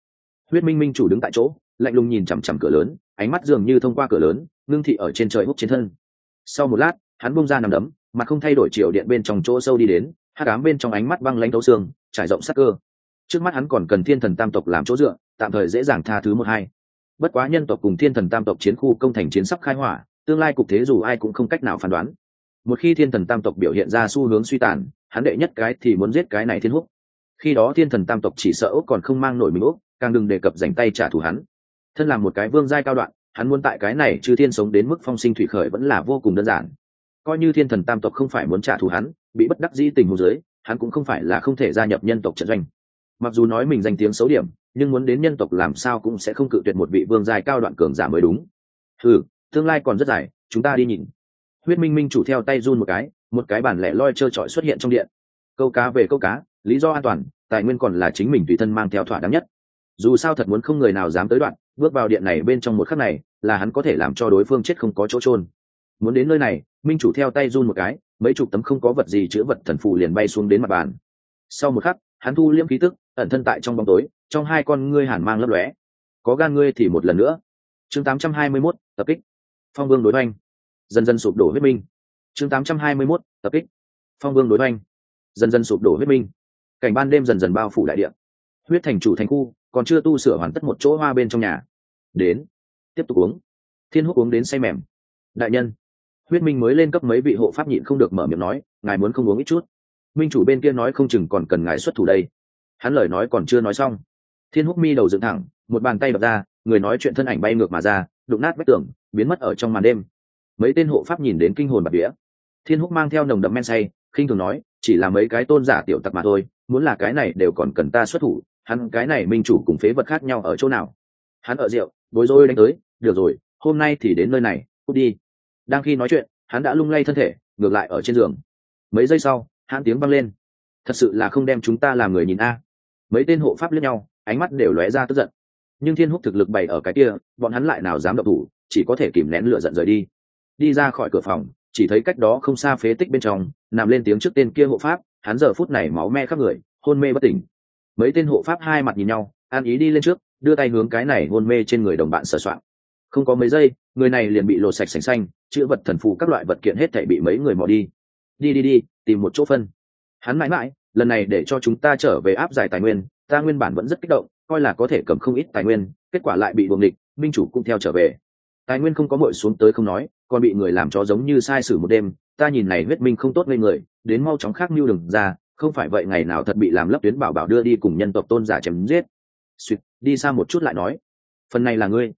Huyết minh minh chủ đứng tại chỗ, lạnh lùng nhìn chằm chằm cửa lớn, ánh mắt dường như thông qua cửa lớn, ngưng thị ở trên trời hút trên thân sau một lát, hắn bung ra nằm đấm, mà không thay đổi chiều điện bên trong chỗ sâu đi đến hát cám bên trong ánh mắt băng lãnh thấu xương, trải rộng sắc cơ. Trước mắt hắn còn cần thiên thần tam tộc làm chỗ dựa, tạm thời dễ dàng tha thứ một hai. Bất quá nhân tộc cùng thiên thần tam tộc chiến khu công thành chiến sắp khai hỏa, tương lai cục thế dù ai cũng không cách nào phán đoán. Một khi thiên thần tam tộc biểu hiện ra xu hướng suy tàn, hắn đệ nhất cái thì muốn giết cái này thiên húc. Khi đó thiên thần tam tộc chỉ sợ úc còn không mang nổi mình úc, càng đừng đề cập dành tay trả thù hắn. Thân làm một cái vương giai cao đoạn hắn muốn tại cái này chư thiên sống đến mức phong sinh thủy khởi vẫn là vô cùng đơn giản. Coi như thiên thần tam tộc không phải muốn trả thù hắn, bị bất đắc dĩ tình hồ giới hắn cũng không phải là không thể gia nhập nhân tộc trận doanh. Mặc dù nói mình danh tiếng xấu điểm, nhưng muốn đến nhân tộc làm sao cũng sẽ không cự tuyệt một vị vương dài cao đoạn cường giả mới đúng. Ừ tương lai còn rất dài, chúng ta đi nhìn. Huyết minh minh chủ theo tay run một cái một cái bản lẻ loi trơ trọi xuất hiện trong điện. Câu cá về câu cá, lý do an toàn, tài nguyên còn là chính mình tùy thân mang theo thỏa đáng nhất. Dù sao thật muốn không người nào dám tới đoạn bước vào điện này bên trong một khắc này là hắn có thể làm cho đối phương chết không có chỗ trôn muốn đến nơi này minh chủ theo tay run một cái mấy chục tấm không có vật gì chữa vật thần phù liền bay xuống đến mặt bàn. Sau một khắc hắn thu liễm khí tức ẩn thân tại trong bóng tối trong hai con ngươi hàn mang lấp lóe. Có gan ngươi thì một lần nữa. Chương 821, tập kích. Phong vương đối oanh dần dần sụp đổ huyết minh. Chương 821, tập kích. Phong vương đối oanh dần dần sụp đổ huyết minh. Cảnh ban đêm dần dần bao phủ đại địa. Huyết thành chủ thành khu còn chưa tu sửa hoàn tất một chỗ hoa bên trong nhà. Đến. Tiếp tục uống. Thiên húc uống đến say mềm. Đại nhân. Huyết minh mới lên cấp mấy vị hộ pháp nhịn không được mở miệng nói, ngài muốn không uống ít chút? Minh chủ bên kia nói không chừng còn cần ngài xuất thủ đây. Hắn lời nói còn chưa nói xong, thiên húc mi đầu dựng thẳng, một bàn tay đập ra, người nói chuyện thân ảnh bay ngược mà ra, đụng nát vách tường, biến mất ở trong màn đêm. Mấy tên hộ pháp nhìn đến kinh hồn bạc vía. Thiên húc mang theo nồng đậm men say, khinh thường nói, chỉ là mấy cái tôn giả tiểu tặc mà thôi, muốn là cái này đều còn cần ta xuất thủ hắn cái này minh chủ cùng phế vật khác nhau ở chỗ nào? Hắn ở rượu, bối rối đánh tới, được rồi, hôm nay thì đến nơi này, cút đi. Đang khi nói chuyện, hắn đã lung lay thân thể, ngược lại ở trên giường. Mấy giây sau, hắn tiếng văng lên. Thật sự là không đem chúng ta làm người nhìn a. Mấy tên hộ pháp lẫn nhau, ánh mắt đều lóe ra tức giận. Nhưng thiên húc thực lực bày ở cái kia, bọn hắn lại nào dám động thủ, chỉ có thể kìm nén lửa giận rời đi. Đi ra khỏi cửa phòng, chỉ thấy cách đó không xa phế tích bên trong, nằm lên tiếng trước tên kia hộ pháp, hắn giờ phút này máu me khắp người, hôn mê bất tỉnh mấy tên hộ pháp hai mặt nhìn nhau, an ý đi lên trước, đưa tay hướng cái này hôn mê trên người đồng bạn sửa soạn không có mấy giây, người này liền bị lột sạch sành xanh, chữ vật thần phù các loại vật kiện hết thể bị mấy người mò đi. Đi đi đi, tìm một chỗ phân. Hắn mãi mãi, lần này để cho chúng ta trở về áp giải tài nguyên, ta nguyên bản vẫn rất kích động, coi là có thể cầm không ít tài nguyên, kết quả lại bị buồng địch, minh chủ cũng theo trở về. Tài nguyên không có mội xuống tới không nói, còn bị người làm cho giống như sai sử một đêm, ta nhìn này huyết minh không tốt ngây người, đến mau chóng khác mưu đừng ra không phải vậy ngày nào thật bị làm lấp tuyến bảo bảo đưa đi cùng nhân tộc tôn giả chém giết. Suýt đi xa một chút lại nói. Phần này là ngươi.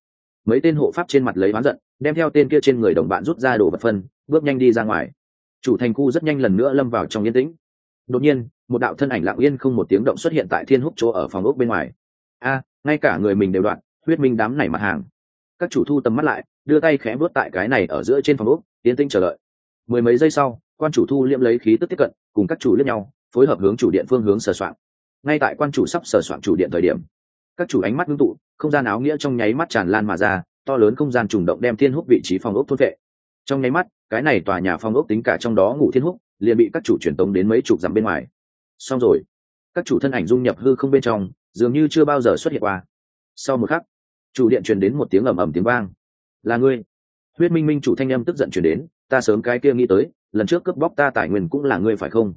Mấy tên hộ pháp trên mặt lấy bán giận, đem theo tên kia trên người đồng bạn rút ra đồ vật phân, bước nhanh đi ra ngoài. Chủ thành khu rất nhanh lần nữa lâm vào trong yên tĩnh. Đột nhiên, một đạo thân ảnh lặng yên không một tiếng động xuất hiện tại thiên húc chỗ ở phòng ốc bên ngoài. A, ngay cả người mình đều đoạn, huyết minh đám này mặt hàng. Các chủ thu tầm mắt lại, đưa tay khẽ vuốt tại cái này ở giữa trên phòng ốc tiến tĩnh chờ đợi. Mười mấy giây sau, quan chủ thu liễm lấy khí tức tiếp cận, cùng các chủ liếc nhau phối hợp hướng chủ điện phương hướng sờ soạn ngay tại quan chủ sắp sờ soạn chủ điện thời điểm, các chủ ánh mắt ngưng tụ, không gian áo nghĩa trong nháy mắt tràn lan mà ra, to lớn không gian trùng động đem thiên húc vị trí phòng ốc thốt vệ. Trong nháy mắt, cái này tòa nhà phòng ốc tính cả trong đó ngủ thiên húc, liền bị các chủ truyền tống đến mấy chục dặm bên ngoài. Xong rồi, các chủ thân ảnh dung nhập hư không bên trong, dường như chưa bao giờ xuất hiện qua. Sau một khắc, chủ điện truyền đến một tiếng ầm ầm tiếng vang. Là ngươi. Huyết minh minh chủ thanh âm tức giận truyền đến, ta sớm cái kia nghĩ tới, lần trước cướp bóc ta tài nguyên cũng là ngươi phải không?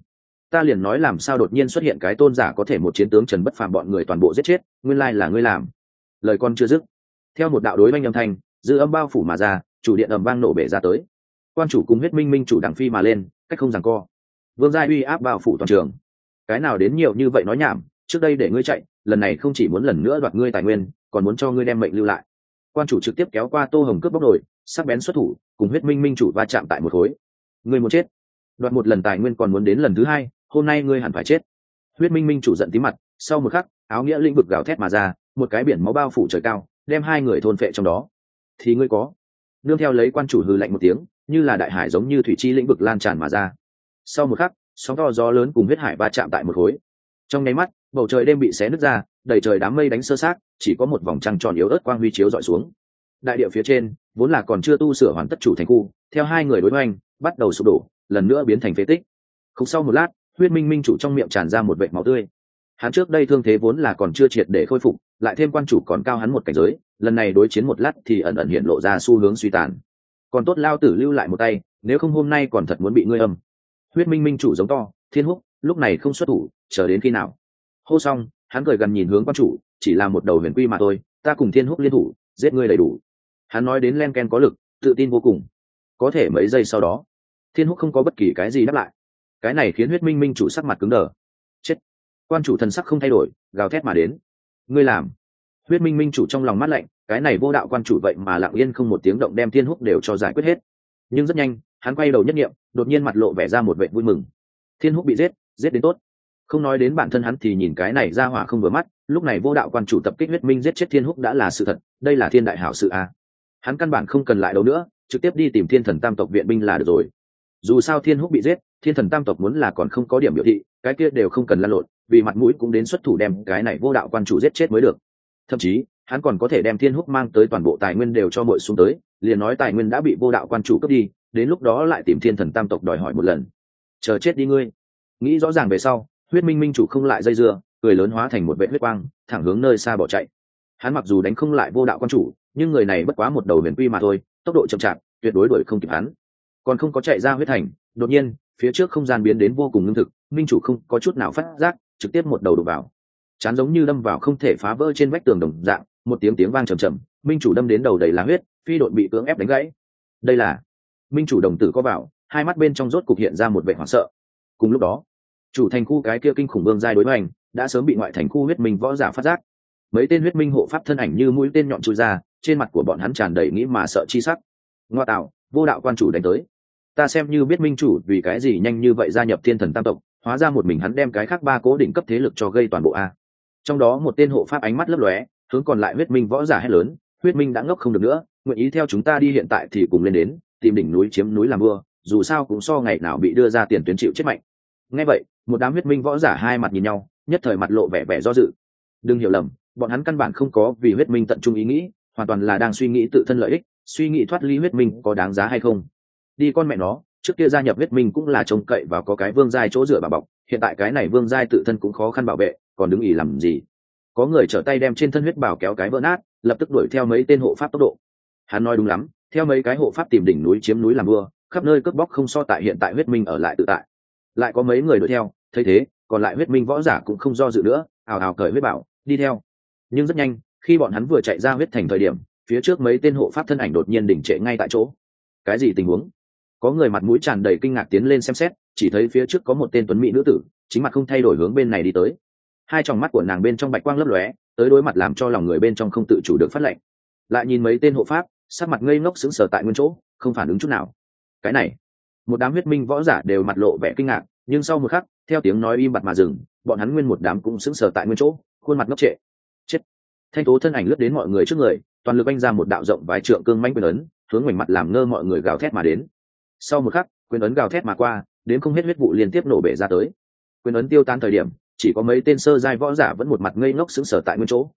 Ta liền nói làm sao đột nhiên xuất hiện cái tôn giả có thể một chiến tướng trần bất phàm bọn người toàn bộ giết chết, nguyên lai là ngươi làm. Lời con chưa dứt, theo một đạo đối oanh âm thanh, dư âm bao phủ mà ra, chủ điện ầm vang nổ bể ra tới. Quan chủ cùng huyết minh minh chủ đảng phi mà lên, cách không rằng co. Vương gia uy áp bao phủ toàn trường. Cái nào đến nhiều như vậy nói nhảm, trước đây để ngươi chạy, lần này không chỉ muốn lần nữa đoạt ngươi tài nguyên, còn muốn cho ngươi đem mệnh lưu lại. Quan chủ trực tiếp kéo qua tô hồng cướp bóc nổi sắc bén xuất thủ, cùng huyết minh minh chủ va chạm tại một khối. Ngươi muốn chết. Đoạt một lần tài nguyên còn muốn đến lần thứ hai hôm nay ngươi hẳn phải chết. Huyết minh minh chủ giận tí mặt, sau một khắc, áo nghĩa lĩnh vực gào thét mà ra, một cái biển máu bao phủ trời cao, đem hai người thôn phệ trong đó. Thì ngươi có. Nương theo lấy quan chủ hư lạnh một tiếng, như là đại hải giống như thủy chi lĩnh vực lan tràn mà ra. Sau một khắc, sóng to gió lớn cùng huyết hải va chạm tại một khối. Trong nháy mắt, bầu trời đêm bị xé nứt ra, đầy trời đám mây đánh sơ sát chỉ có một vòng trăng tròn yếu ớt quang huy chiếu dọi xuống. Đại địa phía trên, vốn là còn chưa tu sửa hoàn tất chủ thành khu, theo hai người đối hoành, bắt đầu sụp đổ, lần nữa biến thành phế tích. Không sau một lát huyết minh minh chủ trong miệng tràn ra một vệt máu tươi. Hắn trước đây thương thế vốn là còn chưa triệt để khôi phục, lại thêm quan chủ còn cao hắn một cảnh giới, lần này đối chiến một lát thì ẩn ẩn hiện lộ ra xu hướng suy tàn. Còn tốt lao tử lưu lại một tay, nếu không hôm nay còn thật muốn bị ngươi âm. Huyết minh minh chủ giống to, thiên húc, lúc này không xuất thủ, chờ đến khi nào? Hô xong, hắn cười gần nhìn hướng quan chủ, chỉ là một đầu huyền quy mà thôi, ta cùng thiên húc liên thủ, giết ngươi đầy đủ. Hắn nói đến len ken có lực, tự tin vô cùng. Có thể mấy giây sau đó, thiên húc không có bất kỳ cái gì đáp lại cái này khiến huyết minh minh chủ sắc mặt cứng đờ. Chết. Quan chủ thần sắc không thay đổi, gào thét mà đến. Ngươi làm. Huyết minh minh chủ trong lòng mắt lạnh, cái này vô đạo quan chủ vậy mà lặng yên không một tiếng động đem thiên húc đều cho giải quyết hết. Nhưng rất nhanh, hắn quay đầu nhất nghiệm đột nhiên mặt lộ vẻ ra một vệ vui mừng. Thiên húc bị giết giết đến tốt. Không nói đến bản thân hắn thì nhìn cái này ra hỏa không vừa mắt, lúc này vô đạo quan chủ tập kích huyết minh giết chết thiên húc đã là sự thật, đây là thiên đại hảo sự a. À. Hắn căn bản không cần lại đâu nữa, trực tiếp đi tìm thiên thần tam tộc viện binh là được rồi. Dù sao thiên húc bị giết thiên thần tam tộc muốn là còn không có điểm biểu thị, cái kia đều không cần lăn lộn, vì mặt mũi cũng đến xuất thủ đem cái này vô đạo quan chủ giết chết mới được. Thậm chí, hắn còn có thể đem thiên húc mang tới toàn bộ tài nguyên đều cho mội xuống tới, liền nói tài nguyên đã bị vô đạo quan chủ cướp đi, đến lúc đó lại tìm thiên thần tam tộc đòi hỏi một lần. Chờ chết đi ngươi. Nghĩ rõ ràng về sau, huyết minh minh chủ không lại dây dưa, cười lớn hóa thành một vệ huyết quang, thẳng hướng nơi xa bỏ chạy. Hắn mặc dù đánh không lại vô đạo quan chủ, nhưng người này bất quá một đầu huyền quy mà thôi, tốc độ chậm chạp, tuyệt đối đuổi không kịp hắn. Còn không có chạy ra huyết thành, đột nhiên phía trước không gian biến đến vô cùng ngưng thực, minh chủ không có chút nào phát giác, trực tiếp một đầu đục vào. Chán giống như đâm vào không thể phá vỡ trên vách tường đồng dạng, một tiếng tiếng vang trầm trầm, minh chủ đâm đến đầu đầy lá huyết, phi đội bị cưỡng ép đánh gãy. Đây là, minh chủ đồng tử có vào hai mắt bên trong rốt cục hiện ra một vẻ hoảng sợ. Cùng lúc đó, chủ thành khu cái kia kinh khủng vương giai đối hoành, đã sớm bị ngoại thành khu huyết minh võ giả phát giác. Mấy tên huyết minh hộ pháp thân ảnh như mũi tên nhọn chui ra, trên mặt của bọn hắn tràn đầy nghĩ mà sợ chi sắc. Ngoa tạo, vô đạo quan chủ đánh tới ta xem như biết minh chủ vì cái gì nhanh như vậy gia nhập thiên thần tam tộc, hóa ra một mình hắn đem cái khác ba cố định cấp thế lực cho gây toàn bộ a. Trong đó một tên hộ pháp ánh mắt lấp lóe, hướng còn lại huyết minh võ giả hét lớn, huyết minh đã ngốc không được nữa, nguyện ý theo chúng ta đi hiện tại thì cùng lên đến, tìm đỉnh núi chiếm núi làm mưa dù sao cũng so ngày nào bị đưa ra tiền tuyến chịu chết mạnh. Nghe vậy, một đám huyết minh võ giả hai mặt nhìn nhau, nhất thời mặt lộ vẻ vẻ do dự. Đừng hiểu lầm, bọn hắn căn bản không có vì huyết minh tận trung ý nghĩ, hoàn toàn là đang suy nghĩ tự thân lợi ích, suy nghĩ thoát ly huyết minh có đáng giá hay không đi con mẹ nó, trước kia gia nhập huyết minh cũng là trông cậy và có cái vương giai chỗ dựa bà bọc, hiện tại cái này vương giai tự thân cũng khó khăn bảo vệ, còn đứng ỉ làm gì? Có người trở tay đem trên thân huyết bảo kéo cái vỡ nát, lập tức đuổi theo mấy tên hộ pháp tốc độ. Hắn nói đúng lắm, theo mấy cái hộ pháp tìm đỉnh núi chiếm núi làm mưa khắp nơi cướp bóc không so tại hiện tại huyết minh ở lại tự tại. Lại có mấy người đuổi theo, thấy thế, còn lại huyết minh võ giả cũng không do dự nữa, ào ào cởi huyết bảo, đi theo. Nhưng rất nhanh, khi bọn hắn vừa chạy ra huyết thành thời điểm, phía trước mấy tên hộ pháp thân ảnh đột nhiên đỉnh trệ ngay tại chỗ. Cái gì tình huống? Có người mặt mũi tràn đầy kinh ngạc tiến lên xem xét, chỉ thấy phía trước có một tên tuấn mỹ nữ tử, chính mặt không thay đổi hướng bên này đi tới. Hai tròng mắt của nàng bên trong bạch quang lấp lóe, tới đối mặt làm cho lòng người bên trong không tự chủ được phát lệnh. Lại nhìn mấy tên hộ pháp, sắc mặt ngây ngốc sững sờ tại nguyên chỗ, không phản ứng chút nào. Cái này, một đám huyết minh võ giả đều mặt lộ vẻ kinh ngạc, nhưng sau một khắc, theo tiếng nói im bặt mà dừng, bọn hắn nguyên một đám cũng sững sờ tại nguyên chỗ, khuôn mặt ngốc trệ. Chết. Thanh tố thân ảnh lướt đến mọi người trước người, toàn lực anh ra một đạo rộng vài trượng cương manh quyền ấn, hướng ngoảnh mặt làm ngơ mọi người gào thét mà đến sau một khắc, quyền ấn gào thét mà qua, đến không hết huyết vụ liên tiếp nổ bể ra tới. Quyền ấn tiêu tan thời điểm, chỉ có mấy tên sơ giai võ giả vẫn một mặt ngây ngốc sững sờ tại nguyên chỗ.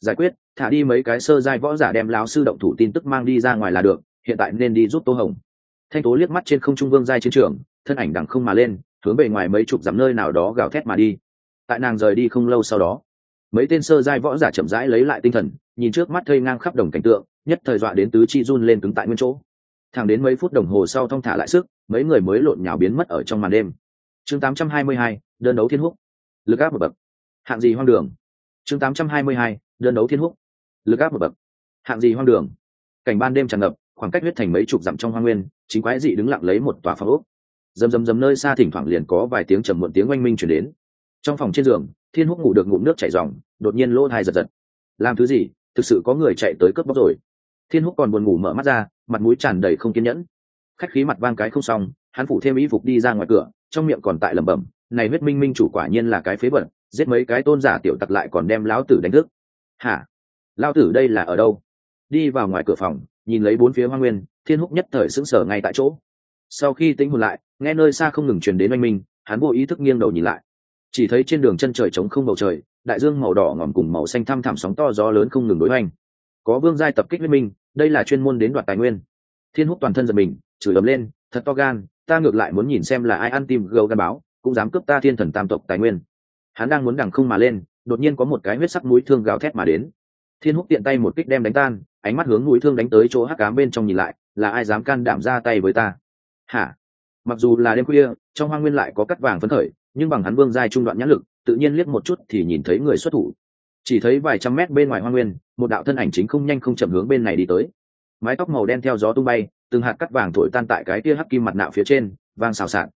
Giải quyết, thả đi mấy cái sơ giai võ giả đem láo sư động thủ tin tức mang đi ra ngoài là được, hiện tại nên đi giúp tô hồng. Thanh tố liếc mắt trên không trung vương giai chiến trường, thân ảnh đằng không mà lên, hướng về ngoài mấy chục dặm nơi nào đó gào thét mà đi. Tại nàng rời đi không lâu sau đó, mấy tên sơ giai võ giả chậm rãi lấy lại tinh thần, nhìn trước mắt thây ngang khắp đồng cảnh tượng, nhất thời dọa đến tứ chi run lên cứng tại nguyên chỗ thẳng đến mấy phút đồng hồ sau thong thả lại sức mấy người mới lộn nhào biến mất ở trong màn đêm. Chương 822, đơn đấu thiên húc. Lực áp một bậc hạng gì hoang đường? Chương 822, đơn đấu thiên húc. Lực áp một bậc hạng gì hoang đường? Cảnh ban đêm tràn ngập khoảng cách huyết thành mấy chục dặm trong hoang nguyên chính quái dị đứng lặng lấy một tòa phòng ốc. Dầm dầm dầm nơi xa thỉnh thoảng liền có vài tiếng trầm muộn tiếng oanh minh chuyển đến. Trong phòng trên giường thiên húc ngủ được ngụm nước chảy dòng đột nhiên lỗ thai giật giật. Làm thứ gì? Thực sự có người chạy tới cướp bóc rồi thiên húc còn buồn ngủ mở mắt ra, mặt mũi tràn đầy không kiên nhẫn. Khách khí mặt vang cái không xong, hắn phủ thêm y phục đi ra ngoài cửa, trong miệng còn tại lẩm bẩm, này huyết minh minh chủ quả nhiên là cái phế bẩn giết mấy cái tôn giả tiểu tặc lại còn đem lão tử đánh thức. Hả? Lao tử đây là ở đâu? Đi vào ngoài cửa phòng, nhìn lấy bốn phía hoa nguyên, thiên húc nhất thời sững sờ ngay tại chỗ. Sau khi tính hồn lại, nghe nơi xa không ngừng truyền đến oanh minh, hắn vô ý thức nghiêng đầu nhìn lại. Chỉ thấy trên đường chân trời trống không bầu trời, đại dương màu đỏ ngòm cùng màu xanh thăm thẳm sóng to gió lớn không ngừng đối hoành có vương giai tập kích huyết minh, đây là chuyên môn đến đoạt tài nguyên. Thiên húc toàn thân giật mình, chửi ấm lên, thật to gan, ta ngược lại muốn nhìn xem là ai ăn tim gâu gan báo, cũng dám cướp ta thiên thần tam tộc tài nguyên. Hắn đang muốn đằng không mà lên, đột nhiên có một cái huyết sắc mũi thương gào thét mà đến. Thiên húc tiện tay một kích đem đánh tan, ánh mắt hướng mũi thương đánh tới chỗ hắc cám bên trong nhìn lại, là ai dám can đảm ra tay với ta? Hả? Mặc dù là đêm khuya, trong hoa nguyên lại có cắt vàng phấn khởi, nhưng bằng hắn vương giai trung đoạn nhãn lực, tự nhiên liếc một chút thì nhìn thấy người xuất thủ. Chỉ thấy vài trăm mét bên ngoài hoa nguyên một đạo thân ảnh chính không nhanh không chậm hướng bên này đi tới. Mái tóc màu đen theo gió tung bay, từng hạt cắt vàng thổi tan tại cái kia hắc kim mặt nạ phía trên, vang xào xạc.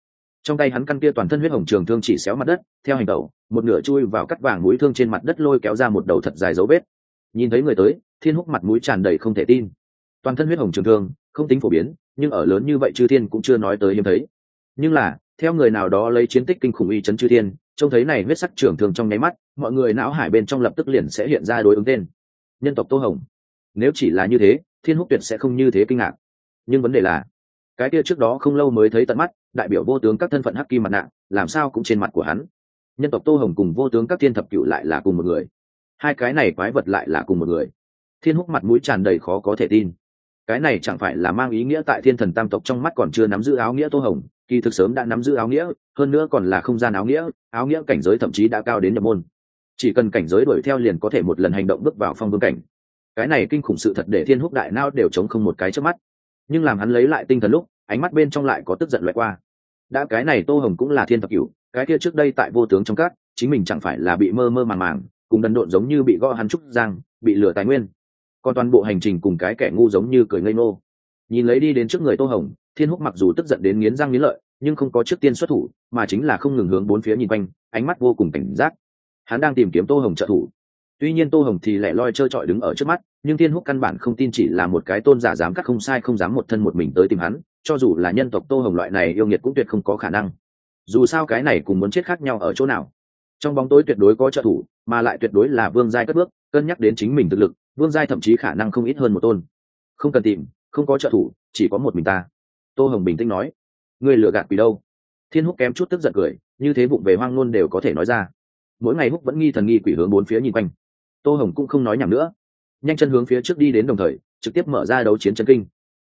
Trong tay hắn căn kia toàn thân huyết hồng trường thương chỉ xéo mặt đất, theo hành tẩu một nửa chui vào cắt vàng mũi thương trên mặt đất lôi kéo ra một đầu thật dài dấu vết. Nhìn thấy người tới, thiên húc mặt mũi tràn đầy không thể tin. Toàn thân huyết hồng trường thương, không tính phổ biến, nhưng ở lớn như vậy chư thiên cũng chưa nói tới hiếm thấy. Nhưng là, theo người nào đó lấy chiến tích kinh khủng uy chấn chư thiên, trông thấy này huyết sắc trường thương trong nháy mắt, mọi người não hải bên trong lập tức liền sẽ hiện ra đối ứng tên nhân tộc tô hồng. Nếu chỉ là như thế, thiên húc tuyệt sẽ không như thế kinh ngạc. Nhưng vấn đề là, cái kia trước đó không lâu mới thấy tận mắt, đại biểu vô tướng các thân phận hắc kim mặt nạ, làm sao cũng trên mặt của hắn. Nhân tộc tô hồng cùng vô tướng các thiên thập cựu lại là cùng một người. Hai cái này quái vật lại là cùng một người. Thiên húc mặt mũi tràn đầy khó có thể tin. Cái này chẳng phải là mang ý nghĩa tại thiên thần tam tộc trong mắt còn chưa nắm giữ áo nghĩa tô hồng, kỳ thực sớm đã nắm giữ áo nghĩa, hơn nữa còn là không gian áo nghĩa áo nghĩa cảnh giới thậm chí đã cao đến nhập môn chỉ cần cảnh giới đuổi theo liền có thể một lần hành động bước vào phong vương cảnh. Cái này kinh khủng sự thật để thiên húc đại nao đều chống không một cái trước mắt. Nhưng làm hắn lấy lại tinh thần lúc, ánh mắt bên trong lại có tức giận loại qua. Đã cái này tô hồng cũng là thiên thập cửu, cái kia trước đây tại vô tướng trong các, chính mình chẳng phải là bị mơ mơ màng màng, cùng đần độn giống như bị gõ hắn trúc giang, bị lừa tài nguyên. Còn toàn bộ hành trình cùng cái kẻ ngu giống như cười ngây ngô. Nhìn lấy đi đến trước người tô hồng, thiên húc mặc dù tức giận đến nghiến răng nghiến lợi, nhưng không có trước tiên xuất thủ, mà chính là không ngừng hướng bốn phía nhìn quanh, ánh mắt vô cùng cảnh giác hắn đang tìm kiếm tô hồng trợ thủ. Tuy nhiên tô hồng thì lẻ loi trơ trọi đứng ở trước mắt, nhưng thiên húc căn bản không tin chỉ là một cái tôn giả dám cắt không sai không dám một thân một mình tới tìm hắn, cho dù là nhân tộc tô hồng loại này yêu nghiệt cũng tuyệt không có khả năng. Dù sao cái này cùng muốn chết khác nhau ở chỗ nào. Trong bóng tối tuyệt đối có trợ thủ, mà lại tuyệt đối là vương giai cất bước, cân nhắc đến chính mình thực lực, vương giai thậm chí khả năng không ít hơn một tôn. Không cần tìm, không có trợ thủ, chỉ có một mình ta. Tô hồng bình tĩnh nói. Người lừa gạt vì đâu? Thiên húc kém chút tức giận cười, như thế bụng về hoang ngôn đều có thể nói ra mỗi ngày húc vẫn nghi thần nghi quỷ hướng bốn phía nhìn quanh. Tô hồng cũng không nói nhầm nữa. Nhanh chân hướng phía trước đi đến đồng thời, trực tiếp mở ra đấu chiến chân kinh.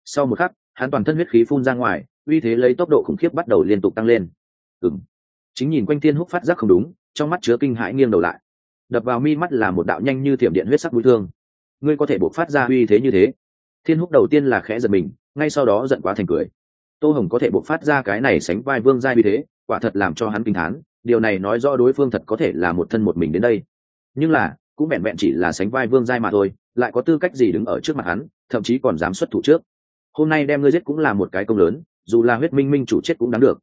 Sau một khắc, hắn toàn thân huyết khí phun ra ngoài, uy thế lấy tốc độ khủng khiếp bắt đầu liên tục tăng lên. Ừng chính nhìn quanh thiên húc phát giác không đúng, trong mắt chứa kinh hãi nghiêng đầu lại. Đập vào mi mắt là một đạo nhanh như thiểm điện huyết sắc mũi thương. Ngươi có thể buộc phát ra uy thế như thế. Thiên húc đầu tiên là khẽ giật mình, ngay sau đó giận quá thành cười. Tô hồng có thể buộc phát ra cái này sánh vai vương giai uy thế, quả thật làm cho hắn kinh thán điều này nói rõ đối phương thật có thể là một thân một mình đến đây. Nhưng là, cũng vẹn vẹn chỉ là sánh vai vương giai mà thôi, lại có tư cách gì đứng ở trước mặt hắn, thậm chí còn dám xuất thủ trước. Hôm nay đem ngươi giết cũng là một cái công lớn, dù là huyết minh minh chủ chết cũng đáng được.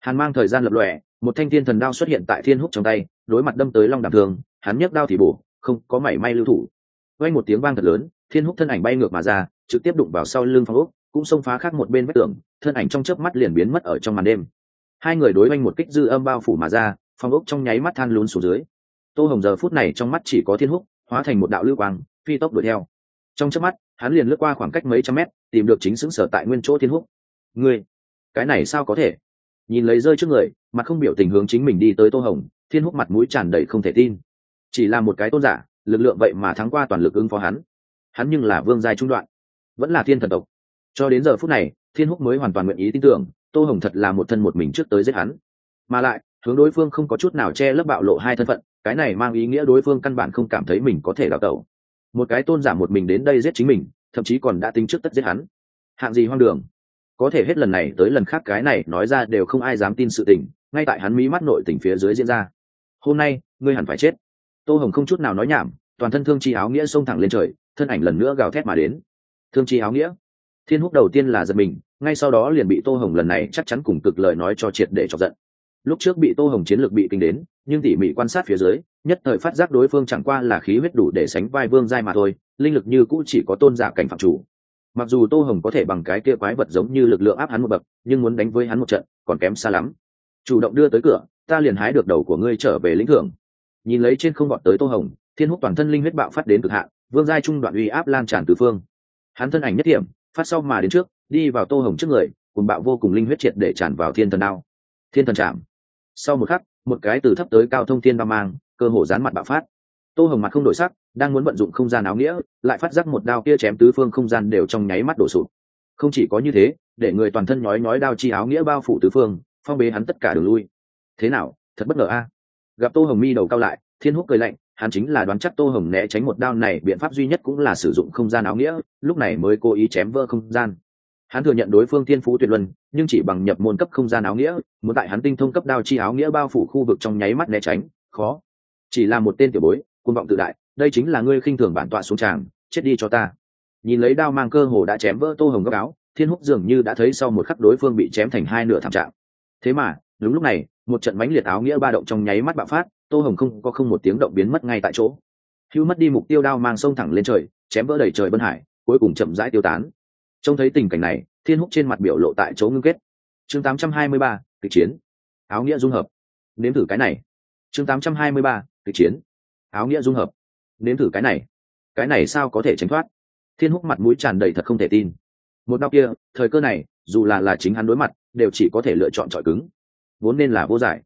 Hàn mang thời gian lập lòe, một thanh thiên thần đao xuất hiện tại thiên húc trong tay, đối mặt đâm tới long đàm thường hắn nhấc đao thì bổ, không có mảy may lưu thủ. Quay một tiếng vang thật lớn, thiên húc thân ảnh bay ngược mà ra, trực tiếp đụng vào sau lưng phong úc cũng xông phá khác một bên vách tường, thân ảnh trong chớp mắt liền biến mất ở trong màn đêm hai người đối oanh một kích dư âm bao phủ mà ra, phong ốc trong nháy mắt than lún xuống dưới. Tô hồng giờ phút này trong mắt chỉ có thiên húc, hóa thành một đạo lưu quang, phi tốc đuổi theo. Trong chớp mắt, hắn liền lướt qua khoảng cách mấy trăm mét, tìm được chính xứng sở tại nguyên chỗ thiên húc. Ngươi, cái này sao có thể? Nhìn lấy rơi trước người, mặt không biểu tình hướng chính mình đi tới tô hồng, thiên húc mặt mũi tràn đầy không thể tin. Chỉ là một cái tôn giả, lực lượng vậy mà thắng qua toàn lực ứng phó hắn. Hắn nhưng là vương giai trung đoạn, vẫn là thiên thần tộc. Cho đến giờ phút này, thiên húc mới hoàn toàn nguyện ý tin tưởng tô hồng thật là một thân một mình trước tới giết hắn. Mà lại, hướng đối phương không có chút nào che lấp bạo lộ hai thân phận, cái này mang ý nghĩa đối phương căn bản không cảm thấy mình có thể đào tẩu. Một cái tôn giả một mình đến đây giết chính mình, thậm chí còn đã tính trước tất giết hắn. Hạng gì hoang đường. Có thể hết lần này tới lần khác cái này nói ra đều không ai dám tin sự tình, ngay tại hắn mí mắt nội tỉnh phía dưới diễn ra. Hôm nay, ngươi hẳn phải chết. Tô hồng không chút nào nói nhảm, toàn thân thương chi áo nghĩa xông thẳng lên trời, thân ảnh lần nữa gào thét mà đến. Thương chi áo nghĩa. Thiên húc đầu tiên là giật mình ngay sau đó liền bị tô hồng lần này chắc chắn cùng cực lời nói cho triệt để chọc giận. Lúc trước bị tô hồng chiến lược bị kinh đến, nhưng tỉ mỉ quan sát phía dưới, nhất thời phát giác đối phương chẳng qua là khí huyết đủ để sánh vai vương giai mà thôi, linh lực như cũ chỉ có tôn giả cảnh phạm chủ. Mặc dù tô hồng có thể bằng cái kia quái vật giống như lực lượng áp hắn một bậc, nhưng muốn đánh với hắn một trận, còn kém xa lắm. Chủ động đưa tới cửa, ta liền hái được đầu của ngươi trở về lĩnh thưởng. Nhìn lấy trên không gọn tới tô hồng, thiên húc toàn thân linh huyết bạo phát đến cực hạn, vương giai trung đoạn uy áp lan tràn từ phương. Hắn thân ảnh nhất điểm phát sau mà đến trước đi vào tô hồng trước người, cùng bạo vô cùng linh huyết triệt để tràn vào thiên thần đao. Thiên thần chạm. Sau một khắc, một cái từ thấp tới cao thông thiên ba mang, cơ hồ dán mặt bạo phát. Tô hồng mặt không đổi sắc, đang muốn vận dụng không gian áo nghĩa, lại phát giác một đao kia chém tứ phương không gian đều trong nháy mắt đổ sụp. Không chỉ có như thế, để người toàn thân nhói nhói đao chi áo nghĩa bao phủ tứ phương, phong bế hắn tất cả đường lui. Thế nào, thật bất ngờ a. Gặp tô hồng mi đầu cao lại, thiên húc cười lạnh, hắn chính là đoán chắc tô hồng né tránh một đao này, biện pháp duy nhất cũng là sử dụng không gian áo nghĩa, lúc này mới cố ý chém vỡ không gian hắn thừa nhận đối phương thiên phú tuyệt luân, nhưng chỉ bằng nhập môn cấp không gian áo nghĩa, muốn tại hắn tinh thông cấp đao chi áo nghĩa bao phủ khu vực trong nháy mắt né tránh, khó. Chỉ là một tên tiểu bối côn vọng tự đại, đây chính là ngươi khinh thường bản tọa xuống tràng, chết đi cho ta. Nhìn lấy đao mang cơ hồ đã chém vỡ tô hồng góc áo, thiên húc dường như đã thấy sau một khắc đối phương bị chém thành hai nửa thảm trạng. Thế mà, đúng lúc này, một trận mánh liệt áo nghĩa ba động trong nháy mắt bạo phát, tô hồng không có không một tiếng động biến mất ngay tại chỗ. Hữu mất đi mục tiêu đao mang sông thẳng lên trời, chém vỡ đầy trời bân hải, cuối cùng chậm rãi tiêu tán trông thấy tình cảnh này thiên húc trên mặt biểu lộ tại chỗ ngưng kết. Chương 823, kịch chiến. Áo nghĩa dung hợp. Nếm thử cái này. Chương 823, kịch chiến. Áo nghĩa dung hợp. Nếm thử cái này. Cái này sao có thể tránh thoát? Thiên húc mặt mũi tràn đầy thật không thể tin. Một đau kia thời cơ này dù là là chính hắn đối mặt đều chỉ có thể lựa chọn trọi cứng. Vốn nên là vô giải.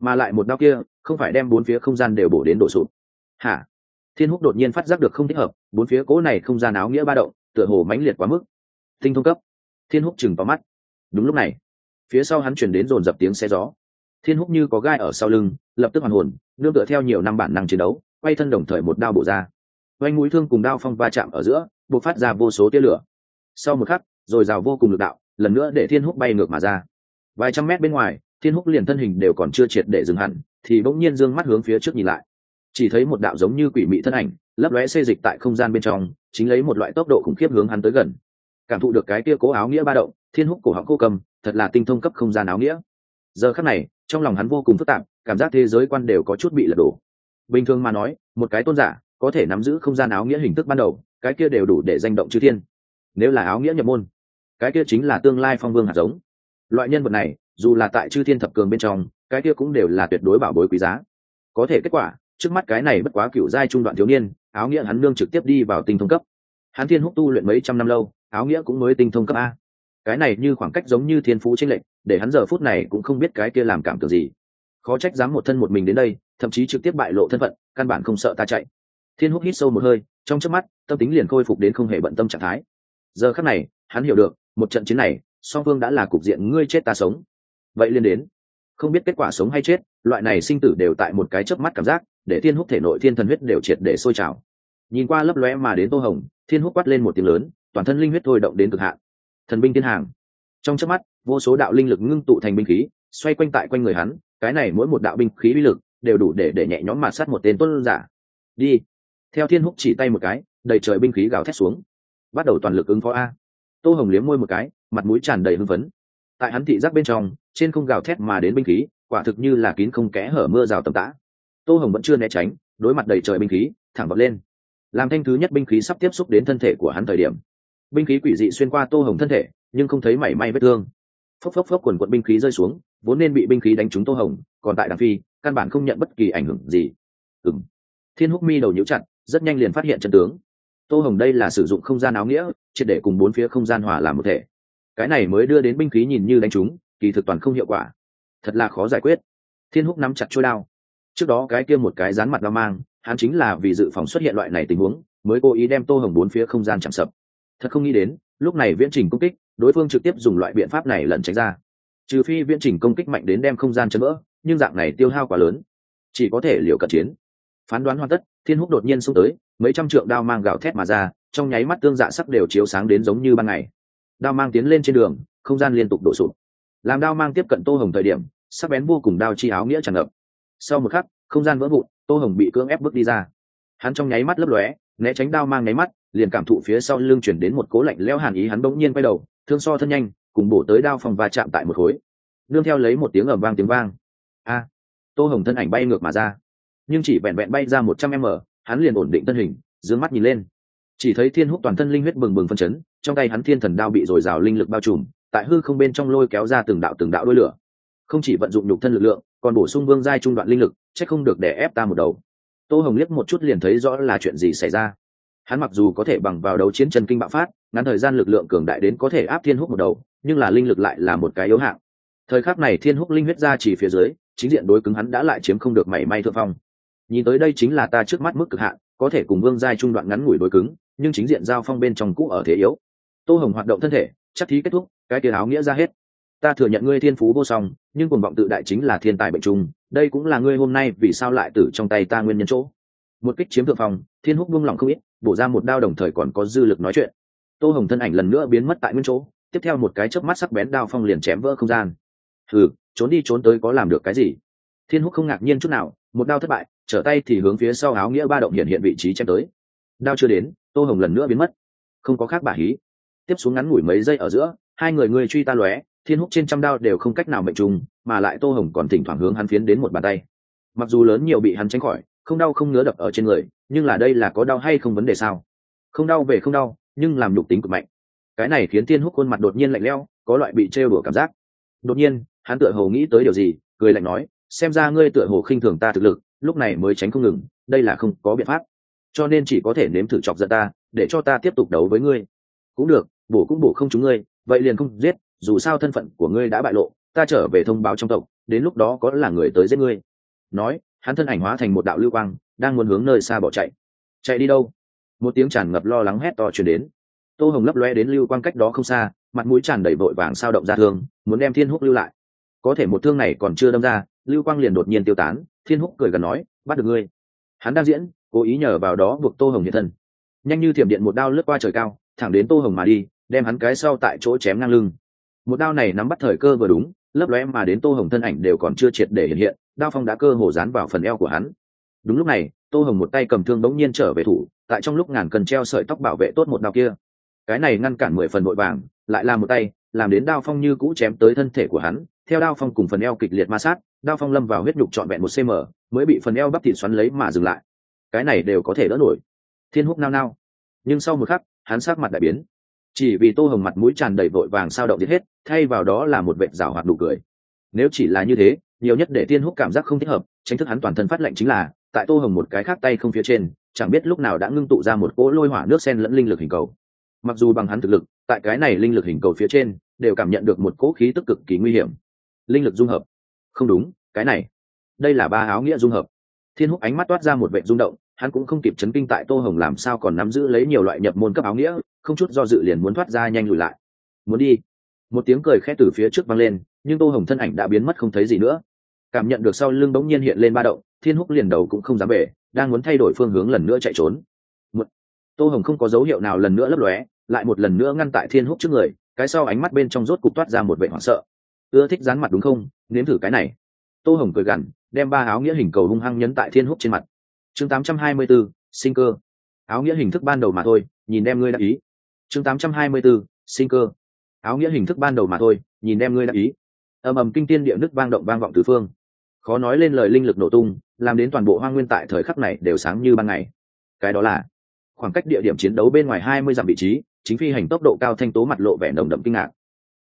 Mà lại một đau kia không phải đem bốn phía không gian đều bổ đến đổ sụp. Hả? Thiên húc đột nhiên phát giác được không thích hợp bốn phía cố này không gian áo nghĩa ba động tựa hồ mãnh liệt quá mức tinh thông cấp. Thiên húc chừng vào mắt. Đúng lúc này, phía sau hắn chuyển đến dồn dập tiếng xe gió. Thiên húc như có gai ở sau lưng, lập tức hoàn hồn, nương tựa theo nhiều năm bản năng chiến đấu, quay thân đồng thời một đao bổ ra. Oanh mũi thương cùng đao phong va chạm ở giữa b ộ c phát ra vô số tia lửa. Sau một khắc, rồi rào vô cùng lực đạo, lần nữa để thiên húc bay ngược mà ra. Vài trăm mét bên ngoài, thiên húc liền thân hình đều còn chưa triệt để dừng hẳn, thì bỗng nhiên d ư ơ n g mắt hướng phía trước nhìn lại. Chỉ thấy một đạo giống như quỷ mị thân ảnh, lấp lóe xê dịch tại không gian bên trong, chính lấy một loại tốc độ khủng khiếp hướng hắn tới gần cảm thụ được cái kia cố áo nghĩa ba động, thiên húc cổ họng cô cầm, thật là tinh thông cấp không gian áo nghĩa. Giờ khắc này, trong lòng hắn vô cùng phức tạp, cảm giác thế giới quan đều có chút bị lật đổ. Bình thường mà nói, một cái tôn giả có thể nắm giữ không gian áo nghĩa hình thức ban đầu, cái kia đều đủ để danh động chư thiên. Nếu là áo nghĩa nhập môn, cái kia chính là tương lai phong vương hạt giống. Loại nhân vật này, dù là tại chư thiên thập cường bên trong, cái kia cũng đều là tuyệt đối bảo bối quý giá. Có thể kết quả, trước mắt cái này bất quá cựu giai trung đoạn thiếu niên, áo nghĩa hắn nương trực tiếp đi vào tinh thông cấp. Hắn thiên húc tu luyện mấy trăm năm lâu áo nghĩa cũng mới tinh thông cấp a. Cái này như khoảng cách giống như thiên phú tranh lệnh để hắn giờ phút này cũng không biết cái kia làm cảm tưởng gì. Khó trách dám một thân một mình đến đây, thậm chí trực tiếp bại lộ thân phận, căn bản không sợ ta chạy. Thiên húc hít sâu một hơi, trong chớp mắt, tâm tính liền khôi phục đến không hề bận tâm trạng thái. Giờ khắc này, hắn hiểu được, một trận chiến này, song phương đã là cục diện ngươi chết ta sống. Vậy liên đến. Không biết kết quả sống hay chết, loại này sinh tử đều tại một cái chớp mắt cảm giác, để thiên húc thể nội thiên thần huyết đều triệt để sôi trào. Nhìn qua lấp lóe mà đến tô hồng, thiên húc quát lên một tiếng lớn toàn thân linh huyết thôi động đến cực hạn. Thần binh tiến hàng. Trong chớp mắt, vô số đạo linh lực ngưng tụ thành binh khí, xoay quanh tại quanh người hắn, cái này mỗi một đạo binh khí uy lực đều đủ để để nhẹ nhõm mà sát một tên tuân giả. Đi. Theo thiên húc chỉ tay một cái, đầy trời binh khí gào thét xuống. Bắt đầu toàn lực ứng phó a. Tô hồng liếm môi một cái, mặt mũi tràn đầy hưng phấn. Tại hắn thị giác bên trong, trên không gào thét mà đến binh khí, quả thực như là kín không kẽ hở mưa rào tầm tã. Tô hồng vẫn chưa né tránh, đối mặt đầy trời binh khí, thẳng bật lên. Làm thanh thứ nhất binh khí sắp tiếp xúc đến thân thể của hắn thời điểm binh khí quỷ dị xuyên qua tô hồng thân thể, nhưng không thấy mảy may vết thương. Phốc phốc phốc quần quận binh khí rơi xuống, vốn nên bị binh khí đánh trúng tô hồng, còn tại đằng phi, căn bản không nhận bất kỳ ảnh hưởng gì. Ừng thiên húc mi đầu nhũ chặt, rất nhanh liền phát hiện chân tướng. Tô hồng đây là sử dụng không gian áo nghĩa, triệt để cùng bốn phía không gian hòa làm một thể. Cái này mới đưa đến binh khí nhìn như đánh trúng, kỳ thực toàn không hiệu quả. Thật là khó giải quyết. Thiên húc nắm chặt trôi đao. Trước đó cái kia một cái dán mặt đao mang, hắn chính là vì dự phòng xuất hiện loại này tình huống, mới cố ý đem tô hồng bốn phía không gian chạm sập thật không nghĩ đến, lúc này viễn trình công kích, đối phương trực tiếp dùng loại biện pháp này lẩn tránh ra. Trừ phi viễn trình công kích mạnh đến đem không gian chấn vỡ, nhưng dạng này tiêu hao quá lớn. Chỉ có thể liều cận chiến. Phán đoán hoàn tất, thiên húc đột nhiên xông tới, mấy trăm trượng đao mang gạo thét mà ra, trong nháy mắt tương dạ sắc đều chiếu sáng đến giống như ban ngày. Đao mang tiến lên trên đường, không gian liên tục đổ sụp. Làm đao mang tiếp cận tô hồng thời điểm, sắc bén vô cùng đao chi áo nghĩa tràn ngập. Sau một khắc, không gian vỡ vụn, tô hồng bị cưỡng ép bước đi ra. Hắn trong nháy mắt lấp lóe né tránh đao mang nháy mắt, liền cảm thụ phía sau lưng chuyển đến một cố lạnh leo hàn ý, hắn bỗng nhiên quay đầu, thương so thân nhanh, cùng bổ tới đao phòng và chạm tại một khối. Nương theo lấy một tiếng ầm vang tiếng vang. A! Tô hồng thân ảnh bay ngược mà ra. Nhưng chỉ vẹn vẹn bay ra một trăm m, hắn liền ổn định thân hình d ư ơ n g mắt nhìn lên. Chỉ thấy thiên húc toàn thân linh huyết bừng bừng phân chấn, trong tay hắn thiên thần đao bị dồi dào linh lực bao trùm, tại hư không bên trong lôi kéo ra từng đạo từng đạo đôi lửa. Không chỉ vận dụng nhục thân lực lượng, còn bổ sung vương giai trung đoạn linh lực c h ắ c không được để ép ta một đầu tô hồng liếc một chút liền thấy rõ là chuyện gì xảy ra. Hắn mặc dù có thể bằng vào đấu chiến chân kinh bạo phát, ngắn thời gian lực lượng cường đại đến có thể áp thiên húc một đầu, nhưng là linh lực lại là một cái yếu hạng. Thời khắc này thiên húc linh huyết ra chỉ phía dưới, chính diện đối cứng hắn đã lại chiếm không được mảy may thượng phong. Nhìn tới đây chính là ta trước mắt mức cực hạn, có thể cùng vương giai trung đoạn ngắn ngủi đối cứng, nhưng chính diện giao phong bên trong cũ ở thế yếu. Tô hồng hoạt động thân thể, chắc thí kết thúc, cái tiền áo nghĩa ra hết ta thừa nhận ngươi thiên phú vô song, nhưng cuồng vọng tự đại chính là thiên tài bệnh trùng, đây cũng là ngươi hôm nay vì sao lại tử trong tay ta nguyên nhân chỗ. Một kích chiếm thượng phòng thiên húc buông lỏng không ít, bổ ra một đao đồng thời còn có dư lực nói chuyện. Tô hồng thân ảnh lần nữa biến mất tại nguyên chỗ, tiếp theo một cái chớp mắt sắc bén đao phong liền chém vỡ không gian. Ừ trốn đi trốn tới có làm được cái gì? Thiên húc không ngạc nhiên chút nào, một đao thất bại, trở tay thì hướng phía sau áo nghĩa ba động hiện hiện vị trí chém tới. Đao chưa đến, tô hồng lần nữa biến mất. Không có khác bà hí. Tiếp xuống ngắn ngủi mấy giây ở giữa, hai người ngươi truy ta lóe thiên húc trên trăm đao đều không cách nào mệnh trùng, mà lại tô hồng còn thỉnh thoảng hướng hắn phiến đến một bàn tay. Mặc dù lớn nhiều bị hắn tránh khỏi, không đau không ngứa đập ở trên người, nhưng là đây là có đau hay không vấn đề sao? Không đau về không đau, nhưng làm nhục tính cực mạnh. Cái này khiến thiên húc khuôn mặt đột nhiên lạnh lẽo, có loại bị trêu đùa cảm giác. Đột nhiên, hắn tựa hồ nghĩ tới điều gì, cười lạnh nói, xem ra ngươi tựa hồ khinh thường ta thực lực, lúc này mới tránh không ngừng, đây là không có biện pháp. Cho nên chỉ có thể nếm thử chọc giận ta, để cho ta tiếp tục đấu với ngươi. Cũng được, bổ cũng bổ không chúng ngươi, vậy liền không giết dù sao thân phận của ngươi đã bại lộ, ta trở về thông báo trong tộc, đến lúc đó có là người tới giết ngươi. Nói, hắn thân ảnh hóa thành một đạo lưu quang, đang muốn hướng nơi xa bỏ chạy. Chạy đi đâu? Một tiếng tràn ngập lo lắng hét to chuyển đến. Tô hồng lấp loe đến lưu quang cách đó không xa, mặt mũi tràn đầy vội vàng sao động ra thương, muốn đem thiên húc lưu lại. Có thể một thương này còn chưa đâm ra, lưu quang liền đột nhiên tiêu tán, thiên húc cười gần nói, bắt được ngươi. Hắn đang diễn, cố ý nhờ vào đó buộc tô hồng hiện thân. Nhanh như thiểm điện một đao lướt qua trời cao, thẳng đến tô hồng mà đi, đem hắn cái sau tại chỗ chém ngang lưng một đao này nắm bắt thời cơ vừa đúng, lấp lóe mà đến tô hồng thân ảnh đều còn chưa triệt để hiện hiện, đao phong đã cơ hồ dán vào phần eo của hắn. Đúng lúc này, tô hồng một tay cầm thương bỗng nhiên trở về thủ, tại trong lúc ngàn cần treo sợi tóc bảo vệ tốt một đao kia. Cái này ngăn cản mười phần vội vàng, lại làm một tay, làm đến đao phong như cũ chém tới thân thể của hắn, theo đao phong cùng phần eo kịch liệt ma sát, đao phong lâm vào huyết nhục trọn vẹn một cm mới bị phần eo bắp thịt xoắn lấy mà dừng lại. Cái này đều có thể đỡ nổi. Thiên húc nao nao. Nhưng sau một khắc, hắn sát mặt đại biến chỉ vì tô hồng mặt mũi tràn đầy vội vàng sao động giết hết, thay vào đó là một vệ rào hoạt nụ cười. Nếu chỉ là như thế, nhiều nhất để thiên húc cảm giác không thích hợp, tránh thức hắn toàn thân phát lệnh chính là, tại tô hồng một cái khác tay không phía trên, chẳng biết lúc nào đã ngưng tụ ra một cỗ lôi hỏa nước sen lẫn linh lực hình cầu. Mặc dù bằng hắn thực lực, tại cái này linh lực hình cầu phía trên, đều cảm nhận được một cỗ khí tức cực kỳ nguy hiểm. Linh lực dung hợp. Không đúng, cái này. Đây là ba áo nghĩa dung hợp. Thiên húc ánh mắt toát ra một vệ rung động, hắn cũng không kịp chấn kinh tại tô hồng làm sao còn nắm giữ lấy nhiều loại nhập môn cấp áo nghĩa không chút do dự liền muốn thoát ra nhanh lùi lại. Muốn đi. Một tiếng cười khẽ từ phía trước vang lên nhưng tô hồng thân ảnh đã biến mất không thấy gì nữa. Cảm nhận được sau lưng bỗng nhiên hiện lên ba động thiên húc liền đầu cũng không dám về đang muốn thay đổi phương hướng lần nữa chạy trốn. Một... tô hồng không có dấu hiệu nào lần nữa lấp lóe lại một lần nữa ngăn tại thiên húc trước người cái sau ánh mắt bên trong rốt cục toát ra một vệ hoảng sợ. Ưa thích dán mặt đúng không? Nếm thử cái này. Tô hồng cười gằn đem ba áo nghĩa hình cầu hung hăng nhấn tại thiên húc trên mặt. Chương 824, sinh cơ. Áo nghĩa hình thức ban đầu mà thôi nhìn đem ngươi đáp ý chương 824, sinh cơ. Áo nghĩa hình thức ban đầu mà thôi nhìn em ngươi đáp ý. Ầm ầm kinh tiên địa nước vang động vang vọng tứ phương. Khó nói lên lời linh lực nổ tung làm đến toàn bộ hoang nguyên tại thời khắc này đều sáng như ban ngày. Cái đó là khoảng cách địa điểm chiến đấu bên ngoài hai mươi dặm vị trí chính phi hành tốc độ cao thanh tố mặt lộ vẻ nồng đậm kinh ngạc.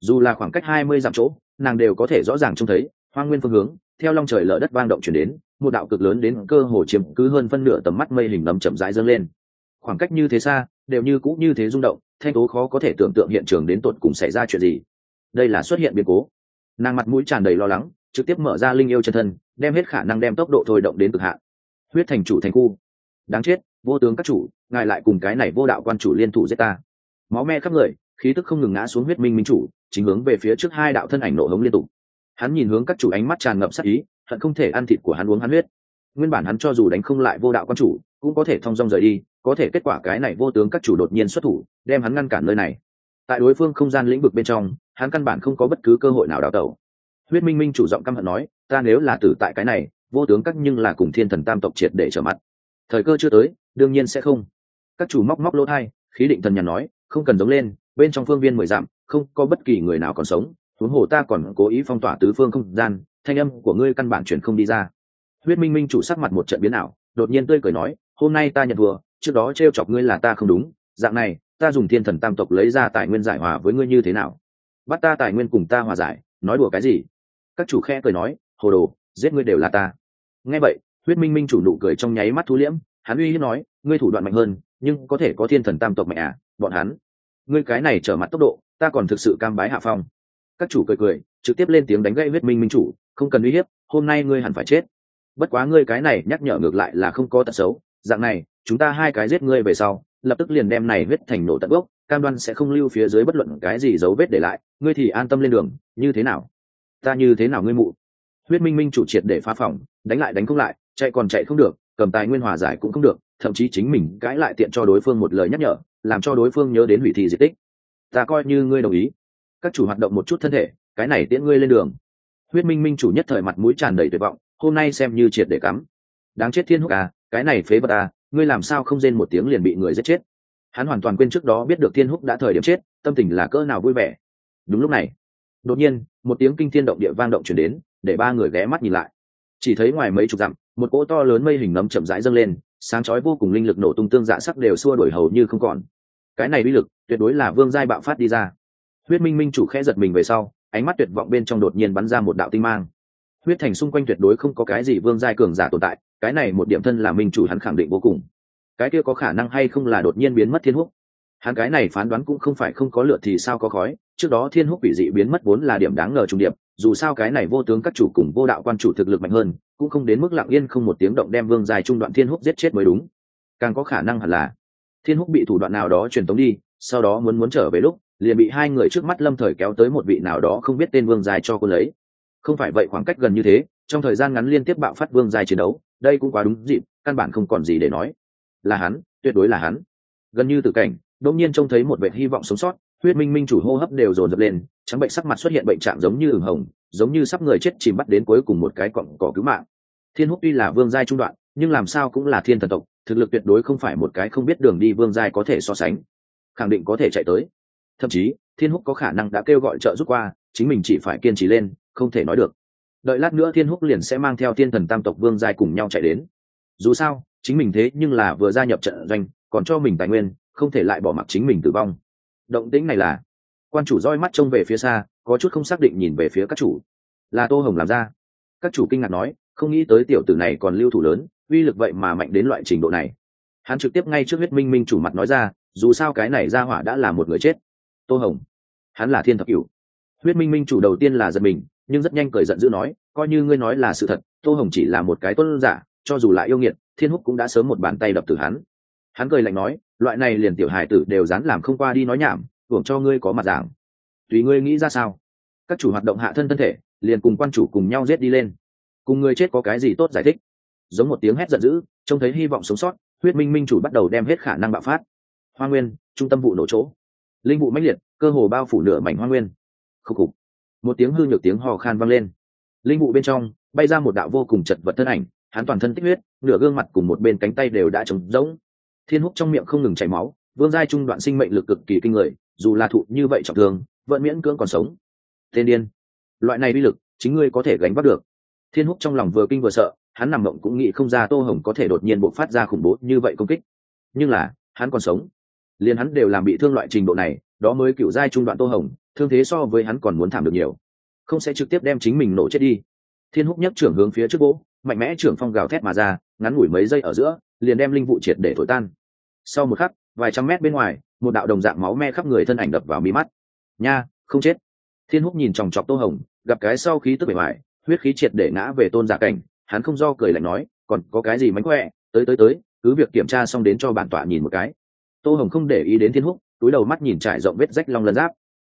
Dù là khoảng cách hai mươi dặm chỗ nàng đều có thể rõ ràng trông thấy hoang nguyên phương hướng theo long trời lở đất vang động chuyển đến một đạo cực lớn đến cơ hồ chiếm cứ hơn phân nửa tầm mắt mây hình nấm chậm rãi dâng lên. Khoảng cách như thế xa đều như cũ như thế rung động, thanh tố khó có thể tưởng tượng hiện trường đến tột cùng xảy ra chuyện gì. Đây là xuất hiện biến cố. Nàng mặt mũi tràn đầy lo lắng, trực tiếp mở ra linh yêu chân thân, đem hết khả năng đem tốc độ thôi động đến cực hạn. Huyết thành chủ thành khu. Đáng chết, vô tướng các chủ, ngài lại cùng cái này vô đạo quan chủ liên thủ giết ta. Máu me khắp người, khí tức không ngừng ngã xuống huyết minh minh chủ, chính hướng về phía trước hai đạo thân ảnh nổ hống liên tục. Hắn nhìn hướng các chủ ánh mắt tràn ngập sắc ý, hận không thể ăn thịt của hắn uống hắn huyết. Nguyên bản hắn cho dù đánh không lại vô đạo quan chủ, cũng có thể thong dong rời đi có thể kết quả cái này vô tướng các chủ đột nhiên xuất thủ, đem hắn ngăn cản nơi này. Tại đối phương không gian lĩnh vực bên trong, hắn căn bản không có bất cứ cơ hội nào đào tẩu. Huyết minh minh chủ giọng căm hận nói, ta nếu là tử tại cái này, vô tướng các nhưng là cùng thiên thần tam tộc triệt để trở mặt. Thời cơ chưa tới, đương nhiên sẽ không. Các chủ móc móc lỗ thai, khí định thần nhàn nói, không cần giống lên, bên trong phương viên mười dặm, không có bất kỳ người nào còn sống. Huống hồ ta còn cố ý phong tỏa tứ phương không gian, thanh âm của ngươi căn bản chuyển không đi ra. Huyết minh minh chủ sắc mặt một trận biến ảo, đột nhiên tươi cười nói, hôm nay ta nhận vừa trước đó t r e o chọc ngươi là ta không đúng, dạng này, ta dùng thiên thần tam tộc lấy ra tài nguyên giải hòa với ngươi như thế nào? Bắt ta tài nguyên cùng ta hòa giải, nói đùa cái gì? Các chủ khe cười nói, hồ đồ, giết ngươi đều là ta. Nghe vậy, huyết minh minh chủ nụ cười trong nháy mắt thu liễm, hắn uy hiếp nói, ngươi thủ đoạn mạnh hơn, nhưng có thể có thiên thần tam tộc mạnh à bọn hắn. Ngươi cái này trở mặt tốc độ, ta còn thực sự cam bái hạ phong. Các chủ cười cười, trực tiếp lên tiếng đánh gãy huyết minh minh chủ, không cần uy hiếp, hôm nay ngươi hẳn phải chết. Bất quá ngươi cái này nhắc nhở ngược lại là không có tật xấu, dạng này chúng ta hai cái giết ngươi về sau, lập tức liền đem này huyết thành nổ tận gốc, cam đoan sẽ không lưu phía dưới bất luận cái gì dấu vết để lại, ngươi thì an tâm lên đường, như thế nào? Ta như thế nào ngươi mụ? Huyết minh minh chủ triệt để phá phòng, đánh lại đánh không lại, chạy còn chạy không được, cầm tài nguyên hòa giải cũng không được, thậm chí chính mình cãi lại tiện cho đối phương một lời nhắc nhở, làm cho đối phương nhớ đến hủy thị di tích. Ta coi như ngươi đồng ý. Các chủ hoạt động một chút thân thể, cái này tiễn ngươi lên đường. Huyết minh minh chủ nhất thời mặt mũi tràn đầy tuyệt vọng, hôm nay xem như triệt để cắm. Đáng chết thiên húc à cái này phế vật à ngươi làm sao không rên một tiếng liền bị người giết chết? Hắn hoàn toàn quên trước đó biết được thiên húc đã thời điểm chết, tâm tình là cỡ nào vui vẻ. Đúng lúc này, đột nhiên, một tiếng kinh thiên động địa vang động chuyển đến, để ba người ghé mắt nhìn lại. Chỉ thấy ngoài mấy chục dặm, một cỗ to lớn mây hình nấm chậm rãi dâng lên, sáng chói vô cùng linh lực nổ tung tương dạ sắc đều xua đổi hầu như không còn. Cái này uy lực, tuyệt đối là vương giai bạo phát đi ra. Huyết minh minh chủ khẽ giật mình về sau, ánh mắt tuyệt vọng bên trong đột nhiên bắn ra một đạo tinh mang. Huyết thành xung quanh tuyệt đối không có cái gì vương giai cường giả tồn tại cái này một điểm thân là minh chủ hắn khẳng định vô cùng. Cái kia có khả năng hay không là đột nhiên biến mất thiên húc? Hắn cái này phán đoán cũng không phải không có lượt thì sao có khói, trước đó thiên húc bị dị biến mất vốn là điểm đáng ngờ trùng điệp, dù sao cái này vô tướng các chủ cùng vô đạo quan chủ thực lực mạnh hơn, cũng không đến mức lặng yên không một tiếng động đem vương dài trung đoạn thiên húc giết chết mới đúng. Càng có khả năng hẳn là, thiên húc bị thủ đoạn nào đó truyền tống đi, sau đó muốn muốn trở về lúc, liền bị hai người trước mắt lâm thời kéo tới một vị nào đó không biết tên vương dài cho cô lấy. Không phải vậy khoảng cách gần như thế, trong thời gian ngắn liên tiếp bạo phát vương dài chiến đấu đây cũng quá đúng dịp, căn bản không còn gì để nói. Là hắn, tuyệt đối là hắn. Gần như từ cảnh, đột nhiên trông thấy một vệ hy vọng sống sót, huyết minh minh chủ hô hấp đều dồn dập lên, trắng bệnh sắc mặt xuất hiện bệnh trạng giống như ửng hồng, giống như sắp người chết chìm bắt đến cuối cùng một cái cọng cỏ cứu mạng. Thiên húc tuy là vương giai trung đoạn, nhưng làm sao cũng là thiên thần tộc, thực lực tuyệt đối không phải một cái không biết đường đi vương giai có thể so sánh. Khẳng định có thể chạy tới. Thậm chí, thiên húc có khả năng đã kêu gọi trợ giúp qua, chính mình chỉ phải kiên trì lên, không thể nói được đợi lát nữa thiên húc liền sẽ mang theo thiên thần tam tộc vương giai cùng nhau chạy đến. Dù sao, chính mình thế nhưng là vừa gia nhập trận doanh, còn cho mình tài nguyên, không thể lại bỏ mặc chính mình tử vong. Động tĩnh này là, quan chủ roi mắt trông về phía xa, có chút không xác định nhìn về phía các chủ. Là tô hồng làm ra. Các chủ kinh ngạc nói, không nghĩ tới tiểu tử này còn lưu thủ lớn, uy lực vậy mà mạnh đến loại trình độ này. Hắn trực tiếp ngay trước huyết minh minh chủ mặt nói ra, dù sao cái này ra hỏa đã là một người chết. Tô hồng, hắn là thiên thập cửu. Huyết minh minh chủ đầu tiên là giật mình nhưng rất nhanh cười giận dữ nói, coi như ngươi nói là sự thật, tô hồng chỉ là một cái tuân giả, cho dù lại yêu nghiệt, thiên húc cũng đã sớm một bàn tay đập từ hắn. Hắn cười lạnh nói, loại này liền tiểu hải tử đều dán làm không qua đi nói nhảm, hưởng cho ngươi có mặt giảng tùy ngươi nghĩ ra sao? Các chủ hoạt động hạ thân thân thể, liền cùng quan chủ cùng nhau giết đi lên. Cùng người chết có cái gì tốt giải thích? Giống một tiếng hét giận dữ, trông thấy hy vọng sống sót, huyết minh minh chủ bắt đầu đem hết khả năng bạo phát. Hoa nguyên, trung tâm vụ nổ chỗ. Linh vụ mãnh liệt, cơ hồ bao phủ nửa mảnh hoa nguyên. Khúc cục một tiếng hư nhược tiếng hò khan vang lên. Linh vụ bên trong, bay ra một đạo vô cùng chật vật thân ảnh, hắn toàn thân tích huyết, nửa gương mặt cùng một bên cánh tay đều đã trống rỗng. Thiên húc trong miệng không ngừng chảy máu, vương giai trung đoạn sinh mệnh lực cực kỳ kinh người, dù là thụ như vậy trọng thương, vẫn miễn cưỡng còn sống. Tên điên, loại này uy lực, chính ngươi có thể gánh vác được. Thiên húc trong lòng vừa kinh vừa sợ, hắn nằm mộng cũng nghĩ không ra tô hồng có thể đột nhiên bộc phát ra khủng bố như vậy công kích. Nhưng là, hắn còn sống. Liền hắn đều làm bị thương loại trình độ này, đó mới cựu giai trung đoạn tô hồng thương thế so với hắn còn muốn thảm được nhiều. Không sẽ trực tiếp đem chính mình nổ chết đi. Thiên húc nhấc trưởng hướng phía trước gỗ, mạnh mẽ trưởng phong gào thét mà ra, ngắn ngủi mấy giây ở giữa, liền đem linh vụ triệt để thổi tan. Sau một khắc, vài trăm mét bên ngoài, một đạo đồng dạng máu me khắp người thân ảnh đập vào mí mắt. Nha, không chết. Thiên húc nhìn chòng chọc tô hồng, gặp cái sau khí tức bề ngoài, huyết khí triệt để ngã về tôn giả cảnh, hắn không do cười lạnh nói, còn có cái gì mánh khỏe? Tới tới tới, cứ việc kiểm tra xong đến cho bản tọa nhìn một cái. Tô hồng không để ý đến thiên húc, túi đầu mắt nhìn trải rộng vết rách long lân giáp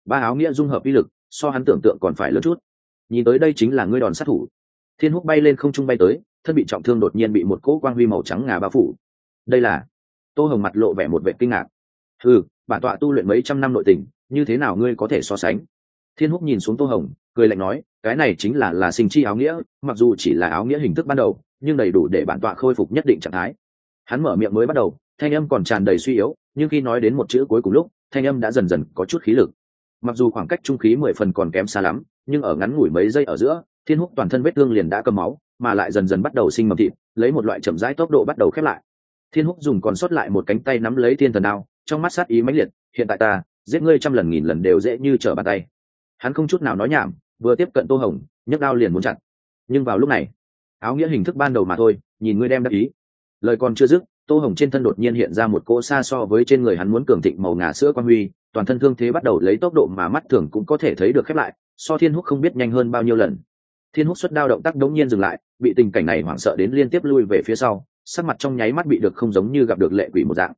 ba áo nghĩa dung hợp uy lực, so hắn tưởng tượng còn phải lớn chút. Nhìn tới đây chính là ngươi đòn sát thủ. Thiên húc bay lên không trung bay tới, thân bị trọng thương đột nhiên bị một cỗ quang huy màu trắng ngà bao phủ. Đây là tô hồng mặt lộ vẻ một vệ kinh ngạc. Ừ bản tọa tu luyện mấy trăm năm nội tình, như thế nào ngươi có thể so sánh? Thiên húc nhìn xuống tô hồng, cười lạnh nói, cái này chính là là sinh chi áo nghĩa, mặc dù chỉ là áo nghĩa hình thức ban đầu, nhưng đầy đủ để bản tọa khôi phục nhất định trạng thái. Hắn mở miệng mới bắt đầu, thanh âm còn tràn đầy suy yếu, nhưng khi nói đến một chữ cuối cùng lúc, thanh âm đã dần dần có chút khí lực mặc dù khoảng cách trung khí mười phần còn kém xa lắm, nhưng ở ngắn ngủi mấy giây ở giữa, thiên húc toàn thân vết thương liền đã cầm máu, mà lại dần dần bắt đầu sinh mầm thịt, lấy một loại chậm rãi tốc độ bắt đầu khép lại. Thiên húc dùng còn sót lại một cánh tay nắm lấy thiên thần đao, trong mắt sát ý mãnh liệt, hiện tại ta, giết ngươi trăm lần nghìn lần đều dễ như trở bàn tay. Hắn không chút nào nói nhảm, vừa tiếp cận tô hồng, nhấc đao liền muốn chặt. Nhưng vào lúc này, áo nghĩa hình thức ban đầu mà thôi, nhìn ngươi đem đắc ý. Lời còn chưa dứt tô hồng trên thân đột nhiên hiện ra một cỗ xa so với trên người hắn muốn cường thịnh màu ngà sữa quan huy, toàn thân thương thế bắt đầu lấy tốc độ mà mắt thường cũng có thể thấy được khép lại, so thiên húc không biết nhanh hơn bao nhiêu lần. Thiên húc xuất đao động tác đống nhiên dừng lại, bị tình cảnh này hoảng sợ đến liên tiếp lui về phía sau, sắc mặt trong nháy mắt bị được không giống như gặp được lệ quỷ một dạng.